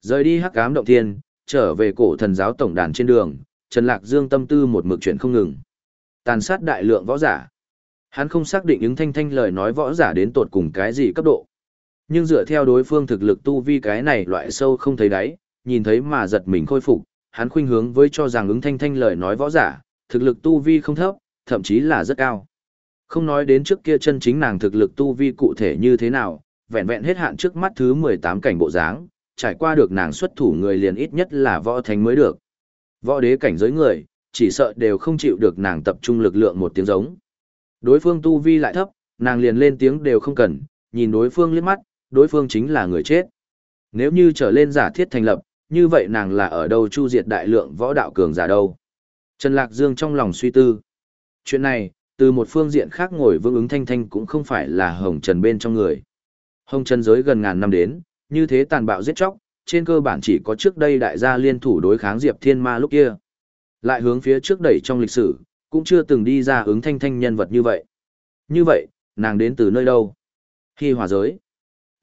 Rời đi hắc ám động thiên, trở về cổ thần giáo tổng đàn trên đường, Trần Lạc Dương tâm tư một mực chuyển không ngừng. Tàn sát đại lượng võ giả. Hắn không xác định ứng thanh thanh lời nói võ giả đến tột cùng cái gì cấp độ. Nhưng dựa theo đối phương thực lực tu vi cái này loại sâu không thấy đáy, nhìn thấy mà giật mình khôi phục, hắn khuynh hướng với cho rằng ứng thanh thanh lời nói võ giả, thực lực tu vi không thấp, thậm chí là rất cao. Không nói đến trước kia chân chính nàng thực lực tu vi cụ thể như thế nào, vẹn vẹn hết hạn trước mắt thứ 18 cảnh bộ dáng, trải qua được nàng xuất thủ người liền ít nhất là võ thánh mới được. Võ đế cảnh giới người, chỉ sợ đều không chịu được nàng tập trung lực lượng một tiếng giống. Đối phương tu vi lại thấp, nàng liền lên tiếng đều không cần, nhìn đối phương liếc mắt, đối phương chính là người chết. Nếu như trở lên giả thiết thành lập, như vậy nàng là ở đâu chu diệt đại lượng võ đạo cường giả đâu. Trần Lạc Dương trong lòng suy tư. Chuyện này, từ một phương diện khác ngồi vương ứng thanh thanh cũng không phải là hồng trần bên trong người. Hồng trần giới gần ngàn năm đến, như thế tàn bạo giết chóc, trên cơ bản chỉ có trước đây đại gia liên thủ đối kháng Diệp Thiên Ma lúc kia. Lại hướng phía trước đẩy trong lịch sử, cũng chưa từng đi ra ứng thanh thanh nhân vật như vậy. Như vậy, nàng đến từ nơi đâu? Khi hòa giới,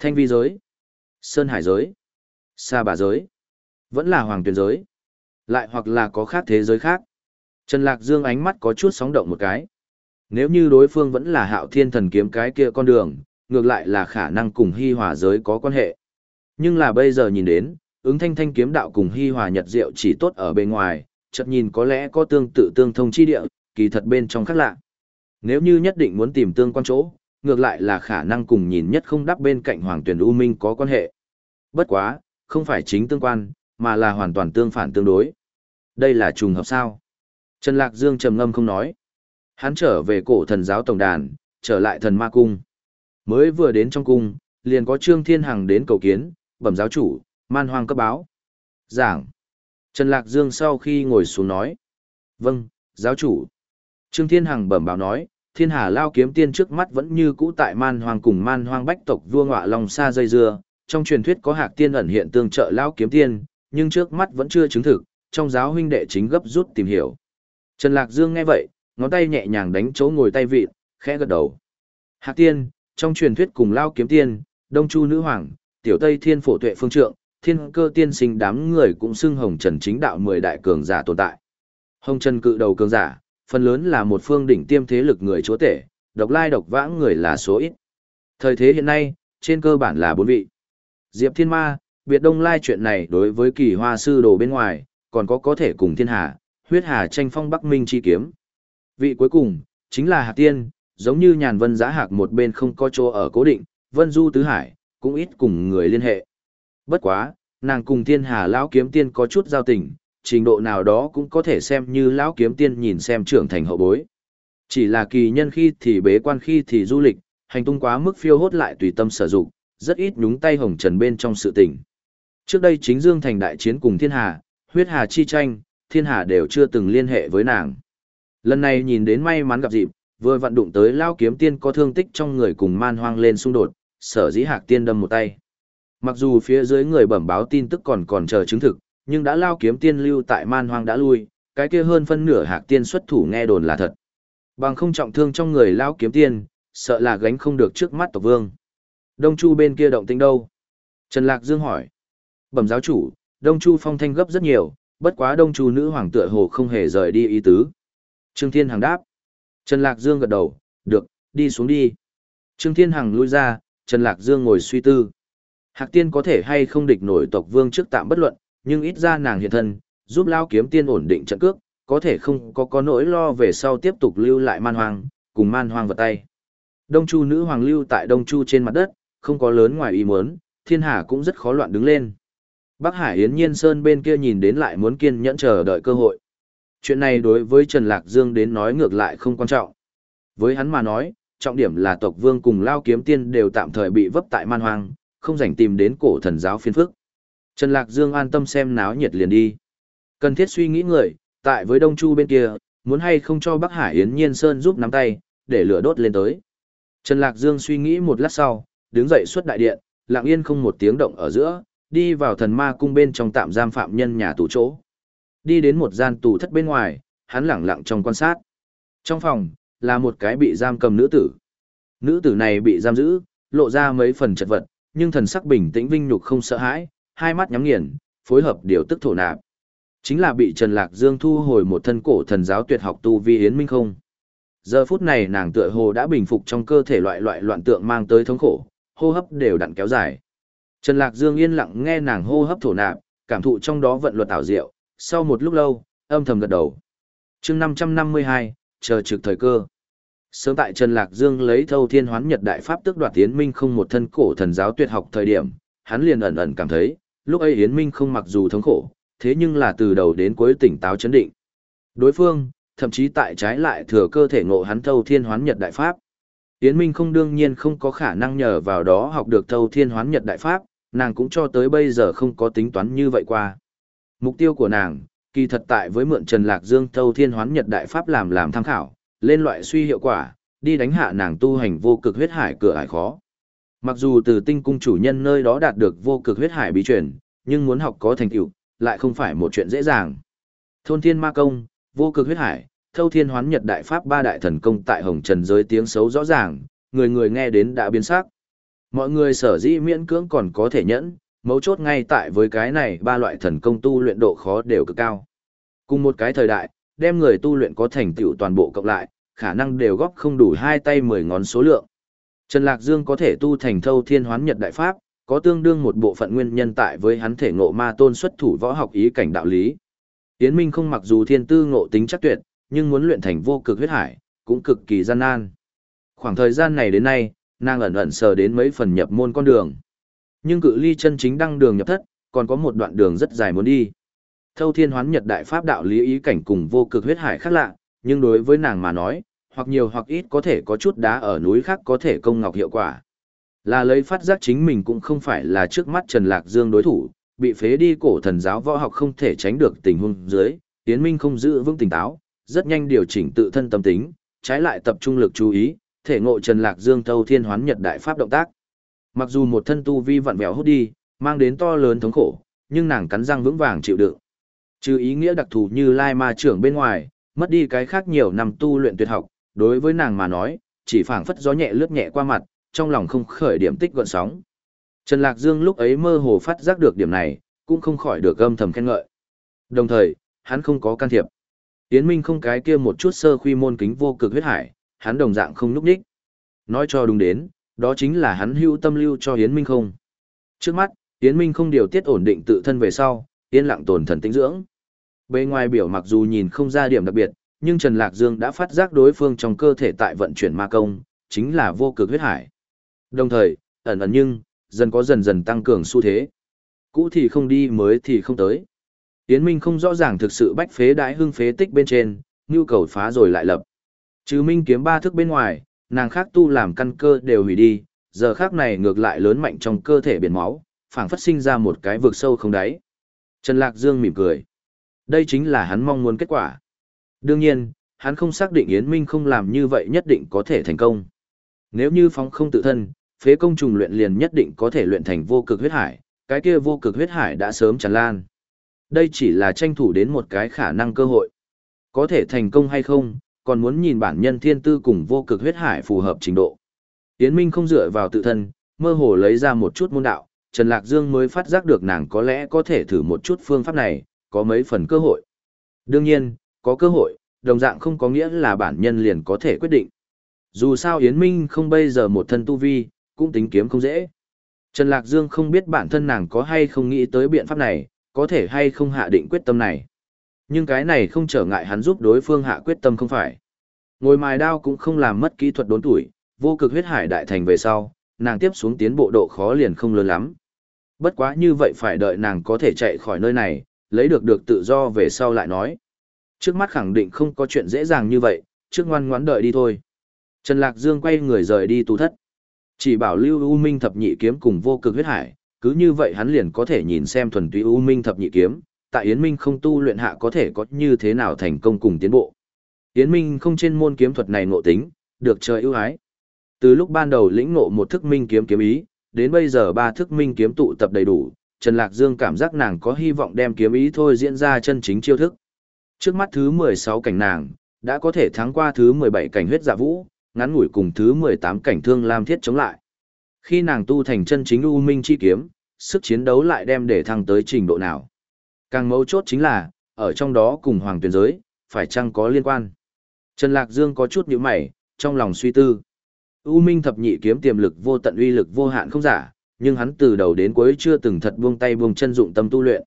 thanh vi giới, sơn hải giới, sa bà giới, vẫn là hoàng Tuyền giới, lại hoặc là có khác thế giới khác. Trần Lạc Dương ánh mắt có chút sóng động một cái. Nếu như đối phương vẫn là hạo thiên thần kiếm cái kia con đường, ngược lại là khả năng cùng hy hòa giới có quan hệ. Nhưng là bây giờ nhìn đến, ứng thanh thanh kiếm đạo cùng hy hòa nhật diệu chỉ tốt ở bên ngoài, chợt nhìn có lẽ có tương tự tương thông chi địa, kỳ thật bên trong khác lạ. Nếu như nhất định muốn tìm tương quan chỗ, ngược lại là khả năng cùng nhìn nhất không đắp bên cạnh hoàng tuyển U Minh có quan hệ. Bất quá, không phải chính tương quan, mà là hoàn toàn tương phản tương đối. Đây là trùng hợp sao? Trần Lạc Dương trầm ngâm không nói. Hắn trở về cổ thần giáo tổng đàn, trở lại thần ma cung. Mới vừa đến trong cung, liền có Trương Thiên Hằng đến cầu kiến, bẩm giáo chủ, man hoang cấp báo. Giảng. Trần Lạc Dương sau khi ngồi xuống nói. Vâng, giáo chủ. Trương Thiên Hằng bẩm báo nói, thiên hà lao kiếm tiên trước mắt vẫn như cũ tại man hoang cùng man hoang bách tộc vua ngọa lòng xa dây dưa. Trong truyền thuyết có hạc tiên ẩn hiện tương trợ lao kiếm tiên, nhưng trước mắt vẫn chưa chứng thực, trong giáo huynh đệ chính gấp rút tìm hiểu. Trần Lạc Dương nghe vậy, ngón tay nhẹ nhàng đánh chỗ ngồi tay vịt, khẽ gật đầu. Hạc tiên, trong truyền thuyết cùng lao kiếm tiên, đông chu nữ hoàng, tiểu tây thiên phổ tuệ phương trượng, thiên cơ tiên sinh đám người cũng xưng hồng trần chính đạo mười đại cường giả tồn tại. Hồng trần cự đầu cường giả, phần lớn là một phương đỉnh tiêm thế lực người chúa tể, độc lai độc vãng người là số ít. Thời thế hiện nay, trên cơ bản là bốn vị. Diệp Thiên Ma, biệt đông lai chuyện này đối với kỳ hoa sư đồ bên ngoài, còn có có thể cùng thiên hà, huyết hà tranh phong Bắc Minh chi kiếm. Vị cuối cùng, chính là Hạc Tiên, giống như nhàn vân giá hạc một bên không có chỗ ở cố định, vân du tứ hải, cũng ít cùng người liên hệ. Bất quá, nàng cùng thiên hà lão kiếm tiên có chút giao tình, trình độ nào đó cũng có thể xem như lão kiếm tiên nhìn xem trưởng thành hậu bối. Chỉ là kỳ nhân khi thì bế quan khi thì du lịch, hành tung quá mức phiêu hốt lại tùy tâm sử dụng, rất ít nhúng tay hồng trần bên trong sự tình. Trước đây chính Dương thành đại chiến cùng thiên hà, huyết hà chi tranh, thiên hà đều chưa từng liên hệ với nàng. Lần này nhìn đến may mắn gặp dịp, vừa vận đụng tới lao kiếm tiên có thương tích trong người cùng man hoang lên xung đột, sở dĩ hạc tiên đâm một tay. Mặc dù phía dưới người bẩm báo tin tức còn còn chờ chứng thực, nhưng đã lao kiếm tiên lưu tại man hoang đã lui, cái kia hơn phân nửa hạc tiên xuất thủ nghe đồn là thật. Bằng không trọng thương trong người lao kiếm tiên, sợ là gánh không được trước mắt tộc vương. Đông Chu bên kia động tĩnh đâu? Trần Lạc Dương hỏi. Bẩm giáo chủ, Đông Chu phong thanh gấp rất nhiều, bất quá Đông Chu nữ hoàng tựa hồ không hề rời đi ý tứ. Trương Thiên Hằng đáp. Trần Lạc Dương gật đầu, được, đi xuống đi. Trương Thiên Hằng lui ra, Trần Lạc Dương ngồi suy tư. Hạc tiên có thể hay không địch nổi tộc vương trước tạm bất luận, nhưng ít ra nàng hiện thân, giúp lao kiếm tiên ổn định trận cước, có thể không có có nỗi lo về sau tiếp tục lưu lại man hoang, cùng man hoang vào tay. Đông Chu nữ hoàng lưu tại Đông Chu trên mặt đất, không có lớn ngoài ý muốn, thiên hà cũng rất khó loạn đứng lên. Bắc Hải Yến Nhiên Sơn bên kia nhìn đến lại muốn kiên nhẫn chờ đợi cơ hội. Chuyện này đối với Trần Lạc Dương đến nói ngược lại không quan trọng. Với hắn mà nói, trọng điểm là tộc vương cùng lao kiếm tiên đều tạm thời bị vấp tại man hoang, không rảnh tìm đến cổ thần giáo phiên phức. Trần Lạc Dương an tâm xem náo nhiệt liền đi. Cần thiết suy nghĩ người, tại với Đông Chu bên kia, muốn hay không cho Bắc Hải Yến Nhiên Sơn giúp nắm tay, để lửa đốt lên tới. Trần Lạc Dương suy nghĩ một lát sau, đứng dậy xuất đại điện, lặng yên không một tiếng động ở giữa, đi vào thần ma cung bên trong tạm giam phạm nhân nhà tù chỗ. Đi đến một gian tù thất bên ngoài, hắn lẳng lặng trong quan sát. Trong phòng, là một cái bị giam cầm nữ tử. Nữ tử này bị giam giữ, lộ ra mấy phần chật vật, nhưng thần sắc bình tĩnh vinh nhục không sợ hãi, hai mắt nhắm nghiền, phối hợp điều tức thổ nạp. Chính là bị Trần Lạc Dương thu hồi một thân cổ thần giáo tuyệt học tu vi yến minh không. Giờ phút này nàng tựa hồ đã bình phục trong cơ thể loại loại loạn tượng mang tới thống khổ, hô hấp đều đặn kéo dài. Trần Lạc Dương yên lặng nghe nàng hô hấp thổ nạp, cảm thụ trong đó vận luật ảo diệu, sau một lúc lâu, âm thầm gật đầu. chương 552, chờ trực thời cơ. Sớm tại Trần Lạc Dương lấy thâu thiên hoán nhật đại pháp tức đoạt tiến Minh không một thân cổ thần giáo tuyệt học thời điểm, hắn liền ẩn ẩn cảm thấy, lúc ấy Yến Minh không mặc dù thống khổ, thế nhưng là từ đầu đến cuối tỉnh táo chấn định. Đối phương, thậm chí tại trái lại thừa cơ thể ngộ hắn thâu thiên hoán nhật đại pháp. Yến Minh không đương nhiên không có khả năng nhờ vào đó học được thâu thiên hoán nhật đại pháp, nàng cũng cho tới bây giờ không có tính toán như vậy qua. Mục tiêu của nàng, kỳ thật tại với mượn Trần Lạc Dương thâu thiên hoán nhật đại pháp làm làm tham khảo, lên loại suy hiệu quả, đi đánh hạ nàng tu hành vô cực huyết hải cửa ải khó. Mặc dù từ tinh cung chủ nhân nơi đó đạt được vô cực huyết hải bí truyền, nhưng muốn học có thành tựu, lại không phải một chuyện dễ dàng. Thôn thiên ma công, vô cực huyết hải, thâu thiên hoán nhật đại pháp ba đại thần công tại hồng trần giới tiếng xấu rõ ràng, người người nghe đến đã biến sắc. Mọi người sở dĩ miễn cưỡng còn có thể nhẫn, mấu chốt ngay tại với cái này ba loại thần công tu luyện độ khó đều cực cao. Cùng một cái thời đại, đem người tu luyện có thành tựu toàn bộ cộng lại, khả năng đều góp không đủ hai tay mười ngón số lượng. Trần Lạc Dương có thể tu thành thâu thiên hoán nhật đại pháp, có tương đương một bộ phận nguyên nhân tại với hắn thể ngộ ma tôn xuất thủ võ học ý cảnh đạo lý. Yến Minh không mặc dù thiên tư ngộ tính chắc tuyệt, nhưng muốn luyện thành vô cực huyết hải, cũng cực kỳ gian nan. Khoảng thời gian này đến nay, nàng ẩn ẩn sờ đến mấy phần nhập môn con đường. Nhưng cự ly chân chính đăng đường nhập thất, còn có một đoạn đường rất dài muốn đi. Thâu thiên hoán nhật đại pháp đạo lý ý cảnh cùng vô cực huyết hải khác lạ, nhưng đối với nàng mà nói, hoặc nhiều hoặc ít có thể có chút đá ở núi khác có thể công ngọc hiệu quả. Là lấy phát giác chính mình cũng không phải là trước mắt Trần Lạc Dương đối thủ, bị phế đi cổ thần giáo võ học không thể tránh được tình huống dưới, Tiến Minh không giữ vững tỉnh táo, rất nhanh điều chỉnh tự thân tâm tính, trái lại tập trung lực chú ý, thể ngộ Trần Lạc Dương thâu thiên hoán nhật đại pháp động tác. Mặc dù một thân tu vi vặn vẹo hút đi, mang đến to lớn thống khổ, nhưng nàng cắn răng vững vàng chịu đựng. Trừ ý nghĩa đặc thù như Lai Ma trưởng bên ngoài, mất đi cái khác nhiều năm tu luyện tuyệt học, đối với nàng mà nói, chỉ phảng phất gió nhẹ lướt nhẹ qua mặt, trong lòng không khởi điểm tích gợn sóng. Trần Lạc Dương lúc ấy mơ hồ phát giác được điểm này, cũng không khỏi được âm thầm khen ngợi. Đồng thời, hắn không có can thiệp. Yến Minh không cái kia một chút sơ khuy môn kính vô cực huyết hải, hắn đồng dạng không núp đích. Nói cho đúng đến, đó chính là hắn hưu tâm lưu cho Yến Minh không. Trước mắt, Yến Minh không điều tiết ổn định tự thân về sau, yên lặng tồn thần tĩnh dưỡng. Bề ngoài biểu mặc dù nhìn không ra điểm đặc biệt, nhưng Trần Lạc Dương đã phát giác đối phương trong cơ thể tại vận chuyển ma công, chính là vô cực huyết hải. Đồng thời, ẩn ẩn nhưng, dần có dần dần tăng cường xu thế. Cũ thì không đi mới thì không tới. Yến Minh không rõ ràng thực sự bách phế đái hưng phế tích bên trên, nhu cầu phá rồi lại lập. Chứ Minh kiếm ba thức bên ngoài, nàng khác tu làm căn cơ đều hủy đi, giờ khác này ngược lại lớn mạnh trong cơ thể biển máu, phảng phất sinh ra một cái vực sâu không đáy. Trần Lạc Dương mỉm cười. Đây chính là hắn mong muốn kết quả. Đương nhiên, hắn không xác định Yến Minh không làm như vậy nhất định có thể thành công. Nếu như phóng không tự thân, phế công trùng luyện liền nhất định có thể luyện thành vô cực huyết hải, cái kia vô cực huyết hải đã sớm tràn lan. Đây chỉ là tranh thủ đến một cái khả năng cơ hội. Có thể thành công hay không, còn muốn nhìn bản nhân thiên tư cùng vô cực huyết hải phù hợp trình độ. Yến Minh không dựa vào tự thân, mơ hồ lấy ra một chút môn đạo, Trần Lạc Dương mới phát giác được nàng có lẽ có thể thử một chút phương pháp này, có mấy phần cơ hội. Đương nhiên, có cơ hội, đồng dạng không có nghĩa là bản nhân liền có thể quyết định. Dù sao Yến Minh không bây giờ một thân tu vi, cũng tính kiếm không dễ. Trần Lạc Dương không biết bản thân nàng có hay không nghĩ tới biện pháp này, có thể hay không hạ định quyết tâm này. Nhưng cái này không trở ngại hắn giúp đối phương hạ quyết tâm không phải. Ngồi mài đao cũng không làm mất kỹ thuật đốn tuổi, vô cực huyết hải đại thành về sau, nàng tiếp xuống tiến bộ độ khó liền không lớn lắm. Bất quá như vậy phải đợi nàng có thể chạy khỏi nơi này, lấy được được tự do về sau lại nói. Trước mắt khẳng định không có chuyện dễ dàng như vậy, trước ngoan ngoãn đợi đi thôi. Trần Lạc Dương quay người rời đi tù thất. Chỉ bảo lưu U Minh thập nhị kiếm cùng vô cực huyết hải, cứ như vậy hắn liền có thể nhìn xem thuần túy U Minh thập nhị kiếm, tại Yến Minh không tu luyện hạ có thể có như thế nào thành công cùng tiến bộ. Yến Minh không trên môn kiếm thuật này ngộ tính, được trời ưu ái. Từ lúc ban đầu lĩnh ngộ một thức minh kiếm kiếm ý, đến bây giờ ba thức minh kiếm tụ tập đầy đủ, Trần Lạc Dương cảm giác nàng có hy vọng đem kiếm ý thôi diễn ra chân chính chiêu thức. Trước mắt thứ 16 cảnh nàng, đã có thể thắng qua thứ 17 cảnh huyết dạ vũ, ngắn ngủi cùng thứ 18 cảnh thương lam thiết chống lại. Khi nàng tu thành chân chính u minh chi kiếm, sức chiến đấu lại đem để thăng tới trình độ nào. Càng mấu chốt chính là, ở trong đó cùng hoàng tuyển giới, phải chăng có liên quan. Trần Lạc Dương có chút nhíu mày, trong lòng suy tư. U Minh thập nhị kiếm tiềm lực vô tận uy lực vô hạn không giả, nhưng hắn từ đầu đến cuối chưa từng thật buông tay buông chân dụng tâm tu luyện.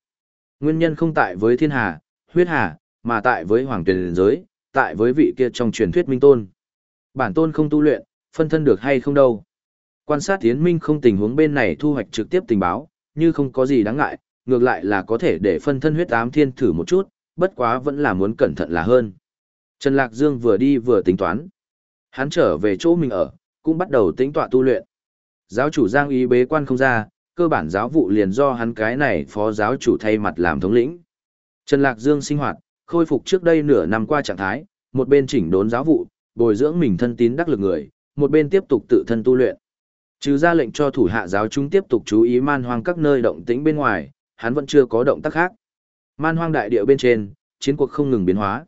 Nguyên nhân không tại với thiên hà, huyết hà, mà tại với hoàng tuyển giới, tại với vị kia trong truyền thuyết minh tôn. Bản tôn không tu luyện, phân thân được hay không đâu. Quan sát tiến minh không tình huống bên này thu hoạch trực tiếp tình báo, như không có gì đáng ngại, ngược lại là có thể để phân thân huyết ám thiên thử một chút, bất quá vẫn là muốn cẩn thận là hơn. Trần Lạc Dương vừa đi vừa tính toán. Hắn trở về chỗ mình ở, cũng bắt đầu tính tọa tu luyện. Giáo chủ Giang ý bế quan không ra, cơ bản giáo vụ liền do hắn cái này phó giáo chủ thay mặt làm thống lĩnh. Trần Lạc Dương sinh hoạt, khôi phục trước đây nửa năm qua trạng thái, một bên chỉnh đốn giáo vụ, bồi dưỡng mình thân tín đắc lực người, một bên tiếp tục tự thân tu luyện. Trừ ra lệnh cho thủ hạ giáo chúng tiếp tục chú ý man hoang các nơi động tĩnh bên ngoài, hắn vẫn chưa có động tác khác. Man hoang đại địa bên trên, chiến cuộc không ngừng biến hóa.